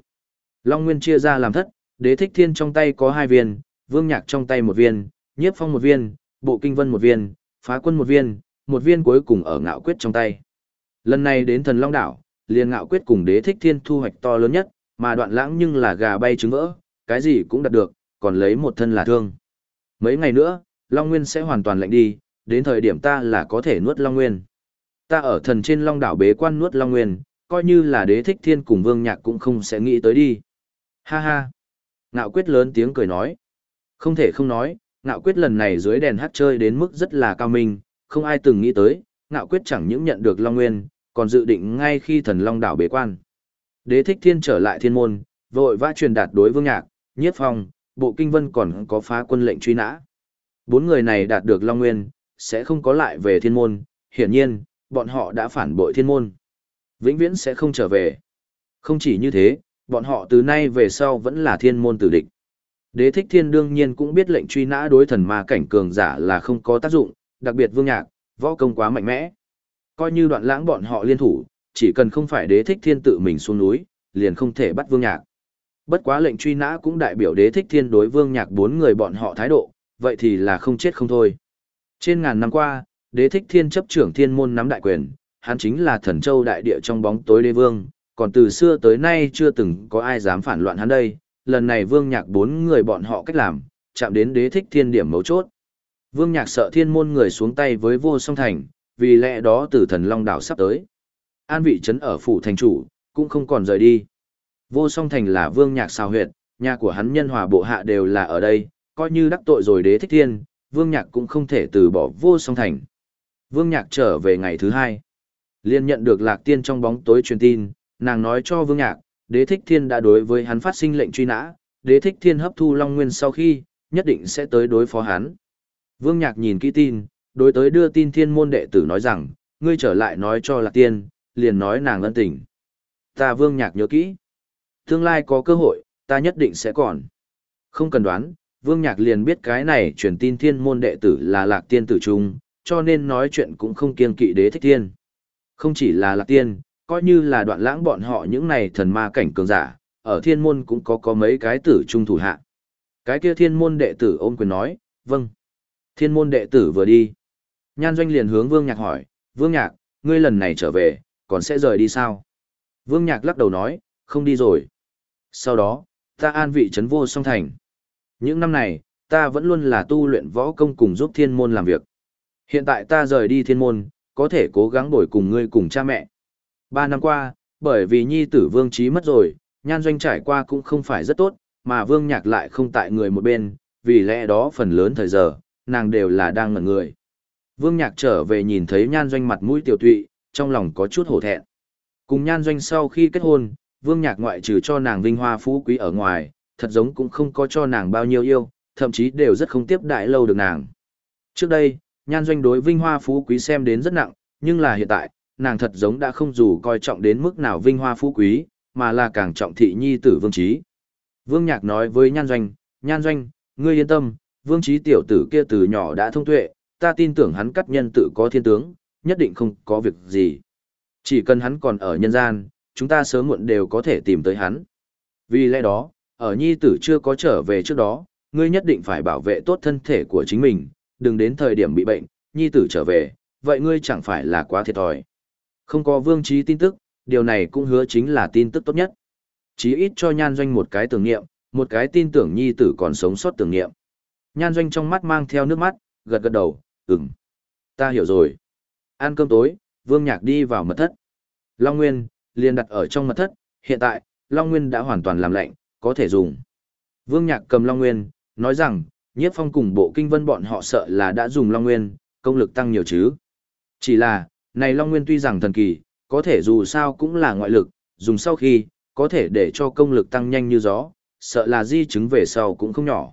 Long Nguyên chia ra làm thất, đế thích thiên trong tay có hai viên, Vương Nhạc trong tay một viên, Nhiếp Phong một viên, Bộ Kinh Vân một viên, Phá Quân một viên, một viên cuối cùng ở Ngạo Quyết trong tay. Lần này đến Thần Long đảo, liền Ngạo Quyết cùng Đế Thích Thiên thu hoạch to lớn nhất, mà Đoạn Lãng nhưng là gà bay trứng vỡ, cái gì cũng đạt được, còn lấy một thân là thương. Mấy ngày nữa, Long Nguyên sẽ hoàn toàn lạnh đi, đến thời điểm ta là có thể nuốt Long Nguyên. Ta ở thần trên Long đảo bế quan nuốt Long Nguyên, coi như là đế thích thiên cùng vương nhạc cũng không sẽ nghĩ tới đi. Ha ha. Ngạo quyết lớn tiếng cười nói. Không thể không nói, ngạo quyết lần này dưới đèn hát chơi đến mức rất là cao minh, không ai từng nghĩ tới, ngạo quyết chẳng những nhận được Long Nguyên, còn dự định ngay khi thần Long đảo bế quan. Đế thích thiên trở lại thiên môn, vội vã truyền đạt đối vương nhạc, nhiếp phong, bộ kinh vân còn có phá quân lệnh truy nã. Bốn người này đạt được Long Nguyên, sẽ không có lại về thiên môn, hiển nhiên, bọn họ đã phản bội thiên môn. Vĩnh viễn sẽ không trở về. Không chỉ như thế, bọn họ từ nay về sau vẫn là thiên môn tử địch. Đế thích thiên đương nhiên cũng biết lệnh truy nã đối thần ma cảnh cường giả là không có tác dụng, đặc biệt vương nhạc, võ công quá mạnh mẽ. Coi như đoạn lãng bọn họ liên thủ, chỉ cần không phải đế thích thiên tự mình xuống núi, liền không thể bắt vương nhạc. Bất quá lệnh truy nã cũng đại biểu đế thích thiên đối vương nhạc bốn người bọn họ thái độ, vậy thì là không chết không thôi. Trên ngàn năm qua, đế thích thiên chấp trưởng thiên môn nắm đại quyền, hắn chính là thần châu đại địa trong bóng tối đế vương, còn từ xưa tới nay chưa từng có ai dám phản loạn hắn đây, lần này vương nhạc bốn người bọn họ cách làm, chạm đến đế thích thiên điểm mấu chốt. Vương nhạc sợ thiên môn người xuống tay với vô song thành, vì lẽ đó từ thần long đảo sắp tới. An vị trấn ở phủ thành chủ, cũng không còn rời đi. Vô song thành là vương nhạc xào huyệt, nhà của hắn nhân hòa bộ hạ đều là ở đây, coi như đắc tội rồi đế thích thiên, vương nhạc cũng không thể từ bỏ vô song thành. Vương nhạc trở về ngày thứ hai. Liên nhận được lạc tiên trong bóng tối truyền tin, nàng nói cho vương nhạc, đế thích thiên đã đối với hắn phát sinh lệnh truy nã, đế thích thiên hấp thu long nguyên sau khi, nhất định sẽ tới đối phó hắn. Vương nhạc nhìn kỹ tin, đối tới đưa tin thiên môn đệ tử nói rằng, ngươi trở lại nói cho lạc tiên, liền nói nàng ân tình. Ta vương nhạc nhớ kỹ. Tương lai có cơ hội, ta nhất định sẽ còn. Không cần đoán, vương nhạc liền biết cái này truyền tin thiên môn đệ tử là lạc tiên tử trung, cho nên nói chuyện cũng không kiêng kỵ đế thích thiên. Không chỉ là lạc tiên, coi như là đoạn lãng bọn họ những này thần ma cảnh cường giả, ở thiên môn cũng có có mấy cái tử trung thủ hạ. Cái kia thiên môn đệ tử ôm quyền nói, vâng. Thiên môn đệ tử vừa đi. Nhan doanh liền hướng vương nhạc hỏi, vương nhạc, ngươi lần này trở về, còn sẽ rời đi sao? Vương nhạc lắc đầu nói, không đi rồi. Sau đó, ta an vị trấn vô song thành. Những năm này, ta vẫn luôn là tu luyện võ công cùng giúp thiên môn làm việc. Hiện tại ta rời đi thiên môn, có thể cố gắng bồi cùng ngươi cùng cha mẹ. Ba năm qua, bởi vì nhi tử vương trí mất rồi, nhan doanh trải qua cũng không phải rất tốt, mà vương nhạc lại không tại người một bên, vì lẽ đó phần lớn thời giờ, nàng đều là đang ngẩn người. Vương nhạc trở về nhìn thấy nhan doanh mặt mũi tiểu tụy, trong lòng có chút hổ thẹn. Cùng nhan doanh sau khi kết hôn, vương nhạc ngoại trừ cho nàng vinh hoa phú quý ở ngoài, thật giống cũng không có cho nàng bao nhiêu yêu, thậm chí đều rất không tiếp đại lâu được nàng. Trước đây, nhan doanh đối vinh hoa phú quý xem đến rất nặng, nhưng là hiện tại, nàng thật giống đã không dù coi trọng đến mức nào vinh hoa phú quý, mà là càng trọng thị nhi tử vương trí. Vương Nhạc nói với nhan doanh, nhan doanh, ngươi yên tâm, vương trí tiểu tử kia từ nhỏ đã thông tuệ, ta tin tưởng hắn cắt nhân tự có thiên tướng, nhất định không có việc gì. Chỉ cần hắn còn ở nhân gian, chúng ta sớm muộn đều có thể tìm tới hắn. Vì lẽ đó, ở nhi tử chưa có trở về trước đó, ngươi nhất định phải bảo vệ tốt thân thể của chính mình, đừng đến thời điểm bị bệnh, nhi tử trở về, vậy ngươi chẳng phải là quá thiệt thòi. Không có vương trí tin tức, điều này cũng hứa chính là tin tức tốt nhất. Chí ít cho nhan doanh một cái tưởng niệm, một cái tin tưởng nhi tử còn sống sót tưởng niệm. Nhan doanh trong mắt mang theo nước mắt, gật gật đầu, ừm. Ta hiểu rồi. Ăn cơm tối, vương nhạc đi vào mật thất. Long Nguyên, liền đặt ở trong mật thất, hiện tại, Long Nguyên đã hoàn toàn làm lạnh, có thể dùng. Vương nhạc cầm Long Nguyên, nói rằng, nhiếp phong cùng bộ kinh vân bọn họ sợ là đã dùng Long Nguyên, công lực tăng nhiều chứ. Chỉ là, này Long Nguyên tuy rằng thần kỳ, có thể dù sao cũng là ngoại lực, dùng sau khi, có thể để cho công lực tăng nhanh như gió, sợ là di chứng về sau cũng không nhỏ.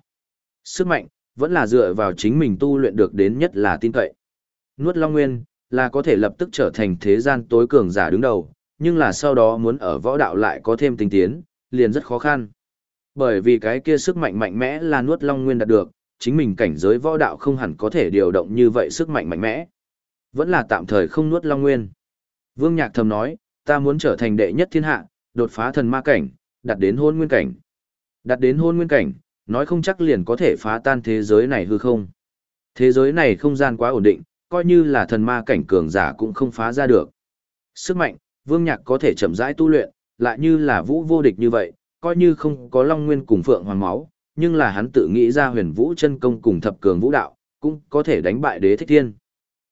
Sức mạnh, vẫn là dựa vào chính mình tu luyện được đến nhất là tin cậy. Nuốt Long Nguyên, là có thể lập tức trở thành thế gian tối cường giả đứng đầu, nhưng là sau đó muốn ở võ đạo lại có thêm tinh tiến, liền rất khó khăn. Bởi vì cái kia sức mạnh mạnh mẽ là nuốt Long Nguyên đạt được, chính mình cảnh giới võ đạo không hẳn có thể điều động như vậy sức mạnh mạnh mẽ. Vẫn là tạm thời không nuốt Long Nguyên. Vương Nhạc thầm nói, ta muốn trở thành đệ nhất thiên hạ, đột phá thần ma cảnh, đạt đến hôn nguyên cảnh. Đạt đến hôn nguyên cảnh, nói không chắc liền có thể phá tan thế giới này hư không. Thế giới này không gian quá ổn định, coi như là thần ma cảnh cường giả cũng không phá ra được. Sức mạnh, Vương Nhạc có thể chậm rãi tu luyện, lại như là vũ vô địch như vậy, coi như không có Long Nguyên cùng Phượng Hoàng máu, nhưng là hắn tự nghĩ ra huyền vũ chân công cùng thập cường vũ đạo, cũng có thể đánh bại đế thích thiên.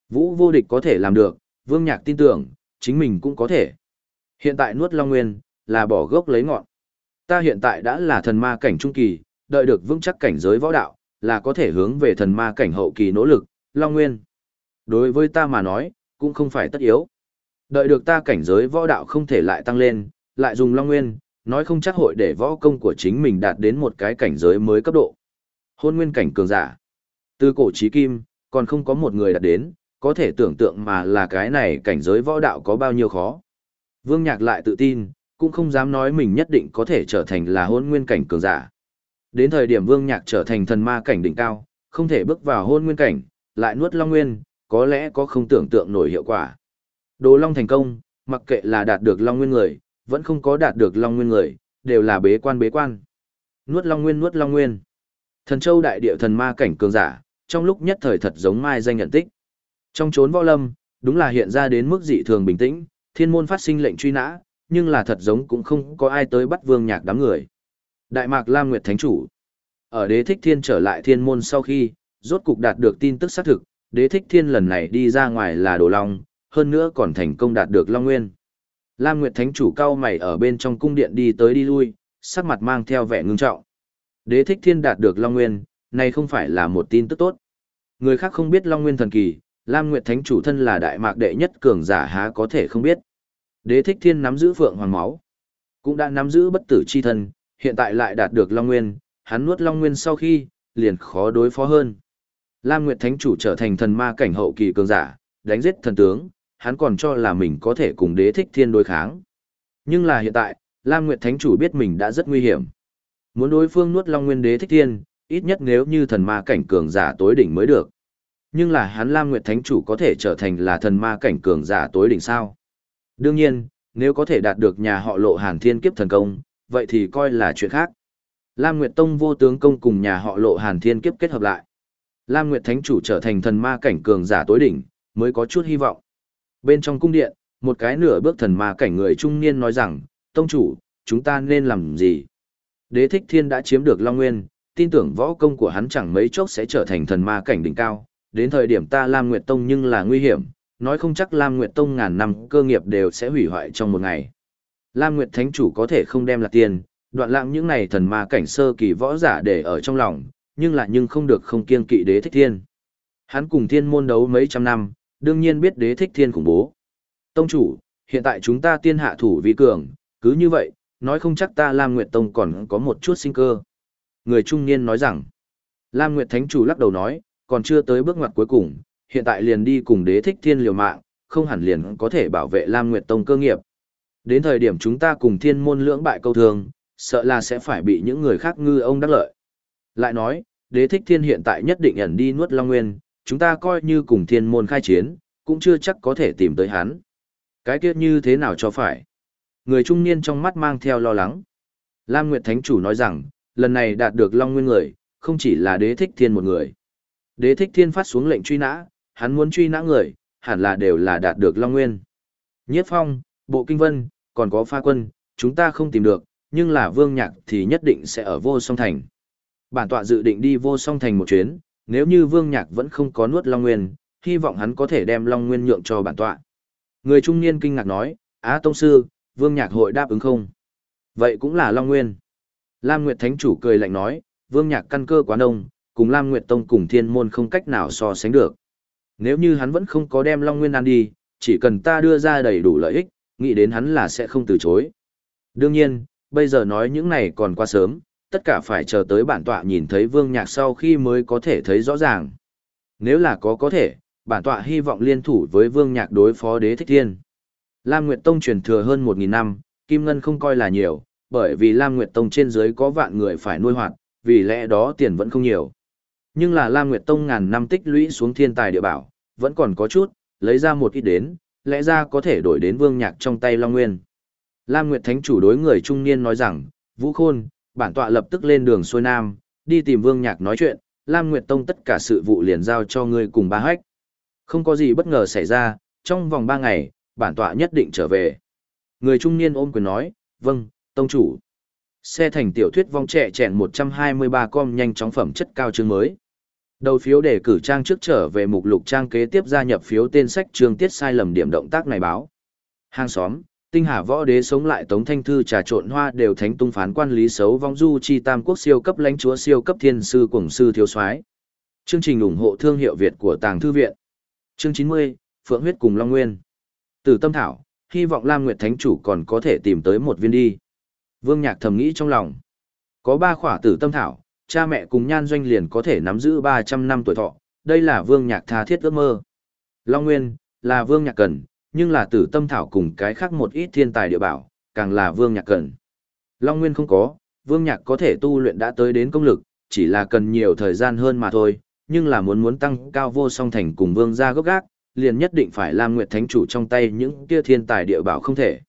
Vũ vô địch có thể làm được, Vương Nhạc tin tưởng, chính mình cũng có thể. Hiện tại nuốt Long Nguyên, là bỏ gốc lấy ngọn. Ta hiện tại đã là thần ma cảnh trung kỳ, đợi được vững chắc cảnh giới võ đạo, là có thể hướng về thần ma cảnh hậu kỳ nỗ lực, Long Nguyên. Đối với ta mà nói, cũng không phải tất yếu. Đợi được ta cảnh giới võ đạo không thể lại tăng lên, lại dùng Long Nguyên, nói không chắc hội để võ công của chính mình đạt đến một cái cảnh giới mới cấp độ. Hôn nguyên cảnh cường giả. Từ cổ chí kim, còn không có một người đạt đến, có thể tưởng tượng mà là cái này cảnh giới võ đạo có bao nhiêu khó. Vương Nhạc lại tự tin, cũng không dám nói mình nhất định có thể trở thành là hôn nguyên cảnh cường giả. Đến thời điểm Vương Nhạc trở thành thần ma cảnh đỉnh cao, không thể bước vào hôn nguyên cảnh, lại nuốt long nguyên, có lẽ có không tưởng tượng nổi hiệu quả. Đồ long thành công, mặc kệ là đạt được long nguyên người, vẫn không có đạt được long nguyên người, đều là bế quan bế quan. Nuốt long nguyên nuốt long nguyên. Thần châu đại địa thần ma cảnh cường giả, trong lúc nhất thời thật giống mai danh nhận tích. Trong chốn võ lâm, đúng là hiện ra đến mức dị thường bình tĩnh, thiên môn phát sinh lệnh truy nã, nhưng là thật giống cũng không có ai tới bắt vương nhạc đám người. Đại mạc Lam Nguyệt Thánh Chủ Ở đế thích thiên trở lại thiên môn sau khi, rốt cục đạt được tin tức xác thực, đế thích thiên lần này đi ra ngoài là đồ long, hơn nữa còn thành công đạt được long nguyên. Lam Nguyệt Thánh Chủ cao mày ở bên trong cung điện đi tới đi lui, sắc mặt mang theo vẻ ngưng trọng. Đế thích thiên đạt được long nguyên, này không phải là một tin tức tốt. Người khác không biết long nguyên thần kỳ, Lam Nguyệt Thánh Chủ thân là đại mạc đệ nhất cường giả há có thể không biết. Đế thích thiên nắm giữ phượng hoàng máu, cũng đã nắm giữ bất tử chi thân, hiện tại lại đạt được Long Nguyên, hắn nuốt Long Nguyên sau khi, liền khó đối phó hơn. Lam Nguyệt Thánh Chủ trở thành thần ma cảnh hậu kỳ cường giả, đánh giết thần tướng, hắn còn cho là mình có thể cùng đế thích thiên đối kháng. Nhưng là hiện tại, Lam Nguyệt Thánh Chủ biết mình đã rất nguy hiểm. Muốn đối phương nuốt Long Nguyên đế thích thiên, ít nhất nếu như thần ma cảnh cường giả tối đỉnh mới được. Nhưng là hắn Lam Nguyệt Thánh Chủ có thể trở thành là thần ma cảnh cường giả tối đỉnh sao? Đương nhiên, nếu có thể đạt được nhà họ lộ hàn thiên kiếp thần công, vậy thì coi là chuyện khác. Lam Nguyệt Tông vô tướng công cùng nhà họ lộ hàn thiên kiếp kết hợp lại. Lam Nguyệt Thánh Chủ trở thành thần ma cảnh cường giả tối đỉnh, mới có chút hy vọng. Bên trong cung điện, một cái nửa bước thần ma cảnh người trung niên nói rằng, Tông Chủ, chúng ta nên làm gì? Đế thích thiên đã chiếm được Long Nguyên, tin tưởng võ công của hắn chẳng mấy chốc sẽ trở thành thần ma cảnh đỉnh cao. Đến thời điểm ta Lam Nguyệt Tông nhưng là nguy hiểm, nói không chắc Lam Nguyệt Tông ngàn năm cơ nghiệp đều sẽ hủy hoại trong một ngày. Lam Nguyệt Thánh Chủ có thể không đem là tiền, đoạn lãng những này thần ma cảnh sơ kỳ võ giả để ở trong lòng, nhưng lại nhưng không được không kiêng kỵ đế thích thiên. Hắn cùng thiên môn đấu mấy trăm năm, đương nhiên biết đế thích thiên khủng bố. Tông chủ, hiện tại chúng ta tiên hạ thủ vi cường, cứ như vậy, nói không chắc ta Lam Nguyệt Tông còn có một chút sinh cơ. Người trung niên nói rằng, Lam Nguyệt Thánh Chủ lắc đầu nói, còn chưa tới bước ngoặt cuối cùng, hiện tại liền đi cùng đế thích thiên liều mạng, không hẳn liền có thể bảo vệ Lam Nguyệt Tông cơ nghiệp. Đến thời điểm chúng ta cùng thiên môn lưỡng bại câu thường, sợ là sẽ phải bị những người khác ngư ông đắc lợi. Lại nói, đế thích thiên hiện tại nhất định ẩn đi nuốt Long Nguyên, chúng ta coi như cùng thiên môn khai chiến, cũng chưa chắc có thể tìm tới hắn. Cái kiếp như thế nào cho phải? Người trung niên trong mắt mang theo lo lắng. Lam Nguyệt Thánh Chủ nói rằng, lần này đạt được Long Nguyên người, không chỉ là đế thích thiên một người. Đế thích thiên phát xuống lệnh truy nã, hắn muốn truy nã người, hẳn là đều là đạt được Long Nguyên. Nhiếp Phong, Bộ Kinh Vân, còn có pha quân, chúng ta không tìm được, nhưng là Vương Nhạc thì nhất định sẽ ở vô song thành. Bản tọa dự định đi vô song thành một chuyến, nếu như Vương Nhạc vẫn không có nuốt Long Nguyên, hy vọng hắn có thể đem Long Nguyên nhượng cho bản tọa. Người trung niên kinh ngạc nói, Á Tông Sư, Vương Nhạc hội đáp ứng không? Vậy cũng là Long Nguyên. Lam Nguyệt Thánh Chủ cười lạnh nói, Vương Nhạc căn cơ quá đông, cùng Lam Nguyệt Tông cùng Thiên Môn không cách nào so sánh được. Nếu như hắn vẫn không có đem Long Nguyên ăn đi, chỉ cần ta đưa ra đầy đủ lợi ích, nghĩ đến hắn là sẽ không từ chối. Đương nhiên, bây giờ nói những này còn quá sớm, tất cả phải chờ tới bản tọa nhìn thấy vương nhạc sau khi mới có thể thấy rõ ràng. Nếu là có có thể, bản tọa hy vọng liên thủ với vương nhạc đối phó đế thích thiên. Lam Nguyệt Tông truyền thừa hơn 1.000 năm, Kim Ngân không coi là nhiều, bởi vì Lam Nguyệt Tông trên dưới có vạn người phải nuôi hoạt, vì lẽ đó tiền vẫn không nhiều. Nhưng là Lam Nguyệt Tông ngàn năm tích lũy xuống thiên tài địa bảo, vẫn còn có chút, lấy ra một ít đến, lẽ ra có thể đổi đến vương nhạc trong tay Long Nguyên. Lam Nguyệt Thánh chủ đối người trung niên nói rằng, Vũ Khôn, bản tọa lập tức lên đường xuôi Nam, đi tìm Vương Nhạc nói chuyện, Lam Nguyệt Tông tất cả sự vụ liền giao cho ngươi cùng ba hách. Không có gì bất ngờ xảy ra, trong vòng ba ngày, bản tọa nhất định trở về. Người trung niên ôm quyền nói, vâng, tông chủ. Xe thành tiểu thuyết vong trẻ chèn 123 com nhanh chóng phẩm chất cao chương mới. Đầu phiếu để cử trang trước trở về mục lục trang kế tiếp gia nhập phiếu tên sách chương tiết sai lầm điểm động tác này báo. Hàng xóm, tinh hà võ đế sống lại tống thanh thư trà trộn hoa đều thánh tung phán quan lý xấu vong du chi tam quốc siêu cấp lãnh chúa siêu cấp thiên sư cùng sư thiếu soái. Chương trình ủng hộ thương hiệu việt của tàng thư viện. Chương chín mươi, phượng huyết cùng long nguyên. Từ tâm thảo, hy vọng lam nguyệt thánh chủ còn có thể tìm tới một viên đi. Vương nhạc thầm nghĩ trong lòng. Có ba khỏa tử tâm thảo, cha mẹ cùng nhan doanh liền có thể nắm giữ ba trăm năm tuổi thọ, đây là vương nhạc tha thiết ước mơ. Long nguyên, là vương nhạc cần nhưng là tử tâm thảo cùng cái khác một ít thiên tài địa bảo, càng là vương nhạc cần. Long Nguyên không có, vương nhạc có thể tu luyện đã tới đến công lực, chỉ là cần nhiều thời gian hơn mà thôi, nhưng là muốn muốn tăng cao vô song thành cùng vương gia gốc gác, liền nhất định phải làm nguyệt thánh chủ trong tay những kia thiên tài địa bảo không thể.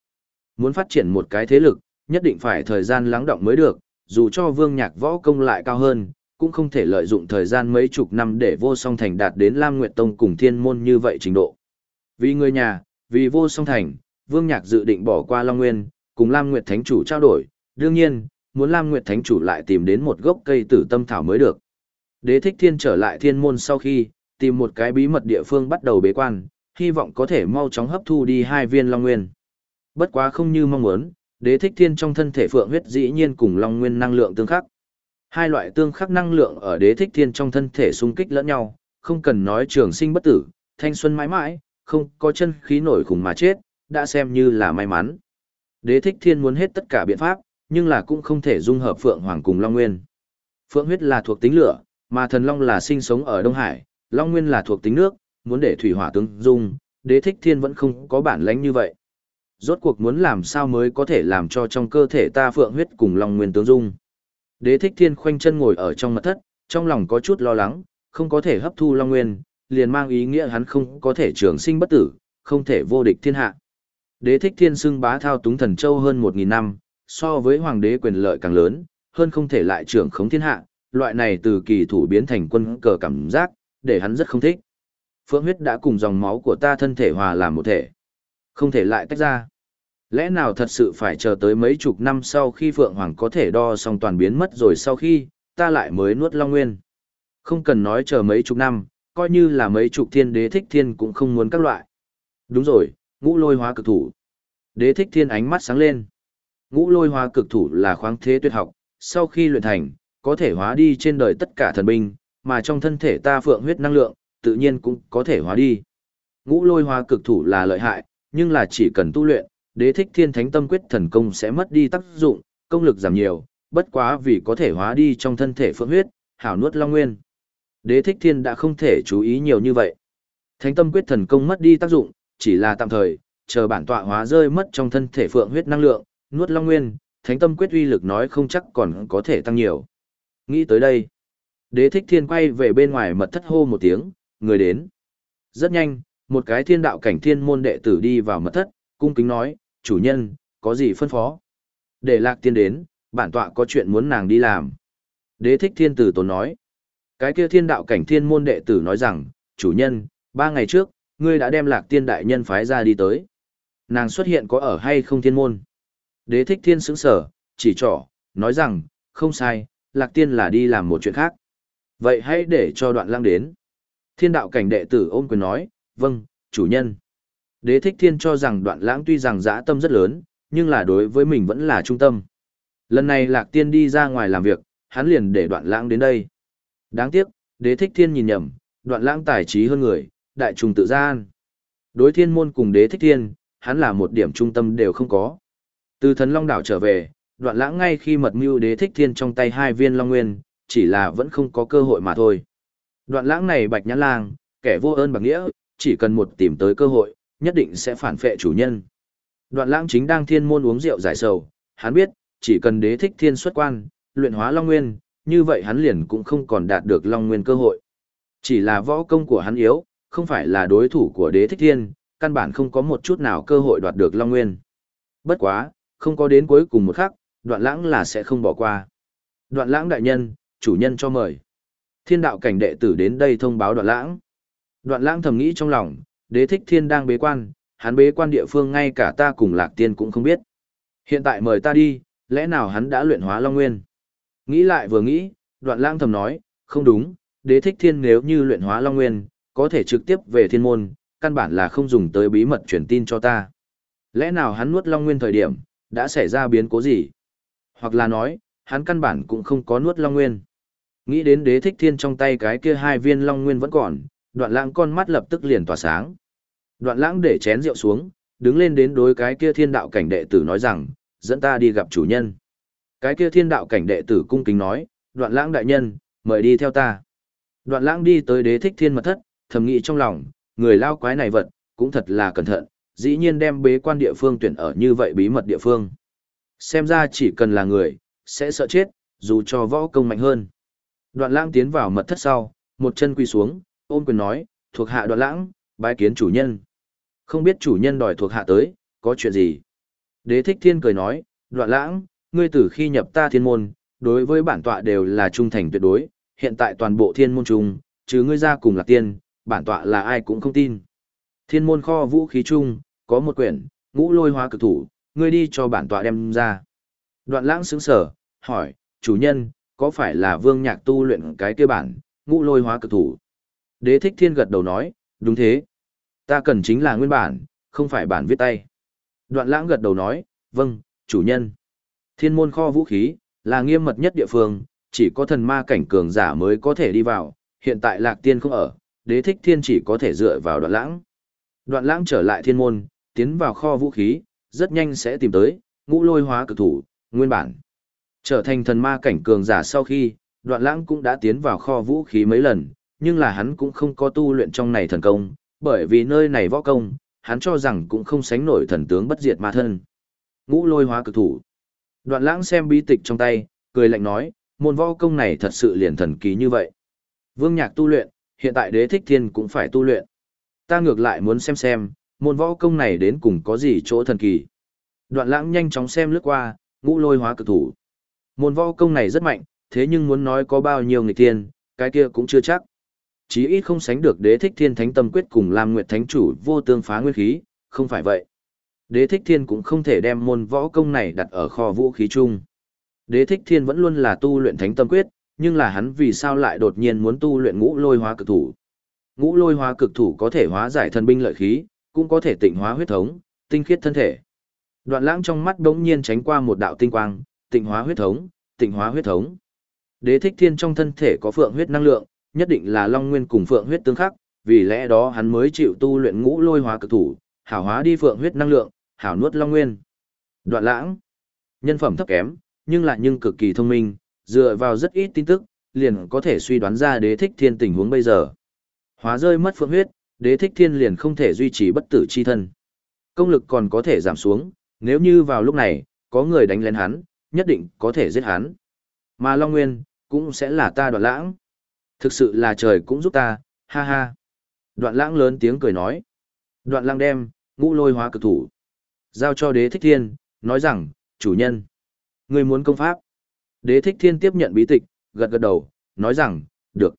Muốn phát triển một cái thế lực, nhất định phải thời gian lắng động mới được, dù cho vương nhạc võ công lại cao hơn, cũng không thể lợi dụng thời gian mấy chục năm để vô song thành đạt đến Lam Nguyệt Tông cùng thiên môn như vậy trình độ. Vì người nhà, vì vô song thành, Vương Nhạc dự định bỏ qua Long Nguyên, cùng Lam Nguyệt Thánh Chủ trao đổi, đương nhiên, muốn Lam Nguyệt Thánh Chủ lại tìm đến một gốc cây tử tâm thảo mới được. Đế thích thiên trở lại thiên môn sau khi, tìm một cái bí mật địa phương bắt đầu bế quan, hy vọng có thể mau chóng hấp thu đi hai viên Long Nguyên. Bất quá không như mong muốn, đế thích thiên trong thân thể phượng huyết dĩ nhiên cùng Long Nguyên năng lượng tương khắc. Hai loại tương khắc năng lượng ở đế thích thiên trong thân thể xung kích lẫn nhau, không cần nói trường sinh bất tử, thanh xuân mãi mãi, không có chân khí nổi khủng mà chết, đã xem như là may mắn. Đế thích thiên muốn hết tất cả biện pháp, nhưng là cũng không thể dung hợp Phượng Hoàng cùng Long Nguyên. Phượng huyết là thuộc tính lửa, mà thần Long là sinh sống ở Đông Hải, Long Nguyên là thuộc tính nước, muốn để thủy hỏa tương dung, đế thích thiên vẫn không có bản lãnh như vậy. Rốt cuộc muốn làm sao mới có thể làm cho trong cơ thể ta Phượng huyết cùng Long Nguyên tương dung. Đế thích thiên khoanh chân ngồi ở trong mật thất, trong lòng có chút lo lắng, không có thể hấp thu Long Nguyên, liền mang ý nghĩa hắn không có thể trường sinh bất tử, không thể vô địch thiên hạ. Đế thích thiên xưng bá thao túng thần châu hơn 1.000 năm, so với hoàng đế quyền lợi càng lớn, hơn không thể lại trưởng khống thiên hạ, loại này từ kỳ thủ biến thành quân cờ cảm giác, để hắn rất không thích. Phượng huyết đã cùng dòng máu của ta thân thể hòa làm một thể. Không thể lại tách ra. Lẽ nào thật sự phải chờ tới mấy chục năm sau khi Phượng Hoàng có thể đo xong toàn biến mất rồi sau khi, ta lại mới nuốt Long Nguyên. Không cần nói chờ mấy chục năm, coi như là mấy chục thiên đế thích thiên cũng không muốn các loại. Đúng rồi, ngũ lôi hóa cực thủ. Đế thích thiên ánh mắt sáng lên. Ngũ lôi hóa cực thủ là khoáng thế tuyệt học, sau khi luyện thành, có thể hóa đi trên đời tất cả thần binh, mà trong thân thể ta phượng huyết năng lượng, tự nhiên cũng có thể hóa đi. Ngũ lôi hóa cực thủ là lợi hại, nhưng là chỉ cần tu luyện, đế thích thiên thánh tâm quyết thần công sẽ mất đi tác dụng, công lực giảm nhiều, bất quá vì có thể hóa đi trong thân thể phượng huyết, hảo nuốt long nguyên. Đế thích thiên đã không thể chú ý nhiều như vậy. Thánh tâm quyết thần công mất đi tác dụng, chỉ là tạm thời, chờ bản tọa hóa rơi mất trong thân thể phượng huyết năng lượng, nuốt long nguyên, thánh tâm quyết uy lực nói không chắc còn có thể tăng nhiều. Nghĩ tới đây, đế thích thiên quay về bên ngoài mật thất hô một tiếng, người đến. Rất nhanh, một cái thiên đạo cảnh thiên môn đệ tử đi vào mật thất, cung kính nói, chủ nhân, có gì phân phó? Để lạc tiên đến, bản tọa có chuyện muốn nàng đi làm. Đế thích thiên tử tốn nói, cái kia thiên đạo cảnh thiên môn đệ tử nói rằng, chủ nhân, ba ngày trước, ngươi đã đem lạc tiên đại nhân phái ra đi tới. Nàng xuất hiện có ở hay không thiên môn? Đế thích thiên sững sở, chỉ trỏ, nói rằng, không sai, lạc tiên là đi làm một chuyện khác. Vậy hãy để cho đoạn lăng đến. Thiên đạo cảnh đệ tử ôm quyền nói, vâng, chủ nhân. Đế thích thiên cho rằng đoạn lãng tuy rằng dã tâm rất lớn, nhưng là đối với mình vẫn là trung tâm. Lần này lạc tiên đi ra ngoài làm việc, hắn liền để đoạn lãng đến đây. Đáng tiếc, đế thích thiên nhìn nhầm, đoạn lãng tài trí hơn người, đại trùng tự gian. Đối thiên môn cùng đế thích thiên, hắn là một điểm trung tâm đều không có. Từ thần long đảo trở về, đoạn lãng ngay khi mật mưu đế thích thiên trong tay hai viên long nguyên, chỉ là vẫn không có cơ hội mà thôi. Đoạn lãng này bạch nhãn lang, kẻ vô ơn bằng nghĩa, chỉ cần một tìm tới cơ hội, nhất định sẽ phản phệ chủ nhân. Đoạn lãng chính đang thiên môn uống rượu giải sầu, hắn biết, chỉ cần đế thích thiên xuất quan, luyện hóa long nguyên, như vậy hắn liền cũng không còn đạt được Long Nguyên cơ hội. Chỉ là võ công của hắn yếu, không phải là đối thủ của đế thích thiên, căn bản không có một chút nào cơ hội đoạt được Long Nguyên. Bất quá, không có đến cuối cùng một khắc, đoạn lãng là sẽ không bỏ qua. Đoạn lãng đại nhân, chủ nhân cho mời. Thiên đạo cảnh đệ tử đến đây thông báo đoạn lãng. Đoạn lãng thầm nghĩ trong lòng, đế thích thiên đang bế quan, hắn bế quan địa phương ngay cả ta cùng lạc tiên cũng không biết. Hiện tại mời ta đi, lẽ nào hắn đã luyện hóa Long Nguyên? Nghĩ lại vừa nghĩ, đoạn lãng thầm nói, không đúng, đế thích thiên nếu như luyện hóa Long Nguyên, có thể trực tiếp về thiên môn, căn bản là không dùng tới bí mật truyền tin cho ta. Lẽ nào hắn nuốt Long Nguyên thời điểm, đã xảy ra biến cố gì? Hoặc là nói, hắn căn bản cũng không có nuốt Long Nguyên. Nghĩ đến đế thích thiên trong tay cái kia hai viên Long Nguyên vẫn còn, đoạn lãng con mắt lập tức liền tỏa sáng. Đoạn lãng để chén rượu xuống, đứng lên đến đối cái kia thiên đạo cảnh đệ tử nói rằng, dẫn ta đi gặp chủ nhân. Cái kia thiên đạo cảnh đệ tử cung kính nói, đoạn lãng đại nhân, mời đi theo ta. Đoạn lãng đi tới đế thích thiên mật thất, thầm nghĩ trong lòng, người lao quái này vật, cũng thật là cẩn thận, dĩ nhiên đem bế quan địa phương tuyển ở như vậy bí mật địa phương. Xem ra chỉ cần là người, sẽ sợ chết, dù cho võ công mạnh hơn. Đoạn lãng tiến vào mật thất sau, một chân quỳ xuống, ôm quyền nói, thuộc hạ đoạn lãng, bái kiến chủ nhân. Không biết chủ nhân đòi thuộc hạ tới, có chuyện gì? Đế thích thiên cười nói, đoạn lãng, ngươi từ khi nhập ta thiên môn, đối với bản tọa đều là trung thành tuyệt đối, hiện tại toàn bộ thiên môn chung, trừ ngươi ra cùng là tiên, bản tọa là ai cũng không tin. Thiên môn kho vũ khí chung, có một quyển, ngũ lôi hóa cực thủ, ngươi đi cho bản tọa đem ra. Đoạn lãng sững sở, hỏi, chủ nhân, có phải là vương nhạc tu luyện cái kia bản, ngũ lôi hóa cực thủ? Đế thích thiên gật đầu nói, đúng thế. Ta cần chính là nguyên bản, không phải bản viết tay. Đoạn lãng gật đầu nói, vâng, chủ nhân. Thiên môn kho vũ khí, là nghiêm mật nhất địa phương, chỉ có thần ma cảnh cường giả mới có thể đi vào, hiện tại lạc tiên không ở, đế thích thiên chỉ có thể dựa vào đoạn lãng. Đoạn lãng trở lại thiên môn, tiến vào kho vũ khí, rất nhanh sẽ tìm tới, ngũ lôi hóa cực thủ, nguyên bản. Trở thành thần ma cảnh cường giả sau khi, đoạn lãng cũng đã tiến vào kho vũ khí mấy lần, nhưng là hắn cũng không có tu luyện trong này thần công, bởi vì nơi này võ công, hắn cho rằng cũng không sánh nổi thần tướng bất diệt ma thân. Ngũ lôi hóa cực thủ. Đoạn lãng xem bí tịch trong tay, cười lạnh nói, môn võ công này thật sự liền thần kỳ như vậy. Vương nhạc tu luyện, hiện tại đế thích thiên cũng phải tu luyện. Ta ngược lại muốn xem xem, môn võ công này đến cùng có gì chỗ thần kỳ. Đoạn lãng nhanh chóng xem lướt qua, ngũ lôi hóa cực thủ. Môn võ công này rất mạnh, thế nhưng muốn nói có bao nhiêu người tiên, cái kia cũng chưa chắc. Chí ít không sánh được đế thích thiên thánh tâm quyết cùng Lam Nguyệt Thánh chủ vô tương phá nguyên khí, không phải vậy. Đế thích thiên cũng không thể đem môn võ công này đặt ở kho vũ khí chung. Đế thích thiên vẫn luôn là tu luyện thánh tâm quyết, nhưng là hắn vì sao lại đột nhiên muốn tu luyện ngũ lôi hóa cực thủ. Ngũ lôi hóa cực thủ có thể hóa giải thần binh lợi khí, cũng có thể tịnh hóa huyết thống, tinh khiết thân thể. Đoạn lãng trong mắt đống nhiên tránh qua một đạo tinh quang, tịnh hóa huyết thống, tịnh hóa huyết thống. Đế thích thiên trong thân thể có phượng huyết năng lượng, nhất định là long nguyên cùng phượng huyết tương khắc, vì lẽ đó hắn mới chịu tu luyện ngũ lôi hóa cực thủ, hảo hóa đi phượng huyết năng lượng, hảo nuốt long nguyên. Đoạn lãng, nhân phẩm thấp kém, nhưng lại nhưng cực kỳ thông minh, dựa vào rất ít tin tức, liền có thể suy đoán ra đế thích thiên tình huống bây giờ. Hóa rơi mất phượng huyết, đế thích thiên liền không thể duy trì bất tử chi thân. Công lực còn có thể giảm xuống, nếu như vào lúc này, có người đánh lên hắn, nhất định có thể giết hắn. Mà Long Nguyên, cũng sẽ là ta đoạn lãng. Thực sự là trời cũng giúp ta, ha ha. Đoạn lãng lớn tiếng cười nói. Đoạn lãng đem, ngũ lôi hóa cực thủ. Giao cho đế thích thiên, nói rằng, chủ nhân. Người muốn công pháp. Đế thích thiên tiếp nhận bí tịch, gật gật đầu, nói rằng, được.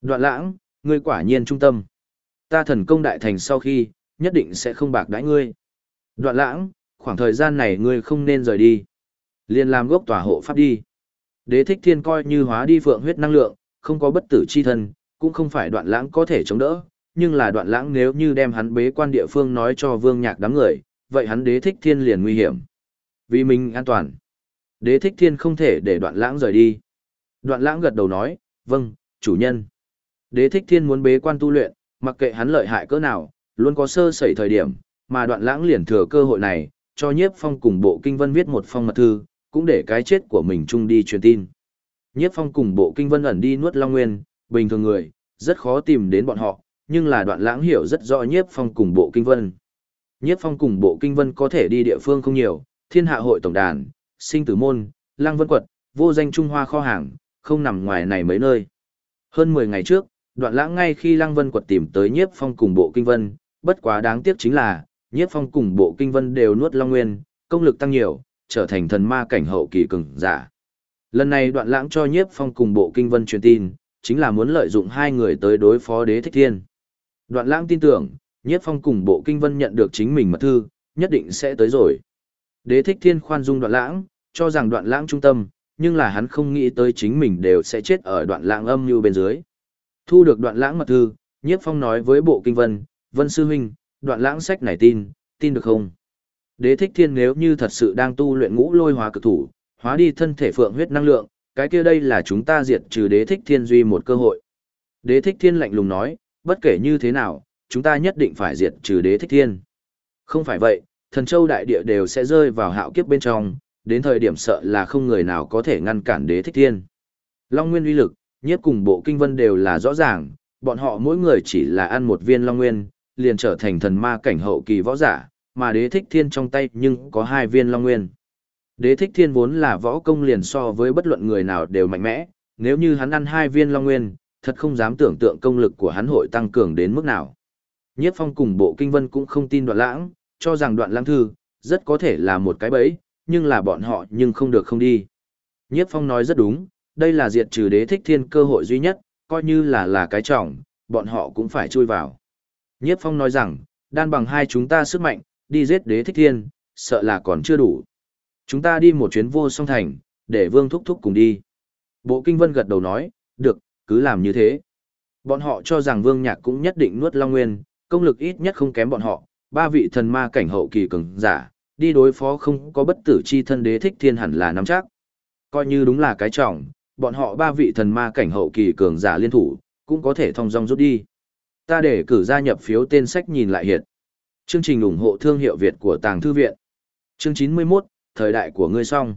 Đoạn lãng, ngươi quả nhiên trung tâm. Ta thần công đại thành sau khi, nhất định sẽ không bạc đãi ngươi. Đoạn lãng, khoảng thời gian này ngươi không nên rời đi. Liên làm gốc tòa hộ pháp đi. Đế thích thiên coi như hóa đi phượng huyết năng lượng, không có bất tử chi thân, cũng không phải đoạn lãng có thể chống đỡ, nhưng là đoạn lãng nếu như đem hắn bế quan địa phương nói cho vương nhạc đám người, vậy hắn đế thích thiên liền nguy hiểm. Vì mình an toàn. Đế thích thiên không thể để đoạn lãng rời đi. Đoạn lãng gật đầu nói, vâng, chủ nhân. Đế thích thiên muốn bế quan tu luyện, mặc kệ hắn lợi hại cỡ nào, luôn có sơ sẩy thời điểm, mà đoạn lãng liền thừa cơ hội này, cho nhiếp phong cùng bộ kinh vân viết một phong mật thư, cũng để cái chết của mình chung đi truyền tin. Nhiếp phong cùng bộ kinh vân ẩn đi nuốt long nguyên, bình thường người, rất khó tìm đến bọn họ, nhưng là đoạn lãng hiểu rất rõ nhiếp phong cùng bộ kinh vân. Nhiếp phong cùng bộ kinh vân có thể đi địa phương không nhiều, thiên hạ hội tổng đàn, sinh tử môn, lang vân quật, vô danh Trung Hoa kho hàng, không nằm ngoài này mấy nơi. Hơn 10 ngày trước, đoạn lãng ngay khi Lang Vân quật tìm tới nhiếp phong cùng bộ kinh vân, bất quá đáng tiếc chính là, nhiếp phong cùng bộ kinh vân đều nuốt long nguyên, công lực tăng nhiều, trở thành thần ma cảnh hậu kỳ cường giả. Lần này đoạn lãng cho nhiếp phong cùng bộ kinh vân truyền tin, chính là muốn lợi dụng hai người tới đối phó đế thích thiên. Đoạn lãng tin tưởng, nhiếp phong cùng bộ kinh vân nhận được chính mình mật thư, nhất định sẽ tới rồi. Đế thích thiên khoan dung đoạn lãng, cho rằng đoạn lãng trung tâm, nhưng là hắn không nghĩ tới chính mình đều sẽ chết ở đoạn lãng âm như bên dưới. Thu được đoạn lãng mật thư, nhiếp phong nói với bộ kinh vân, vân sư huynh, đoạn lãng sách này tin, tin được không? Đế thích thiên nếu như thật sự đang tu luyện ngũ lôi hóa cực thủ, hóa đi thân thể phượng huyết năng lượng, cái kia đây là chúng ta diệt trừ đế thích thiên duy một cơ hội. Đế thích thiên lạnh lùng nói, bất kể như thế nào, chúng ta nhất định phải diệt trừ đế thích thiên. Không phải vậy, thần châu đại địa đều sẽ rơi vào hạo kiếp bên trong, đến thời điểm sợ là không người nào có thể ngăn cản đế thích thiên. Long nguyên uy lực, nhiếp cùng bộ kinh vân đều là rõ ràng, bọn họ mỗi người chỉ là ăn một viên long nguyên, liền trở thành thần ma cảnh hậu kỳ võ giả, mà đế thích thiên trong tay nhưng có hai viên long nguyên. Đế thích thiên vốn là võ công liền so với bất luận người nào đều mạnh mẽ, nếu như hắn ăn hai viên long nguyên, thật không dám tưởng tượng công lực của hắn hội tăng cường đến mức nào. Nhiếp phong cùng bộ kinh vân cũng không tin đoạn lãng, cho rằng đoạn lãng thư, rất có thể là một cái bẫy, nhưng là bọn họ nhưng không được không đi. Nhiếp phong nói rất đúng, đây là diệt trừ đế thích thiên cơ hội duy nhất, coi như là là cái trọng, bọn họ cũng phải chui vào. Nhiếp phong nói rằng, đan bằng hai chúng ta sức mạnh, đi giết đế thích thiên, sợ là còn chưa đủ. Chúng ta đi một chuyến vô song thành, để vương thúc thúc cùng đi. Bộ kinh vân gật đầu nói, được, cứ làm như thế. Bọn họ cho rằng vương nhạc cũng nhất định nuốt long nguyên, công lực ít nhất không kém bọn họ, ba vị thần ma cảnh hậu kỳ cường giả, đi đối phó không có bất tử chi thân đế thích thiên hẳn là nắm chắc. Coi như đúng là cái trọng, bọn họ ba vị thần ma cảnh hậu kỳ cường giả liên thủ, cũng có thể thông dong rút đi. Ta để cử gia nhập phiếu tên sách nhìn lại hiện. Chương trình ủng hộ thương hiệu Việt của Tàng Thư Viện. Chương 91, thời đại của ngươi song.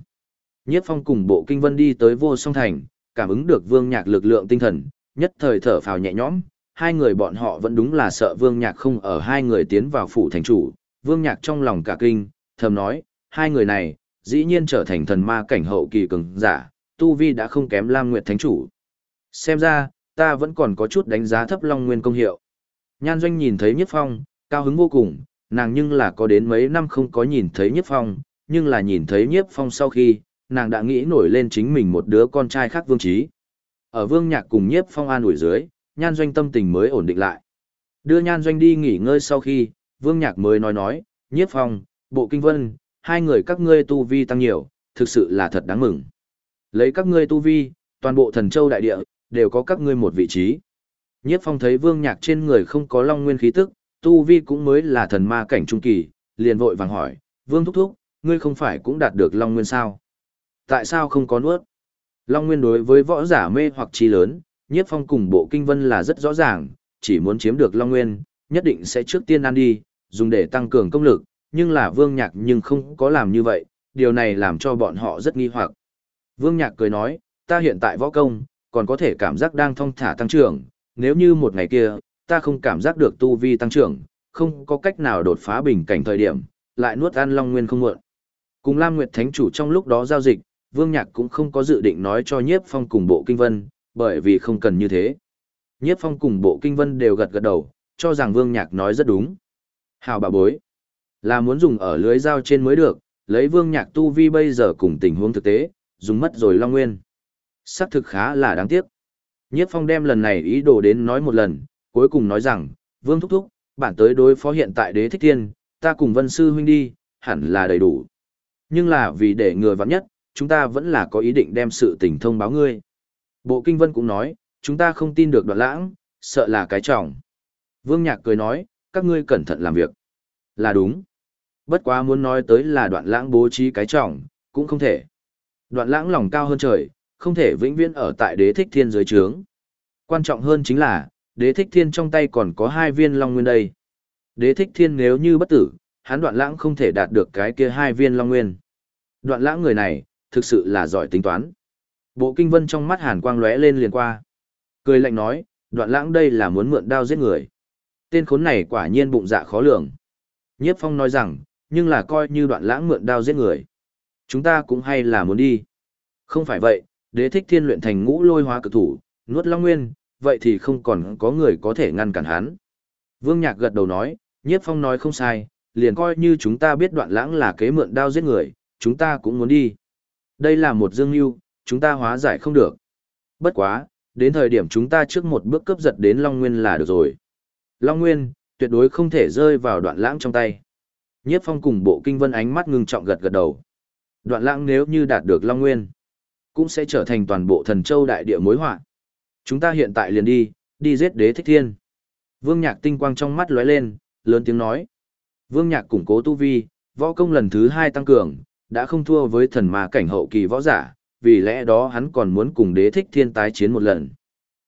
Nhiếp phong cùng bộ kinh vân đi tới vô song thành, cảm ứng được vương nhạc lực lượng tinh thần, nhất thời thở phào nhẹ nhõm, hai người bọn họ vẫn đúng là sợ vương nhạc không ở hai người tiến vào phủ thành chủ, vương nhạc trong lòng cả kinh, thầm nói, hai người này, dĩ nhiên trở thành thần ma cảnh hậu kỳ cường giả, tu vi đã không kém Lam Nguyệt Thánh Chủ. Xem ra, ta vẫn còn có chút đánh giá thấp Long Nguyên công hiệu. Nhan Doanh nhìn thấy Nhất Phong, cao hứng vô cùng, nàng nhưng là có đến mấy năm không có nhìn thấy Nhất Phong, nhưng là nhìn thấy Nhiếp Phong sau khi, nàng đã nghĩ nổi lên chính mình một đứa con trai khác Vương Trí. Ở Vương Nhạc cùng Nhiếp Phong an ủi dưới, Nhan Doanh tâm tình mới ổn định lại. Đưa Nhan Doanh đi nghỉ ngơi sau khi, Vương Nhạc mới nói nói, Nhiếp Phong, Bộ Kinh Vân, hai người các ngươi tu vi tăng nhiều, thực sự là thật đáng mừng. Lấy các ngươi tu vi, toàn bộ thần châu đại địa, đều có các ngươi một vị trí. Nhiếp Phong thấy Vương Nhạc trên người không có long nguyên khí tức, tu vi cũng mới là thần ma cảnh trung kỳ, liền vội vàng hỏi, Vương Thúc Thúc, ngươi không phải cũng đạt được Long Nguyên sao? Tại sao không có nuốt? Long Nguyên đối với võ giả mê hoặc chi lớn, nhiếp phong cùng bộ kinh vân là rất rõ ràng, chỉ muốn chiếm được Long Nguyên, nhất định sẽ trước tiên ăn đi, dùng để tăng cường công lực, nhưng là Vương Nhạc nhưng không có làm như vậy, điều này làm cho bọn họ rất nghi hoặc. Vương Nhạc cười nói, ta hiện tại võ công, còn có thể cảm giác đang thong thả tăng trưởng, nếu như một ngày kia, ta không cảm giác được tu vi tăng trưởng, không có cách nào đột phá bình cảnh thời điểm, lại nuốt ăn Long Nguyên không muộn. Cùng Lam Nguyệt Thánh Chủ trong lúc đó giao dịch, Vương Nhạc cũng không có dự định nói cho Nhiếp Phong cùng bộ kinh vân, bởi vì không cần như thế. Nhiếp Phong cùng bộ kinh vân đều gật gật đầu, cho rằng Vương Nhạc nói rất đúng. Hào bà bối, là muốn dùng ở lưới giao trên mới được, lấy Vương Nhạc tu vi bây giờ cùng tình huống thực tế, dùng mất rồi Long Nguyên. Sắc thực khá là đáng tiếc. Nhiếp Phong đem lần này ý đồ đến nói một lần, cuối cùng nói rằng, Vương Thúc Thúc, bản tới đối phó hiện tại đế thích tiên, ta cùng Vân Sư Huynh đi, hẳn là đầy đủ. Nhưng là vì để người vắng nhất, chúng ta vẫn là có ý định đem sự tình thông báo ngươi. Bộ Kinh Vân cũng nói, chúng ta không tin được đoạn lãng, sợ là cái trọng. Vương Nhạc cười nói, các ngươi cẩn thận làm việc. Là đúng. Bất quá muốn nói tới là đoạn lãng bố trí cái trọng, cũng không thể. Đoạn lãng lòng cao hơn trời, không thể vĩnh viễn ở tại đế thích thiên dưới trướng. Quan trọng hơn chính là, đế thích thiên trong tay còn có hai viên long nguyên đây. Đế thích thiên nếu như bất tử, hắn đoạn lãng không thể đạt được cái kia hai viên long nguyên. Đoạn lãng người này, thực sự là giỏi tính toán. Bộ kinh vân trong mắt hàn quang lóe lên liền qua. Cười lạnh nói, đoạn lãng đây là muốn mượn đao giết người. Tên khốn này quả nhiên bụng dạ khó lường. Nhiếp phong nói rằng, nhưng là coi như đoạn lãng mượn đao giết người. Chúng ta cũng hay là muốn đi. Không phải vậy, đế thích thiên luyện thành ngũ lôi hóa cực thủ, nuốt long nguyên, vậy thì không còn có người có thể ngăn cản hắn. Vương Nhạc gật đầu nói, Nhiếp Phong nói không sai, liền coi như chúng ta biết đoạn lãng là kế mượn đao giết người, chúng ta cũng muốn đi. Đây là một dương lưu chúng ta hóa giải không được. Bất quá, đến thời điểm chúng ta trước một bước cướp giật đến Long Nguyên là được rồi. Long Nguyên, tuyệt đối không thể rơi vào đoạn lãng trong tay. Nhiếp phong cùng bộ kinh vân ánh mắt ngưng trọng gật gật đầu. Đoạn lãng nếu như đạt được Long Nguyên, cũng sẽ trở thành toàn bộ thần châu đại địa mối họa. Chúng ta hiện tại liền đi, đi giết đế thích thiên. Vương Nhạc tinh quang trong mắt lóe lên, lớn tiếng nói. Vương Nhạc củng cố tu vi, võ công lần thứ hai tăng cường, đã không thua với thần ma cảnh hậu kỳ võ giả, vì lẽ đó hắn còn muốn cùng đế thích thiên tái chiến một lần.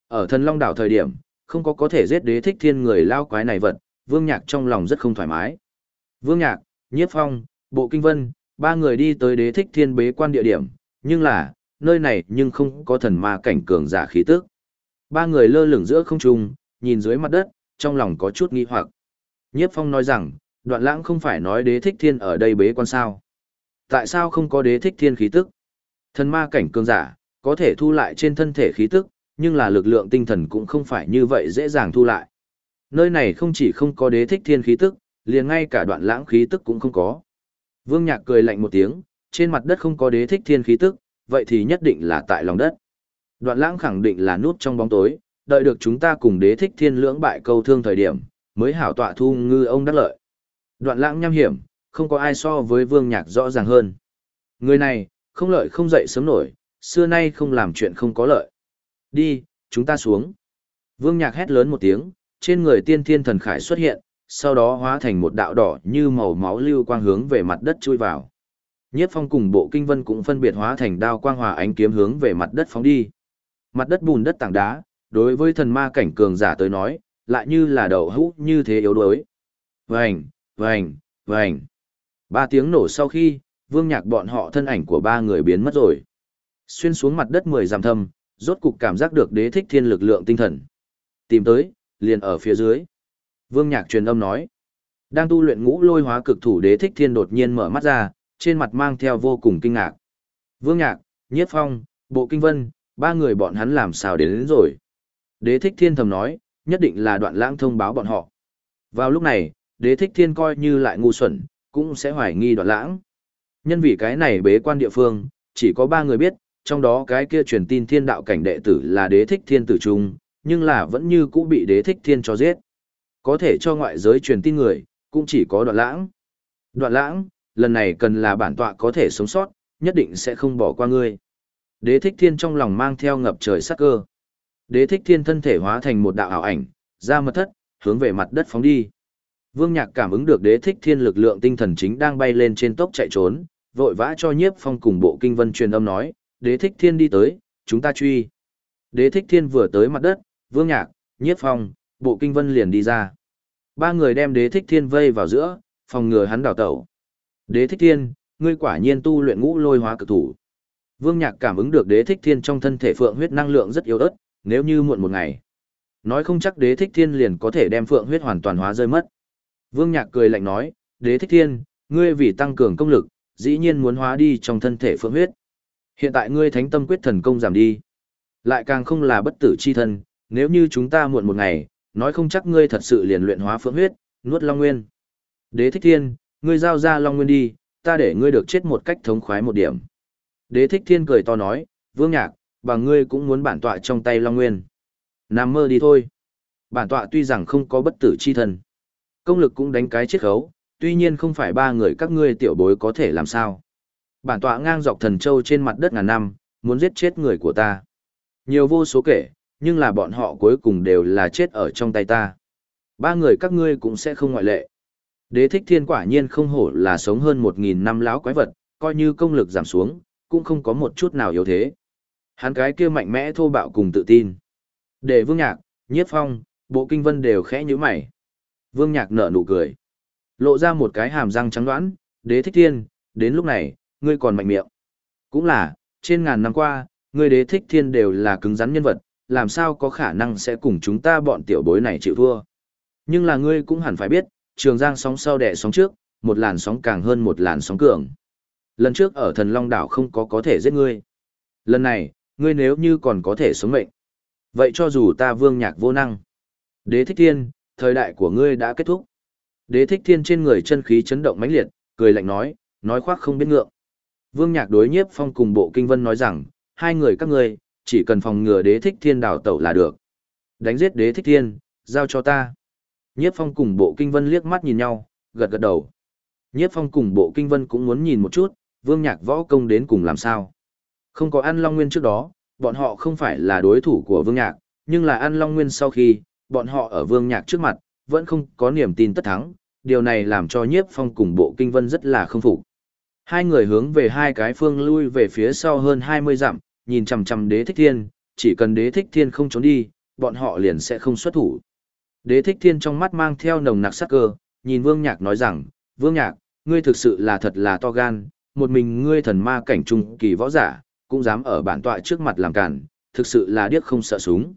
Ở thần Long đảo thời điểm, không có có thể giết đế thích thiên người lao quái này vật, Vương Nhạc trong lòng rất không thoải mái. Vương Nhạc, Nhiếp Phong, Bộ Kinh Vân, ba người đi tới đế thích thiên bế quan địa điểm, nhưng là, nơi này nhưng không có thần ma cảnh cường giả khí tức. Ba người lơ lửng giữa không trung, nhìn dưới mặt đất, trong lòng có chút nghi hoặc. Nhiếp Phong nói rằng, đoạn lãng không phải nói đế thích thiên ở đây bế quan sao. Tại sao không có đế thích thiên khí tức? Thần ma cảnh cường giả, có thể thu lại trên thân thể khí tức, nhưng là lực lượng tinh thần cũng không phải như vậy dễ dàng thu lại. Nơi này không chỉ không có đế thích thiên khí tức, liền ngay cả đoạn lãng khí tức cũng không có. Vương Nhạc cười lạnh một tiếng, trên mặt đất không có đế thích thiên khí tức, vậy thì nhất định là tại lòng đất. Đoạn lãng khẳng định là nút trong bóng tối, đợi được chúng ta cùng đế thích thiên lưỡng bại câu thương thời điểm, mới hảo tọa thu ngư ông đắc lợi. Đoạn lãng nham hiểm, không có ai so với vương nhạc rõ ràng hơn. Người này, không lợi không dậy sớm nổi, xưa nay không làm chuyện không có lợi. Đi, chúng ta xuống. Vương nhạc hét lớn một tiếng, trên người tiên thiên thần khải xuất hiện, sau đó hóa thành một đạo đỏ như màu máu lưu quang hướng về mặt đất chui vào. Nhiếp phong cùng bộ kinh vân cũng phân biệt hóa thành đao quang hòa ánh kiếm hướng về mặt đất phóng đi. Mặt đất bùn đất tảng đá, đối với thần ma cảnh cường giả tới nói, lại như là đầu hũ như thế yếu đuối. Vành, vành, vành. Ba tiếng nổ sau khi, vương nhạc bọn họ thân ảnh của ba người biến mất rồi. Xuyên xuống mặt đất mười dặm thâm, rốt cục cảm giác được đế thích thiên lực lượng tinh thần. Tìm tới, liền ở phía dưới. Vương nhạc truyền âm nói. Đang tu luyện ngũ lôi hóa cực thủ đế thích thiên đột nhiên mở mắt ra, trên mặt mang theo vô cùng kinh ngạc. Vương nhạc, nhiếp phong, bộ kinh vân, ba người bọn hắn làm sao đến, đến rồi. Đế thích thiên thầm nói, nhất định là đoạn lãng thông báo bọn họ. Vào lúc này, đế thích thiên coi như lại ngu xuẩn, cũng sẽ hoài nghi đoạn lãng. Nhân vì cái này bế quan địa phương, chỉ có ba người biết, trong đó cái kia truyền tin thiên đạo cảnh đệ tử là đế thích thiên tử trung, nhưng là vẫn như cũ bị đế thích thiên cho giết. Có thể cho ngoại giới truyền tin người, cũng chỉ có đoạn lãng. Đoạn lãng, lần này cần là bản tọa có thể sống sót, nhất định sẽ không bỏ qua ngươi. Đế thích thiên trong lòng mang theo ngập trời sắc cơ. Đế thích thiên thân thể hóa thành một đạo ảo ảnh, ra mật thất, hướng về mặt đất phóng đi. Vương Nhạc cảm ứng được đế thích thiên lực lượng tinh thần chính đang bay lên trên tốc chạy trốn, vội vã cho nhiếp phong cùng bộ kinh vân truyền âm nói, đế thích thiên đi tới, chúng ta truy. Đế thích thiên vừa tới mặt đất, Vương Nhạc, nhiếp phong, bộ kinh vân liền đi ra. Ba người đem đế thích thiên vây vào giữa, phòng ngừa hắn đào tẩu. Đế thích thiên, ngươi quả nhiên tu luyện ngũ lôi hóa cực thủ. Vương Nhạc cảm ứng được đế thích thiên trong thân thể phượng huyết năng lượng rất yếu ớt, nếu như muộn một ngày. Nói không chắc đế thích thiên liền có thể đem phượng huyết hoàn toàn hóa rơi mất. Vương Nhạc cười lạnh nói, đế thích thiên, ngươi vì tăng cường công lực, dĩ nhiên muốn hóa đi trong thân thể phượng huyết. Hiện tại ngươi thánh tâm quyết thần công giảm đi. Lại càng không là bất tử chi thân, nếu như chúng ta muộn một ngày, nói không chắc ngươi thật sự liền luyện hóa phượng huyết, nuốt long nguyên. Đế thích thiên, ngươi giao ra long nguyên đi, ta để ngươi được chết một cách thống khoái một điểm. Đế thích thiên cười to nói, vương nhạc, bằng ngươi cũng muốn bản tọa trong tay long nguyên. Nằm mơ đi thôi. Bản tọa tuy rằng không có bất tử chi thân. Công lực cũng đánh cái chiết khấu, tuy nhiên không phải ba người các ngươi tiểu bối có thể làm sao. Bản tọa ngang dọc thần châu trên mặt đất ngàn năm, muốn giết chết người của ta. Nhiều vô số kể, nhưng là bọn họ cuối cùng đều là chết ở trong tay ta. Ba người các ngươi cũng sẽ không ngoại lệ. Đế thích thiên quả nhiên không hổ là sống hơn một nghìn năm láo quái vật, coi như công lực giảm xuống, cũng không có một chút nào yếu thế. Hắn cái kia mạnh mẽ thô bạo cùng tự tin. Để vương nhạc, nhiếp phong, bộ kinh vân đều khẽ như mày. Vương nhạc nở nụ cười. Lộ ra một cái hàm răng trắng đoán, đế thích thiên, đến lúc này, ngươi còn mạnh miệng. Cũng là, trên ngàn năm qua, ngươi đế thích thiên đều là cứng rắn nhân vật, làm sao có khả năng sẽ cùng chúng ta bọn tiểu bối này chịu thua. Nhưng là ngươi cũng hẳn phải biết, trường giang sóng sau đẻ sóng trước, một làn sóng càng hơn một làn sóng cường. Lần trước ở thần Long Đảo không có có thể giết ngươi. Lần này, ngươi nếu như còn có thể sống mệnh. Vậy cho dù ta vương nhạc vô năng. Đế thích thiên, thời đại của ngươi đã kết thúc. Đế thích thiên trên người chân khí chấn động mãnh liệt, cười lạnh nói, nói khoác không biết ngượng. Vương nhạc đối nhiếp phong cùng bộ kinh vân nói rằng, hai người các ngươi, chỉ cần phòng ngừa đế thích thiên đào tẩu là được. Đánh giết đế thích thiên, giao cho ta. Nhiếp phong cùng bộ kinh vân liếc mắt nhìn nhau, gật gật đầu. Nhiếp phong cùng bộ kinh vân cũng muốn nhìn một chút, vương nhạc võ công đến cùng làm sao. Không có ăn long nguyên trước đó, bọn họ không phải là đối thủ của vương nhạc, nhưng là ăn long nguyên sau khi, bọn họ ở vương nhạc trước mặt, vẫn không có niềm tin tất thắng, điều này làm cho nhiếp phong cùng bộ kinh vân rất là không phục. Hai người hướng về hai cái phương lui về phía sau hơn 20 dặm, nhìn chằm chằm đế thích thiên, chỉ cần đế thích thiên không trốn đi, bọn họ liền sẽ không xuất thủ. Đế thích thiên trong mắt mang theo nồng nặc sắc cơ, nhìn vương nhạc nói rằng, vương nhạc, ngươi thực sự là thật là to gan, một mình ngươi thần ma cảnh trung kỳ võ giả, cũng dám ở bản tọa trước mặt làm cản, thực sự là điếc không sợ súng.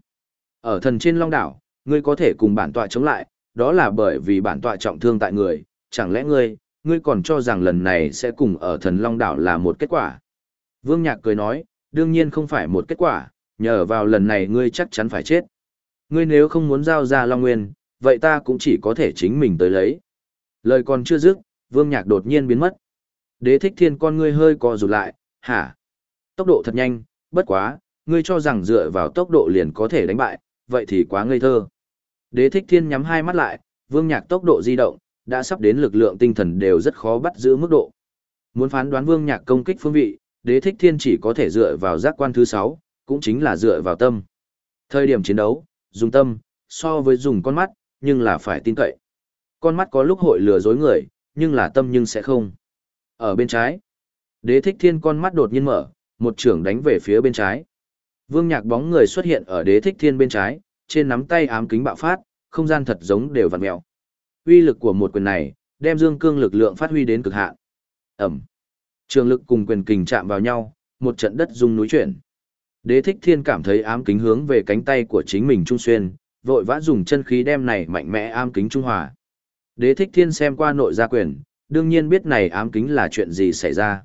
Ở thần trên long đảo, ngươi có thể cùng bản tọa chống lại, đó là bởi vì bản tọa trọng thương tại người, chẳng lẽ ngươi, ngươi còn cho rằng lần này sẽ cùng ở thần long đảo là một kết quả. Vương Nhạc cười nói, đương nhiên không phải một kết quả, nhờ vào lần này ngươi chắc chắn phải chết. Ngươi nếu không muốn giao ra Long Nguyên, vậy ta cũng chỉ có thể chính mình tới lấy. Lời còn chưa dứt, Vương Nhạc đột nhiên biến mất. Đế thích thiên con ngươi hơi co rụt lại, hả? Tốc độ thật nhanh, bất quá, ngươi cho rằng dựa vào tốc độ liền có thể đánh bại, vậy thì quá ngây thơ. Đế thích thiên nhắm hai mắt lại, Vương Nhạc tốc độ di động, đã sắp đến lực lượng tinh thần đều rất khó bắt giữ mức độ. Muốn phán đoán Vương Nhạc công kích phương vị, Đế thích thiên chỉ có thể dựa vào giác quan thứ 6, cũng chính là dựa vào tâm. Thời điểm chiến đấu, dùng tâm, so với dùng con mắt, nhưng là phải tin cậy. Con mắt có lúc hội lừa dối người, nhưng là tâm nhưng sẽ không. Ở bên trái, đế thích thiên con mắt đột nhiên mở, một trưởng đánh về phía bên trái. Vương nhạc bóng người xuất hiện ở đế thích thiên bên trái, trên nắm tay ám kính bạo phát, không gian thật giống đều vặn mèo. Uy lực của một quyền này, đem dương cương lực lượng phát huy đến cực hạn. Ẩm. Trường lực cùng quyền kình chạm vào nhau, một trận đất rung núi chuyển. Đế thích thiên cảm thấy ám kính hướng về cánh tay của chính mình trung xuyên, vội vã dùng chân khí đem này mạnh mẽ ám kính trung hòa. Đế thích thiên xem qua nội gia quyền, đương nhiên biết này ám kính là chuyện gì xảy ra.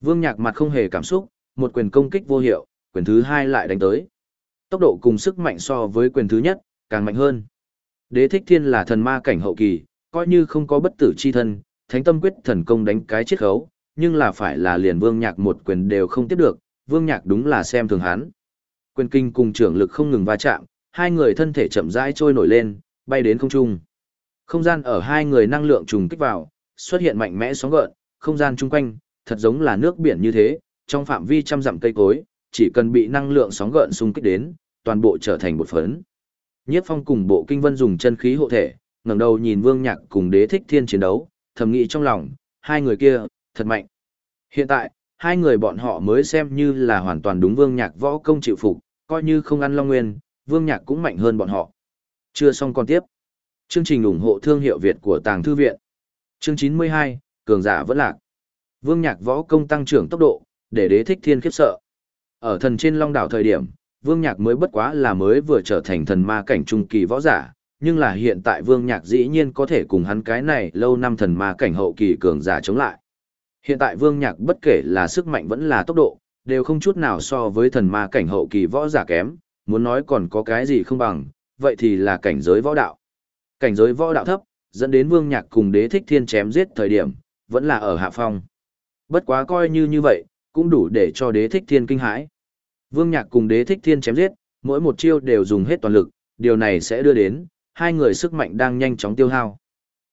Vương nhạc mặt không hề cảm xúc, một quyền công kích vô hiệu, quyền thứ hai lại đánh tới. Tốc độ cùng sức mạnh so với quyền thứ nhất, càng mạnh hơn. Đế thích thiên là thần ma cảnh hậu kỳ, coi như không có bất tử chi thân, thánh tâm quyết thần công đánh cái chiết khấu, nhưng là phải là liền vương nhạc một quyền đều không tiếp được, vương nhạc đúng là xem thường hắn. Quyền kinh cùng trưởng lực không ngừng va chạm, hai người thân thể chậm rãi trôi nổi lên, bay đến không trung. Không gian ở hai người năng lượng trùng kích vào, xuất hiện mạnh mẽ sóng gợn, không gian chung quanh, thật giống là nước biển như thế, trong phạm vi trăm dặm cây cối, chỉ cần bị năng lượng sóng gợn xung kích đến, toàn bộ trở thành một phấn. Nhiếp Phong cùng Bộ Kinh Vân dùng chân khí hộ thể, ngẩng đầu nhìn Vương Nhạc cùng Đế Thích Thiên chiến đấu, thầm nghĩ trong lòng, hai người kia, thật mạnh. Hiện tại, hai người bọn họ mới xem như là hoàn toàn đúng Vương Nhạc võ công chịu phục, coi như không ăn Long Nguyên, Vương Nhạc cũng mạnh hơn bọn họ. Chưa xong còn tiếp. Chương trình ủng hộ thương hiệu Việt của Tàng Thư Viện. Chương 92, Cường giả vẫn lạc. Vương Nhạc võ công tăng trưởng tốc độ, để đế thích thiên khiếp sợ. Ở thần trên Long Đảo thời điểm, Vương Nhạc mới bất quá là mới vừa trở thành thần ma cảnh trung kỳ võ giả, nhưng là hiện tại Vương Nhạc dĩ nhiên có thể cùng hắn cái này lâu năm thần ma cảnh hậu kỳ cường giả chống lại. Hiện tại Vương Nhạc bất kể là sức mạnh vẫn là tốc độ, đều không chút nào so với thần ma cảnh hậu kỳ võ giả kém, muốn nói còn có cái gì không bằng, vậy thì là cảnh giới võ đạo. Cảnh giới võ đạo thấp, dẫn đến Vương Nhạc cùng Đế Thích Thiên chém giết thời điểm, vẫn là ở hạ phong. Bất quá coi như như vậy, cũng đủ để cho Đế Thích Thiên kinh hãi. Vương Nhạc cùng Đế Thích Thiên chém giết, mỗi một chiêu đều dùng hết toàn lực, điều này sẽ đưa đến hai người sức mạnh đang nhanh chóng tiêu hao.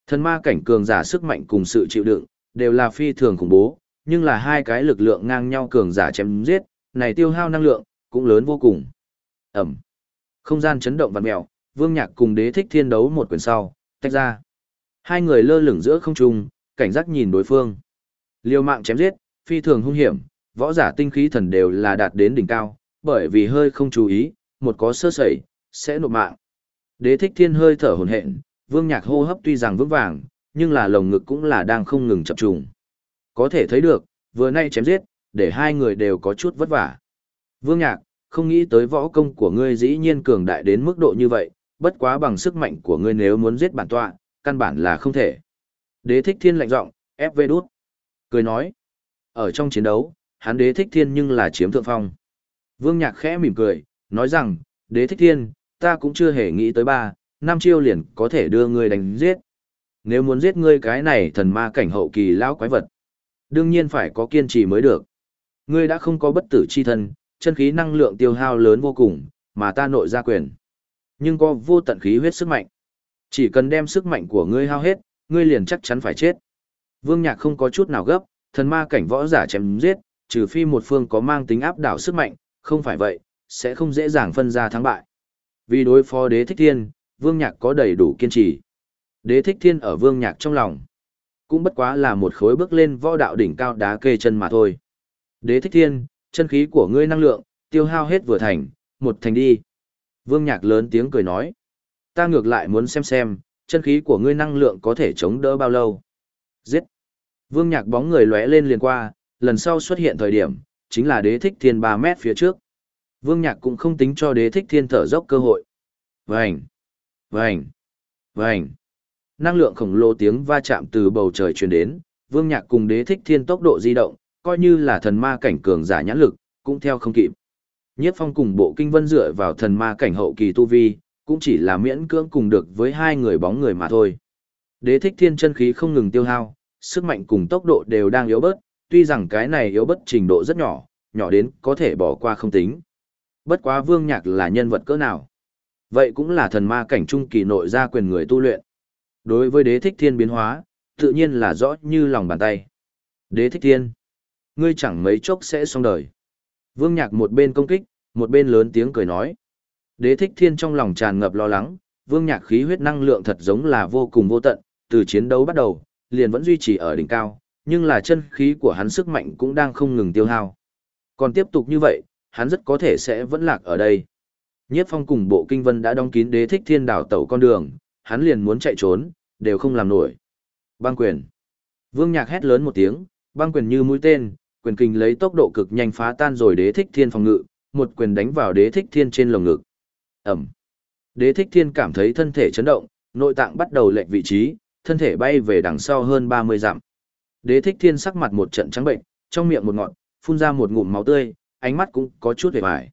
Thần ma cảnh cường giả sức mạnh cùng sự chịu đựng, đều là phi thường khủng bố, nhưng là hai cái lực lượng ngang nhau cường giả chém giết, này tiêu hao năng lượng, cũng lớn vô cùng. Ẩm. Không gian chấn động vặn mèo, Vương Nhạc cùng Đế Thích Thiên đấu một quyền sau, tách ra. Hai người lơ lửng giữa không trung, cảnh giác nhìn đối phương. Liều mạng chém giết, phi thường hung hiểm, võ giả tinh khí thần đều là đạt đến đỉnh cao, bởi vì hơi không chú ý, một có sơ sẩy, sẽ nộp mạng. Đế Thích Thiên hơi thở hổn hển, Vương Nhạc hô hấp tuy rằng vững vàng, nhưng là lồng ngực cũng là đang không ngừng chập trùng. Có thể thấy được, vừa nay chém giết, để hai người đều có chút vất vả. Vương Nhạc, không nghĩ tới võ công của ngươi dĩ nhiên cường đại đến mức độ như vậy, bất quá bằng sức mạnh của ngươi nếu muốn giết bản tọa, căn bản là không thể. Đế thích thiên lạnh giọng, ép vê đút. Cười nói, ở trong chiến đấu, hắn đế thích thiên nhưng là chiếm thượng phong. Vương Nhạc khẽ mỉm cười, nói rằng, đế thích thiên, ta cũng chưa hề nghĩ tới ba, năm chiêu liền có thể đưa ngươi đánh giết. Nếu muốn giết ngươi cái này thần ma cảnh hậu kỳ lão quái vật, đương nhiên phải có kiên trì mới được. Ngươi đã không có bất tử chi thân, chân khí năng lượng tiêu hao lớn vô cùng, mà ta nội ra quyền. Nhưng có vô tận khí huyết sức mạnh. Chỉ cần đem sức mạnh của ngươi hao hết, ngươi liền chắc chắn phải chết. Vương Nhạc không có chút nào gấp, thần ma cảnh võ giả chém giết, trừ phi một phương có mang tính áp đảo sức mạnh, không phải vậy, sẽ không dễ dàng phân ra thắng bại. Vì đối phó đế thích thiên, Vương Nhạc có đầy đủ kiên trì. Đế thích thiên ở Vương Nhạc trong lòng. Cũng bất quá là một khối bước lên võ đạo đỉnh cao đá kê chân mà thôi. Đế thích thiên, chân khí của ngươi năng lượng, tiêu hao hết vừa thành, một thành đi. Vương Nhạc lớn tiếng cười nói. Ta ngược lại muốn xem xem, chân khí của ngươi năng lượng có thể chống đỡ bao lâu. Giết. Vương Nhạc bóng người lóe lên liền qua, lần sau xuất hiện thời điểm, chính là đế thích thiên 3 mét phía trước. Vương Nhạc cũng không tính cho đế thích thiên thở dốc cơ hội. Vành, vành, vành. Năng lượng khổng lồ tiếng va chạm từ bầu trời truyền đến, Vương Nhạc cùng đế thích thiên tốc độ di động, coi như là thần ma cảnh cường giả nhãn lực, cũng theo không kịp. Nhiếp phong cùng bộ kinh vân dựa vào thần ma cảnh hậu kỳ tu vi, cũng chỉ là miễn cưỡng cùng được với hai người bóng người mà thôi. Đế thích thiên chân khí không ngừng tiêu hao, sức mạnh cùng tốc độ đều đang yếu bớt, tuy rằng cái này yếu bất trình độ rất nhỏ, nhỏ đến có thể bỏ qua không tính. Bất quá vương nhạc là nhân vật cỡ nào. Vậy cũng là thần ma cảnh trung kỳ nội gia quyền người tu luyện. Đối với đế thích thiên biến hóa, tự nhiên là rõ như lòng bàn tay. Đế thích thiên, ngươi chẳng mấy chốc sẽ xong đời. Vương nhạc một bên công kích, một bên lớn tiếng cười nói. Đế thích thiên trong lòng tràn ngập lo lắng, vương nhạc khí huyết năng lượng thật giống là vô cùng vô tận, từ chiến đấu bắt đầu, liền vẫn duy trì ở đỉnh cao, nhưng là chân khí của hắn sức mạnh cũng đang không ngừng tiêu hao. Còn tiếp tục như vậy, hắn rất có thể sẽ vẫn lạc ở đây. Nhiếp phong cùng bộ kinh vân đã đóng kín đế thích thiên đảo tẩu con đường, hắn liền muốn chạy trốn, đều không làm nổi. Băng quyền. Vương nhạc hét lớn một tiếng, băng quyền như mũi tên, quyền kinh lấy tốc độ cực nhanh phá tan rồi đế thích thiên phòng ngự, một quyền đánh vào đế thích thiên trên lồng ngực. Ẩm. Đế thích thiên cảm thấy thân thể chấn động, nội tạng bắt đầu lệch vị trí, thân thể bay về đằng sau hơn 30 dặm. Đế thích thiên sắc mặt một trận trắng bệnh, trong miệng một ngọn, phun ra một ngụm máu tươi, ánh mắt cũng có chút hề bại.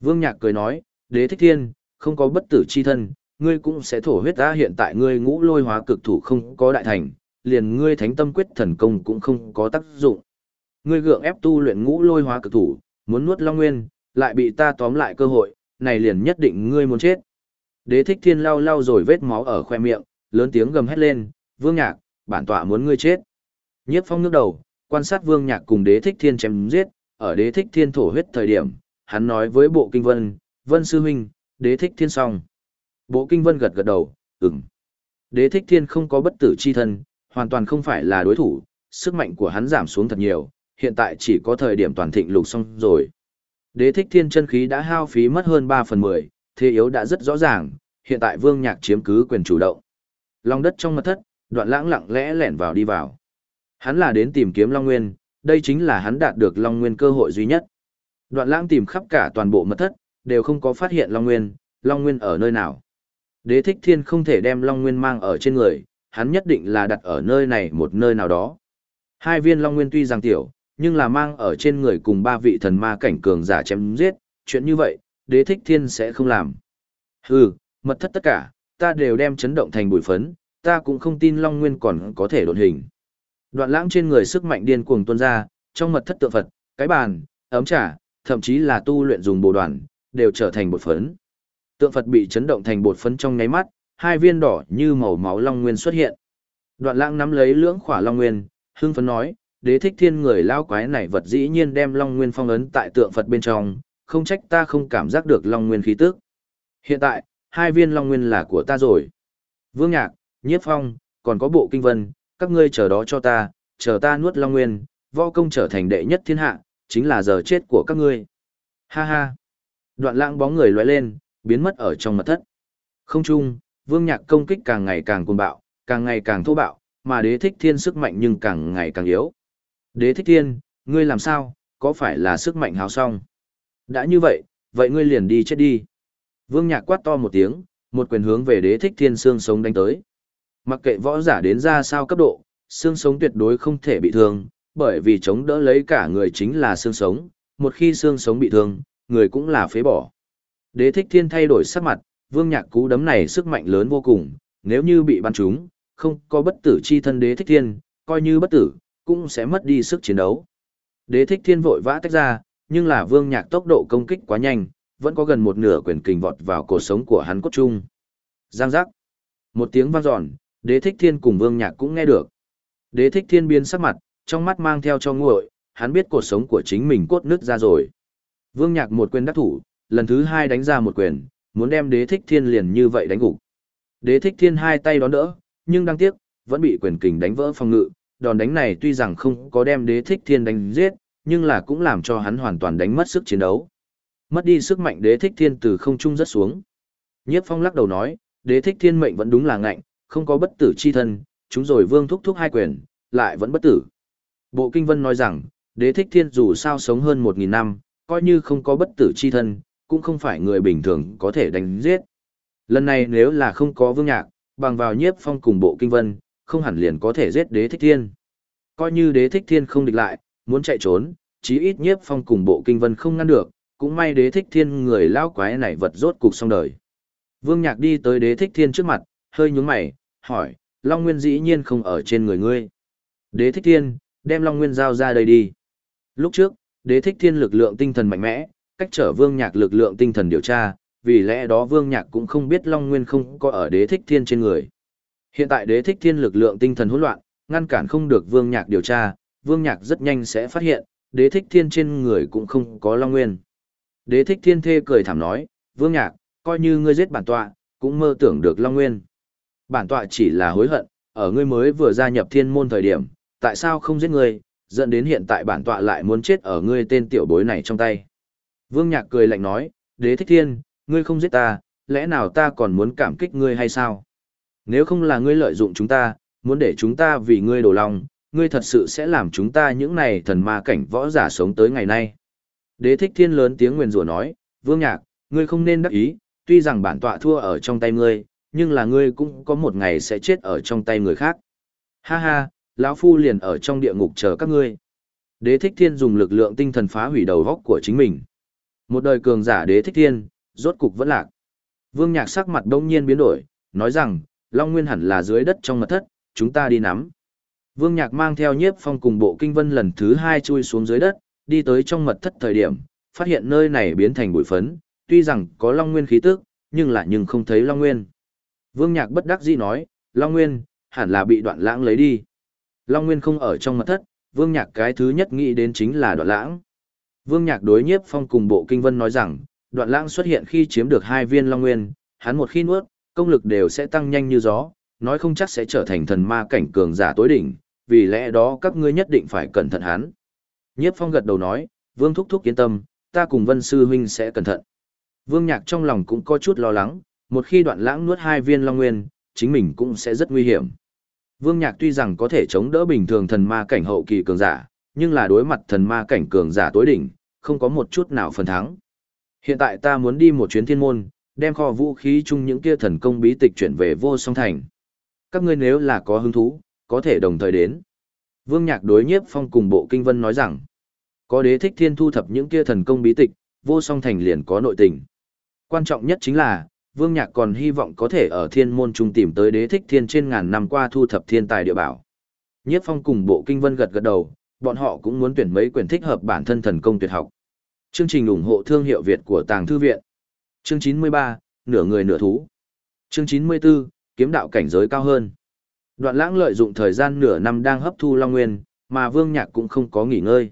Vương Nhạc cười nói, đế thích thiên, không có bất tử chi thân, ngươi cũng sẽ thổ huyết ta hiện tại ngươi ngũ lôi hóa cực thủ không có đại thành, liền ngươi thánh tâm quyết thần công cũng không có tác dụng. Ngươi gượng ép tu luyện ngũ lôi hóa cực thủ, muốn nuốt long nguyên, lại bị ta tóm lại cơ hội, này liền nhất định ngươi muốn chết. Đế thích thiên lau lau rồi vết máu ở khoe miệng, lớn tiếng gầm hét lên, vương nhạc, bản tọa muốn ngươi chết. Nhiếp phong ngước đầu, quan sát vương nhạc cùng đế thích thiên chém giết, ở đế thích thiên thổ huyết thời điểm, hắn nói với bộ kinh vân, vân sư huynh, đế thích thiên xong. Bộ kinh vân gật gật đầu, ừm. Đế thích thiên không có bất tử chi thân, hoàn toàn không phải là đối thủ, sức mạnh của hắn giảm xuống thật nhiều, hiện tại chỉ có thời điểm toàn thịnh lục xong rồi. Đế thích thiên chân khí đã hao phí mất hơn 3 phần 10, thế yếu đã rất rõ ràng, hiện tại vương nhạc chiếm cứ quyền chủ động. Long đất trong mặt thất, đoạn lãng lặng lẽ lẻn vào đi vào. Hắn là đến tìm kiếm Long Nguyên, đây chính là hắn đạt được Long Nguyên cơ hội duy nhất. Đoạn lãng tìm khắp cả toàn bộ mật thất, đều không có phát hiện Long Nguyên, Long Nguyên ở nơi nào. Đế thích thiên không thể đem Long Nguyên mang ở trên người, hắn nhất định là đặt ở nơi này một nơi nào đó. Hai viên Long Nguyên tuy rằng tiểu, nhưng là mang ở trên người cùng ba vị thần ma cảnh cường giả chém giết, chuyện như vậy, đế thích thiên sẽ không làm. Hừ, mật thất tất cả, ta đều đem chấn động thành bụi phấn, ta cũng không tin Long Nguyên còn có thể đột hình. Đoạn lãng trên người sức mạnh điên cuồng tuôn ra, trong mật thất tượng Phật, cái bàn, ấm trà, thậm chí là tu luyện dùng bồ đoàn, đều trở thành bột phấn. Tượng Phật bị chấn động thành bột phấn trong nháy mắt, hai viên đỏ như màu máu Long Nguyên xuất hiện. Đoạn lãng nắm lấy lưỡng khỏa Long Nguyên, hưng phấn nói, đế thích thiên người lao quái này vật dĩ nhiên đem Long Nguyên phong ấn tại tượng Phật bên trong, không trách ta không cảm giác được Long Nguyên khí tức. Hiện tại, hai viên Long Nguyên là của ta rồi. Vương Nhạc, Nhiếp Phong, còn có bộ kinh vân, các ngươi chờ đó cho ta, chờ ta nuốt Long Nguyên, võ công trở thành đệ nhất thiên hạ, chính là giờ chết của các ngươi. Ha ha. Đoạn lãng bóng người lóe lên, biến mất ở trong mật thất. Không chung, vương nhạc công kích càng ngày càng cuồng bạo, càng ngày càng thô bạo, mà đế thích thiên sức mạnh nhưng càng ngày càng yếu. Đế thích thiên, ngươi làm sao, có phải là sức mạnh hào song? Đã như vậy, vậy ngươi liền đi chết đi. Vương nhạc quát to một tiếng, một quyền hướng về đế thích thiên xương sống đánh tới. Mặc kệ võ giả đến ra sao cấp độ, xương sống tuyệt đối không thể bị thương, bởi vì chống đỡ lấy cả người chính là xương sống, một khi xương sống bị thương, người cũng là phế bỏ. Đế thích thiên thay đổi sắc mặt, vương nhạc cú đấm này sức mạnh lớn vô cùng, nếu như bị bắn trúng, không có bất tử chi thân đế thích thiên, coi như bất tử, cũng sẽ mất đi sức chiến đấu. Đế thích thiên vội vã tách ra, nhưng là Vương Nhạc tốc độ công kích quá nhanh, vẫn có gần một nửa quyền kình vọt vào cổ sống của hắn cốt trung. Giang giác. Một tiếng vang dọn, Đế Thích Thiên cùng Vương Nhạc cũng nghe được. Đế Thích Thiên biến sắc mặt, trong mắt mang theo cho nguội, hắn biết cuộc sống của chính mình cốt nứt ra rồi. Vương Nhạc một quyền đắc thủ, lần thứ hai đánh ra một quyền, muốn đem Đế Thích Thiên liền như vậy đánh gục. Đế Thích Thiên hai tay đón đỡ, nhưng đáng tiếc, vẫn bị quyền kình đánh vỡ phòng ngự, đòn đánh này tuy rằng không có đem Đế Thích Thiên đánh giết, nhưng là cũng làm cho hắn hoàn toàn đánh mất sức chiến đấu. Mất đi sức mạnh Đế Thích Thiên từ không trung rất xuống. Nhiếp Phong lắc đầu nói, Đế Thích Thiên mệnh vẫn đúng là ngạnh, không có bất tử chi thân, chúng rồi Vương thúc thúc hai quyền, lại vẫn bất tử. Bộ Kinh Vân nói rằng, Đế Thích Thiên dù sao sống hơn 1000 năm, coi như không có bất tử chi thân, cũng không phải người bình thường có thể đánh giết. Lần này nếu là không có Vương Nhạc, bằng vào Nhiếp Phong cùng Bộ Kinh Vân, không hẳn liền có thể giết Đế Thích Thiên. Coi như Đế Thích Thiên không địch lại, muốn chạy trốn, chí ít Nhiếp Phong cùng Bộ Kinh Vân không ngăn được, cũng may Đế Thích Thiên người lao quái này vật rốt cục xong đời. Vương Nhạc đi tới Đế Thích Thiên trước mặt, hơi nhúng mày, hỏi, Long Nguyên dĩ nhiên không ở trên người ngươi. Đế Thích Thiên, đem Long Nguyên giao ra đây đi. Lúc trước, Đế Thích Thiên lực lượng tinh thần mạnh mẽ, cách trở Vương Nhạc lực lượng tinh thần điều tra, vì lẽ đó Vương Nhạc cũng không biết Long Nguyên không có ở Đế Thích Thiên trên người. Hiện tại Đế Thích Thiên lực lượng tinh thần hỗn loạn, ngăn cản không được Vương Nhạc điều tra, Vương Nhạc rất nhanh sẽ phát hiện, Đế Thích Thiên trên người cũng không có Long Nguyên. Đế Thích Thiên thê cười thảm nói, Vương Nhạc, coi như ngươi giết bản tọa, cũng mơ tưởng được Long Nguyên. Bản tọa chỉ là hối hận, ở ngươi mới vừa gia nhập thiên môn thời điểm, tại sao không giết ngươi, dẫn đến hiện tại bản tọa lại muốn chết ở ngươi tên tiểu bối này trong tay. Vương Nhạc cười lạnh nói, đế thích thiên, ngươi không giết ta, lẽ nào ta còn muốn cảm kích ngươi hay sao? Nếu không là ngươi lợi dụng chúng ta, muốn để chúng ta vì ngươi đổ lòng, ngươi thật sự sẽ làm chúng ta những này thần ma cảnh võ giả sống tới ngày nay. Đế thích thiên lớn tiếng nguyền rủa nói, Vương Nhạc, ngươi không nên đắc ý, tuy rằng bản tọa thua ở trong tay ngươi, nhưng là ngươi cũng có một ngày sẽ chết ở trong tay người khác. Ha ha, lão phu liền ở trong địa ngục chờ các ngươi. Đế thích thiên dùng lực lượng tinh thần phá hủy đầu góc của chính mình. Một đời cường giả đế thích thiên, rốt cục vẫn lạc. Vương nhạc sắc mặt đông nhiên biến đổi, nói rằng, Long Nguyên hẳn là dưới đất trong mật thất, chúng ta đi nắm. Vương nhạc mang theo nhiếp phong cùng bộ kinh vân lần thứ hai chui xuống dưới đất, đi tới trong mật thất thời điểm, phát hiện nơi này biến thành bụi phấn, tuy rằng có Long Nguyên khí tức, nhưng lại nhưng không thấy Long Nguyên. Vương nhạc bất đắc dĩ nói, Long Nguyên, hẳn là bị đoạn lãng lấy đi. Long Nguyên không ở trong mật thất, Vương Nhạc cái thứ nhất nghĩ đến chính là đoạn lãng. Vương Nhạc đối nhiếp phong cùng bộ kinh vân nói rằng, đoạn lãng xuất hiện khi chiếm được hai viên Long Nguyên, hắn một khi nuốt, công lực đều sẽ tăng nhanh như gió, nói không chắc sẽ trở thành thần ma cảnh cường giả tối đỉnh, vì lẽ đó các ngươi nhất định phải cẩn thận hắn. Nhiếp phong gật đầu nói, Vương Thúc Thúc yên tâm, ta cùng Vân Sư Huynh sẽ cẩn thận. Vương Nhạc trong lòng cũng có chút lo lắng, một khi đoạn lãng nuốt hai viên Long Nguyên, chính mình cũng sẽ rất nguy hiểm. Vương Nhạc tuy rằng có thể chống đỡ bình thường thần ma cảnh hậu kỳ cường giả, nhưng là đối mặt thần ma cảnh cường giả tối đỉnh, không có một chút nào phần thắng. Hiện tại ta muốn đi một chuyến thiên môn, đem kho vũ khí chung những kia thần công bí tịch chuyển về vô song thành. Các ngươi nếu là có hứng thú, có thể đồng thời đến. Vương Nhạc đối nhiếp phong cùng bộ kinh vân nói rằng, có đế thích thiên thu thập những kia thần công bí tịch, vô song thành liền có nội tình. Quan trọng nhất chính là, Vương Nhạc còn hy vọng có thể ở thiên môn trung tìm tới đế thích thiên trên ngàn năm qua thu thập thiên tài địa bảo. Nhiếp phong cùng bộ kinh vân gật gật đầu, bọn họ cũng muốn tuyển mấy quyển thích hợp bản thân thần công tuyệt học. Chương trình ủng hộ thương hiệu Việt của Tàng Thư Viện. Chương 93, nửa người nửa thú. Chương 94, kiếm đạo cảnh giới cao hơn. Đoạn lãng lợi dụng thời gian nửa năm đang hấp thu Long Nguyên, mà Vương Nhạc cũng không có nghỉ ngơi.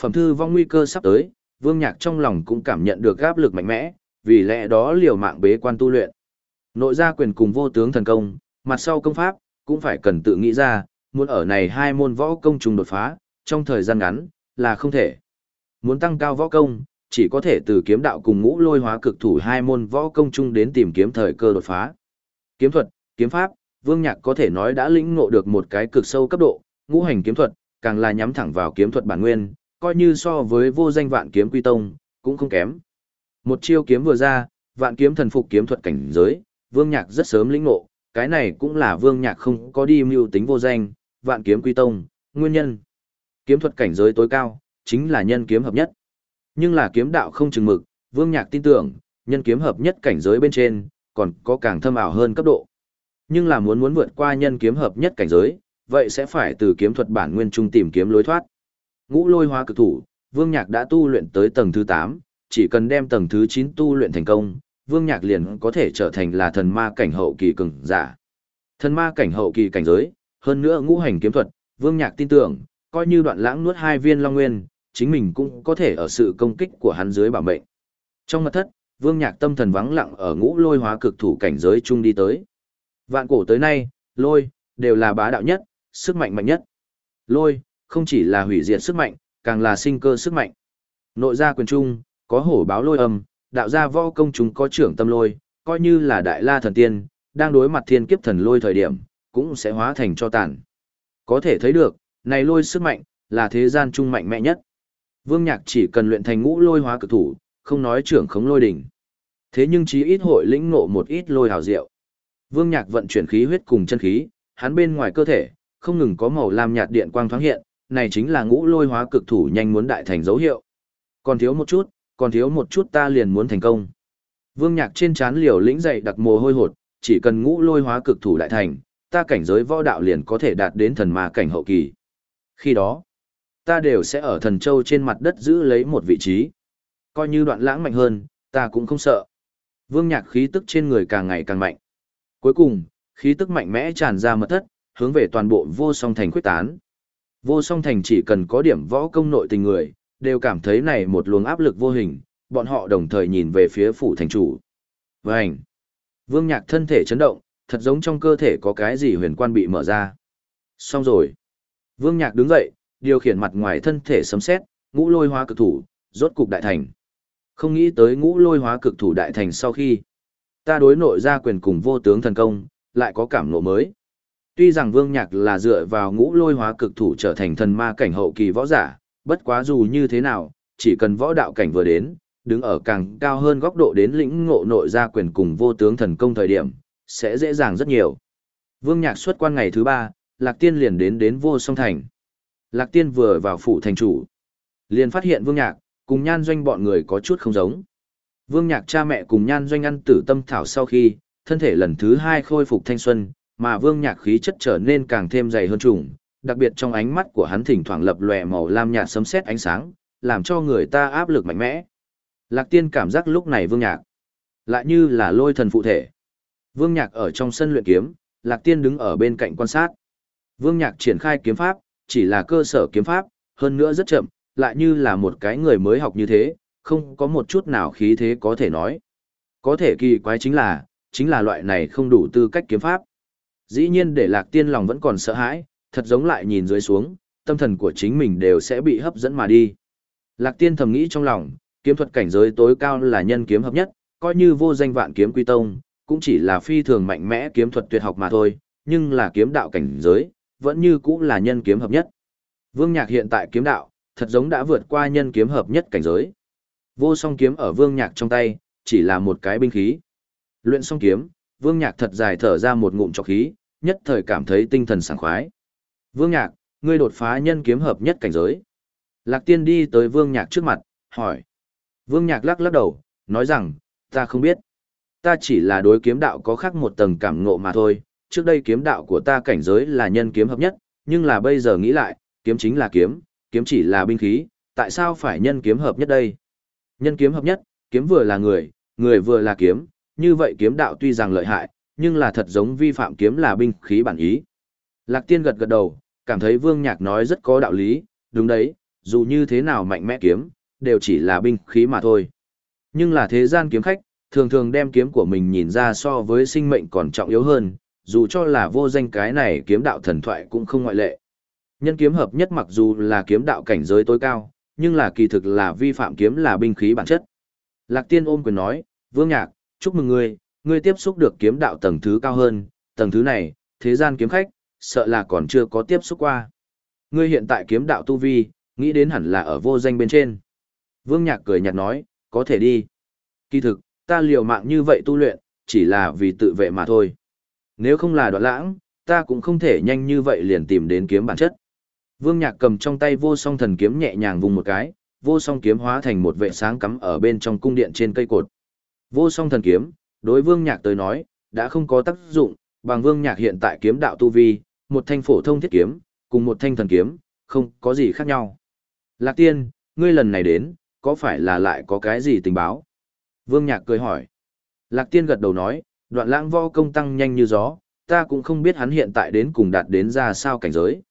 Phẩm thư vong nguy cơ sắp tới, Vương Nhạc trong lòng cũng cảm nhận được áp lực mạnh mẽ, vì lẽ đó liều mạng bế quan tu luyện. Nội gia quyền cùng vô tướng thần công, mặt sau công pháp, cũng phải cần tự nghĩ ra, muốn ở này hai môn võ công trùng đột phá, trong thời gian ngắn, là không thể. Muốn tăng cao võ công, chỉ có thể từ kiếm đạo cùng ngũ lôi hóa cực thủ hai môn võ công chung đến tìm kiếm thời cơ đột phá. Kiếm thuật, kiếm pháp, Vương Nhạc có thể nói đã lĩnh ngộ được một cái cực sâu cấp độ, ngũ hành kiếm thuật, càng là nhắm thẳng vào kiếm thuật bản nguyên, coi như so với vô danh vạn kiếm quy tông, cũng không kém. Một chiêu kiếm vừa ra, vạn kiếm thần phục kiếm thuật cảnh giới, Vương Nhạc rất sớm lĩnh ngộ, cái này cũng là Vương Nhạc không có đi mưu tính vô danh, vạn kiếm quy tông, nguyên nhân. Kiếm thuật cảnh giới tối cao, chính là nhân kiếm hợp nhất. Nhưng là kiếm đạo không chừng mực, Vương Nhạc tin tưởng, nhân kiếm hợp nhất cảnh giới bên trên, còn có càng thâm ảo hơn cấp độ. Nhưng là muốn muốn vượt qua nhân kiếm hợp nhất cảnh giới, vậy sẽ phải từ kiếm thuật bản nguyên trung tìm kiếm lối thoát. Ngũ lôi hóa cực thủ, Vương Nhạc đã tu luyện tới tầng thứ 8, chỉ cần đem tầng thứ 9 tu luyện thành công, Vương Nhạc liền có thể trở thành là thần ma cảnh hậu kỳ cường giả. Thần ma cảnh hậu kỳ cảnh giới, hơn nữa ngũ hành kiếm thuật, Vương Nhạc tin tưởng, coi như đoạn lãng nuốt hai viên long nguyên, chính mình cũng có thể ở sự công kích của hắn dưới bảo mệnh. Trong mật thất, Vương Nhạc tâm thần vắng lặng ở ngũ lôi hóa cực thủ cảnh giới chung đi tới. Vạn cổ tới nay, lôi, đều là bá đạo nhất, sức mạnh mạnh nhất. Lôi, không chỉ là hủy diệt sức mạnh, càng là sinh cơ sức mạnh. Nội gia quyền trung, có hổ báo lôi âm, đạo gia võ công chúng có trưởng tâm lôi, coi như là đại la thần tiên, đang đối mặt thiên kiếp thần lôi thời điểm, cũng sẽ hóa thành cho tàn. Có thể thấy được, này lôi sức mạnh, là thế gian trung mạnh mẽ nhất. Vương Nhạc chỉ cần luyện thành ngũ lôi hóa cực thủ, không nói trưởng khống lôi đỉnh. Thế nhưng chí ít hội lĩnh ngộ một ít lôi hào diệu. Vương Nhạc vận chuyển khí huyết cùng chân khí, hắn bên ngoài cơ thể, không ngừng có màu lam nhạt điện quang thoáng hiện, này chính là ngũ lôi hóa cực thủ nhanh muốn đại thành dấu hiệu. Còn thiếu một chút, còn thiếu một chút ta liền muốn thành công. Vương Nhạc trên trán liều lĩnh dậy đặc mồ hôi hột, chỉ cần ngũ lôi hóa cực thủ đại thành, ta cảnh giới võ đạo liền có thể đạt đến thần ma cảnh hậu kỳ. Khi đó, ta đều sẽ ở thần châu trên mặt đất giữ lấy một vị trí. Coi như đoạn lãng mạnh hơn, ta cũng không sợ. Vương Nhạc khí tức trên người càng ngày càng mạnh. Cuối cùng, khí tức mạnh mẽ tràn ra mật thất, hướng về toàn bộ vô song thành quyết tán. Vô song thành chỉ cần có điểm võ công nội tình người, đều cảm thấy này một luồng áp lực vô hình, bọn họ đồng thời nhìn về phía phủ thành chủ. Vânh! Vương Nhạc thân thể chấn động, thật giống trong cơ thể có cái gì huyền quan bị mở ra. Xong rồi. Vương Nhạc đứng dậy, điều khiển mặt ngoài thân thể sấm xét, ngũ lôi hóa cực thủ, rốt cục đại thành. Không nghĩ tới ngũ lôi hóa cực thủ đại thành sau khi ta đối nội ra quyền cùng vô tướng thần công, lại có cảm ngộ mới. Tuy rằng Vương Nhạc là dựa vào ngũ lôi hóa cực thủ trở thành thần ma cảnh hậu kỳ võ giả, bất quá dù như thế nào, chỉ cần võ đạo cảnh vừa đến, đứng ở càng cao hơn góc độ đến lĩnh ngộ nội gia quyền cùng vô tướng thần công thời điểm, sẽ dễ dàng rất nhiều. Vương Nhạc xuất quan ngày thứ ba, Lạc Tiên liền đến đến vô song thành. Lạc Tiên vừa vào phủ thành chủ, liền phát hiện Vương Nhạc, cùng nhan doanh bọn người có chút không giống. Vương Nhạc cha mẹ cùng nhan doanh ăn tử tâm thảo sau khi, thân thể lần thứ hai khôi phục thanh xuân, mà Vương Nhạc khí chất trở nên càng thêm dày hơn trùng, đặc biệt trong ánh mắt của hắn thỉnh thoảng lập lòe màu lam nhạt sấm sét ánh sáng, làm cho người ta áp lực mạnh mẽ. Lạc Tiên cảm giác lúc này Vương Nhạc lại như là lôi thần phụ thể. Vương Nhạc ở trong sân luyện kiếm, Lạc Tiên đứng ở bên cạnh quan sát. Vương Nhạc triển khai kiếm pháp, chỉ là cơ sở kiếm pháp, hơn nữa rất chậm, lại như là một cái người mới học như thế, không có một chút nào khí thế có thể nói. Có thể kỳ quái chính là, chính là loại này không đủ tư cách kiếm pháp. Dĩ nhiên để Lạc Tiên lòng vẫn còn sợ hãi, thật giống lại nhìn dưới xuống, tâm thần của chính mình đều sẽ bị hấp dẫn mà đi. Lạc Tiên thầm nghĩ trong lòng, kiếm thuật cảnh giới tối cao là nhân kiếm hợp nhất, coi như vô danh vạn kiếm quy tông, cũng chỉ là phi thường mạnh mẽ kiếm thuật tuyệt học mà thôi, nhưng là kiếm đạo cảnh giới, vẫn như cũng là nhân kiếm hợp nhất. Vương Nhạc hiện tại kiếm đạo, thật giống đã vượt qua nhân kiếm hợp nhất cảnh giới. Vô song kiếm ở Vương Nhạc trong tay, chỉ là một cái binh khí. Luyện song kiếm, Vương Nhạc thật dài thở ra một ngụm trọc khí, nhất thời cảm thấy tinh thần sảng khoái. Vương Nhạc, ngươi đột phá nhân kiếm hợp nhất cảnh giới. Lạc Tiên đi tới Vương Nhạc trước mặt, hỏi. Vương Nhạc lắc lắc đầu, nói rằng, ta không biết. Ta chỉ là đối kiếm đạo có khác một tầng cảm ngộ mà thôi, trước đây kiếm đạo của ta cảnh giới là nhân kiếm hợp nhất, nhưng là bây giờ nghĩ lại, kiếm chính là kiếm, kiếm chỉ là binh khí, tại sao phải nhân kiếm hợp nhất đây? Nhân kiếm hợp nhất, kiếm vừa là người, người vừa là kiếm, như vậy kiếm đạo tuy rằng lợi hại, nhưng là thật giống vi phạm kiếm là binh khí bản ý. Lạc Tiên gật gật đầu, cảm thấy Vương Nhạc nói rất có đạo lý, đúng đấy, dù như thế nào mạnh mẽ kiếm, đều chỉ là binh khí mà thôi. Nhưng là thế gian kiếm khách, thường thường đem kiếm của mình nhìn ra so với sinh mệnh còn trọng yếu hơn, dù cho là vô danh cái này kiếm đạo thần thoại cũng không ngoại lệ. Nhân kiếm hợp nhất mặc dù là kiếm đạo cảnh giới tối cao, nhưng là kỳ thực là vi phạm kiếm là binh khí bản chất. Lạc Tiên ôm quyền nói, Vương Nhạc, chúc mừng ngươi, ngươi tiếp xúc được kiếm đạo tầng thứ cao hơn, tầng thứ này, thế gian kiếm khách, sợ là còn chưa có tiếp xúc qua. Ngươi hiện tại kiếm đạo tu vi, nghĩ đến hẳn là ở vô danh bên trên. Vương Nhạc cười nhạt nói, có thể đi. Kỳ thực, ta liều mạng như vậy tu luyện, chỉ là vì tự vệ mà thôi. Nếu không là đoạn lãng, ta cũng không thể nhanh như vậy liền tìm đến kiếm bản chất. Vương Nhạc cầm trong tay vô song thần kiếm nhẹ nhàng vùng một cái, vô song kiếm hóa thành một vệ sáng cắm ở bên trong cung điện trên cây cột. Vô song thần kiếm, đối Vương Nhạc tới nói, đã không có tác dụng, bằng Vương Nhạc hiện tại kiếm đạo tu vi, một thanh phổ thông thiết kiếm, cùng một thanh thần kiếm, không có gì khác nhau. Lạc tiên, ngươi lần này đến, có phải là lại có cái gì tình báo? Vương Nhạc cười hỏi. Lạc Tiên gật đầu nói, đoạn lãng võ công tăng nhanh như gió, ta cũng không biết hắn hiện tại đến cùng đạt đến ra sao cảnh giới.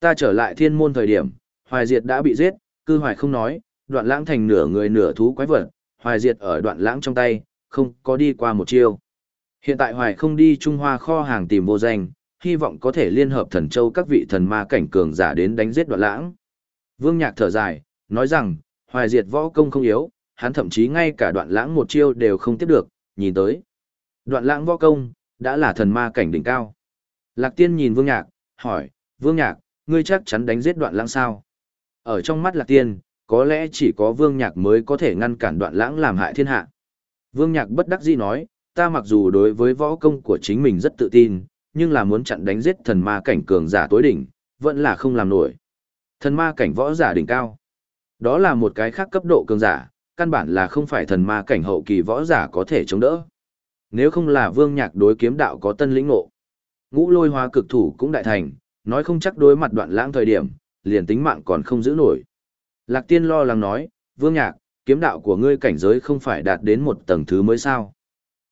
Ta trở lại thiên môn thời điểm, Hoài Diệt đã bị giết, cư Hoài không nói, đoạn lãng thành nửa người nửa thú quái vật, Hoài Diệt ở đoạn lãng trong tay, không có đi qua một chiêu. Hiện tại Hoài không đi Trung Hoa kho hàng tìm vô danh, hy vọng có thể liên hợp thần châu các vị thần ma cảnh cường giả đến đánh giết đoạn lãng. Vương Nhạc thở dài, nói rằng, Hoài Diệt võ công không yếu, hắn thậm chí ngay cả đoạn lãng một chiêu đều không tiếp được, nhìn tới. Đoạn lãng võ công, đã là thần ma cảnh đỉnh cao. Lạc Tiên nhìn Vương Nhạc, hỏi, Vương Nhạc, ngươi chắc chắn đánh giết đoạn lãng sao? Ở trong mắt Lạc Tiên, có lẽ chỉ có Vương Nhạc mới có thể ngăn cản đoạn lãng làm hại thiên hạ. Vương Nhạc bất đắc dĩ nói, ta mặc dù đối với võ công của chính mình rất tự tin, nhưng là muốn chặn đánh giết thần ma cảnh cường giả tối đỉnh, vẫn là không làm nổi. Thần ma cảnh võ giả đỉnh cao. Đó là một cái khác cấp độ cường giả, căn bản là không phải thần ma cảnh hậu kỳ võ giả có thể chống đỡ. Nếu không là vương nhạc đối kiếm đạo có tân lĩnh ngộ. Ngũ lôi hóa cực thủ cũng đại thành, nói không chắc đối mặt đoạn lãng thời điểm, liền tính mạng còn không giữ nổi. Lạc tiên lo lắng nói, vương nhạc, kiếm đạo của ngươi cảnh giới không phải đạt đến một tầng thứ mới sao.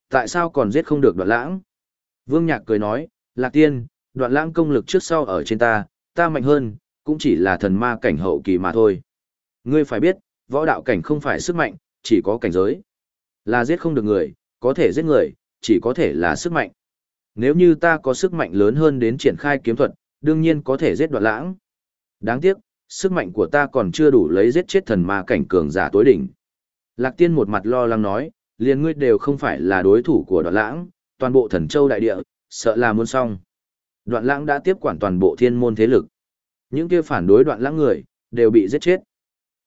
Tại sao còn giết không được đoạn lãng? Vương nhạc cười nói, lạc tiên, đoạn lãng công lực trước sau ở trên ta, ta mạnh hơn, cũng chỉ là thần ma cảnh hậu kỳ mà thôi. Ngươi phải biết, võ đạo cảnh không phải sức mạnh, chỉ có cảnh giới. Là giết không được người, có thể giết người, chỉ có thể là sức mạnh. Nếu như ta có sức mạnh lớn hơn đến triển khai kiếm thuật, đương nhiên có thể giết đoạn lãng. Đáng tiếc, sức mạnh của ta còn chưa đủ lấy giết chết thần ma cảnh cường giả tối đỉnh. Lạc tiên một mặt lo lắng nói, liền ngươi đều không phải là đối thủ của đoạn lãng, toàn bộ thần châu đại địa, sợ là muốn xong. Đoạn lãng đã tiếp quản toàn bộ thiên môn thế lực. Những kia phản đối đoạn lãng người, đều bị giết chết.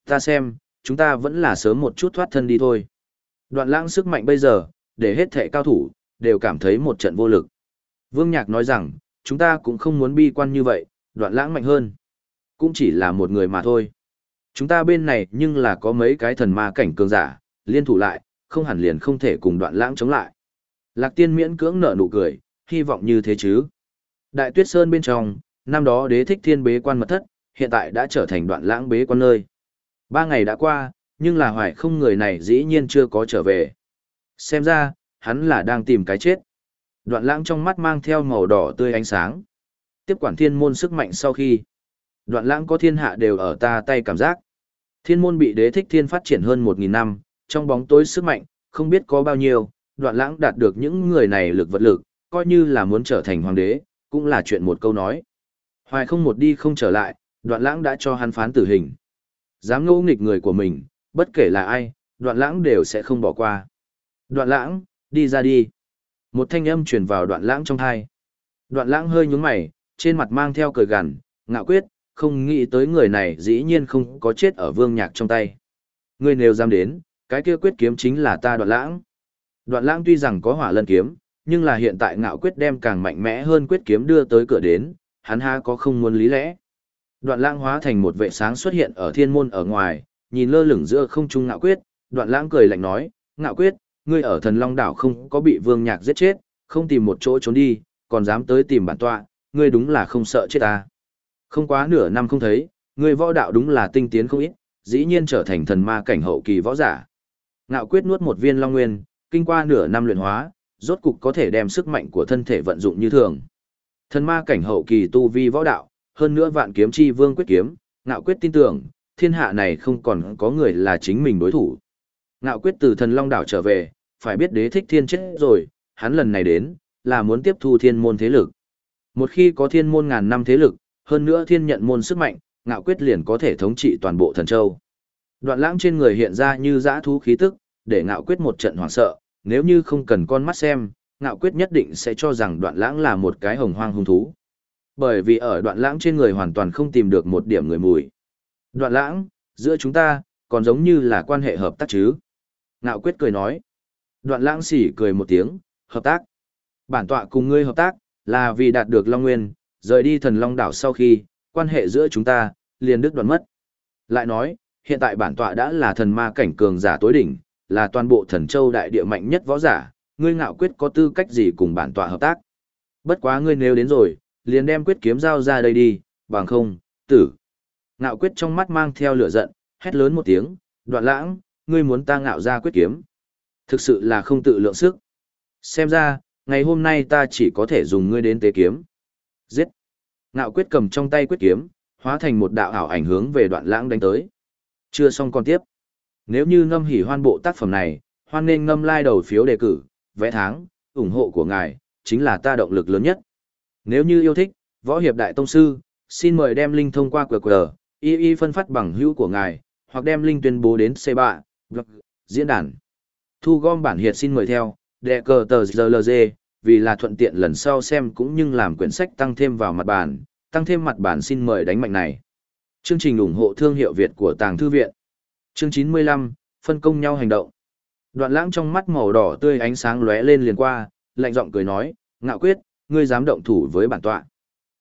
Ta xem, chúng ta vẫn là sớm một chút thoát thân đi thôi. Đoạn lãng sức mạnh bây giờ, để hết thệ cao thủ, đều cảm thấy một trận vô lực. Vương Nhạc nói rằng, chúng ta cũng không muốn bi quan như vậy, đoạn lãng mạnh hơn. Cũng chỉ là một người mà thôi. Chúng ta bên này nhưng là có mấy cái thần ma cảnh cường giả, liên thủ lại, không hẳn liền không thể cùng đoạn lãng chống lại. Lạc tiên miễn cưỡng nở nụ cười, hy vọng như thế chứ. Đại tuyết sơn bên trong, năm đó đế thích thiên bế quan mật thất, hiện tại đã trở thành đoạn lãng bế quan nơi. Ba ngày đã qua, nhưng là hoài không người này dĩ nhiên chưa có trở về. Xem ra, hắn là đang tìm cái chết. Đoạn lãng trong mắt mang theo màu đỏ tươi ánh sáng. Tiếp quản thiên môn sức mạnh sau khi. Đoạn lãng có thiên hạ đều ở ta tay cảm giác. Thiên môn bị đế thích thiên phát triển hơn 1.000 năm, trong bóng tối sức mạnh, không biết có bao nhiêu, đoạn lãng đạt được những người này lực vật lực, coi như là muốn trở thành hoàng đế, cũng là chuyện một câu nói. Hoài không một đi không trở lại, đoạn lãng đã cho hắn phán tử hình. Dám ngỗ nghịch người của mình, bất kể là ai, đoạn lãng đều sẽ không bỏ qua. Đoạn lãng, đi ra đi. Một thanh âm truyền vào đoạn lãng trong thai. Đoạn lãng hơi nhúng mày, trên mặt mang theo cười gằn, ngạo quyết, không nghĩ tới người này dĩ nhiên không có chết ở vương nhạc trong tay. Người nếu dám đến, cái kia quyết kiếm chính là ta đoạn lãng. Đoạn lãng tuy rằng có hỏa lân kiếm, nhưng là hiện tại ngạo quyết đem càng mạnh mẽ hơn quyết kiếm đưa tới cửa đến, hắn ha có không muốn lý lẽ. Đoạn lãng hóa thành một vệ sáng xuất hiện ở thiên môn ở ngoài, nhìn lơ lửng giữa không trung ngạo quyết, đoạn lãng cười lạnh nói, ngạo quyết, ngươi ở thần long đảo không có bị vương nhạc giết chết, không tìm một chỗ trốn đi, còn dám tới tìm bản tọa, ngươi đúng là không sợ chết ta. Không quá nửa năm không thấy, ngươi võ đạo đúng là tinh tiến không ít, dĩ nhiên trở thành thần ma cảnh hậu kỳ võ giả. Ngạo quyết nuốt một viên long nguyên, kinh qua nửa năm luyện hóa, rốt cục có thể đem sức mạnh của thân thể vận dụng như thường. Thần ma cảnh hậu kỳ tu vi võ đạo, hơn nữa vạn kiếm chi vương quyết kiếm, ngạo quyết tin tưởng, thiên hạ này không còn có người là chính mình đối thủ. Ngạo quyết từ thần long đảo trở về, phải biết đế thích thiên chết rồi, hắn lần này đến, là muốn tiếp thu thiên môn thế lực. Một khi có thiên môn ngàn năm thế lực, hơn nữa thiên nhận môn sức mạnh, ngạo quyết liền có thể thống trị toàn bộ thần châu. Đoạn lãng trên người hiện ra như dã thú khí tức, để ngạo quyết một trận hoảng sợ, nếu như không cần con mắt xem, ngạo quyết nhất định sẽ cho rằng đoạn lãng là một cái hồng hoang hung thú. Bởi vì ở đoạn lãng trên người hoàn toàn không tìm được một điểm người mùi. Đoạn lãng, giữa chúng ta, còn giống như là quan hệ hợp tác chứ. Ngạo quyết cười nói. Đoạn lãng xỉ cười một tiếng, hợp tác. Bản tọa cùng ngươi hợp tác, là vì đạt được Long Nguyên, rời đi thần Long đảo sau khi, quan hệ giữa chúng ta, liền đứt đoạn mất. Lại nói, hiện tại bản tọa đã là thần ma cảnh cường giả tối đỉnh, là toàn bộ thần châu đại địa mạnh nhất võ giả, ngươi ngạo quyết có tư cách gì cùng bản tọa hợp tác. Bất quá ngươi nếu đến rồi, liền đem quyết kiếm giao ra đây đi, bằng không, tử. Ngạo quyết trong mắt mang theo lửa giận, hét lớn một tiếng, đoạn lãng, ngươi muốn ta ngạo ra quyết kiếm. Thực sự là không tự lượng sức. Xem ra, ngày hôm nay ta chỉ có thể dùng ngươi đến tế kiếm. Giết. Ngạo quyết cầm trong tay quyết kiếm, hóa thành một đạo ảo ảnh hướng về đoạn lãng đánh tới. Chưa xong còn tiếp. Nếu như ngâm hỉ hoan bộ tác phẩm này, hoan nên ngâm like đầu phiếu đề cử, vẽ tháng, ủng hộ của ngài, chính là ta động lực lớn nhất. Nếu như yêu thích, võ hiệp đại tông sư, xin mời đem link thông qua QR, y y phân phát bằng hữu của ngài, hoặc đem link tuyên bố đến C3, blog, diễn đàn. Thu gom bản hiệt xin mời theo, đệ cờ tờ GLG, vì là thuận tiện lần sau xem cũng như làm quyển sách tăng thêm vào mặt bản, tăng thêm mặt bản xin mời đánh mạnh này. Chương trình ủng hộ thương hiệu Việt của Tàng Thư Viện. Chương 95, phân công nhau hành động. Đoạn lãng trong mắt màu đỏ tươi ánh sáng lóe lên liền qua, lạnh giọng cười nói, ngạo quyết, ngươi dám động thủ với bản tọa.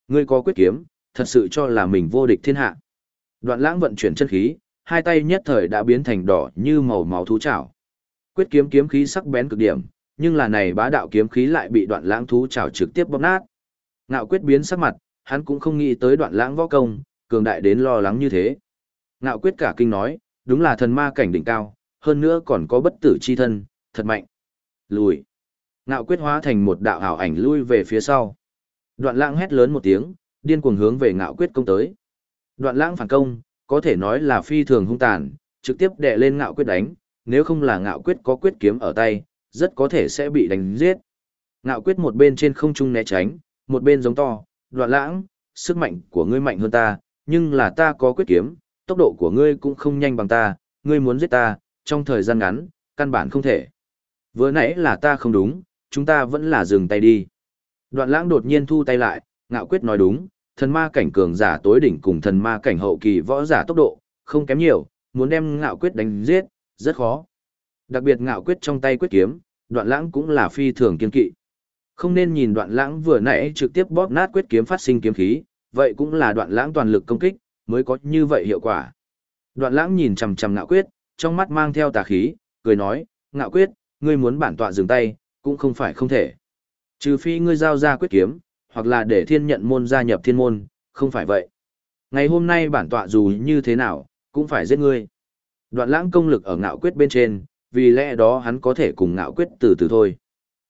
Ngươi có quyết kiếm, thật sự cho là mình vô địch thiên hạ. Đoạn lãng vận chuyển chân khí, hai tay nhất thời đã biến thành đỏ như màu máu thú chảo. Quyết kiếm kiếm khí sắc bén cực điểm, nhưng là này bá đạo kiếm khí lại bị đoạn lãng thú chảo trực tiếp bóp nát. Ngạo quyết biến sắc mặt, hắn cũng không nghĩ tới đoạn lãng võ công, cường đại đến lo lắng như thế. Ngạo quyết cả kinh nói, đúng là thần ma cảnh đỉnh cao, hơn nữa còn có bất tử chi thân, thật mạnh. Lùi. Ngạo quyết hóa thành một đạo ảo ảnh lui về phía sau. Đoạn lãng hét lớn một tiếng, điên cuồng hướng về ngạo quyết công tới. Đoạn lãng phản công, có thể nói là phi thường hung tàn, trực tiếp đè lên ngạo quyết đánh, nếu không là ngạo quyết có quyết kiếm ở tay, rất có thể sẽ bị đánh giết. Ngạo quyết một bên trên không trung né tránh, một bên giống to, đoạn lãng, sức mạnh của ngươi mạnh hơn ta, nhưng là ta có quyết kiếm, tốc độ của ngươi cũng không nhanh bằng ta, ngươi muốn giết ta, trong thời gian ngắn, căn bản không thể. Vừa nãy là ta không đúng, chúng ta vẫn là dừng tay đi. Đoạn lãng đột nhiên thu tay lại, ngạo quyết nói đúng, thần ma cảnh cường giả tối đỉnh cùng thần ma cảnh hậu kỳ võ giả tốc độ, không kém nhiều, muốn đem ngạo quyết đánh giết, rất khó. Đặc biệt ngạo quyết trong tay quyết kiếm, đoạn lãng cũng là phi thường kiên kỵ. Không nên nhìn đoạn lãng vừa nãy trực tiếp bóp nát quyết kiếm phát sinh kiếm khí, vậy cũng là đoạn lãng toàn lực công kích, mới có như vậy hiệu quả. Đoạn lãng nhìn chầm chầm ngạo quyết, trong mắt mang theo tà khí, cười nói, ngạo quyết, ngươi muốn bản tọa dừng tay, cũng không phải không thể. Trừ phi ngươi giao ra quyết kiếm, hoặc là để thiên nhận môn gia nhập thiên môn, không phải vậy. Ngày hôm nay bản tọa dù như thế nào, cũng phải giết ngươi. Đoạn lãng công lực ở ngạo quyết bên trên, vì lẽ đó hắn có thể cùng ngạo quyết từ từ thôi.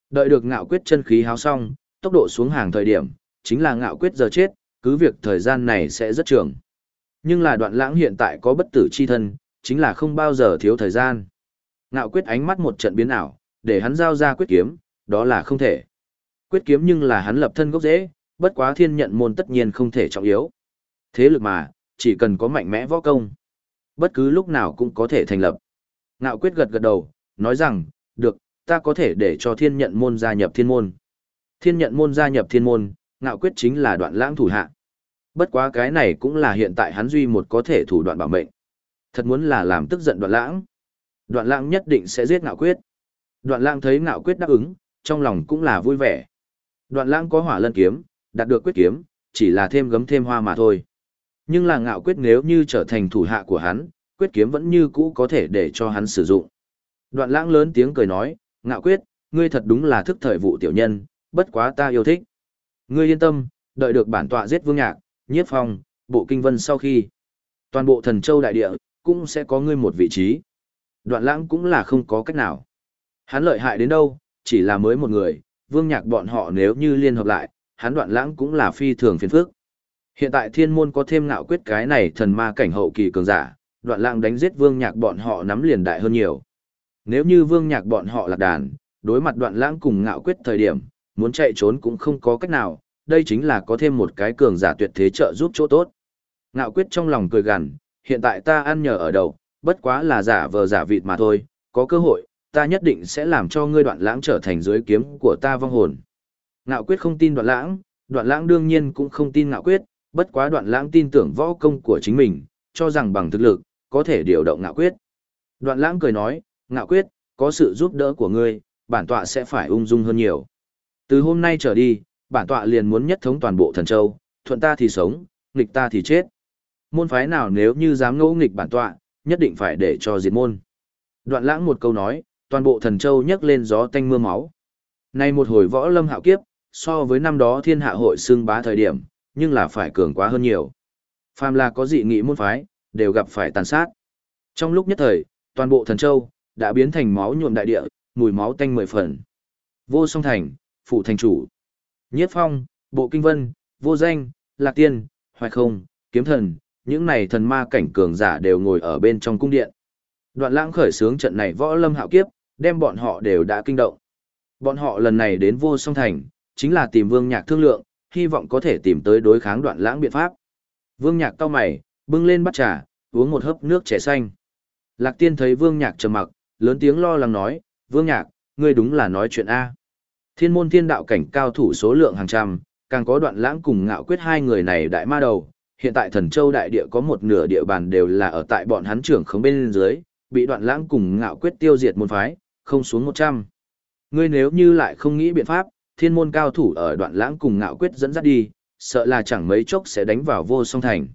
Đợi được ngạo quyết chân khí háo xong, tốc độ xuống hàng thời điểm, chính là ngạo quyết giờ chết, cứ việc thời gian này sẽ rất trường. Nhưng là đoạn lãng hiện tại có bất tử chi thân, chính là không bao giờ thiếu thời gian. Ngạo quyết ánh mắt một trận biến ảo, để hắn giao ra quyết kiếm, đó là không thể. Quyết kiếm nhưng là hắn lập thân gốc dễ, bất quá thiên nhận môn tất nhiên không thể trọng yếu. Thế lực mà, chỉ cần có mạnh mẽ võ công. Bất cứ lúc nào cũng có thể thành lập. Ngạo quyết gật gật đầu, nói rằng, được, ta có thể để cho thiên nhận môn gia nhập thiên môn. Thiên nhận môn gia nhập thiên môn, ngạo quyết chính là đoạn lãng thủ hạ. Bất quá cái này cũng là hiện tại hắn duy một có thể thủ đoạn bảo mệnh. Thật muốn là làm tức giận đoạn lãng. Đoạn lãng nhất định sẽ giết ngạo quyết. Đoạn lãng thấy ngạo quyết đáp ứng, trong lòng cũng là vui vẻ. Đoạn lãng có hỏa lân kiếm, đạt được quyết kiếm, chỉ là thêm gấm thêm hoa mà thôi. Nhưng là ngạo quyết nếu như trở thành thủ hạ của hắn, quyết kiếm vẫn như cũ có thể để cho hắn sử dụng. Đoạn lãng lớn tiếng cười nói, ngạo quyết, ngươi thật đúng là thức thời vụ tiểu nhân, bất quá ta yêu thích. Ngươi yên tâm, đợi được bản tọa giết vương nhạc, nhiếp phong, bộ kinh vân sau khi. Toàn bộ thần châu đại địa, cũng sẽ có ngươi một vị trí. Đoạn lãng cũng là không có cách nào. Hắn lợi hại đến đâu, chỉ là mới một người, vương nhạc bọn họ nếu như liên hợp lại, hắn đoạn lãng cũng là phi thường phiền phức. Hiện tại thiên môn có thêm ngạo quyết cái này thần ma cảnh hậu kỳ cường giả, đoạn lãng đánh giết vương nhạc bọn họ nắm liền đại hơn nhiều. Nếu như vương nhạc bọn họ lạc đàn, đối mặt đoạn lãng cùng ngạo quyết thời điểm, muốn chạy trốn cũng không có cách nào, đây chính là có thêm một cái cường giả tuyệt thế trợ giúp chỗ tốt. Ngạo quyết trong lòng cười gằn, hiện tại ta ăn nhờ ở đầu, bất quá là giả vờ giả vịt mà thôi, có cơ hội, ta nhất định sẽ làm cho ngươi đoạn lãng trở thành dưới kiếm của ta vong hồn. Ngạo quyết không tin đoạn lãng, đoạn lãng đương nhiên cũng không tin ngạo quyết, bất quá đoạn lãng tin tưởng võ công của chính mình, cho rằng bằng thực lực, có thể điều động ngạo quyết. Đoạn lãng cười nói, ngạo quyết, có sự giúp đỡ của ngươi, bản tọa sẽ phải ung dung hơn nhiều. Từ hôm nay trở đi, bản tọa liền muốn nhất thống toàn bộ thần châu, thuận ta thì sống, nghịch ta thì chết. Môn phái nào nếu như dám ngỗ nghịch bản tọa, nhất định phải để cho diệt môn. Đoạn lãng một câu nói, toàn bộ thần châu nhấc lên gió tanh mưa máu. Nay một hồi võ lâm hạo kiếp, so với năm đó thiên hạ hội xương bá thời điểm, nhưng là phải cường quá hơn nhiều. Phàm là có dị nghị môn phái, đều gặp phải tàn sát. Trong lúc nhất thời, toàn bộ thần châu đã biến thành máu nhuộm đại địa, mùi máu tanh mười phần. Vô song thành, phụ thành chủ. Nhiếp phong, bộ kinh vân, vô danh, lạc tiên, hoài không, kiếm thần, những này thần ma cảnh cường giả đều ngồi ở bên trong cung điện. Đoạn lãng khởi sướng trận này võ lâm hạo kiếp, đem bọn họ đều đã kinh động. Bọn họ lần này đến vô song thành, chính là tìm vương nhạc thương lượng, hy vọng có thể tìm tới đối kháng đoạn lãng biện pháp. Vương nhạc cao mày, bưng lên bắt trà, uống một hớp nước trẻ xanh. Lạc tiên thấy vương nhạc trầm mặc, lớn tiếng lo lắng nói, vương nhạc, ngươi đúng là nói chuyện A. Thiên môn thiên đạo cảnh cao thủ số lượng hàng trăm, càng có đoạn lãng cùng ngạo quyết hai người này đại ma đầu. Hiện tại thần châu đại địa có một nửa địa bàn đều là ở tại bọn hắn trưởng không bên dưới, bị đoạn lãng cùng ngạo quyết tiêu diệt môn phái, không xuống một trăm. Ngươi nếu như lại không nghĩ biện pháp, thiên môn cao thủ ở đoạn lãng cùng ngạo quyết dẫn dắt đi, sợ là chẳng mấy chốc sẽ đánh vào vô song thành.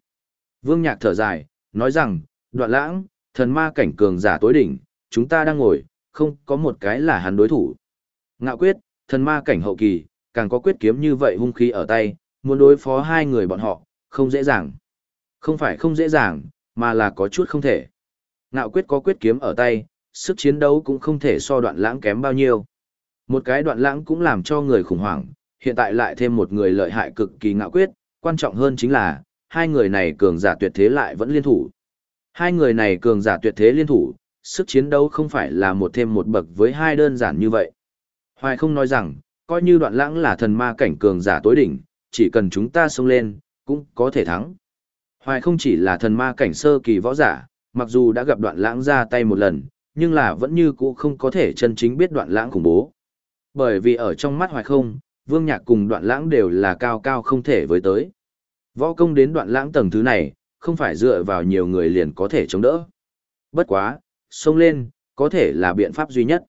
Vương Nhạc thở dài, nói rằng, đoạn lãng, thần ma cảnh cường giả tối đỉnh, chúng ta đang ngồi, không có một cái là hắn đối thủ. Ngạo quyết, thần ma cảnh hậu kỳ, càng có quyết kiếm như vậy hung khí ở tay, muốn đối phó hai người bọn họ, không dễ dàng. Không phải không dễ dàng, mà là có chút không thể. Ngạo quyết có quyết kiếm ở tay, sức chiến đấu cũng không thể so đoạn lãng kém bao nhiêu. Một cái đoạn lãng cũng làm cho người khủng hoảng, hiện tại lại thêm một người lợi hại cực kỳ ngạo quyết, quan trọng hơn chính là, hai người này cường giả tuyệt thế lại vẫn liên thủ. Hai người này cường giả tuyệt thế liên thủ, sức chiến đấu không phải là một thêm một bậc với hai đơn giản như vậy. Hoài không nói rằng, coi như đoạn lãng là thần ma cảnh cường giả tối đỉnh, chỉ cần chúng ta xông lên, cũng có thể thắng. Hoài không chỉ là thần ma cảnh sơ kỳ võ giả, mặc dù đã gặp đoạn lãng ra tay một lần, nhưng là vẫn như cũ không có thể chân chính biết đoạn lãng khủng bố. Bởi vì ở trong mắt hoài không, vương nhạc cùng đoạn lãng đều là cao cao không thể với tới. Võ công đến đoạn lãng tầng thứ này, không phải dựa vào nhiều người liền có thể chống đỡ. Bất quá, xông lên, có thể là biện pháp duy nhất.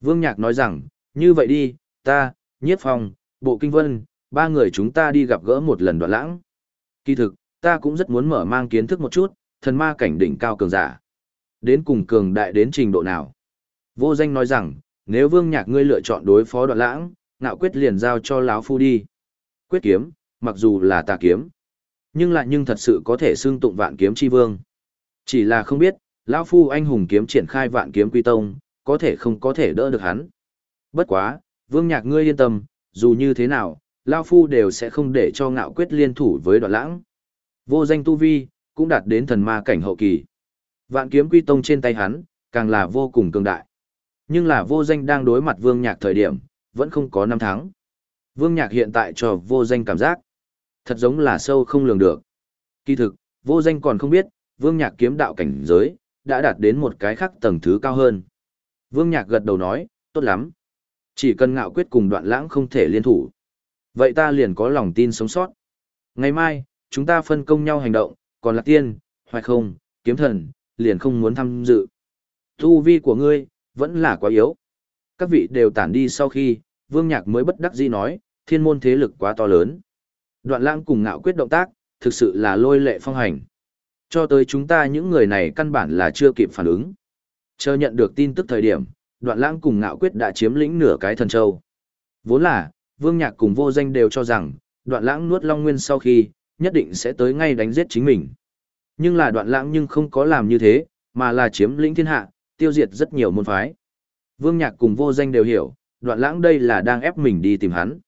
Vương Nhạc nói rằng, như vậy đi, ta, Nhiếp Phong, Bộ Kinh Vân, ba người chúng ta đi gặp gỡ một lần đoạn lãng. Kỳ thực, ta cũng rất muốn mở mang kiến thức một chút, thần ma cảnh đỉnh cao cường giả. Đến cùng cường đại đến trình độ nào. Vô danh nói rằng, nếu Vương Nhạc ngươi lựa chọn đối phó đoạn lãng, ngạo quyết liền giao cho lão phu đi. Quyết kiếm, mặc dù là tà kiếm, nhưng lại nhưng thật sự có thể xưng tụng vạn kiếm chi vương. Chỉ là không biết, lão phu anh hùng kiếm triển khai vạn kiếm quy tông, có thể không có thể đỡ được hắn. Bất quá, vương nhạc ngươi yên tâm, dù như thế nào, lao phu đều sẽ không để cho ngạo quyết liên thủ với đoạn lãng. Vô danh tu vi, cũng đạt đến thần ma cảnh hậu kỳ. Vạn kiếm quy tông trên tay hắn, càng là vô cùng cường đại. Nhưng là vô danh đang đối mặt vương nhạc thời điểm, vẫn không có năm tháng. Vương nhạc hiện tại cho vô danh cảm giác. Thật giống là sâu không lường được. Kỳ thực, vô danh còn không biết, vương nhạc kiếm đạo cảnh giới, đã đạt đến một cái khác tầng thứ cao hơn. Vương nhạc gật đầu nói, tốt lắm. Chỉ cần ngạo quyết cùng đoạn lãng không thể liên thủ. Vậy ta liền có lòng tin sống sót. Ngày mai, chúng ta phân công nhau hành động, còn là tiên, hoặc không, kiếm thần, liền không muốn tham dự. Tu vi của ngươi, vẫn là quá yếu. Các vị đều tản đi sau khi, vương nhạc mới bất đắc dĩ nói, thiên môn thế lực quá to lớn. Đoạn lãng cùng ngạo quyết động tác, thực sự là lôi lệ phong hành. Cho tới chúng ta những người này căn bản là chưa kịp phản ứng. Chờ nhận được tin tức thời điểm, đoạn lãng cùng ngạo quyết đã chiếm lĩnh nửa cái thần châu. Vốn là, vương nhạc cùng vô danh đều cho rằng, đoạn lãng nuốt long nguyên sau khi, nhất định sẽ tới ngay đánh giết chính mình. Nhưng là đoạn lãng nhưng không có làm như thế, mà là chiếm lĩnh thiên hạ, tiêu diệt rất nhiều môn phái. Vương nhạc cùng vô danh đều hiểu, đoạn lãng đây là đang ép mình đi tìm hắn.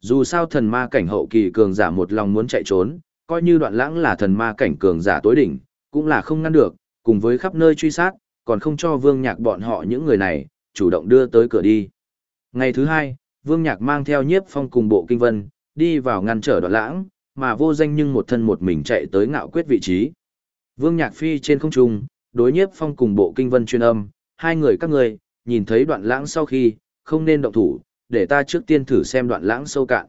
Dù sao thần ma cảnh hậu kỳ cường giả một lòng muốn chạy trốn, coi như đoạn lãng là thần ma cảnh cường giả tối đỉnh, cũng là không ngăn được, cùng với khắp nơi truy sát, còn không cho vương nhạc bọn họ những người này, chủ động đưa tới cửa đi. Ngày thứ hai, vương nhạc mang theo nhiếp phong cùng bộ kinh vân, đi vào ngăn trở đoạn lãng, mà vô danh nhưng một thân một mình chạy tới ngạo quyết vị trí. Vương nhạc phi trên không trung, đối nhiếp phong cùng bộ kinh vân chuyên âm, hai người các người, nhìn thấy đoạn lãng sau khi, không nên động thủ, để ta trước tiên thử xem đoạn lãng sâu cạn.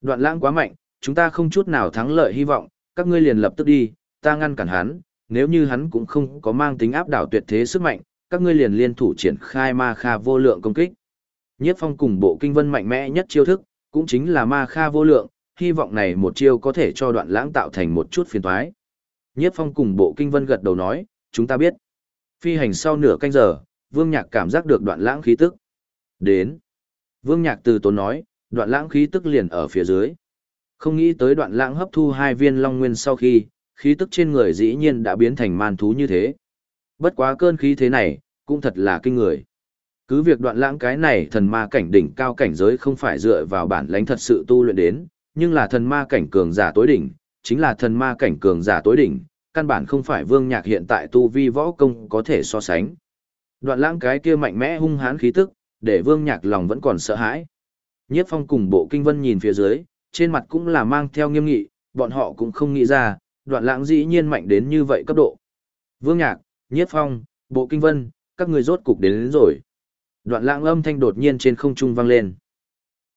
Đoạn lãng quá mạnh, chúng ta không chút nào thắng lợi hy vọng, các ngươi liền lập tức đi, ta ngăn cản hắn, nếu như hắn cũng không có mang tính áp đảo tuyệt thế sức mạnh, các ngươi liền liên thủ triển khai ma kha vô lượng công kích. Nhiếp phong cùng bộ kinh vân mạnh mẽ nhất chiêu thức, cũng chính là ma kha vô lượng, hy vọng này một chiêu có thể cho đoạn lãng tạo thành một chút phiền toái. Nhiếp phong cùng bộ kinh vân gật đầu nói, chúng ta biết. Phi hành sau nửa canh giờ, vương nhạc cảm giác được đoạn lãng khí tức. Đến. Vương Nhạc từ tốn nói, đoạn lãng khí tức liền ở phía dưới. Không nghĩ tới đoạn lãng hấp thu hai viên long nguyên sau khi, khí tức trên người dĩ nhiên đã biến thành man thú như thế. Bất quá cơn khí thế này, cũng thật là kinh người. Cứ việc đoạn lãng cái này thần ma cảnh đỉnh cao cảnh giới không phải dựa vào bản lãnh thật sự tu luyện đến, nhưng là thần ma cảnh cường giả tối đỉnh, chính là thần ma cảnh cường giả tối đỉnh, căn bản không phải vương nhạc hiện tại tu vi võ công có thể so sánh. Đoạn lãng cái kia mạnh mẽ hung hãn khí tức, để vương nhạc lòng vẫn còn sợ hãi. Nhiếp phong cùng bộ kinh vân nhìn phía dưới, trên mặt cũng là mang theo nghiêm nghị, bọn họ cũng không nghĩ ra, đoạn lãng dĩ nhiên mạnh đến như vậy cấp độ. Vương nhạc, nhiếp phong, bộ kinh vân, các người rốt cục đến, đến rồi. Đoạn lãng âm thanh đột nhiên trên không trung vang lên.